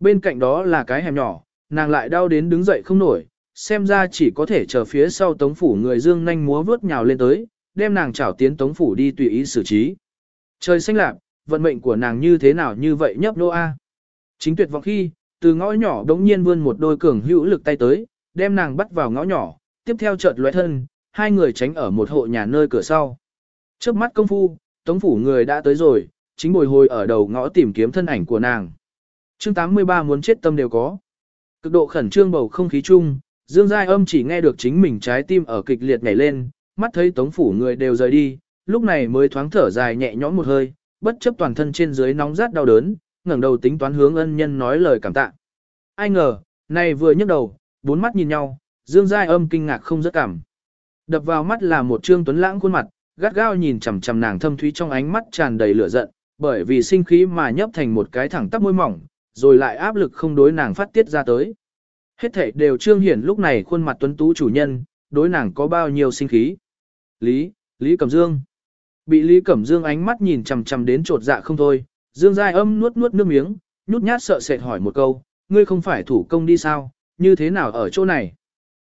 Bên cạnh đó là cái hẻm nhỏ, nàng lại đau đến đứng dậy không nổi, xem ra chỉ có thể chờ phía sau tống phủ người dương nhanh múa vướt nhào lên tới, đem nàng chảo tiến tống phủ đi tùy ý xử trí. Trời xanh lạc, vận mệnh của nàng như thế nào như vậy nhấp nô a. Chính tuyệt vọng khi, từ ngõ nhỏ đống nhiên vươn một đôi cường hữu lực tay tới, đem nàng bắt vào ngõ nhỏ, tiếp theo chợt lóe thân, hai người tránh ở một hộ nhà nơi cửa sau. Trước mắt công phu, tống phủ người đã tới rồi, chính bồi hồi ở đầu ngõ tìm kiếm thân ảnh của nàng. chương 83 muốn chết tâm đều có. Cực độ khẩn trương bầu không khí chung, Dương Giai âm chỉ nghe được chính mình trái tim ở kịch liệt nhảy lên, mắt thấy tống phủ người đều rời đi, lúc này mới thoáng thở dài nhẹ nhõm một hơi, bất chấp toàn thân trên dưới nóng rát đau đớn, ngẩng đầu tính toán hướng ân nhân nói lời cảm tạ. Ai ngờ, này vừa nhấc đầu, bốn mắt nhìn nhau, Dương Giai âm kinh ngạc không rất cảm. Đập vào mắt là một trương tuấn lãng khuôn mặt, gắt gao nhìn chằm chằm nàng thâm thúy trong ánh mắt tràn đầy lửa giận, bởi vì sinh khí mà nhấp thành một cái thẳng tắp môi mỏng, rồi lại áp lực không đối nàng phát tiết ra tới. Hết thảy đều trương hiển lúc này khuôn mặt tuấn tú chủ nhân, đối nàng có bao nhiêu sinh khí. Lý, Lý Cẩm Dương. Bị Lý Cẩm Dương ánh mắt nhìn chằm chằm đến trột dạ không thôi, Dương Giai âm nuốt nuốt nước miếng, nhút nhát sợ sệt hỏi một câu, ngươi không phải thủ công đi sao, như thế nào ở chỗ này?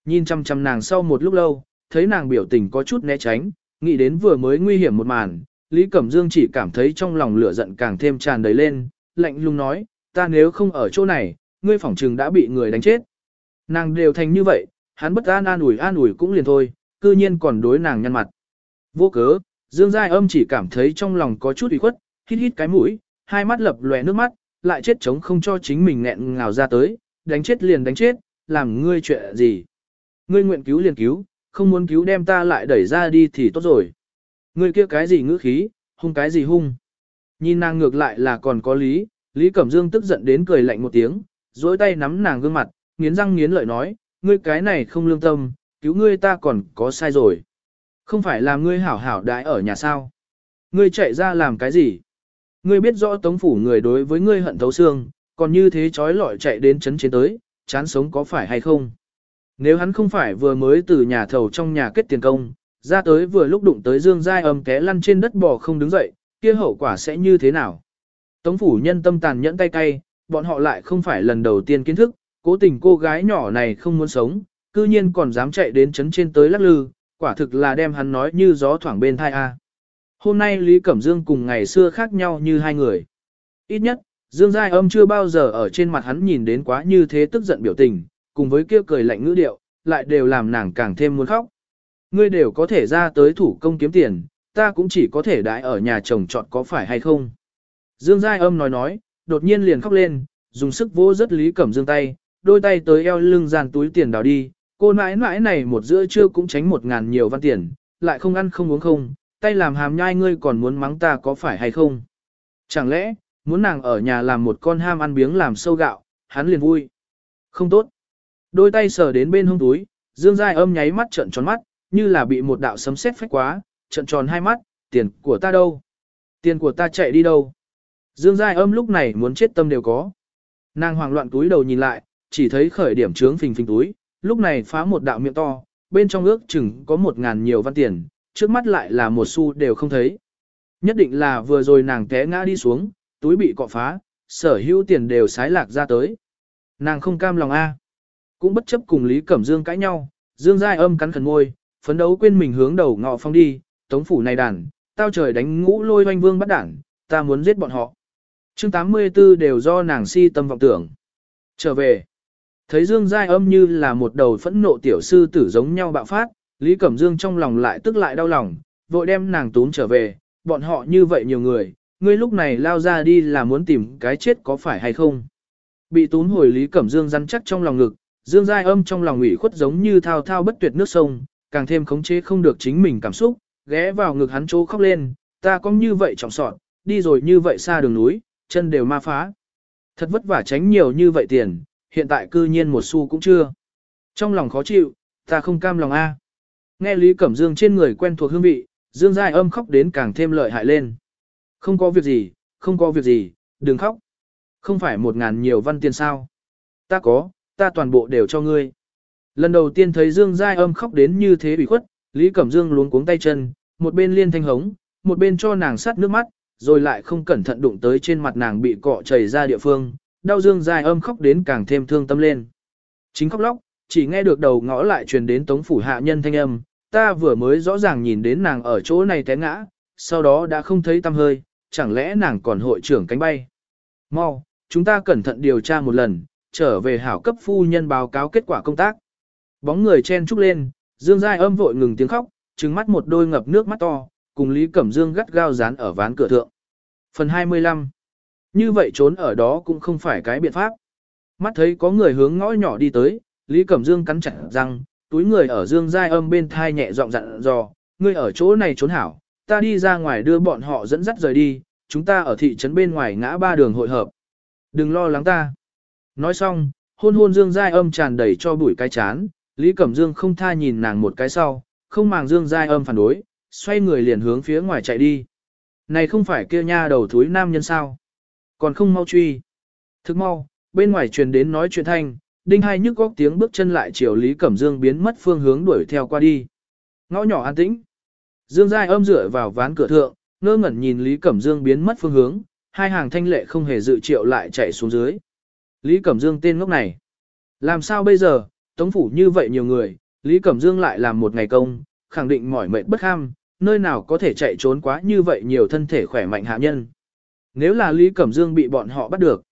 Nhìn chăm chăm nàng sau một lúc lâu, thấy nàng biểu tình có chút né tránh, nghĩ đến vừa mới nguy hiểm một màn, Lý Cẩm Dương chỉ cảm thấy trong lòng lửa giận càng thêm tràn đầy lên, lạnh lùng nói, ta nếu không ở chỗ này, ngươi phỏng trừng đã bị người đánh chết. Nàng đều thành như vậy, hắn bất an an ủi an ủi cũng liền thôi, cư nhiên còn đối nàng nhăn mặt. Vô cớ, Dương Giai âm chỉ cảm thấy trong lòng có chút ủy khuất, hít hít cái mũi, hai mắt lập lòe nước mắt, lại chết chống không cho chính mình nghẹn ngào ra tới, đánh chết liền đánh chết, làm ngươi chuyện gì. Ngươi nguyện cứu liền cứu, không muốn cứu đem ta lại đẩy ra đi thì tốt rồi. Ngươi kia cái gì ngữ khí, hung cái gì hung. Nhìn nàng ngược lại là còn có lý, Lý Cẩm Dương tức giận đến cười lạnh một tiếng, dối tay nắm nàng gương mặt, nghiến răng nghiến lợi nói, ngươi cái này không lương tâm, cứu ngươi ta còn có sai rồi. Không phải là ngươi hảo hảo đãi ở nhà sao. Ngươi chạy ra làm cái gì? Ngươi biết rõ tống phủ người đối với ngươi hận thấu xương, còn như thế trói lọi chạy đến chấn chiến tới, chán sống có phải hay không? Nếu hắn không phải vừa mới từ nhà thầu trong nhà kết tiền công, ra tới vừa lúc đụng tới Dương Giai âm té lăn trên đất bò không đứng dậy, kia hậu quả sẽ như thế nào? Tống phủ nhân tâm tàn nhẫn tay cay, bọn họ lại không phải lần đầu tiên kiến thức, cố tình cô gái nhỏ này không muốn sống, cư nhiên còn dám chạy đến chấn trên tới lắc lư, quả thực là đem hắn nói như gió thoảng bên thai a. Hôm nay Lý Cẩm Dương cùng ngày xưa khác nhau như hai người. Ít nhất, Dương Giai âm chưa bao giờ ở trên mặt hắn nhìn đến quá như thế tức giận biểu tình, cùng với kia cười lạnh ngữ điệu, lại đều làm nàng càng thêm muốn khóc. Ngươi đều có thể ra tới thủ công kiếm tiền, ta cũng chỉ có thể đãi ở nhà chồng chọn có phải hay không. Dương Giai âm nói nói, đột nhiên liền khóc lên, dùng sức vỗ rất Lý Cẩm Dương tay, đôi tay tới eo lưng dàn túi tiền đào đi, cô nãi nãi này một giữa trưa cũng tránh một ngàn nhiều văn tiền, lại không ăn không uống không, tay làm hàm nhai ngươi còn muốn mắng ta có phải hay không. Chẳng lẽ, muốn nàng ở nhà làm một con ham ăn biếng làm sâu gạo, hắn liền vui. Không tốt. Đôi tay sờ đến bên hông túi, Dương Giai âm nháy mắt trợn tròn mắt, như là bị một đạo sấm sét phách quá, trợn tròn hai mắt, tiền của ta đâu? Tiền của ta chạy đi đâu? Dương Giai âm lúc này muốn chết tâm đều có. Nàng hoảng loạn túi đầu nhìn lại, chỉ thấy khởi điểm trướng phình phình túi, lúc này phá một đạo miệng to, bên trong ước chừng có một ngàn nhiều văn tiền, trước mắt lại là một xu đều không thấy. Nhất định là vừa rồi nàng té ngã đi xuống, túi bị cọ phá, sở hữu tiền đều sái lạc ra tới. Nàng không cam lòng A. Cũng bất chấp cùng Lý Cẩm Dương cãi nhau, Dương Giai âm cắn khẩn môi, phấn đấu quên mình hướng đầu ngọ phong đi, tống phủ này đàn, tao trời đánh ngũ lôi hoanh vương bắt đảng, ta muốn giết bọn họ. chương 84 đều do nàng si tâm vọng tưởng. Trở về, thấy Dương Giai âm như là một đầu phẫn nộ tiểu sư tử giống nhau bạo phát, Lý Cẩm Dương trong lòng lại tức lại đau lòng, vội đem nàng tún trở về, bọn họ như vậy nhiều người, ngươi lúc này lao ra đi là muốn tìm cái chết có phải hay không. Bị tún hồi Lý Cẩm Dương rắn chắc trong lòng ngực, Dương Giai âm trong lòng ủy khuất giống như thao thao bất tuyệt nước sông, càng thêm khống chế không được chính mình cảm xúc, ghé vào ngực hắn chỗ khóc lên, ta có như vậy trọng sọt, đi rồi như vậy xa đường núi, chân đều ma phá. Thật vất vả tránh nhiều như vậy tiền, hiện tại cư nhiên một xu cũng chưa. Trong lòng khó chịu, ta không cam lòng a. Nghe Lý Cẩm Dương trên người quen thuộc hương vị, Dương Giai âm khóc đến càng thêm lợi hại lên. Không có việc gì, không có việc gì, đừng khóc. Không phải một ngàn nhiều văn tiền sao. Ta có, ta toàn bộ đều cho ngươi. Lần đầu tiên thấy Dương Giai âm khóc đến như thế bị khuất, Lý Cẩm Dương luống cuống tay chân, một bên liên thanh hống, một bên cho nàng sắt nước mắt, rồi lại không cẩn thận đụng tới trên mặt nàng bị cọ chảy ra địa phương, đau Dương Giai âm khóc đến càng thêm thương tâm lên. Chính khóc lóc, chỉ nghe được đầu ngõ lại truyền đến tống phủ hạ nhân thanh âm, ta vừa mới rõ ràng nhìn đến nàng ở chỗ này té ngã, sau đó đã không thấy tâm hơi, chẳng lẽ nàng còn hội trưởng cánh bay. Mau, chúng ta cẩn thận điều tra một lần, trở về hảo cấp phu nhân báo cáo kết quả công tác. Bóng người chen trúc lên, Dương Giai âm vội ngừng tiếng khóc, trừng mắt một đôi ngập nước mắt to, cùng Lý Cẩm Dương gắt gao dán ở ván cửa thượng. Phần 25 Như vậy trốn ở đó cũng không phải cái biện pháp. Mắt thấy có người hướng ngõ nhỏ đi tới, Lý Cẩm Dương cắn chặt răng, túi người ở Dương Giai âm bên thai nhẹ giọng dặn dò, ngươi ở chỗ này trốn hảo, ta đi ra ngoài đưa bọn họ dẫn dắt rời đi, chúng ta ở thị trấn bên ngoài ngã ba đường hội hợp. Đừng lo lắng ta. Nói xong, hôn hôn Dương Giai âm tràn đầy cho bụi cái chán, Lý Cẩm Dương không tha nhìn nàng một cái sau, không màng Dương Giai âm phản đối, xoay người liền hướng phía ngoài chạy đi. Này không phải kia nha đầu thúi nam nhân sao? Còn không mau truy. Thức mau, bên ngoài truyền đến nói chuyện thanh, đinh hai nhức góc tiếng bước chân lại chiều Lý Cẩm Dương biến mất phương hướng đuổi theo qua đi. Ngõ nhỏ an tĩnh. Dương Giai âm dựa vào ván cửa thượng, ngơ ngẩn nhìn Lý Cẩm Dương biến mất phương hướng, hai hàng thanh lệ không hề dự triệu lại chạy xuống dưới. Lý Cẩm Dương tên ngốc này. Làm sao bây giờ, tống phủ như vậy nhiều người, Lý Cẩm Dương lại làm một ngày công, khẳng định mỏi mệt bất ham, nơi nào có thể chạy trốn quá như vậy nhiều thân thể khỏe mạnh hạ nhân. Nếu là Lý Cẩm Dương bị bọn họ bắt được,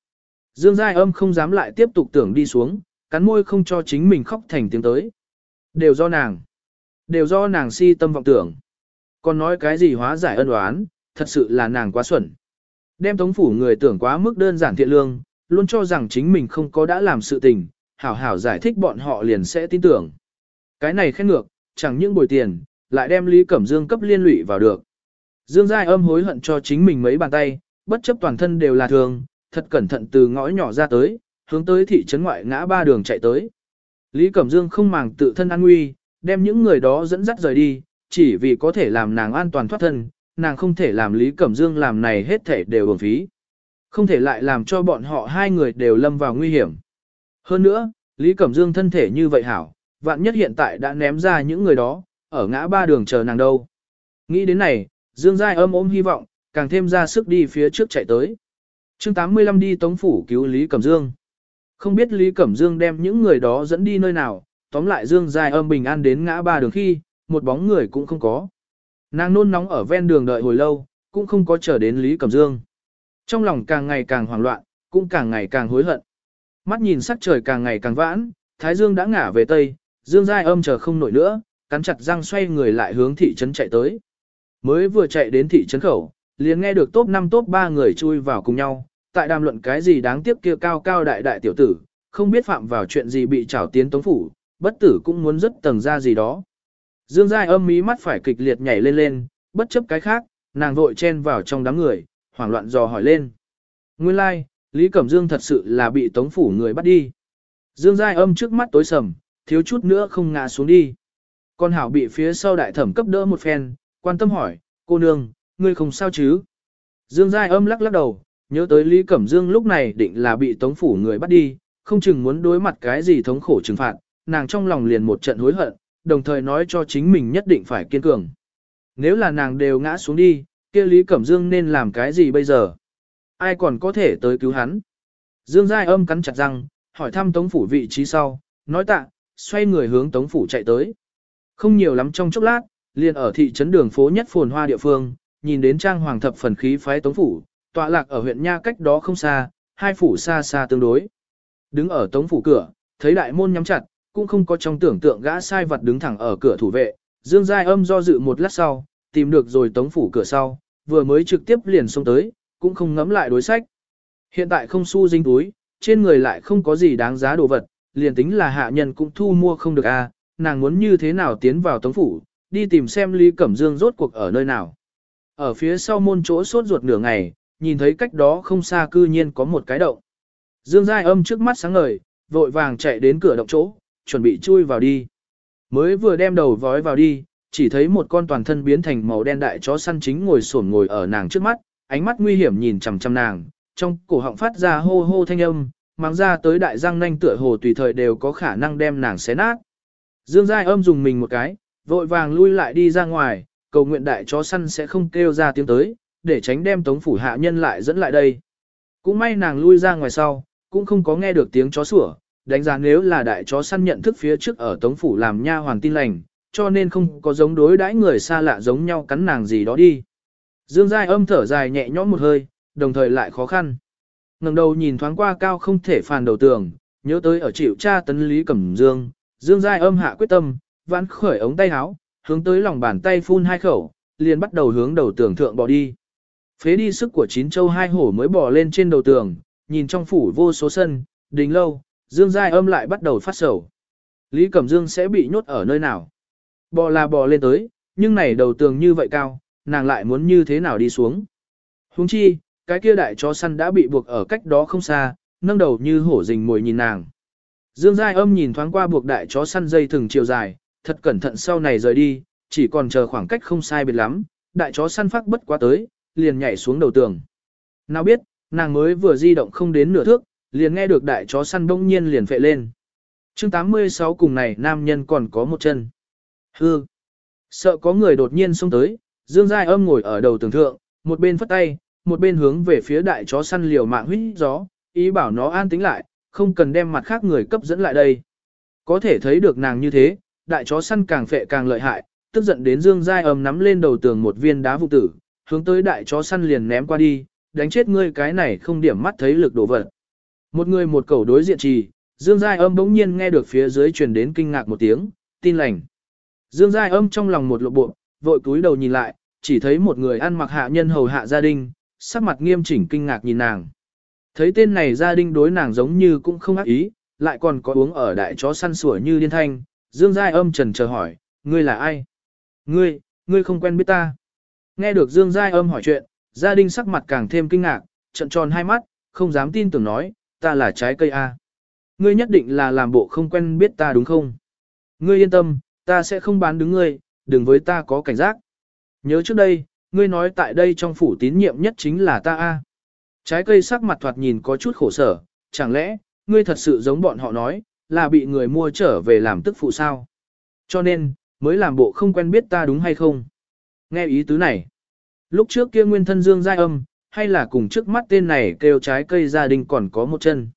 Dương Giai âm không dám lại tiếp tục tưởng đi xuống, cắn môi không cho chính mình khóc thành tiếng tới. Đều do nàng. Đều do nàng si tâm vọng tưởng. Còn nói cái gì hóa giải ân oán, thật sự là nàng quá xuẩn. Đem tống phủ người tưởng quá mức đơn giản thiện lương, luôn cho rằng chính mình không có đã làm sự tình, hảo hảo giải thích bọn họ liền sẽ tin tưởng. Cái này khen ngược, chẳng những bồi tiền, lại đem Lý Cẩm Dương cấp liên lụy vào được. Dương Giai âm hối hận cho chính mình mấy bàn tay, bất chấp toàn thân đều là thường, thật cẩn thận từ ngõ nhỏ ra tới, hướng tới thị trấn ngoại ngã ba đường chạy tới. Lý Cẩm Dương không màng tự thân an nguy, đem những người đó dẫn dắt rời đi, chỉ vì có thể làm nàng an toàn thoát thân, nàng không thể làm Lý Cẩm Dương làm này hết thể đều uổng phí. Không thể lại làm cho bọn họ hai người đều lâm vào nguy hiểm. Hơn nữa, Lý Cẩm Dương thân thể như vậy hảo, vạn nhất hiện tại đã ném ra những người đó, ở ngã ba đường chờ nàng đâu. Nghĩ đến này, Dương Giai ôm ôm hy vọng, càng thêm ra sức đi phía trước chạy tới. chương 85 đi tống phủ cứu Lý Cẩm Dương. Không biết Lý Cẩm Dương đem những người đó dẫn đi nơi nào, tóm lại Dương Giai âm bình an đến ngã ba đường khi, một bóng người cũng không có. Nàng nôn nóng ở ven đường đợi hồi lâu, cũng không có chờ đến Lý Cẩm Dương. Trong lòng càng ngày càng hoảng loạn, cũng càng ngày càng hối hận. Mắt nhìn sắc trời càng ngày càng vãn, Thái Dương đã ngả về Tây, Dương Giai âm chờ không nổi nữa, cắn chặt răng xoay người lại hướng thị trấn chạy tới. Mới vừa chạy đến thị trấn khẩu, liền nghe được top 5 top 3 người chui vào cùng nhau, tại đàm luận cái gì đáng tiếc kia cao cao đại đại tiểu tử, không biết phạm vào chuyện gì bị trảo tiến tống phủ, bất tử cũng muốn rất tầng ra gì đó. Dương Giai âm mí mắt phải kịch liệt nhảy lên lên, bất chấp cái khác, nàng vội chen vào trong đám người, hoảng loạn dò hỏi lên. Nguyên lai, like, Lý Cẩm Dương thật sự là bị tống phủ người bắt đi. Dương Giai âm trước mắt tối sầm, thiếu chút nữa không ngã xuống đi. Con hảo bị phía sau đại thẩm cấp đỡ một phen, quan tâm hỏi, cô nương, ngươi không sao chứ? Dương Giai âm lắc lắc đầu, nhớ tới Lý Cẩm Dương lúc này định là bị tống phủ người bắt đi, không chừng muốn đối mặt cái gì thống khổ trừng phạt, nàng trong lòng liền một trận hối hận, đồng thời nói cho chính mình nhất định phải kiên cường. Nếu là nàng đều ngã xuống đi, kia Lý Cẩm Dương nên làm cái gì bây giờ? Ai còn có thể tới cứu hắn? Dương Giai âm cắn chặt răng, hỏi thăm Tống Phủ vị trí sau, nói tạ, xoay người hướng Tống Phủ chạy tới. Không nhiều lắm trong chốc lát, liền ở thị trấn đường phố nhất phồn hoa địa phương, nhìn đến trang hoàng thập phần khí phái Tống Phủ, tọa lạc ở huyện Nha cách đó không xa, hai phủ xa xa tương đối. Đứng ở Tống Phủ cửa, thấy đại môn nhắm chặt, cũng không có trong tưởng tượng gã sai vật đứng thẳng ở cửa thủ vệ, Dương Giai âm do dự một lát sau, tìm được rồi Tống Phủ cửa sau, vừa mới trực tiếp liền xông tới, cũng không ngắm lại đối sách. Hiện tại không xu dinh túi, trên người lại không có gì đáng giá đồ vật, liền tính là hạ nhân cũng thu mua không được a à, nàng muốn như thế nào tiến vào tống phủ, đi tìm xem Lý Cẩm Dương rốt cuộc ở nơi nào. Ở phía sau môn chỗ sốt ruột nửa ngày, nhìn thấy cách đó không xa cư nhiên có một cái động. Dương Giai âm trước mắt sáng ngời, vội vàng chạy đến cửa động chỗ, chuẩn bị chui vào đi. Mới vừa đem đầu vói vào đi, chỉ thấy một con toàn thân biến thành màu đen đại chó săn chính ngồi sổn ngồi ở nàng trước mắt, ánh mắt nguy hiểm nhìn chằm chằm nàng, trong cổ họng phát ra hô hô thanh âm, mang ra tới đại răng nanh tựa hồ tùy thời đều có khả năng đem nàng xé nát. Dương Giai âm dùng mình một cái, vội vàng lui lại đi ra ngoài, cầu nguyện đại chó săn sẽ không kêu ra tiếng tới, để tránh đem tống phủ hạ nhân lại dẫn lại đây. Cũng may nàng lui ra ngoài sau, cũng không có nghe được tiếng chó sủa, đánh giá nếu là đại chó săn nhận thức phía trước ở tống phủ làm nha hoàn tin lành, cho nên không có giống đối đãi người xa lạ giống nhau cắn nàng gì đó đi. Dương Giai âm thở dài nhẹ nhõm một hơi, đồng thời lại khó khăn. ngẩng đầu nhìn thoáng qua cao không thể phàn đầu tường, nhớ tới ở chịu cha tấn lý cẩm dương, Dương Giai âm hạ quyết tâm, vãn khởi ống tay áo, hướng tới lòng bàn tay phun hai khẩu, liền bắt đầu hướng đầu tường thượng bỏ đi. Phế đi sức của chín châu hai hổ mới bỏ lên trên đầu tường, nhìn trong phủ vô số sân, đình lâu, Dương Giai âm lại bắt đầu phát sầu. Lý Cẩm Dương sẽ bị nhốt ở nơi nào? Bò là bò lên tới, nhưng này đầu tường như vậy cao, nàng lại muốn như thế nào đi xuống. Huống chi, cái kia đại chó săn đã bị buộc ở cách đó không xa, nâng đầu như hổ rình mồi nhìn nàng. Dương Giai âm nhìn thoáng qua buộc đại chó săn dây thừng chiều dài, thật cẩn thận sau này rời đi, chỉ còn chờ khoảng cách không sai biệt lắm, đại chó săn phát bất quá tới, liền nhảy xuống đầu tường. Nào biết, nàng mới vừa di động không đến nửa thước, liền nghe được đại chó săn bỗng nhiên liền phệ lên. chương 86 cùng này nam nhân còn có một chân. Hư. Sợ có người đột nhiên xông tới, Dương Giai âm ngồi ở đầu tường thượng, một bên phất tay, một bên hướng về phía đại chó săn liều mạng huyết gió, ý bảo nó an tĩnh lại, không cần đem mặt khác người cấp dẫn lại đây. Có thể thấy được nàng như thế, đại chó săn càng phệ càng lợi hại, tức giận đến Dương Giai âm nắm lên đầu tường một viên đá vụ tử, hướng tới đại chó săn liền ném qua đi, đánh chết ngươi cái này không điểm mắt thấy lực đổ vật. Một người một cầu đối diện trì, Dương Giai Âm bỗng nhiên nghe được phía dưới truyền đến kinh ngạc một tiếng, tin lành. Dương Giai Âm trong lòng một lộ bộ, vội cúi đầu nhìn lại, chỉ thấy một người ăn mặc hạ nhân hầu hạ gia đình, sắc mặt nghiêm chỉnh kinh ngạc nhìn nàng. Thấy tên này gia đình đối nàng giống như cũng không ác ý, lại còn có uống ở đại chó săn sủa như điên thanh, Dương Giai Âm trần chờ hỏi, ngươi là ai? Ngươi, ngươi không quen biết ta. Nghe được Dương Giai Âm hỏi chuyện, gia đình sắc mặt càng thêm kinh ngạc, trận tròn hai mắt, không dám tin tưởng nói, ta là trái cây A. Ngươi nhất định là làm bộ không quen biết ta đúng không? Ngươi yên tâm, ta sẽ không bán đứng ngươi, đừng với ta có cảnh giác. Nhớ trước đây, ngươi nói tại đây trong phủ tín nhiệm nhất chính là ta A. Trái cây sắc mặt thoạt nhìn có chút khổ sở, chẳng lẽ, ngươi thật sự giống bọn họ nói, là bị người mua trở về làm tức phụ sao? Cho nên, mới làm bộ không quen biết ta đúng hay không? Nghe ý tứ này. Lúc trước kia nguyên thân Dương Giai Âm, hay là cùng trước mắt tên này kêu trái cây gia đình còn có một chân.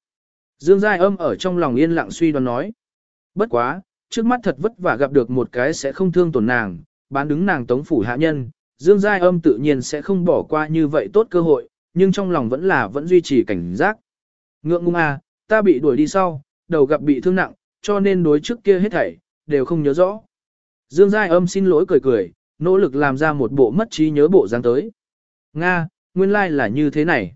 Dương Giai Âm ở trong lòng yên lặng suy đoán nói. Bất quá, trước mắt thật vất vả gặp được một cái sẽ không thương tổn nàng, bán đứng nàng tống phủ hạ nhân, Dương Giai Âm tự nhiên sẽ không bỏ qua như vậy tốt cơ hội, nhưng trong lòng vẫn là vẫn duy trì cảnh giác. Ngượng ngung à, ta bị đuổi đi sau, đầu gặp bị thương nặng, cho nên đối trước kia hết thảy, đều không nhớ rõ. Dương Giai Âm xin lỗi cười cười, nỗ lực làm ra một bộ mất trí nhớ bộ dáng tới. Nga, nguyên lai like là như thế này.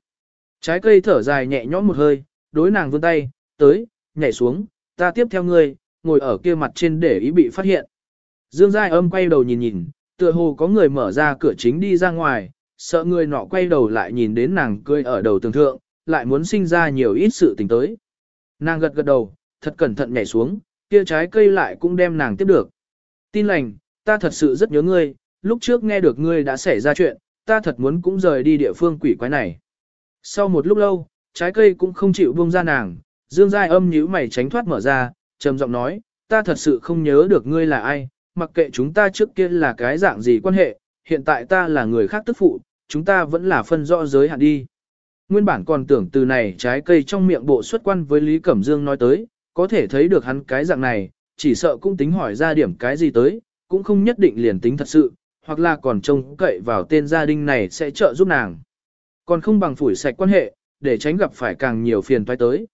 Trái cây thở dài nhẹ nhõm một hơi, đối nàng vươn tay, tới, nhảy xuống, ta tiếp theo ngươi, ngồi ở kia mặt trên để ý bị phát hiện. Dương Giai âm quay đầu nhìn nhìn, tựa hồ có người mở ra cửa chính đi ra ngoài, sợ người nọ quay đầu lại nhìn đến nàng cười ở đầu tường thượng, lại muốn sinh ra nhiều ít sự tình tới. Nàng gật gật đầu, thật cẩn thận nhảy xuống, kia trái cây lại cũng đem nàng tiếp được. Tin lành, ta thật sự rất nhớ ngươi, lúc trước nghe được ngươi đã xảy ra chuyện, ta thật muốn cũng rời đi địa phương quỷ quái này. Sau một lúc lâu, trái cây cũng không chịu buông ra nàng, Dương Giai âm nhíu mày tránh thoát mở ra, trầm giọng nói, ta thật sự không nhớ được ngươi là ai, mặc kệ chúng ta trước kia là cái dạng gì quan hệ, hiện tại ta là người khác tức phụ, chúng ta vẫn là phân rõ giới hạn đi. Nguyên bản còn tưởng từ này trái cây trong miệng bộ xuất quan với Lý Cẩm Dương nói tới, có thể thấy được hắn cái dạng này, chỉ sợ cũng tính hỏi ra điểm cái gì tới, cũng không nhất định liền tính thật sự, hoặc là còn trông cậy vào tên gia đình này sẽ trợ giúp nàng. Còn không bằng phủi sạch quan hệ, để tránh gặp phải càng nhiều phiền toái tới.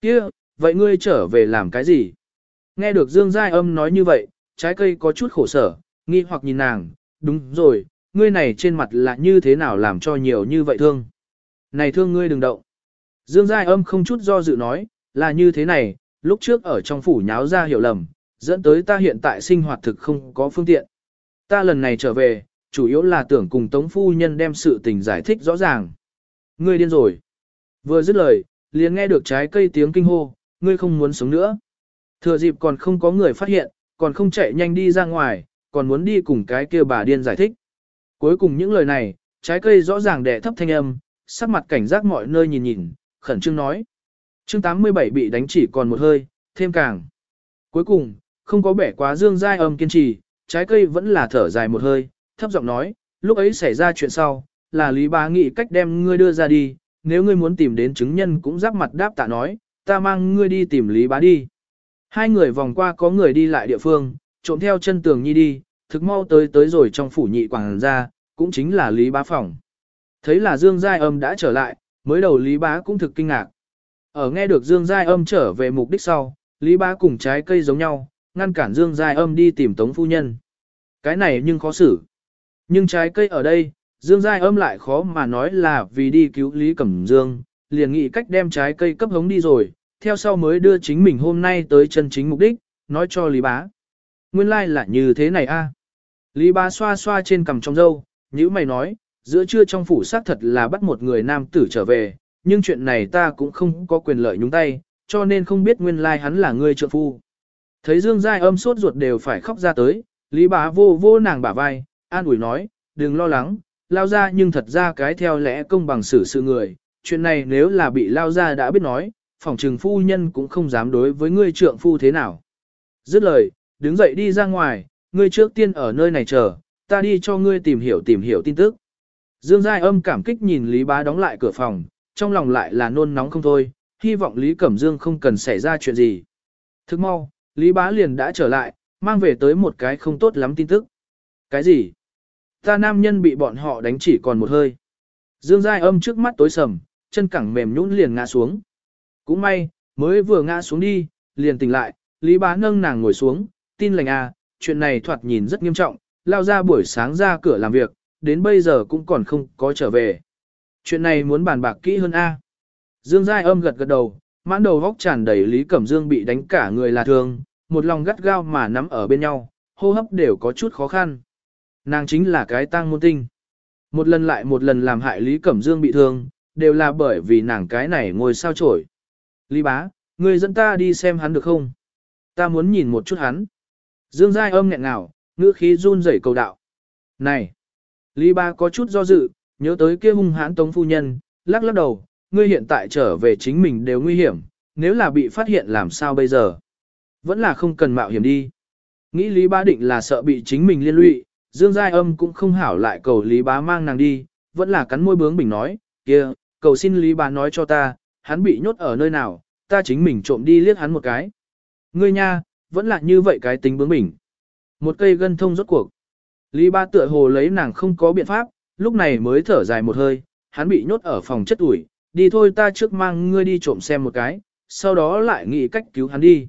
Kia, vậy ngươi trở về làm cái gì? Nghe được Dương Giai Âm nói như vậy, trái cây có chút khổ sở, nghi hoặc nhìn nàng, đúng rồi, ngươi này trên mặt là như thế nào làm cho nhiều như vậy thương? Này thương ngươi đừng động. Dương Giai Âm không chút do dự nói, là như thế này, lúc trước ở trong phủ nháo ra hiểu lầm, dẫn tới ta hiện tại sinh hoạt thực không có phương tiện. Ta lần này trở về, chủ yếu là tưởng cùng Tống Phu Nhân đem sự tình giải thích rõ ràng. Ngươi điên rồi. Vừa dứt lời, liền nghe được trái cây tiếng kinh hô, ngươi không muốn sống nữa. Thừa dịp còn không có người phát hiện, còn không chạy nhanh đi ra ngoài, còn muốn đi cùng cái kia bà điên giải thích. Cuối cùng những lời này, trái cây rõ ràng đẻ thấp thanh âm, sắc mặt cảnh giác mọi nơi nhìn nhìn, khẩn trương nói. chương 87 bị đánh chỉ còn một hơi, thêm càng. Cuối cùng, không có bẻ quá dương giai âm kiên trì, trái cây vẫn là thở dài một hơi, thấp giọng nói, lúc ấy xảy ra chuyện sau, là Lý Bá nghĩ cách đem ngươi đưa ra đi, nếu ngươi muốn tìm đến chứng nhân cũng giáp mặt đáp tạ nói, ta mang ngươi đi tìm Lý Bá đi. Hai người vòng qua có người đi lại địa phương, trộm theo chân tường nhi đi, thực mau tới tới rồi trong phủ nhị quảng ra, cũng chính là Lý Bá phòng. Thấy là Dương Giai Âm đã trở lại, mới đầu Lý Bá cũng thực kinh ngạc. Ở nghe được Dương Giai Âm trở về mục đích sau, Lý Bá cùng trái cây giống nhau, ngăn cản Dương Giai Âm đi tìm Tống Phu Nhân. Cái này nhưng khó xử. Nhưng trái cây ở đây, Dương Giai Âm lại khó mà nói là vì đi cứu Lý Cẩm Dương, liền nghĩ cách đem trái cây cấp hống đi rồi, theo sau mới đưa chính mình hôm nay tới chân chính mục đích, nói cho Lý Bá. Nguyên lai like là như thế này a. Lý Bá xoa xoa trên cằm trong râu, nhữ mày nói, giữa trưa trong phủ xác thật là bắt một người nam tử trở về, nhưng chuyện này ta cũng không có quyền lợi nhúng tay, cho nên không biết nguyên lai like hắn là người trợ phu. Thấy Dương Giai âm suốt ruột đều phải khóc ra tới, Lý Bá vô vô nàng bả vai, an ủi nói, đừng lo lắng, lao ra nhưng thật ra cái theo lẽ công bằng xử sự người, chuyện này nếu là bị lao ra đã biết nói, phòng trừng phu nhân cũng không dám đối với ngươi trượng phu thế nào. Dứt lời, đứng dậy đi ra ngoài, ngươi trước tiên ở nơi này chờ, ta đi cho ngươi tìm hiểu tìm hiểu tin tức. Dương Giai âm cảm kích nhìn Lý Bá đóng lại cửa phòng, trong lòng lại là nôn nóng không thôi, hy vọng Lý Cẩm Dương không cần xảy ra chuyện gì. Thức mau, Lý Bá liền đã trở lại, mang về tới một cái không tốt lắm tin tức. Cái gì? Ta nam nhân bị bọn họ đánh chỉ còn một hơi. Dương Giai âm trước mắt tối sầm, chân cẳng mềm nhũn liền ngã xuống. Cũng may, mới vừa ngã xuống đi, liền tỉnh lại, Lý bá nâng nàng ngồi xuống, tin lành à, chuyện này thoạt nhìn rất nghiêm trọng, lao ra buổi sáng ra cửa làm việc, đến bây giờ cũng còn không có trở về. Chuyện này muốn bàn bạc kỹ hơn a. Dương Giai âm gật gật đầu, mãn đầu góc tràn đầy Lý Cẩm Dương bị đánh cả người là thương, một lòng gắt gao mà nắm ở bên nhau, hô hấp đều có chút khó khăn. Nàng chính là cái tang môn tinh. Một lần lại một lần làm hại Lý Cẩm Dương bị thương, đều là bởi vì nàng cái này ngồi sao chổi. Lý bá, người dẫn ta đi xem hắn được không? Ta muốn nhìn một chút hắn. Dương Giai âm nghẹn ngào, ngữ khí run rẩy cầu đạo. Này! Lý bá có chút do dự, nhớ tới kia hung hãn tống phu nhân, lắc lắc đầu, ngươi hiện tại trở về chính mình đều nguy hiểm, nếu là bị phát hiện làm sao bây giờ? Vẫn là không cần mạo hiểm đi. Nghĩ Lý Bá định là sợ bị chính mình liên lụy, Dương Giai Âm cũng không hảo lại cầu Lý Bá mang nàng đi, vẫn là cắn môi bướng bình nói, kia, cầu xin Lý Bá nói cho ta, hắn bị nhốt ở nơi nào, ta chính mình trộm đi liếc hắn một cái. Ngươi nha, vẫn là như vậy cái tính bướng bỉnh. Một cây gân thông rốt cuộc. Lý Bá tựa hồ lấy nàng không có biện pháp, lúc này mới thở dài một hơi, hắn bị nhốt ở phòng chất ủi, đi thôi ta trước mang ngươi đi trộm xem một cái, sau đó lại nghĩ cách cứu hắn đi.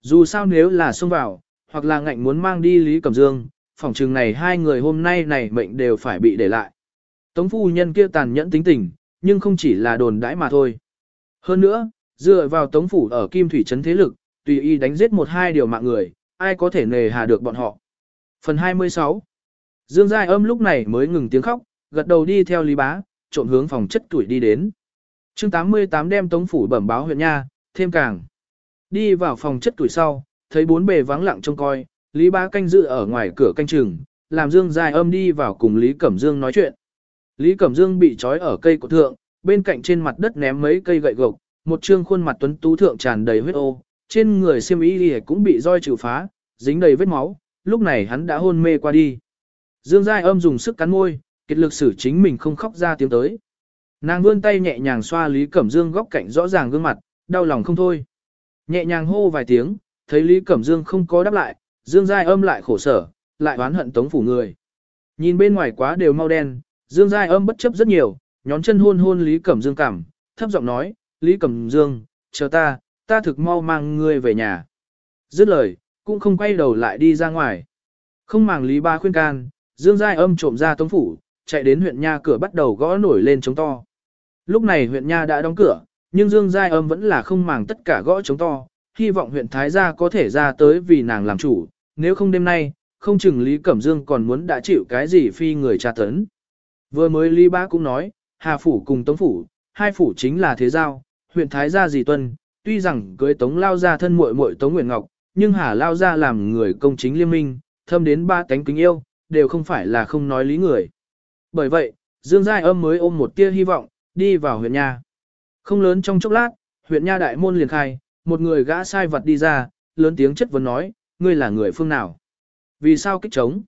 Dù sao nếu là xông vào, hoặc là ngạnh muốn mang đi Lý Cẩm Dương, phòng trường này hai người hôm nay này mệnh đều phải bị để lại. Tống phu nhân kia tàn nhẫn tính tình, nhưng không chỉ là đồn đãi mà thôi. Hơn nữa, dựa vào tống phủ ở Kim Thủy Trấn thế lực, tùy y đánh giết một hai điều mạng người, ai có thể nề hà được bọn họ. Phần 26 Dương Giai âm lúc này mới ngừng tiếng khóc, gật đầu đi theo Lý Bá, trộn hướng phòng chất tuổi đi đến chương 88 đem tống phủ bẩm báo huyện nha, thêm càng. Đi vào phòng chất tuổi sau, thấy bốn bề vắng lặng trông coi, Lý Bá canh dự ở ngoài cửa canh chừng, làm Dương Giai âm đi vào cùng Lý Cẩm Dương nói chuyện. Lý Cẩm Dương bị trói ở cây cổ thượng, bên cạnh trên mặt đất ném mấy cây gậy gộc, một trương khuôn mặt tuấn tú thượng tràn đầy huyết ô, trên người xiêm y cũng bị roi trừ phá, dính đầy vết máu, lúc này hắn đã hôn mê qua đi. Dương Giai âm dùng sức cắn môi, kết lực xử chính mình không khóc ra tiếng tới. Nàng vươn tay nhẹ nhàng xoa Lý Cẩm Dương góc cạnh rõ ràng gương mặt, đau lòng không thôi. Nhẹ nhàng hô vài tiếng, thấy Lý Cẩm Dương không có đáp lại, Dương Giai âm lại khổ sở, lại oán hận tống phủ người. Nhìn bên ngoài quá đều mau đen, Dương Giai âm bất chấp rất nhiều, nhón chân hôn hôn Lý Cẩm Dương cảm, thấp giọng nói, Lý Cẩm Dương, chờ ta, ta thực mau mang ngươi về nhà. Dứt lời, cũng không quay đầu lại đi ra ngoài. Không màng Lý Ba khuyên can, Dương Giai âm trộm ra tống phủ, chạy đến huyện nha cửa bắt đầu gõ nổi lên chống to. Lúc này huyện nha đã đóng cửa, nhưng Dương Giai âm vẫn là không màng tất cả gõ chống to, hy vọng huyện Thái Gia có thể ra tới vì nàng làm chủ, nếu không đêm nay, không chừng Lý Cẩm Dương còn muốn đã chịu cái gì phi người tra tấn. Vừa mới Lý Bá cũng nói, Hà Phủ cùng Tống Phủ, hai phủ chính là thế giao, huyện Thái Gia gì tuân, tuy rằng cưới Tống Lao Gia thân muội muội Tống Nguyễn Ngọc, nhưng Hà Lao Gia làm người công chính liên minh, thâm đến ba tánh kính yêu, đều không phải là không nói lý người. Bởi vậy, Dương Giai âm mới ôm một tia hy vọng, đi vào huyện nha Không lớn trong chốc lát, huyện nha đại môn liền khai, một người gã sai vật đi ra, lớn tiếng chất vấn nói, ngươi là người phương nào? Vì sao kích trống?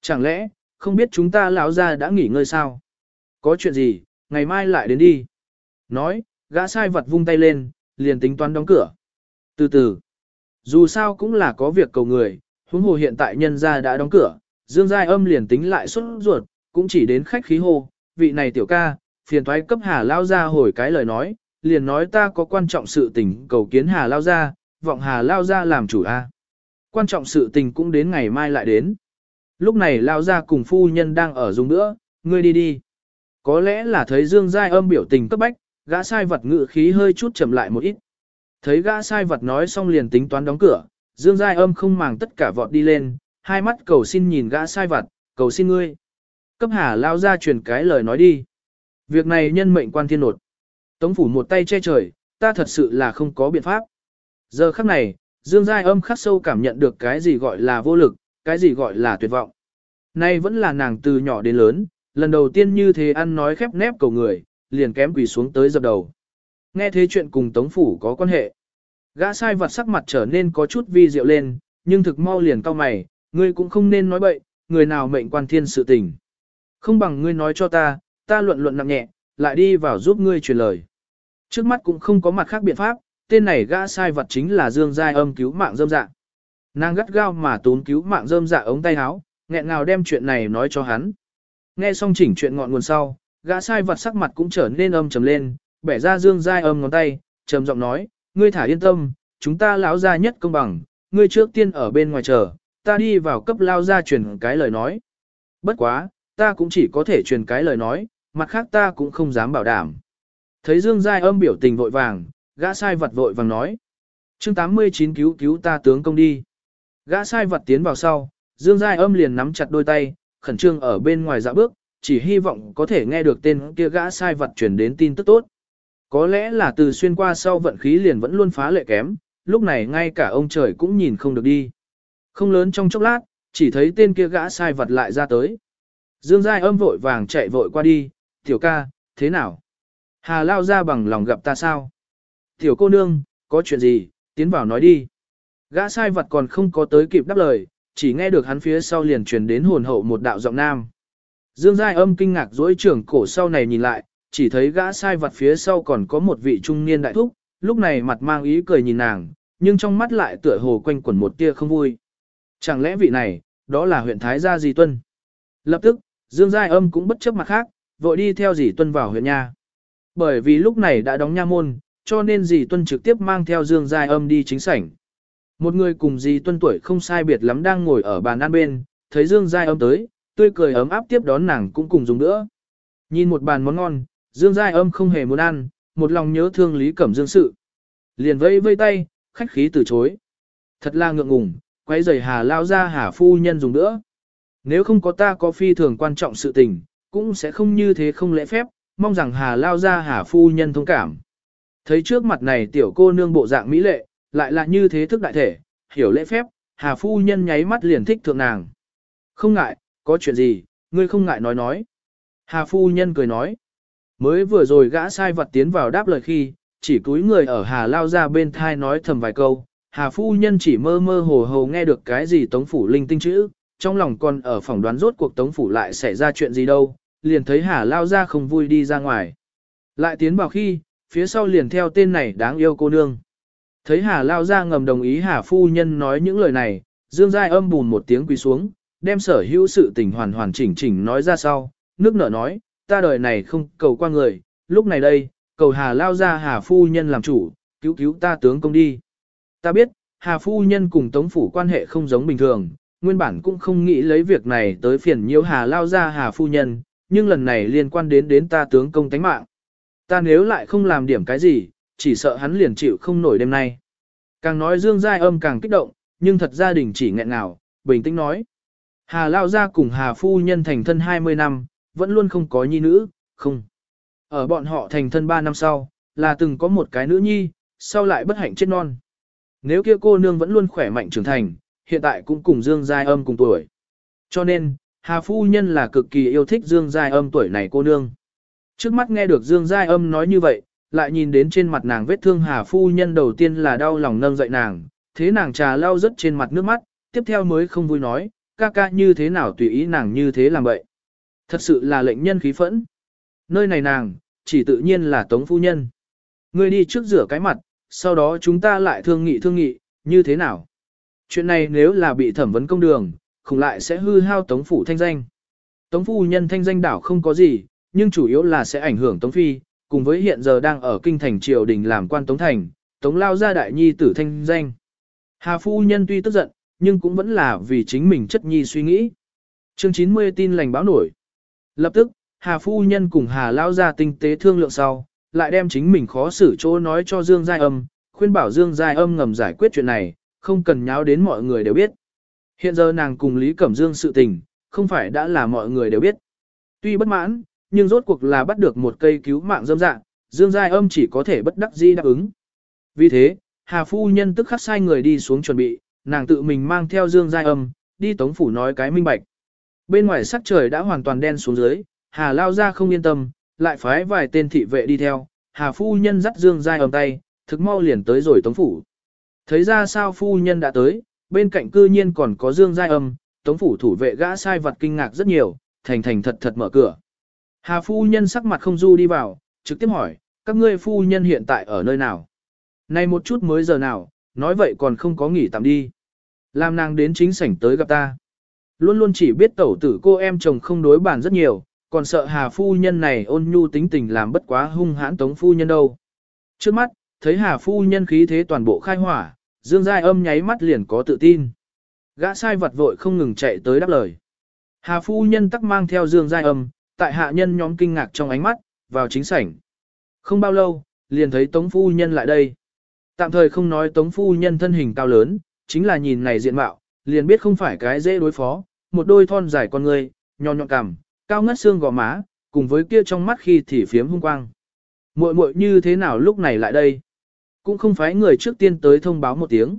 Chẳng lẽ, không biết chúng ta lão ra đã nghỉ ngơi sao? Có chuyện gì, ngày mai lại đến đi. Nói, gã sai vật vung tay lên, liền tính toán đóng cửa. Từ từ, dù sao cũng là có việc cầu người, huống hồ hiện tại nhân gia đã đóng cửa, Dương Giai âm liền tính lại xuất ruột, cũng chỉ đến khách khí hô, vị này tiểu ca, phiền thoái cấp hà lao ra hồi cái lời nói, liền nói ta có quan trọng sự tình cầu kiến hà lao ra, vọng hà lao ra làm chủ a. Quan trọng sự tình cũng đến ngày mai lại đến. Lúc này lao ra cùng phu nhân đang ở dùng nữa, ngươi đi đi. Có lẽ là thấy Dương Giai âm biểu tình cấp bách, gã sai vật ngự khí hơi chút chậm lại một ít. Thấy gã sai vật nói xong liền tính toán đóng cửa, Dương Giai âm không màng tất cả vọt đi lên, hai mắt cầu xin nhìn gã sai vật, cầu xin ngươi. Cấp hà lao ra truyền cái lời nói đi. Việc này nhân mệnh quan thiên nột. Tống phủ một tay che trời, ta thật sự là không có biện pháp. Giờ khắc này, Dương Giai âm khắc sâu cảm nhận được cái gì gọi là vô lực, cái gì gọi là tuyệt vọng. Nay vẫn là nàng từ nhỏ đến lớn, lần đầu tiên như thế ăn nói khép nép cầu người, liền kém quỳ xuống tới dập đầu. Nghe thế chuyện cùng Tống Phủ có quan hệ. Gã sai vật sắc mặt trở nên có chút vi diệu lên, nhưng thực mau liền cao mày, ngươi cũng không nên nói bậy, người nào mệnh quan thiên sự tình. Không bằng ngươi nói cho ta, ta luận luận nặng nhẹ, lại đi vào giúp ngươi truyền lời. Trước mắt cũng không có mặt khác biện pháp, tên này gã sai vật chính là Dương Giai âm cứu mạng dâm dạ. Nàng gắt gao mà tốn cứu mạng dâm dạ ống tay áo, nghẹn ngào đem chuyện này nói cho hắn. Nghe xong chỉnh chuyện ngọn nguồn sau, gã sai vật sắc mặt cũng trở nên âm trầm lên, bẻ ra Dương Giai âm ngón tay, trầm giọng nói, ngươi thả yên tâm, chúng ta lão gia nhất công bằng, ngươi trước tiên ở bên ngoài chờ, ta đi vào cấp lao gia truyền cái lời nói. Bất quá, ta cũng chỉ có thể truyền cái lời nói, mặt khác ta cũng không dám bảo đảm. Thấy Dương Giai âm biểu tình vội vàng, gã sai vật vội vàng nói. chương 89 cứu cứu ta tướng công đi. Gã sai vật tiến vào sau, Dương Giai âm liền nắm chặt đôi tay, khẩn trương ở bên ngoài dạ bước, chỉ hy vọng có thể nghe được tên kia gã sai vật truyền đến tin tức tốt. Có lẽ là từ xuyên qua sau vận khí liền vẫn luôn phá lệ kém, lúc này ngay cả ông trời cũng nhìn không được đi. Không lớn trong chốc lát, chỉ thấy tên kia gã sai vật lại ra tới. Dương Giai âm vội vàng chạy vội qua đi, tiểu ca, thế nào? Hà lao ra bằng lòng gặp ta sao? Tiểu cô nương, có chuyện gì, tiến vào nói đi. Gã sai vật còn không có tới kịp đáp lời, chỉ nghe được hắn phía sau liền truyền đến hồn hậu một đạo giọng nam. Dương Giai âm kinh ngạc dối trưởng cổ sau này nhìn lại, chỉ thấy gã sai vật phía sau còn có một vị trung niên đại thúc, lúc này mặt mang ý cười nhìn nàng, nhưng trong mắt lại tựa hồ quanh quẩn một tia không vui. Chẳng lẽ vị này, đó là huyện Thái Gia Di Tuân? Lập tức, Dương Giai âm cũng bất chấp mặt khác, vội đi theo Dì Tuân vào huyện nha. Bởi vì lúc này đã đóng nha môn, cho nên Dì Tuân trực tiếp mang theo Dương Giai âm đi chính sảnh. Một người cùng Dì Tuân tuổi không sai biệt lắm đang ngồi ở bàn ăn bên, thấy Dương Giai âm tới, tươi cười ấm áp tiếp đón nàng cũng cùng dùng nữa. Nhìn một bàn món ngon, Dương Giai âm không hề muốn ăn, một lòng nhớ thương Lý Cẩm Dương sự. Liền vây vây tay, khách khí từ chối. Thật là ngượng ngùng, quay giày hà lao ra hà phu nhân dùng nữa. Nếu không có ta có phi thường quan trọng sự tình, cũng sẽ không như thế không lễ phép, mong rằng hà lao ra hà phu nhân thông cảm. Thấy trước mặt này tiểu cô nương bộ dạng mỹ lệ, lại là như thế thức đại thể, hiểu lễ phép, hà phu nhân nháy mắt liền thích thượng nàng. Không ngại, có chuyện gì, ngươi không ngại nói nói. Hà phu nhân cười nói. Mới vừa rồi gã sai vật tiến vào đáp lời khi, chỉ cúi người ở Hà lao ra bên thai nói thầm vài câu, Hà phu nhân chỉ mơ mơ hồ hồ nghe được cái gì tống phủ linh tinh chữ, trong lòng còn ở phòng đoán rốt cuộc tống phủ lại xảy ra chuyện gì đâu, liền thấy Hà lao ra không vui đi ra ngoài. Lại tiến vào khi, phía sau liền theo tên này đáng yêu cô nương. Thấy Hà lao ra ngầm đồng ý Hà phu nhân nói những lời này, Dương Giai âm bùn một tiếng quỳ xuống, đem sở hữu sự tình hoàn hoàn chỉnh chỉnh nói ra sau, nước nở nói, ta đời này không cầu qua người, lúc này đây, cầu Hà lao ra Hà phu nhân làm chủ, cứu cứu ta tướng công đi. Ta biết, Hà phu nhân cùng Tống phủ quan hệ không giống bình thường, nguyên bản cũng không nghĩ lấy việc này tới phiền nhiễu Hà lao ra Hà phu nhân, nhưng lần này liên quan đến đến ta tướng công tánh mạng. Ta nếu lại không làm điểm cái gì, chỉ sợ hắn liền chịu không nổi đêm nay. Càng nói Dương Giai âm càng kích động, nhưng thật gia đình chỉ nghẹn ngào, bình tĩnh nói. Hà lao ra cùng Hà phu nhân thành thân 20 năm, vẫn luôn không có nhi nữ, không. Ở bọn họ thành thân 3 năm sau, là từng có một cái nữ nhi, sau lại bất hạnh chết non. Nếu kia cô nương vẫn luôn khỏe mạnh trưởng thành, hiện tại cũng cùng Dương Giai Âm cùng tuổi. Cho nên, Hà Phu Nhân là cực kỳ yêu thích Dương Giai Âm tuổi này cô nương. Trước mắt nghe được Dương Giai Âm nói như vậy, lại nhìn đến trên mặt nàng vết thương Hà Phu Nhân đầu tiên là đau lòng nâng dậy nàng, thế nàng trà lau rất trên mặt nước mắt, tiếp theo mới không vui nói, ca ca như thế nào tùy ý nàng như thế làm vậy. Thật sự là lệnh nhân khí phẫn. Nơi này nàng, chỉ tự nhiên là Tống Phu Nhân. Ngươi đi trước rửa cái mặt, sau đó chúng ta lại thương nghị thương nghị, như thế nào? Chuyện này nếu là bị thẩm vấn công đường, khủng lại sẽ hư hao Tống Phủ thanh danh. Tống Phu Nhân thanh danh đảo không có gì, nhưng chủ yếu là sẽ ảnh hưởng Tống Phi, cùng với hiện giờ đang ở kinh thành triều đình làm quan Tống Thành, Tống Lao gia đại nhi tử thanh danh. Hà Phu Nhân tuy tức giận, nhưng cũng vẫn là vì chính mình chất nhi suy nghĩ. Chương 90 tin lành báo nổi. Lập tức, Hà Phu Nhân cùng Hà Lao gia tinh tế thương lượng sau, lại đem chính mình khó xử chỗ nói cho Dương Giai Âm, khuyên bảo Dương Giai Âm ngầm giải quyết chuyện này, không cần nháo đến mọi người đều biết. Hiện giờ nàng cùng Lý Cẩm Dương sự tình, không phải đã là mọi người đều biết. Tuy bất mãn, nhưng rốt cuộc là bắt được một cây cứu mạng dâm dạng, Dương Giai Âm chỉ có thể bất đắc di đáp ứng. Vì thế, Hà Phu Nhân tức khắc sai người đi xuống chuẩn bị, nàng tự mình mang theo Dương Giai Âm, đi Tống Phủ nói cái minh bạch. Bên ngoài sắc trời đã hoàn toàn đen xuống dưới, Hà Lao ra không yên tâm, lại phái vài tên thị vệ đi theo, Hà phu nhân dắt Dương Giai Âm tay, thực mau liền tới rồi Tống phủ. Thấy ra sao phu nhân đã tới, bên cạnh cư nhiên còn có Dương Giai âm, Tống phủ thủ vệ gã sai vật kinh ngạc rất nhiều, thành thành thật thật mở cửa. Hà phu nhân sắc mặt không du đi vào, trực tiếp hỏi, các ngươi phu nhân hiện tại ở nơi nào? nay một chút mới giờ nào, nói vậy còn không có nghỉ tạm đi. Làm nàng đến chính sảnh tới gặp ta. Luôn luôn chỉ biết tẩu tử cô em chồng không đối bàn rất nhiều, còn sợ hà phu nhân này ôn nhu tính tình làm bất quá hung hãn tống phu nhân đâu. Trước mắt, thấy Hà phu nhân khí thế toàn bộ khai hỏa, Dương Giai âm nháy mắt liền có tự tin. Gã sai vật vội không ngừng chạy tới đáp lời. Hà phu nhân tắc mang theo Dương Giai âm, tại hạ nhân nhóm kinh ngạc trong ánh mắt, vào chính sảnh. Không bao lâu, liền thấy Tống phu nhân lại đây. Tạm thời không nói Tống phu nhân thân hình cao lớn, chính là nhìn này diện mạo, liền biết không phải cái dễ đối phó, một đôi thon dài con người, nhọn nhọn cằm, cao ngất xương gò má, cùng với kia trong mắt khi thì phiếm hung quang. Muội muội như thế nào lúc này lại đây? Cũng không phải người trước tiên tới thông báo một tiếng.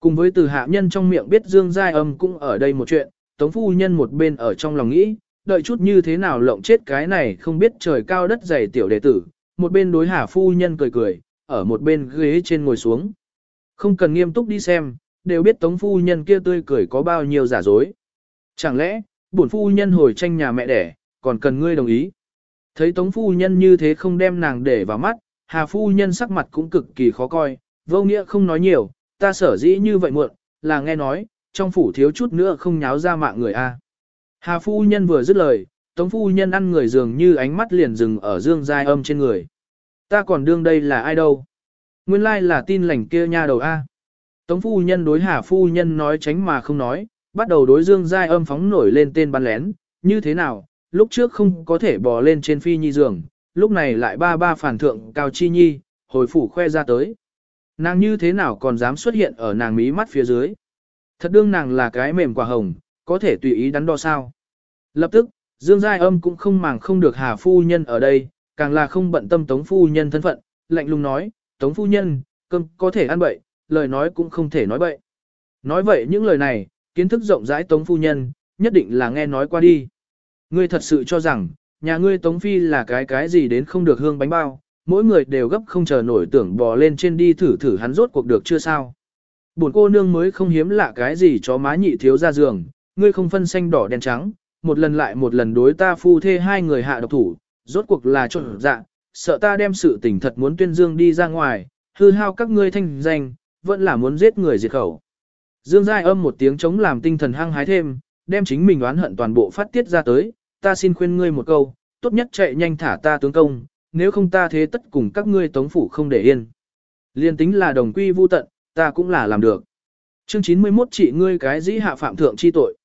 Cùng với từ hạ nhân trong miệng biết Dương Giai Âm cũng ở đây một chuyện, Tống phu nhân một bên ở trong lòng nghĩ, đợi chút như thế nào lộng chết cái này không biết trời cao đất dày tiểu đệ tử, một bên đối hạ phu nhân cười cười, ở một bên ghế trên ngồi xuống. Không cần nghiêm túc đi xem, đều biết tống phu nhân kia tươi cười có bao nhiêu giả dối. Chẳng lẽ, bổn phu nhân hồi tranh nhà mẹ đẻ, còn cần ngươi đồng ý. Thấy tống phu nhân như thế không đem nàng để vào mắt, hà phu nhân sắc mặt cũng cực kỳ khó coi, vô nghĩa không nói nhiều, ta sở dĩ như vậy muộn, là nghe nói, trong phủ thiếu chút nữa không nháo ra mạng người a. Hà phu nhân vừa dứt lời, tống phu nhân ăn người dường như ánh mắt liền dừng ở dương giai âm trên người. Ta còn đương đây là ai đâu? Nguyên lai là tin lành kia nha đầu a. Tống phu nhân đối hà phu nhân nói tránh mà không nói, bắt đầu đối dương giai âm phóng nổi lên tên bắn lén, như thế nào, lúc trước không có thể bò lên trên phi nhi giường, lúc này lại ba ba phản thượng cao chi nhi, hồi phủ khoe ra tới. Nàng như thế nào còn dám xuất hiện ở nàng mí mắt phía dưới. Thật đương nàng là cái mềm quả hồng, có thể tùy ý đắn đo sao. Lập tức, Dương Giai Âm cũng không màng không được Hà Phu Nhân ở đây, càng là không bận tâm Tống Phu Nhân thân phận, lạnh lùng nói, Tống Phu Nhân, cơm có thể ăn bậy, lời nói cũng không thể nói bậy. Nói vậy những lời này, kiến thức rộng rãi Tống Phu Nhân, nhất định là nghe nói qua đi. Ngươi thật sự cho rằng, nhà ngươi Tống Phi là cái cái gì đến không được hương bánh bao, mỗi người đều gấp không chờ nổi tưởng bò lên trên đi thử thử hắn rốt cuộc được chưa sao. Buồn cô nương mới không hiếm lạ cái gì cho má nhị thiếu ra giường, ngươi không phân xanh đỏ đen trắng, một lần lại một lần đối ta phu thê hai người hạ độc thủ, rốt cuộc là trộn dạ, sợ ta đem sự tình thật muốn tuyên dương đi ra ngoài, hư hao các ngươi thanh danh, vẫn là muốn giết người diệt khẩu. Dương Giai âm một tiếng chống làm tinh thần hăng hái thêm, đem chính mình oán hận toàn bộ phát tiết ra tới, ta xin khuyên ngươi một câu, tốt nhất chạy nhanh thả ta tướng công, nếu không ta thế tất cùng các ngươi tống phủ không để yên. Liên tính là đồng quy vu tận, ta cũng là làm được. Chương 91 trị ngươi cái dĩ hạ phạm thượng chi tội.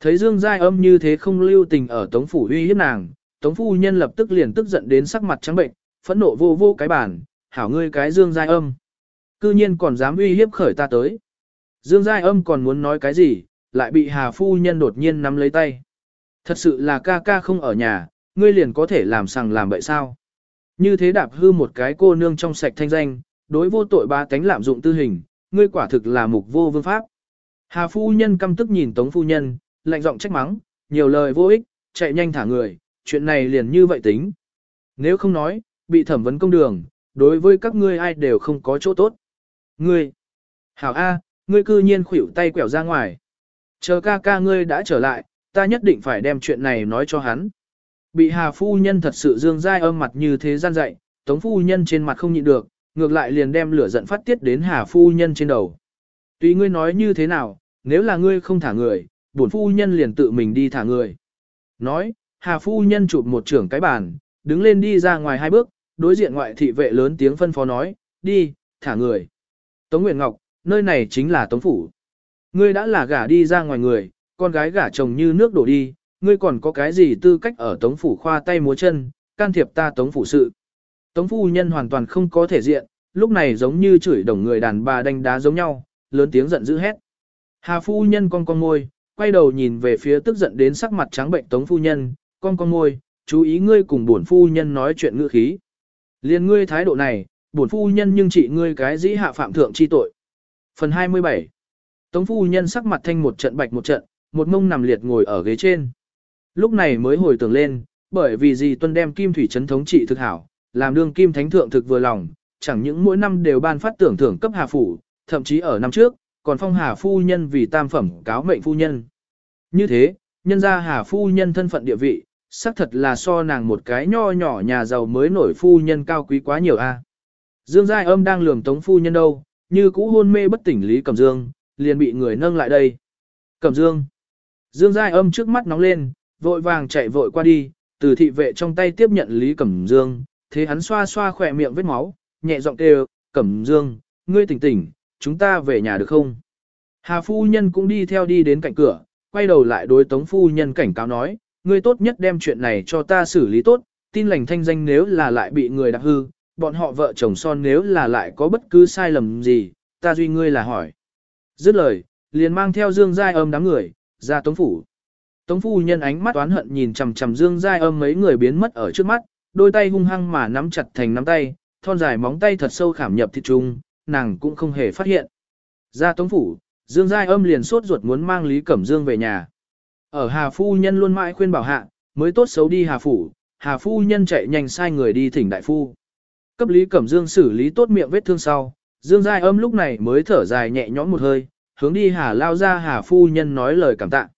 Thấy Dương Giai âm như thế không lưu tình ở tống phủ uy hiếp nàng, tống phu nhân lập tức liền tức giận đến sắc mặt trắng bệnh, phẫn nộ vô vô cái bản, hảo ngươi cái Dương Giai âm. Cư nhiên còn dám uy hiếp khởi ta tới. Dương Giai âm còn muốn nói cái gì, lại bị Hà phu nhân đột nhiên nắm lấy tay. Thật sự là ca ca không ở nhà, ngươi liền có thể làm sằng làm bậy sao. Như thế đạp hư một cái cô nương trong sạch thanh danh, đối vô tội ba tánh lạm dụng tư hình, ngươi quả thực là mục vô vương pháp. Hà phu nhân căm tức nhìn tống phu nhân, lạnh giọng trách mắng, nhiều lời vô ích, chạy nhanh thả người, chuyện này liền như vậy tính. Nếu không nói, bị thẩm vấn công đường, đối với các ngươi ai đều không có chỗ tốt. Ngươi, hảo A, ngươi cư nhiên khuỷu tay quẹo ra ngoài. Chờ ca ca ngươi đã trở lại, ta nhất định phải đem chuyện này nói cho hắn. Bị Hà phu nhân thật sự dương dai âm mặt như thế gian dạy, Tống phu nhân trên mặt không nhịn được, ngược lại liền đem lửa giận phát tiết đến Hà phu nhân trên đầu. Tùy ngươi nói như thế nào, nếu là ngươi không thả người, bổn phu nhân liền tự mình đi thả người. Nói, Hà phu nhân chụp một trưởng cái bàn, đứng lên đi ra ngoài hai bước, đối diện ngoại thị vệ lớn tiếng phân phó nói, đi, thả người. Tống Nguyệt Ngọc, nơi này chính là Tống Phủ. Ngươi đã là gả đi ra ngoài người, con gái gả chồng như nước đổ đi, ngươi còn có cái gì tư cách ở Tống Phủ khoa tay múa chân, can thiệp ta Tống Phủ sự. Tống Phu Nhân hoàn toàn không có thể diện, lúc này giống như chửi đồng người đàn bà đánh đá giống nhau, lớn tiếng giận dữ hét. Hà Phu Nhân con con môi, quay đầu nhìn về phía tức giận đến sắc mặt trắng bệnh Tống Phu Nhân, con con môi, chú ý ngươi cùng bổn Phu Nhân nói chuyện ngữ khí. Liên ngươi thái độ này, bổn Phu Nhân nhưng trị ngươi cái dĩ hạ phạm thượng chi tội. Phần 27 Tống Phu Nhân sắc mặt thanh một trận bạch một trận, một mông nằm liệt ngồi ở ghế trên. Lúc này mới hồi tưởng lên, bởi vì gì tuân đem kim thủy trấn thống trị thực hảo, làm đương kim thánh thượng thực vừa lòng, chẳng những mỗi năm đều ban phát tưởng thưởng cấp hà phủ, thậm chí ở năm trước, còn phong hà phu nhân vì tam phẩm cáo mệnh phu nhân. Như thế, nhân ra hà phu nhân thân phận địa vị, xác thật là so nàng một cái nho nhỏ nhà giàu mới nổi phu nhân cao quý quá nhiều a. Dương Giai âm đang lường tống phu nhân đâu, như cũ hôn mê bất tỉnh Lý Cẩm Dương, liền bị người nâng lại đây. Cẩm Dương. Dương Giai âm trước mắt nóng lên, vội vàng chạy vội qua đi, từ thị vệ trong tay tiếp nhận Lý Cẩm Dương, thế hắn xoa xoa khỏe miệng vết máu, nhẹ giọng kêu, Cẩm Dương, ngươi tỉnh tỉnh, chúng ta về nhà được không? Hà phu nhân cũng đi theo đi đến cạnh cửa, quay đầu lại đối tống phu nhân cảnh cáo nói, ngươi tốt nhất đem chuyện này cho ta xử lý tốt, tin lành thanh danh nếu là lại bị người đạp hư, bọn họ vợ chồng son nếu là lại có bất cứ sai lầm gì, ta duy ngươi là hỏi. Dứt lời, liền mang theo Dương Giai Âm đám người, ra tống phủ. Tống phu nhân ánh mắt oán hận nhìn chằm chằm Dương Giai Âm mấy người biến mất ở trước mắt, đôi tay hung hăng mà nắm chặt thành nắm tay, thon dài móng tay thật sâu khảm nhập thịt trung, nàng cũng không hề phát hiện. Ra tống phủ, Dương Giai Âm liền sốt ruột muốn mang Lý Cẩm Dương về nhà. Ở Hà Phu Nhân luôn mãi khuyên bảo hạ, mới tốt xấu đi Hà Phủ, Hà Phu Nhân chạy nhanh sai người đi thỉnh Đại Phu. Cấp Lý Cẩm Dương xử lý tốt miệng vết thương sau, Dương Giai Âm lúc này mới thở dài nhẹ nhõm một hơi, hướng đi Hà lao ra Hà Phu Nhân nói lời cảm tạ.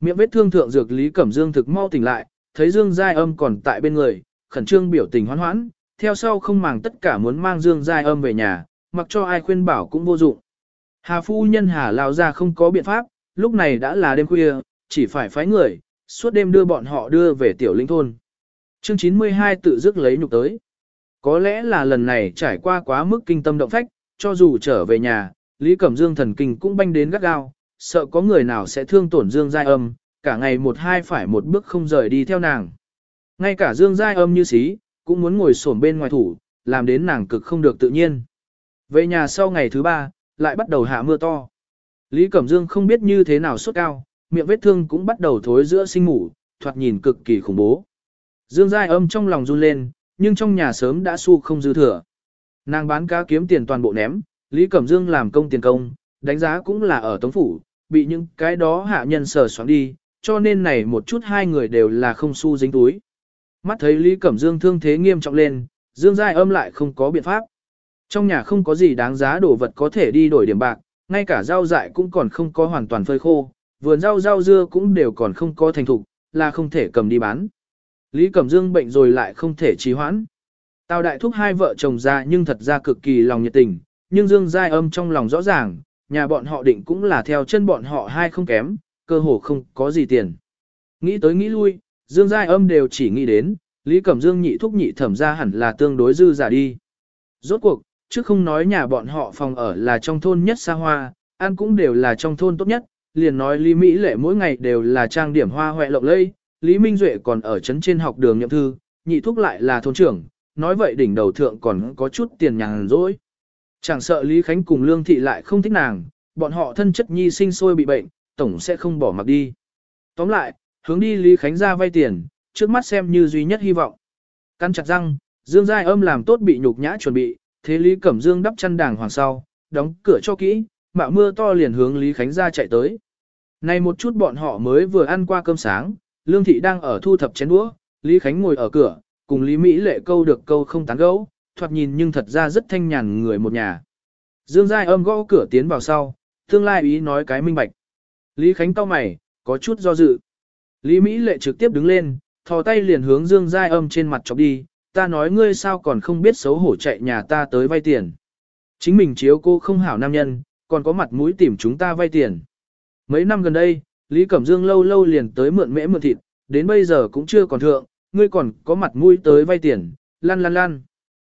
Miệng vết thương thượng dược Lý Cẩm Dương thực mau tỉnh lại, thấy Dương Giai Âm còn tại bên người, khẩn trương biểu tình hoan hoãn, theo sau không màng tất cả muốn mang Dương Giai Âm về nhà, mặc cho ai khuyên bảo cũng vô dụng. Hà phu nhân Hà lao ra không có biện pháp, lúc này đã là đêm khuya, chỉ phải phái người, suốt đêm đưa bọn họ đưa về tiểu linh thôn. Chương 92 tự dứt lấy nhục tới. Có lẽ là lần này trải qua quá mức kinh tâm động phách, cho dù trở về nhà, Lý Cẩm Dương thần kinh cũng banh đến gắt gao, sợ có người nào sẽ thương tổn Dương Giai Âm, cả ngày một hai phải một bước không rời đi theo nàng. Ngay cả Dương Giai Âm như xí, cũng muốn ngồi xổm bên ngoài thủ, làm đến nàng cực không được tự nhiên. Về nhà sau ngày thứ ba, lại bắt đầu hạ mưa to. Lý Cẩm Dương không biết như thế nào sốt cao, miệng vết thương cũng bắt đầu thối giữa sinh mủ, thoạt nhìn cực kỳ khủng bố. Dương Giai âm trong lòng run lên, nhưng trong nhà sớm đã su không dư thừa. Nàng bán cá kiếm tiền toàn bộ ném, Lý Cẩm Dương làm công tiền công, đánh giá cũng là ở Tống Phủ, bị những cái đó hạ nhân sở xoắn đi, cho nên này một chút hai người đều là không xu dính túi. Mắt thấy Lý Cẩm Dương thương thế nghiêm trọng lên, Dương Giai âm lại không có biện pháp. Trong nhà không có gì đáng giá đồ vật có thể đi đổi điểm bạc, ngay cả rau dại cũng còn không có hoàn toàn phơi khô, vườn rau rau dưa cũng đều còn không có thành thục, là không thể cầm đi bán. Lý Cẩm Dương bệnh rồi lại không thể trì hoãn. Tào đại thúc hai vợ chồng ra nhưng thật ra cực kỳ lòng nhiệt tình, nhưng Dương Giai âm trong lòng rõ ràng, nhà bọn họ định cũng là theo chân bọn họ hai không kém, cơ hồ không có gì tiền. Nghĩ tới nghĩ lui, Dương Giai âm đều chỉ nghĩ đến, Lý Cẩm Dương nhị thúc nhị thẩm ra hẳn là tương đối dư giả đi. Rốt cuộc, chứ không nói nhà bọn họ phòng ở là trong thôn nhất xa hoa, ăn cũng đều là trong thôn tốt nhất, liền nói Lý Mỹ Lệ mỗi ngày đều là trang điểm hoa hoẹ lộng lây, Lý Minh Duệ còn ở trấn trên học đường nhậm thư, nhị thúc lại là thôn trưởng, nói vậy đỉnh đầu thượng còn có chút tiền nhàn rỗi. Chẳng sợ Lý Khánh cùng Lương Thị lại không thích nàng, bọn họ thân chất nhi sinh sôi bị bệnh, tổng sẽ không bỏ mặc đi. Tóm lại, hướng đi Lý Khánh ra vay tiền, trước mắt xem như duy nhất hy vọng. Căn chặt răng, Dương Giai âm làm tốt bị nhục nhã chuẩn bị, thế Lý Cẩm Dương đắp chăn đàng hoàng sau, đóng cửa cho kỹ, mạo mưa to liền hướng Lý Khánh ra chạy tới. Này một chút bọn họ mới vừa ăn qua cơm sáng, Lương Thị đang ở thu thập chén đũa, Lý Khánh ngồi ở cửa, cùng Lý Mỹ lệ câu được câu không tán gẫu, thoạt nhìn nhưng thật ra rất thanh nhàn người một nhà. Dương Giai âm gõ cửa tiến vào sau, tương lai ý nói cái minh bạch. Lý Khánh cau mày, có chút do dự. Lý Mỹ lệ trực tiếp đứng lên, thò tay liền hướng Dương Giai âm trên mặt chọc đi, ta nói ngươi sao còn không biết xấu hổ chạy nhà ta tới vay tiền. Chính mình chiếu cô không hảo nam nhân, còn có mặt mũi tìm chúng ta vay tiền. Mấy năm gần đây, Lý Cẩm Dương lâu lâu liền tới mượn mễ mượn thịt, đến bây giờ cũng chưa còn thượng, ngươi còn có mặt mũi tới vay tiền, lăn lăn lăn.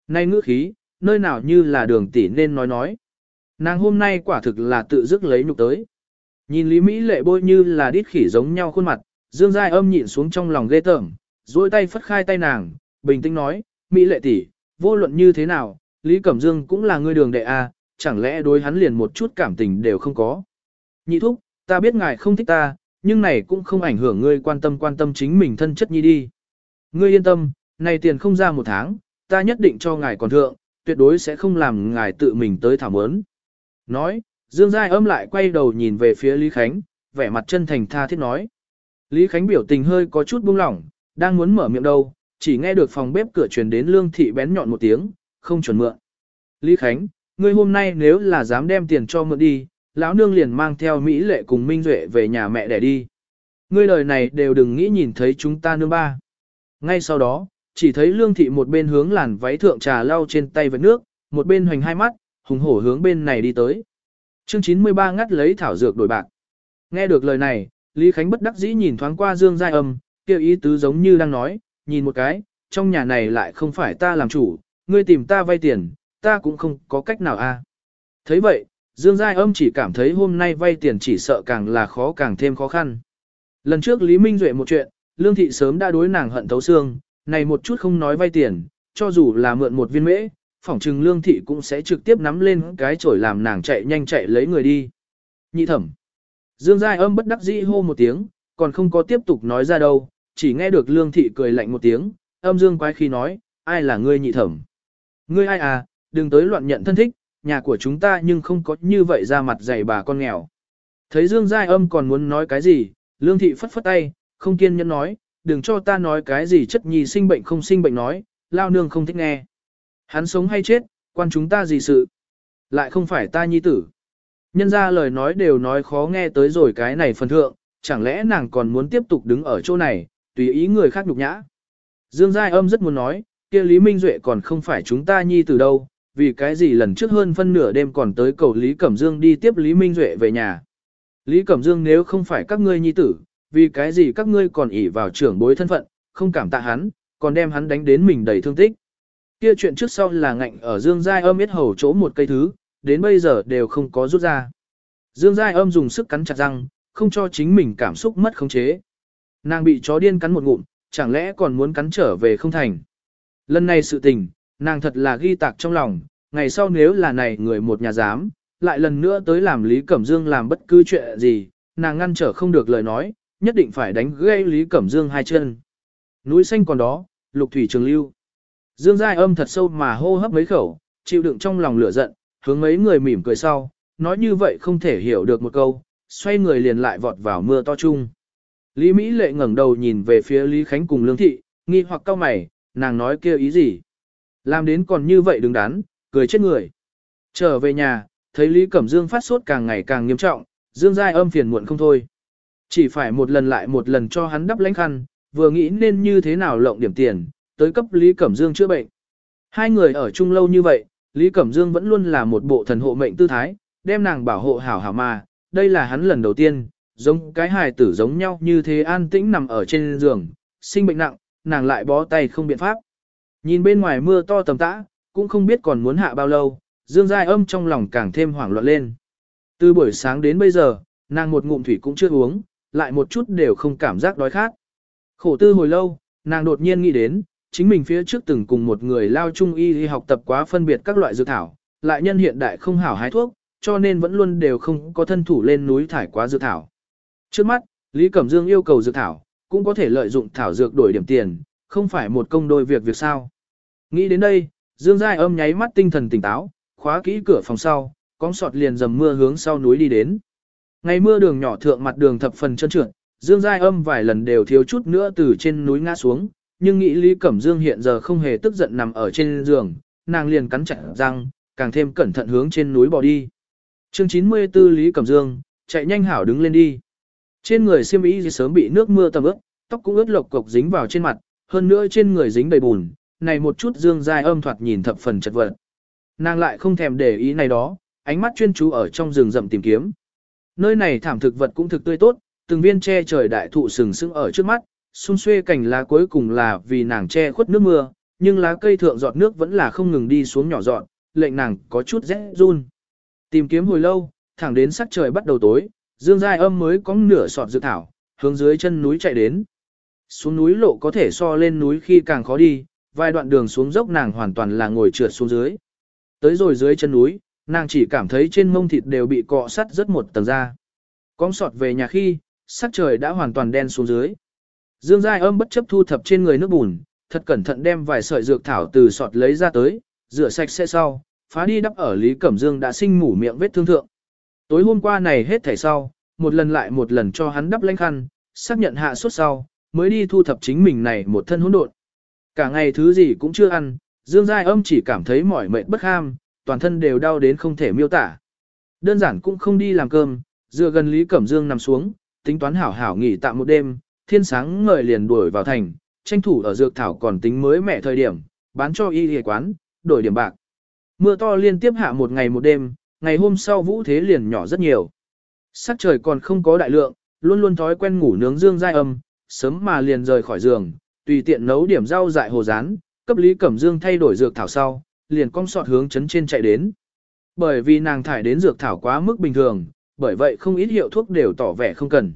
Nay ngữ khí, nơi nào như là đường tỷ nên nói nói. Nàng hôm nay quả thực là tự dứt lấy nhục tới. Nhìn Lý Mỹ lệ bôi như là đít khỉ giống nhau khuôn mặt, Dương Giai âm nhịn xuống trong lòng ghê tởm, duỗi tay phất khai tay nàng, bình tĩnh nói, Mỹ lệ tỷ, vô luận như thế nào, Lý Cẩm Dương cũng là người đường đệ A, chẳng lẽ đối hắn liền một chút cảm tình đều không có. Nhị thúc, ta biết ngài không thích ta, nhưng này cũng không ảnh hưởng ngươi quan tâm quan tâm chính mình thân chất nhi đi. Ngươi yên tâm, này tiền không ra một tháng, ta nhất định cho ngài còn thượng, tuyệt đối sẽ không làm ngài tự mình tới thảo mớn. Nói, Dương Giai âm lại quay đầu nhìn về phía Lý Khánh, vẻ mặt chân thành tha thiết nói. Lý Khánh biểu tình hơi có chút buông lỏng, đang muốn mở miệng đâu, chỉ nghe được phòng bếp cửa truyền đến lương thị bén nhọn một tiếng, không chuẩn mượn. Lý Khánh, ngươi hôm nay nếu là dám đem tiền cho mượn đi, lão nương liền mang theo Mỹ lệ cùng Minh Duệ về nhà mẹ để đi. Ngươi lời này đều đừng nghĩ nhìn thấy chúng ta nương ba. Ngay sau đó, chỉ thấy lương thị một bên hướng làn váy thượng trà lau trên tay với nước, một bên hoành hai mắt, hùng hổ hướng bên này đi tới. Chương 93 ngắt lấy thảo dược đổi bạc. Nghe được lời này, Lý Khánh bất đắc dĩ nhìn thoáng qua Dương Giai Âm, kêu ý tứ giống như đang nói, nhìn một cái, trong nhà này lại không phải ta làm chủ, ngươi tìm ta vay tiền, ta cũng không có cách nào a. Thấy vậy, Dương Giai âm chỉ cảm thấy hôm nay vay tiền chỉ sợ càng là khó càng thêm khó khăn. Lần trước Lý Minh Duệ một chuyện, Lương Thị sớm đã đối nàng hận thấu xương, này một chút không nói vay tiền, cho dù là mượn một viên mễ, phỏng trừng Lương Thị cũng sẽ trực tiếp nắm lên cái chổi làm nàng chạy nhanh chạy lấy người đi. Nhị thẩm. Dương Giai âm bất đắc dĩ hô một tiếng, còn không có tiếp tục nói ra đâu, chỉ nghe được Lương Thị cười lạnh một tiếng, âm dương quái khi nói, ai là ngươi nhị thẩm? Ngươi ai à, đừng tới loạn nhận thân thích, nhà của chúng ta nhưng không có như vậy ra mặt dày bà con nghèo. Thấy Dương Giai âm còn muốn nói cái gì, Lương Thị phất phất tay, không kiên nhẫn nói, đừng cho ta nói cái gì chất nhì sinh bệnh không sinh bệnh nói, lao nương không thích nghe. Hắn sống hay chết, quan chúng ta gì sự. Lại không phải ta nhi tử. Nhân ra lời nói đều nói khó nghe tới rồi cái này phần thượng, chẳng lẽ nàng còn muốn tiếp tục đứng ở chỗ này, tùy ý người khác nhục nhã. Dương Giai âm rất muốn nói, kia Lý Minh Duệ còn không phải chúng ta nhi tử đâu, vì cái gì lần trước hơn phân nửa đêm còn tới cầu Lý Cẩm Dương đi tiếp Lý Minh Duệ về nhà. Lý Cẩm Dương nếu không phải các ngươi nhi tử, vì cái gì các ngươi còn ỷ vào trưởng bối thân phận, không cảm tạ hắn, còn đem hắn đánh đến mình đầy thương tích. Kia chuyện trước sau là ngạnh ở Dương Giai âm biết hầu chỗ một cây thứ, đến bây giờ đều không có rút ra. Dương Giai âm dùng sức cắn chặt răng, không cho chính mình cảm xúc mất khống chế. Nàng bị chó điên cắn một ngụm, chẳng lẽ còn muốn cắn trở về không thành. Lần này sự tình, nàng thật là ghi tạc trong lòng, ngày sau nếu là này người một nhà dám, lại lần nữa tới làm Lý Cẩm Dương làm bất cứ chuyện gì, nàng ngăn trở không được lời nói, nhất định phải đánh gây Lý Cẩm Dương hai chân. Núi xanh còn đó, lục thủy trường lưu. Dương Giai âm thật sâu mà hô hấp mấy khẩu, chịu đựng trong lòng lửa giận, hướng mấy người mỉm cười sau, nói như vậy không thể hiểu được một câu, xoay người liền lại vọt vào mưa to chung. Lý Mỹ lệ ngẩng đầu nhìn về phía Lý Khánh cùng Lương Thị, nghi hoặc cao mày, nàng nói kêu ý gì. Làm đến còn như vậy đứng đắn, cười chết người. Trở về nhà, thấy Lý Cẩm Dương phát sốt càng ngày càng nghiêm trọng, Dương Giai âm phiền muộn không thôi. Chỉ phải một lần lại một lần cho hắn đắp lãnh khăn, vừa nghĩ nên như thế nào lộng điểm tiền, tới cấp Lý Cẩm Dương chữa bệnh. Hai người ở chung lâu như vậy, Lý Cẩm Dương vẫn luôn là một bộ thần hộ mệnh tư thái, đem nàng bảo hộ hảo hảo mà, đây là hắn lần đầu tiên, giống cái hài tử giống nhau như thế an tĩnh nằm ở trên giường, sinh bệnh nặng, nàng lại bó tay không biện pháp. Nhìn bên ngoài mưa to tầm tã, cũng không biết còn muốn hạ bao lâu, Dương Giai âm trong lòng càng thêm hoảng loạn lên. Từ buổi sáng đến bây giờ, nàng một ngụm thủy cũng chưa uống, lại một chút đều không cảm giác đói khát. Khổ tư hồi lâu, nàng đột nhiên nghĩ đến, chính mình phía trước từng cùng một người lao trung y đi học tập quá phân biệt các loại dược thảo, lại nhân hiện đại không hảo hái thuốc, cho nên vẫn luôn đều không có thân thủ lên núi thải quá dược thảo. Trước mắt, Lý Cẩm Dương yêu cầu dược thảo, cũng có thể lợi dụng thảo dược đổi điểm tiền, không phải một công đôi việc việc sao. Nghĩ đến đây, Dương Giai âm nháy mắt tinh thần tỉnh táo, khóa kỹ cửa phòng sau, con sọt liền dầm mưa hướng sau núi đi đến. Ngày mưa đường nhỏ thượng mặt đường thập phần trơn trượt, Dương Giai âm vài lần đều thiếu chút nữa từ trên núi ngã xuống, nhưng nghĩ Lý Cẩm Dương hiện giờ không hề tức giận nằm ở trên giường, nàng liền cắn chặt răng, càng thêm cẩn thận hướng trên núi bò đi. Chương 94 Lý Cẩm Dương, chạy nhanh hảo đứng lên đi. Trên người xiêm y sớm bị nước mưa tầm ướt, tóc cũng ướt lộc cục dính vào trên mặt, hơn nữa trên người dính đầy bùn, này một chút dương giai âm thoạt nhìn thập phần chật vật. Nàng lại không thèm để ý này đó, ánh mắt chuyên chú ở trong rừng rậm tìm kiếm. Nơi này thảm thực vật cũng thực tươi tốt, từng viên che trời đại thụ sừng sững ở trước mắt, xung xuê cành lá cuối cùng là vì nàng che khuất nước mưa, nhưng lá cây thượng giọt nước vẫn là không ngừng đi xuống nhỏ giọt, lệnh nàng có chút rẽ run. Tìm kiếm hồi lâu, thẳng đến sắc trời bắt đầu tối, Dương Giai Âm mới có nửa sọt dự thảo, hướng dưới chân núi chạy đến. Xuống núi lộ có thể so lên núi khi càng khó đi, vài đoạn đường xuống dốc nàng hoàn toàn là ngồi trượt xuống dưới. Tới rồi dưới chân núi, nàng chỉ cảm thấy trên mông thịt đều bị cọ sắt rất một tầng da. Cóng sọt về nhà khi, sắc trời đã hoàn toàn đen xuống dưới. Dương Giai Âm bất chấp thu thập trên người nước bùn, thật cẩn thận đem vài sợi dược thảo từ sọt lấy ra tới, rửa sạch sẽ sau, phá đi đắp ở Lý Cẩm Dương đã sinh mủ miệng vết thương thượng. Tối hôm qua này hết thảy sau, một lần lại một lần cho hắn đắp lanh khăn, xác nhận hạ suốt sau, mới đi thu thập chính mình này một thân hỗn độn. Cả ngày thứ gì cũng chưa ăn, Dương Giai âm chỉ cảm thấy mỏi mệt bất ham, toàn thân đều đau đến không thể miêu tả. Đơn giản cũng không đi làm cơm, dựa gần Lý Cẩm Dương nằm xuống, tính toán hảo hảo nghỉ tạm một đêm, thiên sáng ngời liền đuổi vào thành, tranh thủ ở dược thảo còn tính mới mẹ thời điểm, bán cho y y quán, đổi điểm bạc. Mưa to liên tiếp hạ một ngày một đêm, ngày hôm sau vũ thế liền nhỏ rất nhiều. Sắc trời còn không có đại lượng, luôn luôn thói quen ngủ nướng dương dai âm, sớm mà liền rời khỏi giường, tùy tiện nấu điểm rau dại hồ rán, cấp Lý Cẩm Dương thay đổi dược thảo sau, liền cong sọt hướng chấn trên chạy đến. Bởi vì nàng thải đến dược thảo quá mức bình thường, bởi vậy không ít hiệu thuốc đều tỏ vẻ không cần.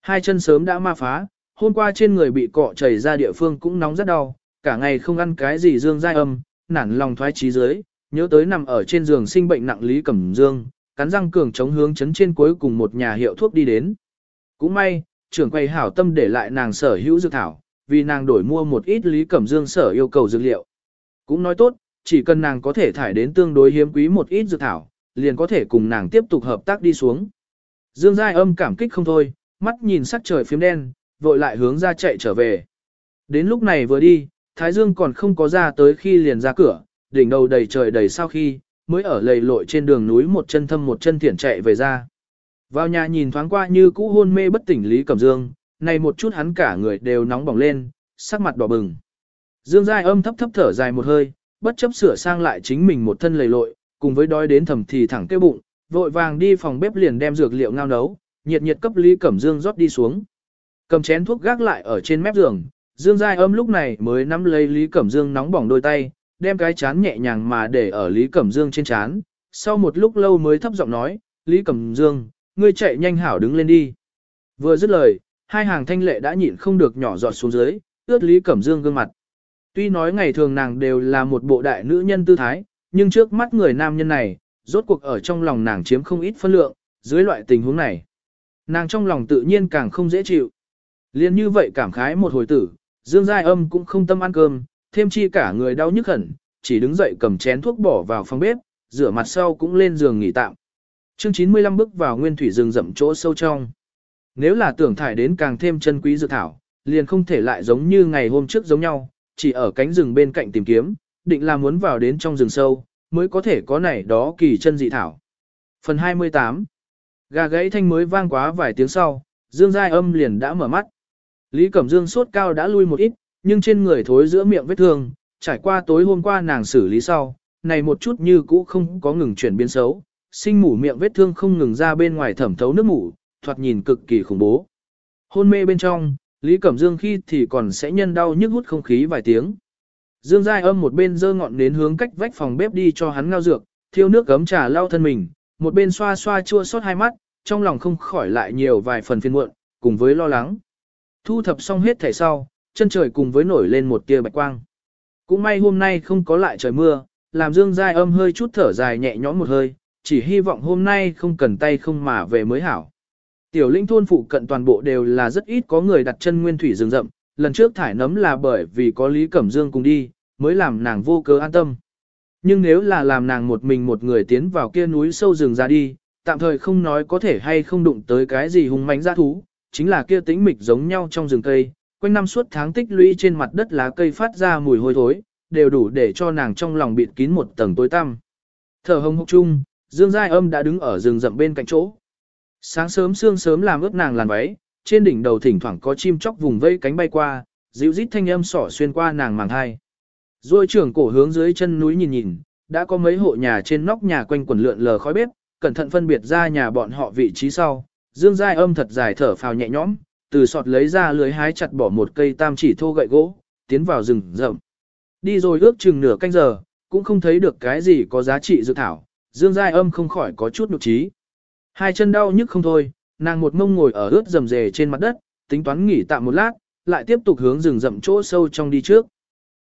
Hai chân sớm đã ma phá, hôm qua trên người bị cọ chảy ra địa phương cũng nóng rất đau, cả ngày không ăn cái gì dương dai âm, nản lòng thoái trí dưới, nhớ tới nằm ở trên giường sinh bệnh nặng Lý Cẩm Dương, cắn răng cường chống hướng chấn trên cuối cùng một nhà hiệu thuốc đi đến. Cũng may, trưởng quầy hảo tâm để lại nàng sở hữu dược thảo, vì nàng đổi mua một ít Lý Cẩm Dương sở yêu cầu dược liệu. Cũng nói tốt, chỉ cần nàng có thể thải đến tương đối hiếm quý một ít dược thảo, liền có thể cùng nàng tiếp tục hợp tác đi xuống. Dương Giai âm cảm kích không thôi, mắt nhìn sắc trời phím đen, vội lại hướng ra chạy trở về. Đến lúc này vừa đi, Thái Dương còn không có ra tới khi liền ra cửa, đỉnh đầu đầy trời đầy sau khi, mới ở lầy lội trên đường núi một chân thâm một chân thiển chạy về ra. Vào nhà nhìn thoáng qua như cũ hôn mê bất tỉnh Lý Cẩm Dương, này một chút hắn cả người đều nóng bỏng lên, sắc mặt đỏ bừng. Dương Giai âm thấp thấp thở dài một hơi, bất chấp sửa sang lại chính mình một thân lầy lội, cùng với đói đến thầm thì thẳng kêu bụng, vội vàng đi phòng bếp liền đem dược liệu ngao nấu, nhiệt nhiệt cấp Lý Cẩm Dương rót đi xuống. Cầm chén thuốc gác lại ở trên mép giường, Dương Giai âm lúc này mới nắm lấy Lý Cẩm Dương nóng bỏng đôi tay, đem cái chán nhẹ nhàng mà để ở Lý Cẩm Dương trên chán. Sau một lúc lâu mới thấp giọng nói, Lý Cẩm Dương, ngươi chạy nhanh hảo đứng lên đi. Vừa dứt lời, hai hàng thanh lệ đã nhịn không được nhỏ giọt xuống dưới, ướt Lý Cẩm Dương gương mặt. Tuy nói ngày thường nàng đều là một bộ đại nữ nhân tư thái, nhưng trước mắt người nam nhân này, rốt cuộc ở trong lòng nàng chiếm không ít phân lượng, dưới loại tình huống này. Nàng trong lòng tự nhiên càng không dễ chịu. Liên như vậy cảm khái một hồi tử, Dương Giai Âm cũng không tâm ăn cơm, thêm chi cả người đau nhức hẳn, chỉ đứng dậy cầm chén thuốc bỏ vào phòng bếp, rửa mặt sau cũng lên giường nghỉ tạm. Chương 95 bước vào nguyên thủy rừng rậm chỗ sâu trong. Nếu là tưởng thải đến càng thêm chân quý dược thảo, liền không thể lại giống như ngày hôm trước giống nhau, chỉ ở cánh rừng bên cạnh tìm kiếm, định là muốn vào đến trong rừng sâu, mới có thể có này đó kỳ chân dị thảo. Phần 28 Gà gãy thanh mới vang quá vài tiếng sau, Dương Giai âm liền đã mở mắt. Lý Cẩm Dương sốt cao đã lui một ít, nhưng trên người thối giữa miệng vết thương, trải qua tối hôm qua nàng xử lý sau, này một chút như cũ không có ngừng chuyển biến xấu, sinh mủ miệng vết thương không ngừng ra bên ngoài thẩm thấu nước mủ, thoạt nhìn cực kỳ khủng bố. Hôn mê bên trong, Lý Cẩm Dương khi thì còn sẽ nhân đau nhức hút không khí vài tiếng. Dương Giai âm một bên dơ ngọn đến hướng cách vách phòng bếp đi cho hắn ngao dược, thiêu nước gấm trà lau thân mình, một bên xoa xoa chua xót hai mắt, trong lòng không khỏi lại nhiều vài phần phiền muộn, cùng với lo lắng. Thu thập xong hết thẻ sau, chân trời cùng với nổi lên một tia bạch quang. Cũng may hôm nay không có lại trời mưa, làm Dương Giai âm hơi chút thở dài nhẹ nhõm một hơi, chỉ hy vọng hôm nay không cần tay không mà về mới hảo. Tiểu linh thôn phụ cận toàn bộ đều là rất ít có người đặt chân nguyên thủy rừng rậm, lần trước thải nấm là bởi vì có Lý Cẩm Dương cùng đi, mới làm nàng vô cớ an tâm. Nhưng nếu là làm nàng một mình một người tiến vào kia núi sâu rừng ra đi, tạm thời không nói có thể hay không đụng tới cái gì hung mãnh dã thú, chính là kia tĩnh mịch giống nhau trong rừng cây, quanh năm suốt tháng tích lũy trên mặt đất lá cây phát ra mùi hôi thối, đều đủ để cho nàng trong lòng bịt kín một tầng tối tăm. Thở hồng hộc chung, Dương Giai Âm đã đứng ở rừng rậm bên cạnh chỗ. Sáng sớm sương sớm làm ướt nàng làn váy, trên đỉnh đầu thỉnh thoảng có chim chóc vùng vây cánh bay qua, dịu rít thanh âm sỏ xuyên qua nàng màng hai. Rồi trưởng cổ hướng dưới chân núi nhìn nhìn, đã có mấy hộ nhà trên nóc nhà quanh quần lượn lờ khói bếp, cẩn thận phân biệt ra nhà bọn họ vị trí sau. Dương Giai âm thật dài thở phào nhẹ nhõm, từ sọt lấy ra lưới hái chặt bỏ một cây tam chỉ thô gậy gỗ, tiến vào rừng rậm. Đi rồi ước chừng nửa canh giờ, cũng không thấy được cái gì có giá trị dự thảo, Dương Giai âm không khỏi có chút nhục trí. Hai chân đau nhức không thôi, nàng một mông ngồi ở ướt rầm rề trên mặt đất, tính toán nghỉ tạm một lát, lại tiếp tục hướng rừng rậm chỗ sâu trong đi trước.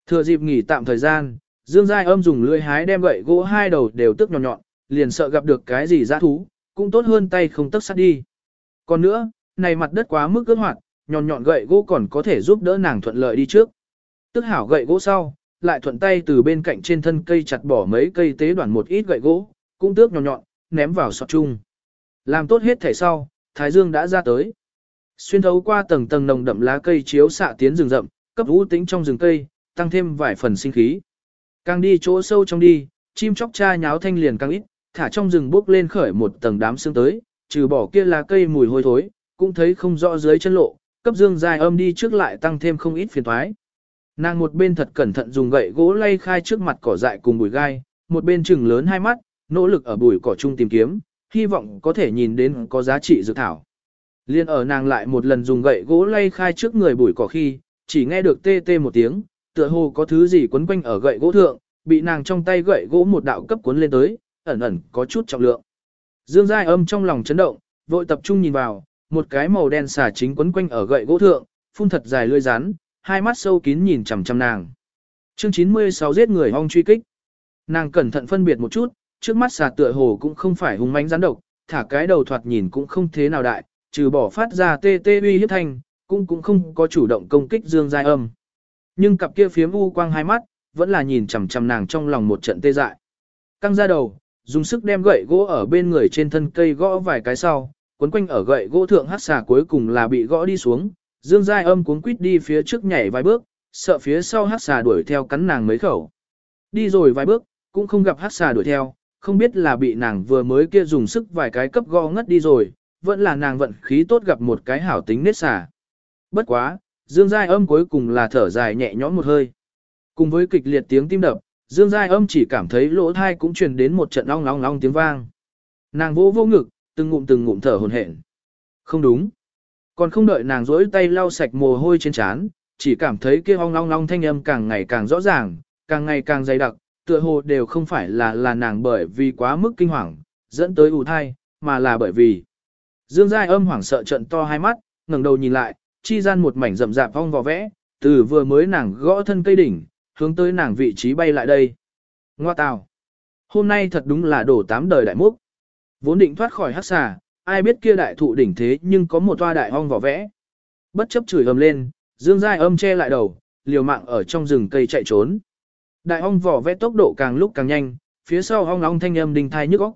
Thừa dịp nghỉ tạm thời gian, Dương Giai âm dùng lưỡi hái đem gậy gỗ hai đầu đều tức nhọn nhọn, liền sợ gặp được cái gì dã thú, cũng tốt hơn tay không tức sát đi. Còn nữa, này mặt đất quá mức ướt hoạt, nhọn nhọn gậy gỗ còn có thể giúp đỡ nàng thuận lợi đi trước. Tức hảo gậy gỗ sau, lại thuận tay từ bên cạnh trên thân cây chặt bỏ mấy cây tế đoạn một ít gậy gỗ, cũng tước nhọn nhọn, ném vào sọt chung. Làm tốt hết thể sau, Thái Dương đã ra tới. Xuyên thấu qua tầng tầng nồng đậm lá cây chiếu xạ tiến rừng rậm, cấp vũ tính trong rừng cây, tăng thêm vài phần sinh khí. Càng đi chỗ sâu trong đi, chim chóc cha nháo thanh liền càng ít, thả trong rừng bốc lên khởi một tầng đám sương tới, trừ bỏ kia lá cây mùi hôi thối, cũng thấy không rõ dưới chân lộ, cấp dương dài âm đi trước lại tăng thêm không ít phiền thoái. Nàng một bên thật cẩn thận dùng gậy gỗ lay khai trước mặt cỏ dại cùng bụi gai, một bên chừng lớn hai mắt, nỗ lực ở bụi cỏ chung tìm kiếm, hy vọng có thể nhìn đến có giá trị dược thảo. Liên ở nàng lại một lần dùng gậy gỗ lay khai trước người bụi cỏ khi, chỉ nghe được tê tê một tiếng, tựa hồ có thứ gì quấn quanh ở gậy gỗ thượng, bị nàng trong tay gậy gỗ một đạo cấp cuốn lên tới, ẩn ẩn có chút trọng lượng. Dương Giai âm trong lòng chấn động, vội tập trung nhìn vào, một cái màu đen xà chính quấn quanh ở gậy gỗ thượng, phun thật dài lưỡi rắn, hai mắt sâu kín nhìn chằm chằm nàng. Chương 96 giết người ong truy kích. Nàng cẩn thận phân biệt một chút, trước mắt xà tựa hồ cũng không phải hung mãnh rắn độc, thả cái đầu thoạt nhìn cũng không thế nào đại, trừ bỏ phát ra tê tê uy hiếp thanh, cũng cũng không có chủ động công kích Dương Giai âm. Nhưng cặp kia phiếm u quang hai mắt, vẫn là nhìn chằm chằm nàng trong lòng một trận tê dại. Căng ra đầu, dùng sức đem gậy gỗ ở bên người trên thân cây gõ vài cái sau, quấn quanh ở gậy gỗ thượng hát xà cuối cùng là bị gõ đi xuống, Dương Giai âm cuốn quýt đi phía trước nhảy vài bước, sợ phía sau hát xà đuổi theo cắn nàng mấy khẩu. Đi rồi vài bước, cũng không gặp hát xà đuổi theo, không biết là bị nàng vừa mới kia dùng sức vài cái cấp go ngất đi rồi, vẫn là nàng vận khí tốt gặp một cái hảo tính nết xà. Bất quá, Dương Giai âm cuối cùng là thở dài nhẹ nhõm một hơi. Cùng với kịch liệt tiếng tim đập, Dương Giai âm chỉ cảm thấy lỗ thai cũng truyền đến một trận ong ong ong tiếng vang. Nàng vô vô ngực, từng ngụm từng ngụm thở hồn hển. Không đúng. Còn không đợi nàng rỗi tay lau sạch mồ hôi trên trán, chỉ cảm thấy kia ong ong ong thanh âm càng ngày càng rõ ràng, càng ngày càng dày đặc, tựa hồ đều không phải là là nàng bởi vì quá mức kinh hoàng, dẫn tới ủ thai, mà là bởi vì. Dương Giai âm hoảng sợ trận to hai mắt, ngẩng đầu nhìn lại, chi gian một mảnh rậm rạp vong vò vẽ, từ vừa mới nàng gõ thân cây đỉnh, hướng tới nàng vị trí bay lại đây. Ngoa tào. Hôm nay thật đúng là đổ tám đời đại múc. Vốn định thoát khỏi hắc xà, ai biết kia đại thụ đỉnh thế nhưng có một toa đại hong vỏ vẽ. Bất chấp chửi ầm lên, Dương Giai âm che lại đầu, liều mạng ở trong rừng cây chạy trốn. Đại ong vỏ vẽ tốc độ càng lúc càng nhanh, phía sau ong ong thanh âm đình thai nhức óc.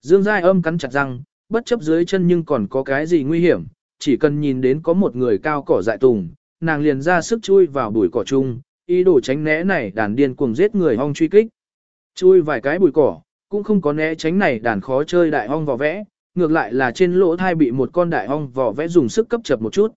Dương Giai âm cắn chặt răng, bất chấp dưới chân nhưng còn có cái gì nguy hiểm, chỉ cần nhìn đến có một người cao cỏ dại tùng, nàng liền ra sức chui vào bụi cỏ chung, ý đồ tránh né này đàn điên cuồng giết người ong truy kích. Chui vài cái bụi cỏ, cũng không có né tránh này đàn khó chơi đại ong vỏ vẽ, ngược lại là trên lỗ thai bị một con đại ong vỏ vẽ dùng sức cấp chập một chút.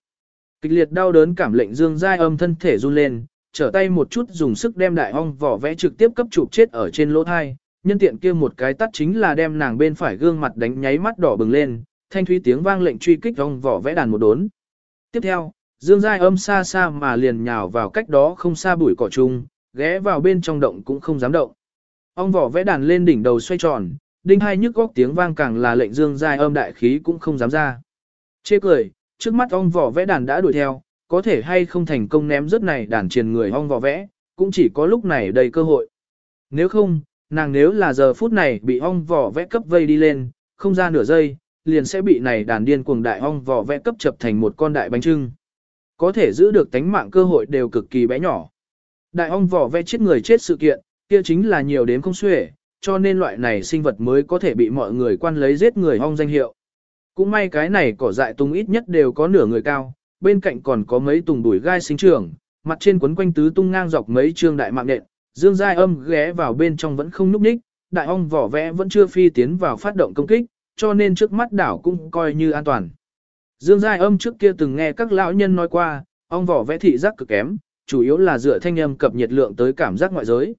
Kịch liệt đau đớn cảm lệnh Dương Giai âm thân thể run lên, trở tay một chút dùng sức đem đại ong vỏ vẽ trực tiếp cấp chụp chết ở trên lỗ thai, nhân tiện kia một cái tắt chính là đem nàng bên phải gương mặt đánh nháy mắt đỏ bừng lên, thanh thúy tiếng vang lệnh truy kích ong vỏ vẽ đàn một đốn. Tiếp theo, Dương Giai âm xa xa mà liền nhào vào cách đó không xa bụi cỏ chung, ghé vào bên trong động cũng không dám động. Ong vỏ vẽ đàn lên đỉnh đầu xoay tròn, đinh hai nhức góc tiếng vang càng là lệnh Dương Giai âm đại khí cũng không dám ra. Chê cười, trước mắt ong vỏ vẽ đàn đã đuổi theo, có thể hay không thành công ném rớt này đàn triền người ong vò vẽ, cũng chỉ có lúc này đầy cơ hội. Nếu không, nàng nếu là giờ phút này bị ong vò vẽ cấp vây đi lên, không ra nửa giây, liền sẽ bị này đàn điên cuồng đại ong vò vẽ cấp chập thành một con đại bánh trưng. Có thể giữ được tánh mạng cơ hội đều cực kỳ bé nhỏ. Đại ong vò vẽ chết người chết sự kiện, kia chính là nhiều đến không xuể, cho nên loại này sinh vật mới có thể bị mọi người quan lấy giết người ong danh hiệu. Cũng may cái này cỏ dại tung ít nhất đều có nửa người cao, bên cạnh còn có mấy tùng đuổi gai sinh trưởng, mặt trên quấn quanh tứ tung ngang dọc mấy trương đại mạng nện, dương giai âm ghé vào bên trong vẫn không núp ních, đại ong vỏ vẽ vẫn chưa phi tiến vào phát động công kích, cho nên trước mắt đảo cũng coi như an toàn. Dương Giai âm trước kia từng nghe các lão nhân nói qua, ong vỏ vẽ thị giác cực kém, chủ yếu là dựa thanh âm cập nhiệt lượng tới cảm giác ngoại giới.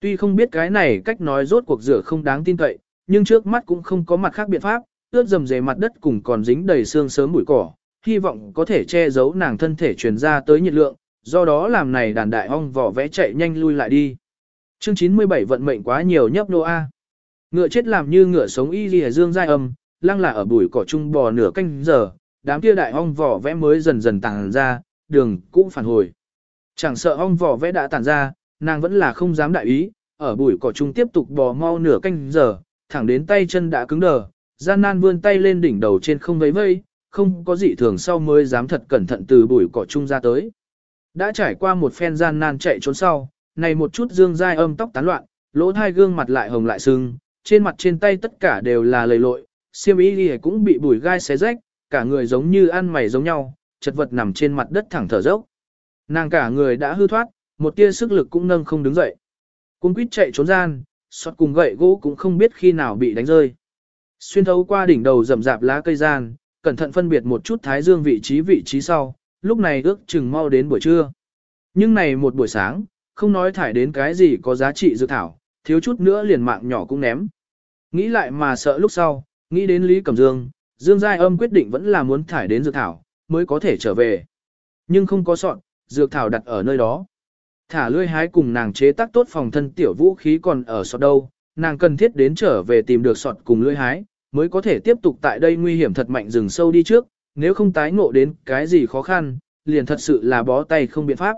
Tuy không biết cái này cách nói rốt cuộc rửa không đáng tin cậy, nhưng trước mắt cũng không có mặt khác biện pháp, ướt dầm dề mặt đất cùng còn dính đầy xương sớm bụi cỏ, hy vọng có thể che giấu nàng thân thể truyền ra tới nhiệt lượng, do đó làm này đàn đại ong vỏ vẽ chạy nhanh lui lại đi. Chương 97 vận mệnh quá nhiều nhấp nô A. Ngựa chết làm như ngựa sống y lìa dương giai âm, lăng là ở bụi cỏ trung bò nửa canh giờ, đám kia đại ong vỏ vẽ mới dần dần tàng ra, đường cũng phản hồi. Chẳng sợ ong vỏ vẽ đã tàn ra, nàng vẫn là không dám đại ý, ở bụi cỏ trung tiếp tục bò mau nửa canh giờ, thẳng đến tay chân đã cứng đờ, gian nan vươn tay lên đỉnh đầu trên không vấy vây, không có gì thường sau mới dám thật cẩn thận từ bụi cỏ trung ra tới. Đã trải qua một phen gian nan chạy trốn sau, này một chút dương dai âm tóc tán loạn, lỗ hai gương mặt lại hồng lại sưng, trên mặt trên tay tất cả đều là lầy lội, xiêm y cũng bị bụi gai xé rách, cả người giống như ăn mày giống nhau, chật vật nằm trên mặt đất thẳng thở dốc. Nàng cả người đã hư thoát, một tia sức lực cũng nâng không đứng dậy. Cung quýt chạy trốn gian, xót cùng gậy gỗ cũng không biết khi nào bị đánh rơi. Xuyên thấu qua đỉnh đầu rậm rạp lá cây gian, cẩn thận phân biệt một chút thái dương vị trí vị trí sau, lúc này ước chừng mau đến buổi trưa. Nhưng này một buổi sáng, không nói thải đến cái gì có giá trị dược thảo, thiếu chút nữa liền mạng nhỏ cũng ném. Nghĩ lại mà sợ lúc sau, nghĩ đến Lý Cẩm Dương, Dương Giai Âm quyết định vẫn là muốn thải đến dược thảo, mới có thể trở về. Nhưng không có soạn, dược thảo đặt ở nơi đó. Thả lươi hái cùng nàng chế tác tốt phòng thân tiểu vũ khí còn ở sọt đâu, nàng cần thiết đến trở về tìm được sọt cùng lươi hái, mới có thể tiếp tục tại đây nguy hiểm thật mạnh rừng sâu đi trước, nếu không tái ngộ đến cái gì khó khăn, liền thật sự là bó tay không biện pháp.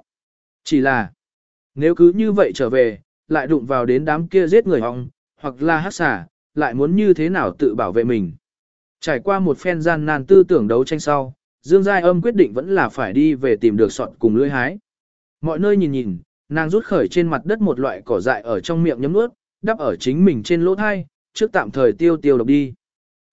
Chỉ là, nếu cứ như vậy trở về, lại đụng vào đến đám kia giết người họng, hoặc là hắc xả, lại muốn như thế nào tự bảo vệ mình. Trải qua một phen gian nan tư tưởng đấu tranh sau, Dương Giai Âm quyết định vẫn là phải đi về tìm được sọt cùng lưỡi hái. Mọi nơi nhìn nhìn, nàng rút khởi trên mặt đất một loại cỏ dại ở trong miệng nhấm nuốt, đắp ở chính mình trên lỗ thai, trước tạm thời tiêu tiêu độc đi.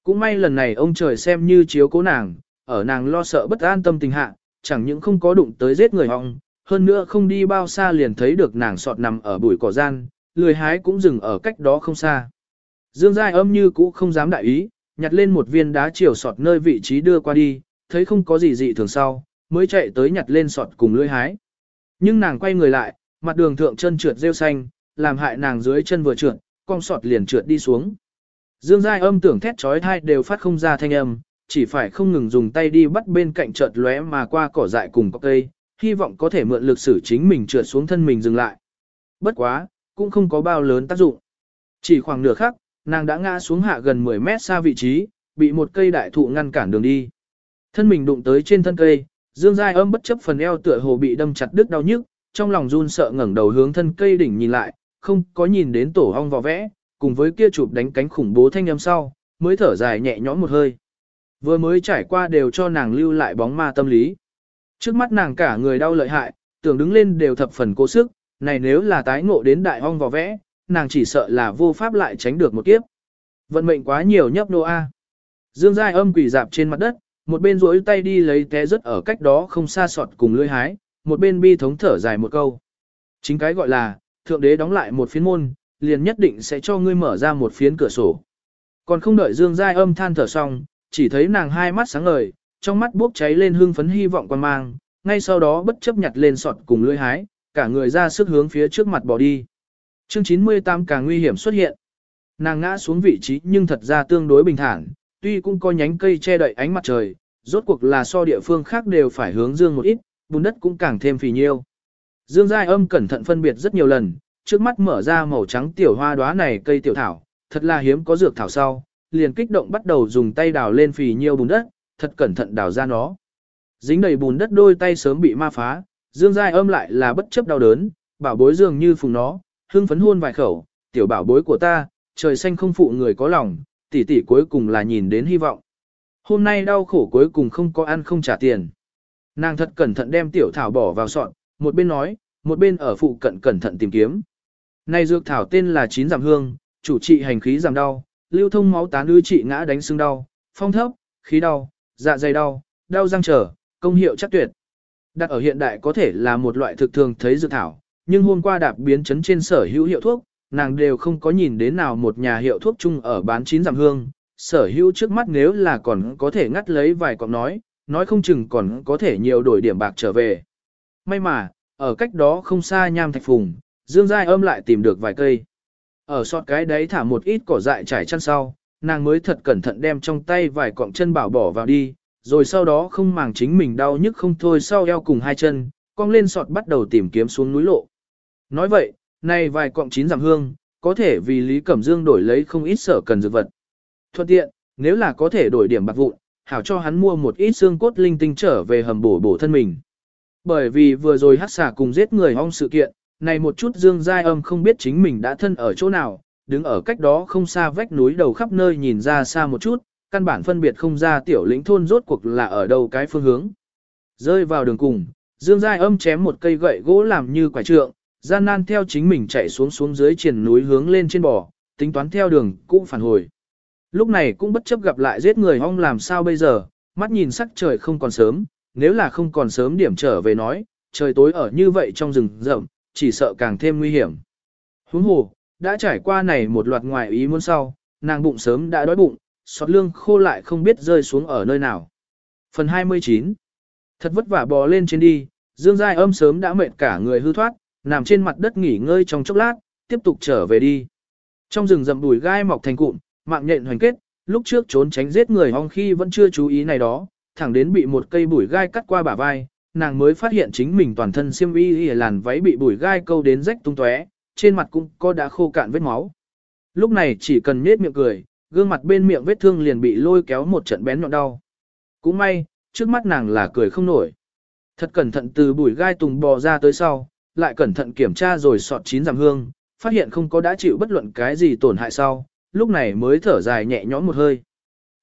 Cũng may lần này ông trời xem như chiếu cố nàng, ở nàng lo sợ bất an tâm tình hạ, chẳng những không có đụng tới giết người họng, hơn nữa không đi bao xa liền thấy được nàng sọt nằm ở bụi cỏ gian, lười hái cũng dừng ở cách đó không xa. Dương Giai âm như cũ không dám đại ý, nhặt lên một viên đá chiều sọt nơi vị trí đưa qua đi, thấy không có gì dị thường sau, mới chạy tới nhặt lên sọt cùng lưỡi hái. Nhưng nàng quay người lại, mặt đường thượng chân trượt rêu xanh, làm hại nàng dưới chân vừa trượt, con sọt liền trượt đi xuống. Dương Giai âm tưởng thét trói thai đều phát không ra thanh âm, chỉ phải không ngừng dùng tay đi bắt bên cạnh chợt lóe mà qua cỏ dại cùng cỏ cây, hy vọng có thể mượn lực sử chính mình trượt xuống thân mình dừng lại. Bất quá, cũng không có bao lớn tác dụng. Chỉ khoảng nửa khắc, nàng đã ngã xuống hạ gần 10 mét xa vị trí, bị một cây đại thụ ngăn cản đường đi. Thân mình đụng tới trên thân cây, Dương Giai âm bất chấp phần eo tựa hồ bị đâm chặt đứt đau nhức, trong lòng run sợ ngẩng đầu hướng thân cây đỉnh nhìn lại, không có nhìn đến tổ hong vò vẽ, cùng với kia chụp đánh cánh khủng bố thanh âm sau, mới thở dài nhẹ nhõm một hơi. Vừa mới trải qua đều cho nàng lưu lại bóng ma tâm lý. Trước mắt nàng cả người đau lợi hại, tưởng đứng lên đều thập phần cố sức, này nếu là tái ngộ đến đại hong vò vẽ, nàng chỉ sợ là vô pháp lại tránh được một kiếp. Vận mệnh quá nhiều nhấp nô A. Dương Giai âm quỷ dạp trên mặt đất, một bên duỗi tay đi lấy té rất ở cách đó không xa sọt cùng lưỡi hái, một bên bi thống thở dài một câu. Chính cái gọi là, thượng đế đóng lại một phiến môn, liền nhất định sẽ cho ngươi mở ra một phiến cửa sổ. Còn không đợi Dương Giai âm than thở xong, chỉ thấy nàng hai mắt sáng ngời, trong mắt bốc cháy lên hương phấn hy vọng quan mang, ngay sau đó bất chấp nhặt lên sọt cùng lưỡi hái, cả người ra sức hướng phía trước mặt bỏ đi. Chương 98 càng nguy hiểm xuất hiện. Nàng ngã xuống vị trí nhưng thật ra tương đối bình thản, tuy cũng có nhánh cây che đậy ánh mặt trời, rốt cuộc là so địa phương khác đều phải hướng dương một ít, bùn đất cũng càng thêm phì nhiêu. Dương Giai âm cẩn thận phân biệt rất nhiều lần, trước mắt mở ra màu trắng tiểu hoa đóa này cây tiểu thảo, thật là hiếm có dược thảo sau, liền kích động bắt đầu dùng tay đào lên phì nhiêu bùn đất, thật cẩn thận đào ra nó. Dính đầy bùn đất đôi tay sớm bị ma phá, Dương Giai âm lại là bất chấp đau đớn, bảo bối dường như phùng nó, hưng phấn hôn vài khẩu, tiểu bảo bối của ta, trời xanh không phụ người có lòng, tỷ tỷ cuối cùng là nhìn đến hy vọng. Hôm nay đau khổ cuối cùng không có ăn không trả tiền. Nàng thật cẩn thận đem tiểu thảo bỏ vào sọn, một bên nói, một bên ở phụ cận cẩn thận tìm kiếm. Này dược thảo tên là chín giảm hương, chủ trị hành khí giảm đau, lưu thông máu tán ứ trị ngã đánh xương đau, phong thấp, khí đau, dạ dày đau, đau răng trở, công hiệu chắc tuyệt. Đặt ở hiện đại có thể là một loại thực thường thấy dược thảo, nhưng hôm qua đạp biến chấn trên sở hữu hiệu thuốc, nàng đều không có nhìn đến nào một nhà hiệu thuốc chung ở bán chín giảm hương, sở hữu trước mắt nếu là còn có thể ngắt lấy vài cọng nói, nói không chừng còn có thể nhiều đổi điểm bạc trở về. May mà, ở cách đó không xa nham thạch phùng, dương giai âm lại tìm được vài cây. Ở sọt cái đấy thả một ít cỏ dại trải chăn sau, nàng mới thật cẩn thận đem trong tay vài cọng chân bảo bỏ vào đi, rồi sau đó không màng chính mình đau nhức không thôi sau eo cùng hai chân, cong lên sọt bắt đầu tìm kiếm xuống núi lộ. Nói vậy, này vài cọng chín giảm hương, có thể vì Lý Cẩm Dương đổi lấy không ít sở cần dược vật. Thuận tiện, nếu là có thể đổi điểm bạc vụn, hảo cho hắn mua một ít xương cốt linh tinh trở về hầm bổ bổ thân mình. Bởi vì vừa rồi hát xả cùng giết người hong sự kiện, này một chút Dương Giai âm không biết chính mình đã thân ở chỗ nào, đứng ở cách đó không xa vách núi đầu khắp nơi nhìn ra xa một chút, căn bản phân biệt không ra tiểu lĩnh thôn rốt cuộc là ở đâu cái phương hướng. Rơi vào đường cùng, Dương Giai âm chém một cây gậy gỗ làm như quả trượng, gian nan theo chính mình chạy xuống xuống dưới triển núi hướng lên trên bò, tính toán theo đường cũng phản hồi. Lúc này cũng bất chấp gặp lại giết người hong làm sao bây giờ, mắt nhìn sắc trời không còn sớm, nếu là không còn sớm điểm trở về nói, trời tối ở như vậy trong rừng rậm, chỉ sợ càng thêm nguy hiểm. Huống hồ, đã trải qua này một loạt ngoài ý muốn sau, nàng bụng sớm đã đói bụng, sọt lương khô lại không biết rơi xuống ở nơi nào. Phần 29 Thật vất vả bò lên trên đi, Dương Giai âm sớm đã mệt cả người hư thoát, nằm trên mặt đất nghỉ ngơi trong chốc lát, tiếp tục trở về đi. Trong rừng rậm đùi gai mọc thành cụm, mạng nhện hoành kết, lúc trước trốn tránh giết người hong khi vẫn chưa chú ý này đó, thẳng đến bị một cây bụi gai cắt qua bả vai, nàng mới phát hiện chính mình toàn thân xiêm y y làn váy bị bùi gai câu đến rách tung tóe, trên mặt cũng có đã khô cạn vết máu. Lúc này chỉ cần nhếch miệng cười, gương mặt bên miệng vết thương liền bị lôi kéo một trận bén nhọn đau. Cũng may, trước mắt nàng là cười không nổi. Thật cẩn thận từ bùi gai tùng bò ra tới sau, lại cẩn thận kiểm tra rồi sọt chín giảm hương, phát hiện không có đã chịu bất luận cái gì tổn hại sau, lúc này mới thở dài nhẹ nhõm một hơi.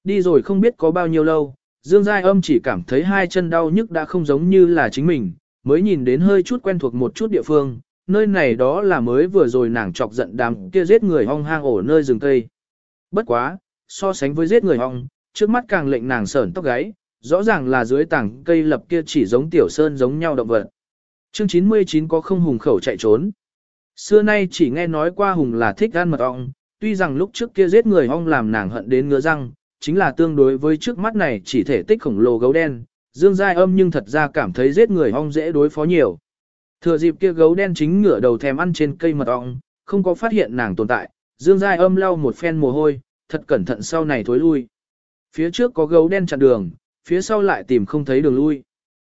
Đi rồi không biết có bao nhiêu lâu, Dương Giai âm chỉ cảm thấy hai chân đau nhức đã không giống như là chính mình, mới nhìn đến hơi chút quen thuộc một chút địa phương, nơi này đó là mới vừa rồi nàng chọc giận đám kia giết người hong hang ổ nơi rừng cây. Bất quá, so sánh với giết người hong, trước mắt càng lệnh nàng sởn tóc gáy, rõ ràng là dưới tảng cây lập kia chỉ giống tiểu sơn giống nhau động vật. Chương 99 có không hùng khẩu chạy trốn. Xưa nay chỉ nghe nói qua hùng là thích ăn mật ong, tuy rằng lúc trước kia giết người ong làm nàng hận đến ngứa răng, chính là tương đối với trước mắt này chỉ thể tích khổng lồ gấu đen, Dương Giai âm nhưng thật ra cảm thấy giết người ong dễ đối phó nhiều. Thừa dịp kia gấu đen chính ngửa đầu thèm ăn trên cây mật ong, không có phát hiện nàng tồn tại, Dương Giai âm lau một phen mồ hôi, thật cẩn thận sau này thối lui. Phía trước có gấu đen chặn đường, phía sau lại tìm không thấy đường lui.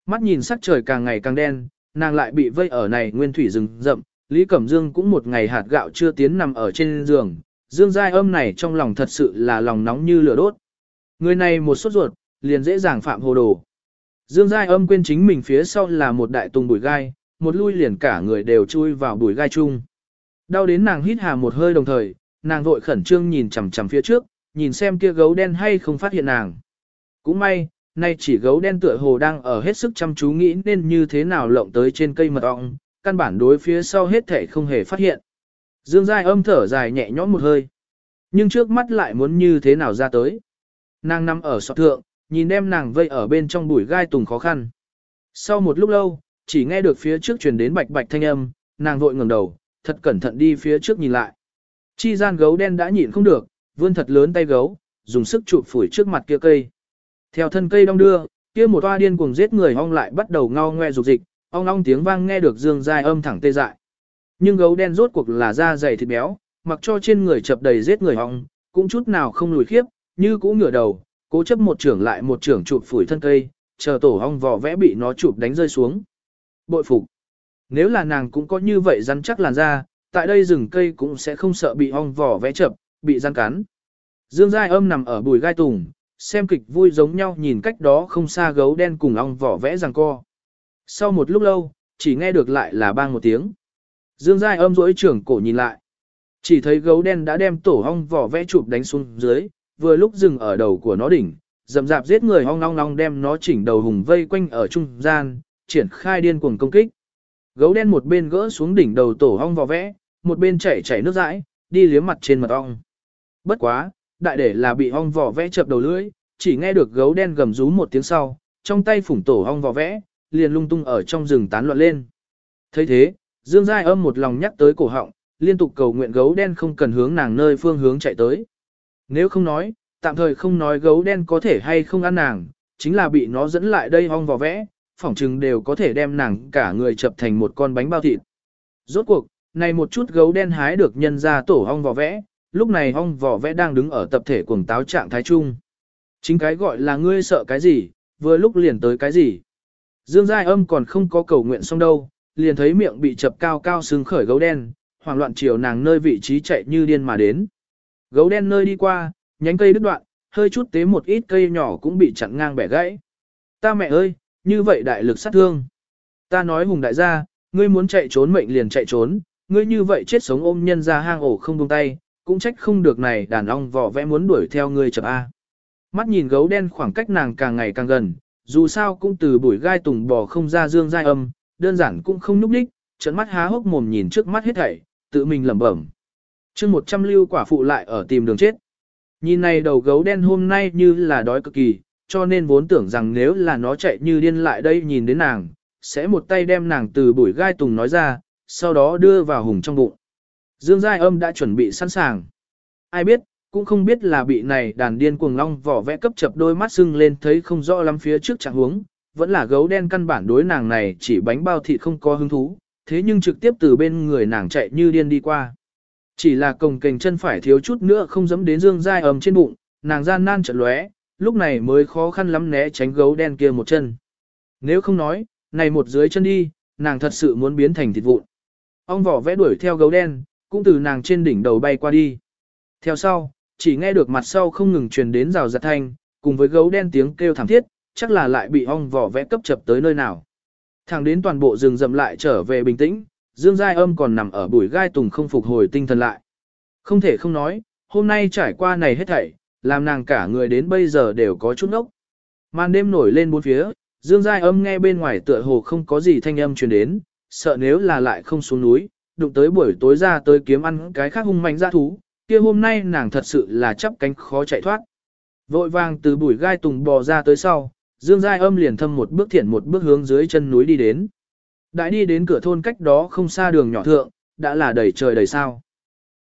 Mắt nhìn sắc trời càng ngày càng đen, nàng lại bị vây ở này nguyên thủy rừng rậm, Lý Cẩm Dương cũng một ngày hạt gạo chưa tiến nằm ở trên giường, Dương Giai âm này trong lòng thật sự là lòng nóng như lửa đốt. Người này một sốt ruột, liền dễ dàng phạm hồ đồ. Dương Giai âm quên chính mình phía sau là một đại tùng bụi gai, một lui liền cả người đều chui vào bụi gai chung. Đau đến nàng hít hà một hơi đồng thời, nàng vội khẩn trương nhìn chằm chằm phía trước, nhìn xem kia gấu đen hay không phát hiện nàng. Cũng may, nay chỉ gấu đen tựa hồ đang ở hết sức chăm chú nghĩ nên như thế nào lộng tới trên cây mật ong, căn bản đối phía sau hết thể không hề phát hiện. Dương Giai âm thở dài nhẹ nhõm một hơi. Nhưng trước mắt lại muốn như thế nào ra tới. Nàng nằm ở sọt thượng, nhìn đem nàng vây ở bên trong bụi gai tùng khó khăn. Sau một lúc lâu, chỉ nghe được phía trước truyền đến bạch bạch thanh âm, nàng vội ngẩng đầu, thật cẩn thận đi phía trước nhìn lại. Chi gian gấu đen đã nhịn không được, vươn thật lớn tay gấu, dùng sức chụp phủi trước mặt kia cây. Theo thân cây đong đưa, kia một toa điên cuồng giết người ong lại bắt đầu ngao ngoe dục dịch, ong ong tiếng vang nghe được dương dài âm thẳng tê dại. Nhưng gấu đen rốt cuộc là da dày thịt béo, mặc cho trên người chập đầy giết người họng, cũng chút nào không lùi khiếp, như cũ ngửa đầu, cố chấp một trưởng lại một trưởng chụp phủi thân cây, chờ tổ hong vỏ vẽ bị nó chụp đánh rơi xuống. Bội phục. Nếu là nàng cũng có như vậy rắn chắc làn da, tại đây rừng cây cũng sẽ không sợ bị hong vỏ vẽ chập, bị rắn cắn. Dương Giai âm nằm ở bùi gai tùng, xem kịch vui giống nhau nhìn cách đó không xa gấu đen cùng ong vỏ vẽ răng co. Sau một lúc lâu, chỉ nghe được lại là bang một tiếng. Dương Giai âm rỗi trưởng cổ nhìn lại. Chỉ thấy gấu đen đã đem tổ ong vỏ vẽ chụp đánh xuống dưới, vừa lúc dừng ở đầu của nó đỉnh, dầm dạp giết người ong long long đem nó chỉnh đầu hùng vây quanh ở trung gian, triển khai điên cuồng công kích. Gấu đen một bên gỡ xuống đỉnh đầu tổ ong vỏ vẽ, một bên chảy chảy nước dãi, đi liếm mặt trên mật ong. Bất quá, đại để là bị ong vỏ vẽ chập đầu lưỡi, chỉ nghe được gấu đen gầm rú một tiếng sau, trong tay phủng tổ ong vỏ vẽ, liền lung tung ở trong rừng tán loạn lên. thấy thế, Dương Giai âm một lòng nhắc tới cổ họng, liên tục cầu nguyện gấu đen không cần hướng nàng nơi phương hướng chạy tới. Nếu không nói, tạm thời không nói gấu đen có thể hay không ăn nàng, chính là bị nó dẫn lại đây hong vò vẽ, phỏng chừng đều có thể đem nàng cả người chập thành một con bánh bao thịt. Rốt cuộc, này một chút gấu đen hái được nhân ra tổ hong vỏ vẽ, lúc này hong vỏ vẽ đang đứng ở tập thể cuồng táo trạng thái trung. Chính cái gọi là ngươi sợ cái gì, vừa lúc liền tới cái gì. Dương Giai âm còn không có cầu nguyện xong đâu, liền thấy miệng bị chập cao cao sưng khởi gấu đen, hoảng loạn chiều nàng nơi vị trí chạy như điên mà đến. Gấu đen nơi đi qua, nhánh cây đứt đoạn, hơi chút tế một ít cây nhỏ cũng bị chặn ngang bẻ gãy. Ta mẹ ơi, như vậy đại lực sát thương. Ta nói hùng đại gia, ngươi muốn chạy trốn mệnh liền chạy trốn, ngươi như vậy chết sống ôm nhân ra hang ổ không buông tay, cũng trách không được này đàn ong vỏ vẽ muốn đuổi theo ngươi chập A. Mắt nhìn gấu đen khoảng cách nàng càng ngày càng gần, dù sao cũng từ bụi gai tùng bò không ra dương giai âm, đơn giản cũng không núp đích, trận mắt há hốc mồm nhìn trước mắt hết thảy, tự mình lẩm bẩm. chương một trăm lưu quả phụ lại ở tìm đường chết. Nhìn này đầu gấu đen hôm nay như là đói cực kỳ, cho nên vốn tưởng rằng nếu là nó chạy như điên lại đây nhìn đến nàng, sẽ một tay đem nàng từ bụi gai tùng nói ra, sau đó đưa vào hùng trong bụng. Dương Giai âm đã chuẩn bị sẵn sàng. Ai biết, cũng không biết là bị này đàn điên cuồng long vỏ vẽ cấp chập đôi mắt sưng lên thấy không rõ lắm phía trước trạng huống, vẫn là gấu đen căn bản đối nàng này chỉ bánh bao thịt không có hứng thú, thế nhưng trực tiếp từ bên người nàng chạy như điên đi qua. Chỉ là cồng kềnh chân phải thiếu chút nữa không dám đến dương dai ầm trên bụng, nàng gian nan chợt lóe, lúc này mới khó khăn lắm né tránh gấu đen kia một chân. Nếu không nói, Này một dưới chân đi, nàng thật sự muốn biến thành thịt vụn. ông vỏ vẽ đuổi theo gấu đen, cũng từ nàng trên đỉnh đầu bay qua đi. Theo sau, chỉ nghe được mặt sau không ngừng truyền đến rào giật thanh, cùng với gấu đen tiếng kêu thảm thiết, chắc là lại bị ong vỏ vẽ cấp chập tới nơi nào. Thẳng đến toàn bộ rừng rậm lại trở về bình tĩnh, Dương Giai Âm còn nằm ở bụi gai tùng không phục hồi tinh thần lại. Không thể không nói, hôm nay trải qua này hết thảy, làm nàng cả người đến bây giờ đều có chút nốc. Màn đêm nổi lên bốn phía, Dương Giai Âm nghe bên ngoài tựa hồ không có gì thanh âm truyền đến, sợ nếu là lại không xuống núi, đụng tới buổi tối ra tới kiếm ăn cái khác hung manh ra thú, kia hôm nay nàng thật sự là chắp cánh khó chạy thoát. Vội vàng từ bụi gai tùng bò ra tới sau, Dương Giai âm liền thâm một bước thiện một bước hướng dưới chân núi đi đến. Đại đi đến cửa thôn cách đó không xa đường nhỏ thượng, đã là đầy trời đầy sao.